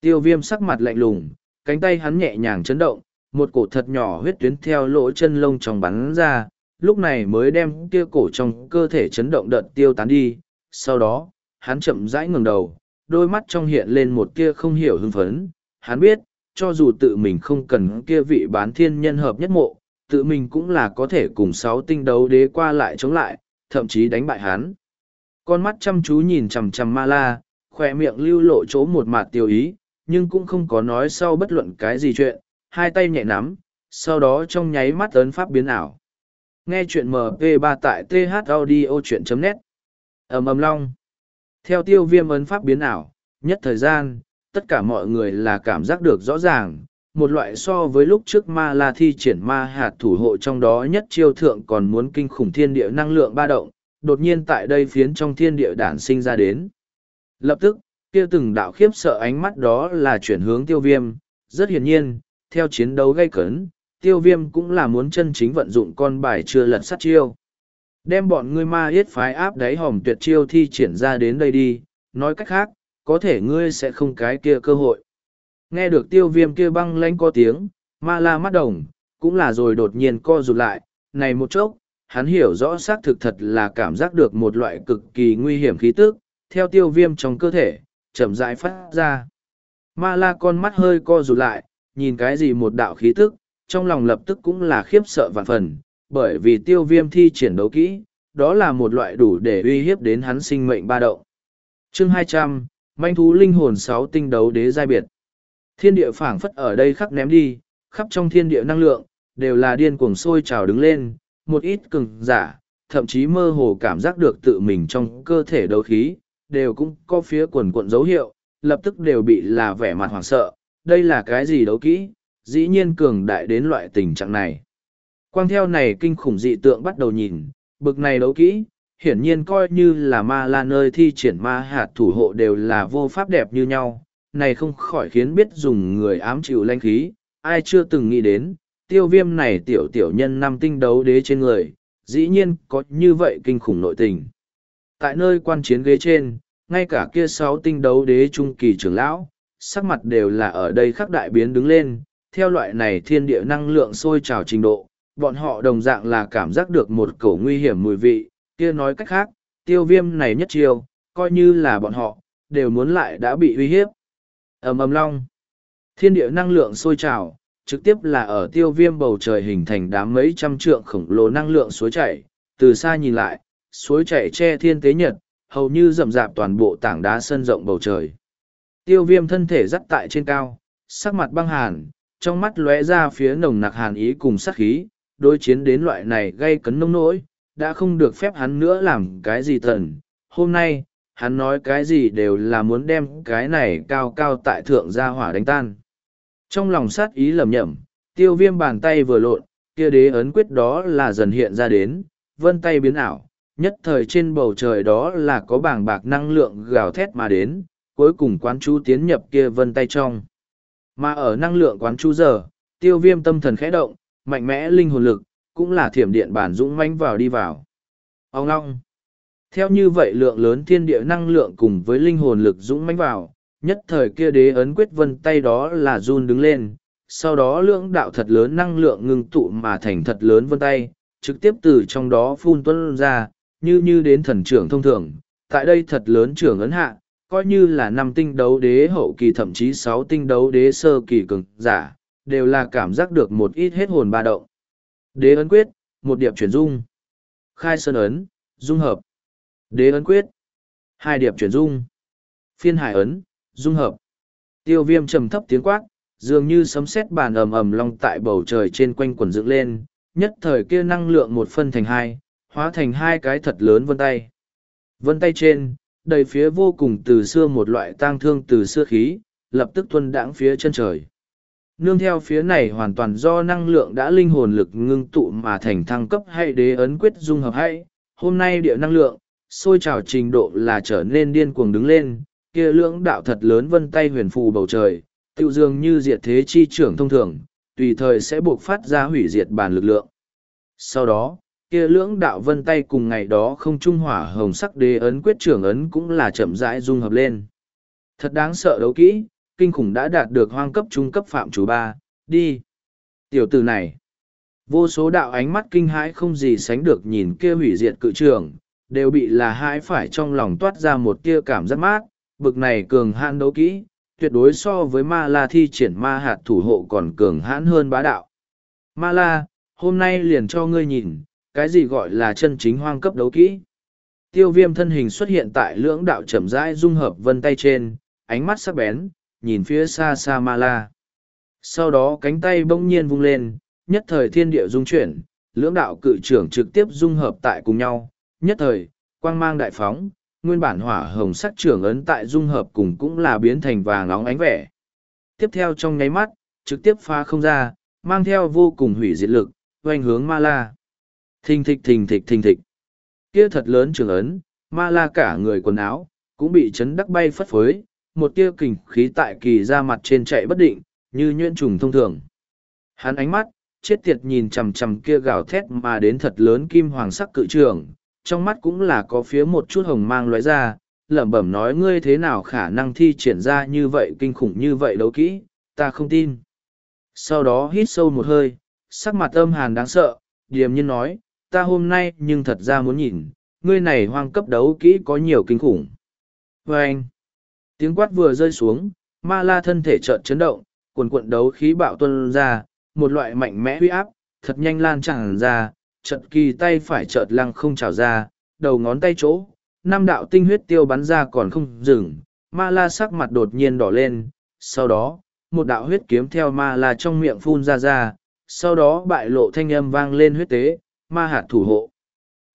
Tiêu viêm sắc mặt lạnh lùng, cánh tay hắn nhẹ nhàng chấn động, một cổ thật nhỏ huyết tuyến theo lỗ chân lông trong bắn ra, lúc này mới đem kia cổ trong cơ thể chấn động đợt tiêu tán đi. Sau đó, hắn chậm rãi ngừng đầu, đôi mắt trong hiện lên một kia không hiểu hưng phấn. Hắn biết, cho dù tự mình không cần kia vị bán thiên nhân hợp nhất mộ, tự mình cũng là có thể cùng sáu tinh đấu đế qua lại chống lại, thậm chí đánh bại hắn. Con mắt chăm chú nhìn chằm chằm ma la, khỏe miệng lưu lộ chỗ một mặt tiêu ý, nhưng cũng không có nói sau bất luận cái gì chuyện, hai tay nhẹ nắm, sau đó trong nháy mắt ấn pháp biến ảo. Nghe chuyện MP3 tại thaudio.net ầm ầm long. Theo tiêu viêm ấn pháp biến ảo, nhất thời gian, tất cả mọi người là cảm giác được rõ ràng, một loại so với lúc trước ma la thi triển ma hạt thủ hộ trong đó nhất chiêu thượng còn muốn kinh khủng thiên địa năng lượng ba động, đột nhiên tại đây phiến trong thiên địa đản sinh ra đến. Lập tức, kia từng đạo khiếp sợ ánh mắt đó là chuyển hướng tiêu viêm, rất hiển nhiên, theo chiến đấu gây cấn, tiêu viêm cũng là muốn chân chính vận dụng con bài chưa lật sát chiêu. Đem bọn ngươi ma yết phái áp đáy hòm tuyệt chiêu thi triển ra đến đây đi, nói cách khác, có thể ngươi sẽ không cái kia cơ hội. Nghe được tiêu viêm kia băng lanh có tiếng, ma la mắt đồng, cũng là rồi đột nhiên co rụt lại, này một chốc, hắn hiểu rõ xác thực thật là cảm giác được một loại cực kỳ nguy hiểm khí tức, theo tiêu viêm trong cơ thể, chậm rãi phát ra. Ma la con mắt hơi co rụt lại, nhìn cái gì một đạo khí tức, trong lòng lập tức cũng là khiếp sợ vạn phần, bởi vì tiêu viêm thi triển đấu kỹ, đó là một loại đủ để uy hiếp đến hắn sinh mệnh ba động. chương hai trăm manh thú linh hồn sáu tinh đấu đế giai biệt. Thiên địa phảng phất ở đây khắc ném đi, khắp trong thiên địa năng lượng, đều là điên cuồng sôi trào đứng lên, một ít cường giả, thậm chí mơ hồ cảm giác được tự mình trong cơ thể đấu khí, đều cũng có phía quần cuộn dấu hiệu, lập tức đều bị là vẻ mặt hoảng sợ, đây là cái gì đấu kỹ, dĩ nhiên cường đại đến loại tình trạng này. Quang theo này kinh khủng dị tượng bắt đầu nhìn, bực này đấu kỹ, hiển nhiên coi như là ma la nơi thi triển ma hạt thủ hộ đều là vô pháp đẹp như nhau, này không khỏi khiến biết dùng người ám chịu lanh khí, ai chưa từng nghĩ đến, tiêu viêm này tiểu tiểu nhân năm tinh đấu đế trên người, dĩ nhiên có như vậy kinh khủng nội tình. Tại nơi quan chiến ghế trên, ngay cả kia sáu tinh đấu đế trung kỳ trưởng lão, sắc mặt đều là ở đây khắc đại biến đứng lên, theo loại này thiên địa năng lượng sôi trào trình độ, bọn họ đồng dạng là cảm giác được một cổ nguy hiểm mùi vị, kia nói cách khác, tiêu viêm này nhất chiêu, coi như là bọn họ, đều muốn lại đã bị uy hiếp. ầm ầm long, thiên địa năng lượng sôi trào, trực tiếp là ở tiêu viêm bầu trời hình thành đám mấy trăm trượng khổng lồ năng lượng suối chảy, từ xa nhìn lại, suối chảy che thiên tế nhật, hầu như rậm rạp toàn bộ tảng đá sân rộng bầu trời. Tiêu viêm thân thể dắt tại trên cao, sắc mặt băng hàn, trong mắt lóe ra phía nồng nặc hàn ý cùng sát khí, đối chiến đến loại này gây cấn nông nỗi, đã không được phép hắn nữa làm cái gì thần. Hôm nay, hắn nói cái gì đều là muốn đem cái này cao cao tại thượng gia hỏa đánh tan. Trong lòng sát ý lầm nhầm, tiêu viêm bàn tay vừa lộn, kia đế ấn quyết đó là dần hiện ra đến, vân tay biến ảo, nhất thời trên bầu trời đó là có bảng bạc năng lượng gào thét mà đến, cuối cùng quán chú tiến nhập kia vân tay trong. Mà ở năng lượng quán chú giờ, tiêu viêm tâm thần khẽ động, mạnh mẽ linh hồn lực, cũng là thiểm điện bản dũng manh vào đi vào. Ông long Theo như vậy lượng lớn thiên địa năng lượng cùng với linh hồn lực dũng mãnh vào, nhất thời kia đế ấn quyết vân tay đó là run đứng lên, sau đó lưỡng đạo thật lớn năng lượng ngưng tụ mà thành thật lớn vân tay, trực tiếp từ trong đó phun tuân ra, như như đến thần trưởng thông thường. Tại đây thật lớn trưởng ấn hạ, coi như là năm tinh đấu đế hậu kỳ thậm chí sáu tinh đấu đế sơ kỳ cường giả, đều là cảm giác được một ít hết hồn ba động. Đế ấn quyết, một điệp chuyển dung. Khai sơn ấn, dung hợp. Đế ấn quyết, hai điệp chuyển dung. Phiên hải ấn, dung hợp. Tiêu viêm trầm thấp tiếng quát, dường như sấm sét bàn ầm ầm long tại bầu trời trên quanh quần dựng lên, nhất thời kia năng lượng một phân thành hai, hóa thành hai cái thật lớn vân tay. Vân tay trên, đầy phía vô cùng từ xưa một loại tang thương từ xưa khí, lập tức tuân đãng phía chân trời. Nương theo phía này hoàn toàn do năng lượng đã linh hồn lực ngưng tụ mà thành thăng cấp hay đế ấn quyết dung hợp hay, hôm nay địa năng lượng, sôi trào trình độ là trở nên điên cuồng đứng lên, kia lưỡng đạo thật lớn vân tay huyền phù bầu trời, tiêu dường như diệt thế chi trưởng thông thường, tùy thời sẽ buộc phát ra hủy diệt bản lực lượng. Sau đó, kia lưỡng đạo vân tay cùng ngày đó không trung hỏa hồng sắc đế ấn quyết trưởng ấn cũng là chậm rãi dung hợp lên. Thật đáng sợ đấu kỹ, kinh khủng đã đạt được hoang cấp trung cấp phạm chủ ba, đi. Tiểu tử này, vô số đạo ánh mắt kinh hãi không gì sánh được nhìn kia hủy diệt cự trường, đều bị là hãi phải trong lòng toát ra một tia cảm giác mát, bực này cường hãn đấu kỹ, tuyệt đối so với ma la thi triển ma hạt thủ hộ còn cường hãn hơn bá đạo. Ma la, hôm nay liền cho ngươi nhìn, cái gì gọi là chân chính hoang cấp đấu kỹ. Tiêu viêm thân hình xuất hiện tại lưỡng đạo chậm rãi dung hợp vân tay trên, ánh mắt sắc bén, nhìn phía xa xa ma la. Sau đó cánh tay bỗng nhiên vung lên, nhất thời thiên địa dung chuyển, lưỡng đạo cự trưởng trực tiếp dung hợp tại cùng nhau, nhất thời, quang mang đại phóng, nguyên bản hỏa hồng sắc trưởng ấn tại dung hợp cùng cũng là biến thành vàng óng ánh vẻ. Tiếp theo trong nháy mắt, trực tiếp phá không ra, mang theo vô cùng hủy diệt lực, doanh hướng ma la. Thình thịch thình thịch thình thịch. Kia thật lớn trường ấn, ma la cả người quần áo, cũng bị chấn đắc bay phất phới, một tia kình khí tại kỳ ra mặt trên chạy bất định, như nhuyễn trùng thông thường. Hắn ánh mắt, chết tiệt nhìn chằm chằm kia gào thét mà đến thật lớn kim hoàng sắc cự trường, trong mắt cũng là có phía một chút hồng mang lóe ra, lẩm bẩm nói ngươi thế nào khả năng thi triển ra như vậy kinh khủng như vậy đấu kỹ, ta không tin. Sau đó hít sâu một hơi, sắc mặt âm hàn đáng sợ, điềm nhiên nói, ta hôm nay nhưng thật ra muốn nhìn, ngươi này hoang cấp đấu kỹ có nhiều kinh khủng. Và anh, tiếng quát vừa rơi xuống, ma la thân thể chợt chấn động, cuồn cuộn đấu khí bạo tuân ra, một loại mạnh mẽ huy áp, thật nhanh lan tràn ra, chợt kỳ tay phải chợt lăng không trào ra, đầu ngón tay chỗ, năm đạo tinh huyết tiêu bắn ra còn không dừng, ma la sắc mặt đột nhiên đỏ lên, sau đó, một đạo huyết kiếm theo ma la trong miệng phun ra ra, sau đó bại lộ thanh âm vang lên huyết tế, ma hạt thủ hộ.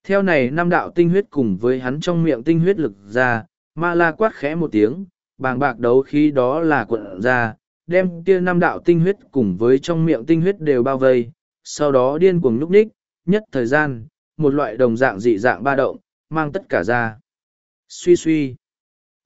Theo này năm đạo tinh huyết cùng với hắn trong miệng tinh huyết lực ra, ma la quát khẽ một tiếng, bàng bạc đấu khí đó là quận ra, đem kia năm đạo tinh huyết cùng với trong miệng tinh huyết đều bao vây, sau đó điên cuồng núp ních, nhất thời gian, một loại đồng dạng dị dạng ba động, mang tất cả ra. Suy suy,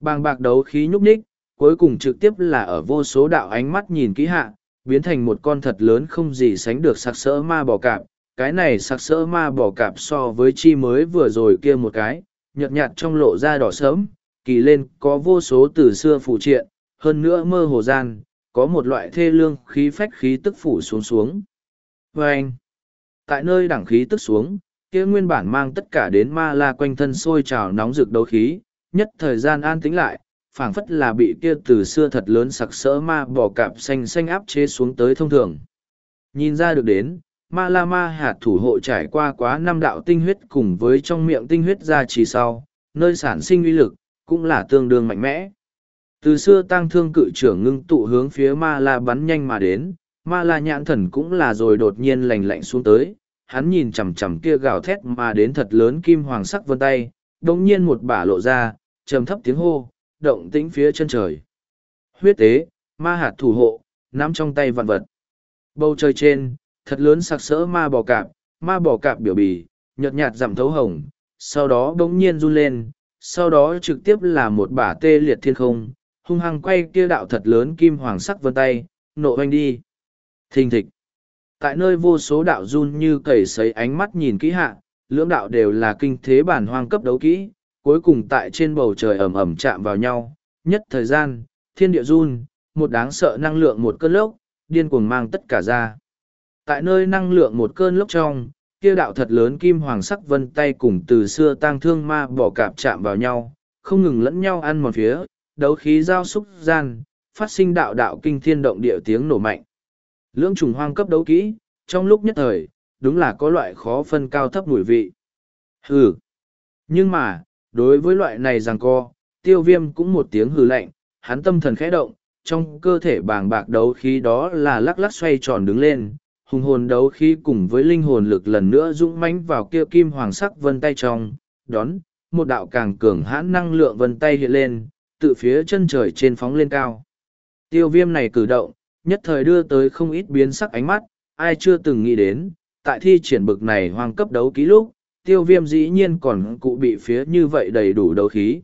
bàng bạc đấu khí nhúc ních, cuối cùng trực tiếp là ở vô số đạo ánh mắt nhìn kỹ hạ, biến thành một con thật lớn không gì sánh được sặc sỡ ma bò cạp. Cái này sặc sỡ ma bỏ cạp so với chi mới vừa rồi kia một cái, nhợt nhạt trong lộ ra đỏ sớm, kỳ lên có vô số từ xưa phụ triện, hơn nữa mơ hồ gian, có một loại thê lương khí phách khí tức phủ xuống xuống. Và anh, tại nơi đẳng khí tức xuống, kia nguyên bản mang tất cả đến ma la quanh thân sôi trào nóng rực đấu khí, nhất thời gian an tĩnh lại, phảng phất là bị kia từ xưa thật lớn sặc sỡ ma bỏ cạp xanh xanh áp chế xuống tới thông thường. Nhìn ra được đến, ma la ma hạt thủ hộ trải qua quá năm đạo tinh huyết cùng với trong miệng tinh huyết ra chỉ sau, nơi sản sinh uy lực, cũng là tương đương mạnh mẽ. Từ xưa tăng thương cự trưởng ngưng tụ hướng phía ma la bắn nhanh mà đến, ma la nhãn thần cũng là rồi đột nhiên lành lạnh xuống tới, hắn nhìn chằm chằm kia gào thét mà đến thật lớn kim hoàng sắc vân tay, đồng nhiên một bả lộ ra, trầm thấp tiếng hô, động tĩnh phía chân trời. Huyết tế, ma hạt thủ hộ, nắm trong tay vạn vật. Bầu trời trên, thật lớn sặc sỡ ma bò cạp, ma bò cạp biểu bì, nhợt nhạt giảm thấu hồng, sau đó bỗng nhiên run lên, sau đó trực tiếp là một bả tê liệt thiên không, hung hăng quay kia đạo thật lớn kim hoàng sắc vân tay, nộ hoanh đi. Thình thịch. Tại nơi vô số đạo run như cầy sấy ánh mắt nhìn kỹ hạ, lưỡng đạo đều là kinh thế bản hoang cấp đấu kỹ, cuối cùng tại trên bầu trời ẩm ẩm chạm vào nhau, nhất thời gian, thiên địa run, một đáng sợ năng lượng một cơn lốc, điên cuồng mang tất cả ra. Tại nơi năng lượng một cơn lốc trong, kia đạo thật lớn kim hoàng sắc vân tay cùng từ xưa tang thương ma bỏ cạp chạm vào nhau, không ngừng lẫn nhau ăn một phía, đấu khí giao xúc gian, phát sinh đạo đạo kinh thiên động địa tiếng nổ mạnh. Lưỡng trùng hoang cấp đấu kỹ, trong lúc nhất thời, đúng là có loại khó phân cao thấp mùi vị. Hừ. Nhưng mà, đối với loại này rằng co, tiêu viêm cũng một tiếng hừ lạnh, hắn tâm thần khẽ động, trong cơ thể bàng bạc đấu khí đó là lắc lắc xoay tròn đứng lên, hùng hồn đấu khí cùng với linh hồn lực lần nữa dũng mãnh vào kia kim hoàng sắc vân tay trong, đón, một đạo càng cường hãn năng lượng vân tay hiện lên, tự phía chân trời trên phóng lên cao. Tiêu viêm này cử động, nhất thời đưa tới không ít biến sắc ánh mắt, ai chưa từng nghĩ đến, tại thi triển bực này hoang cấp đấu ký lúc, tiêu viêm dĩ nhiên còn cụ bị phía như vậy đầy đủ đấu khí.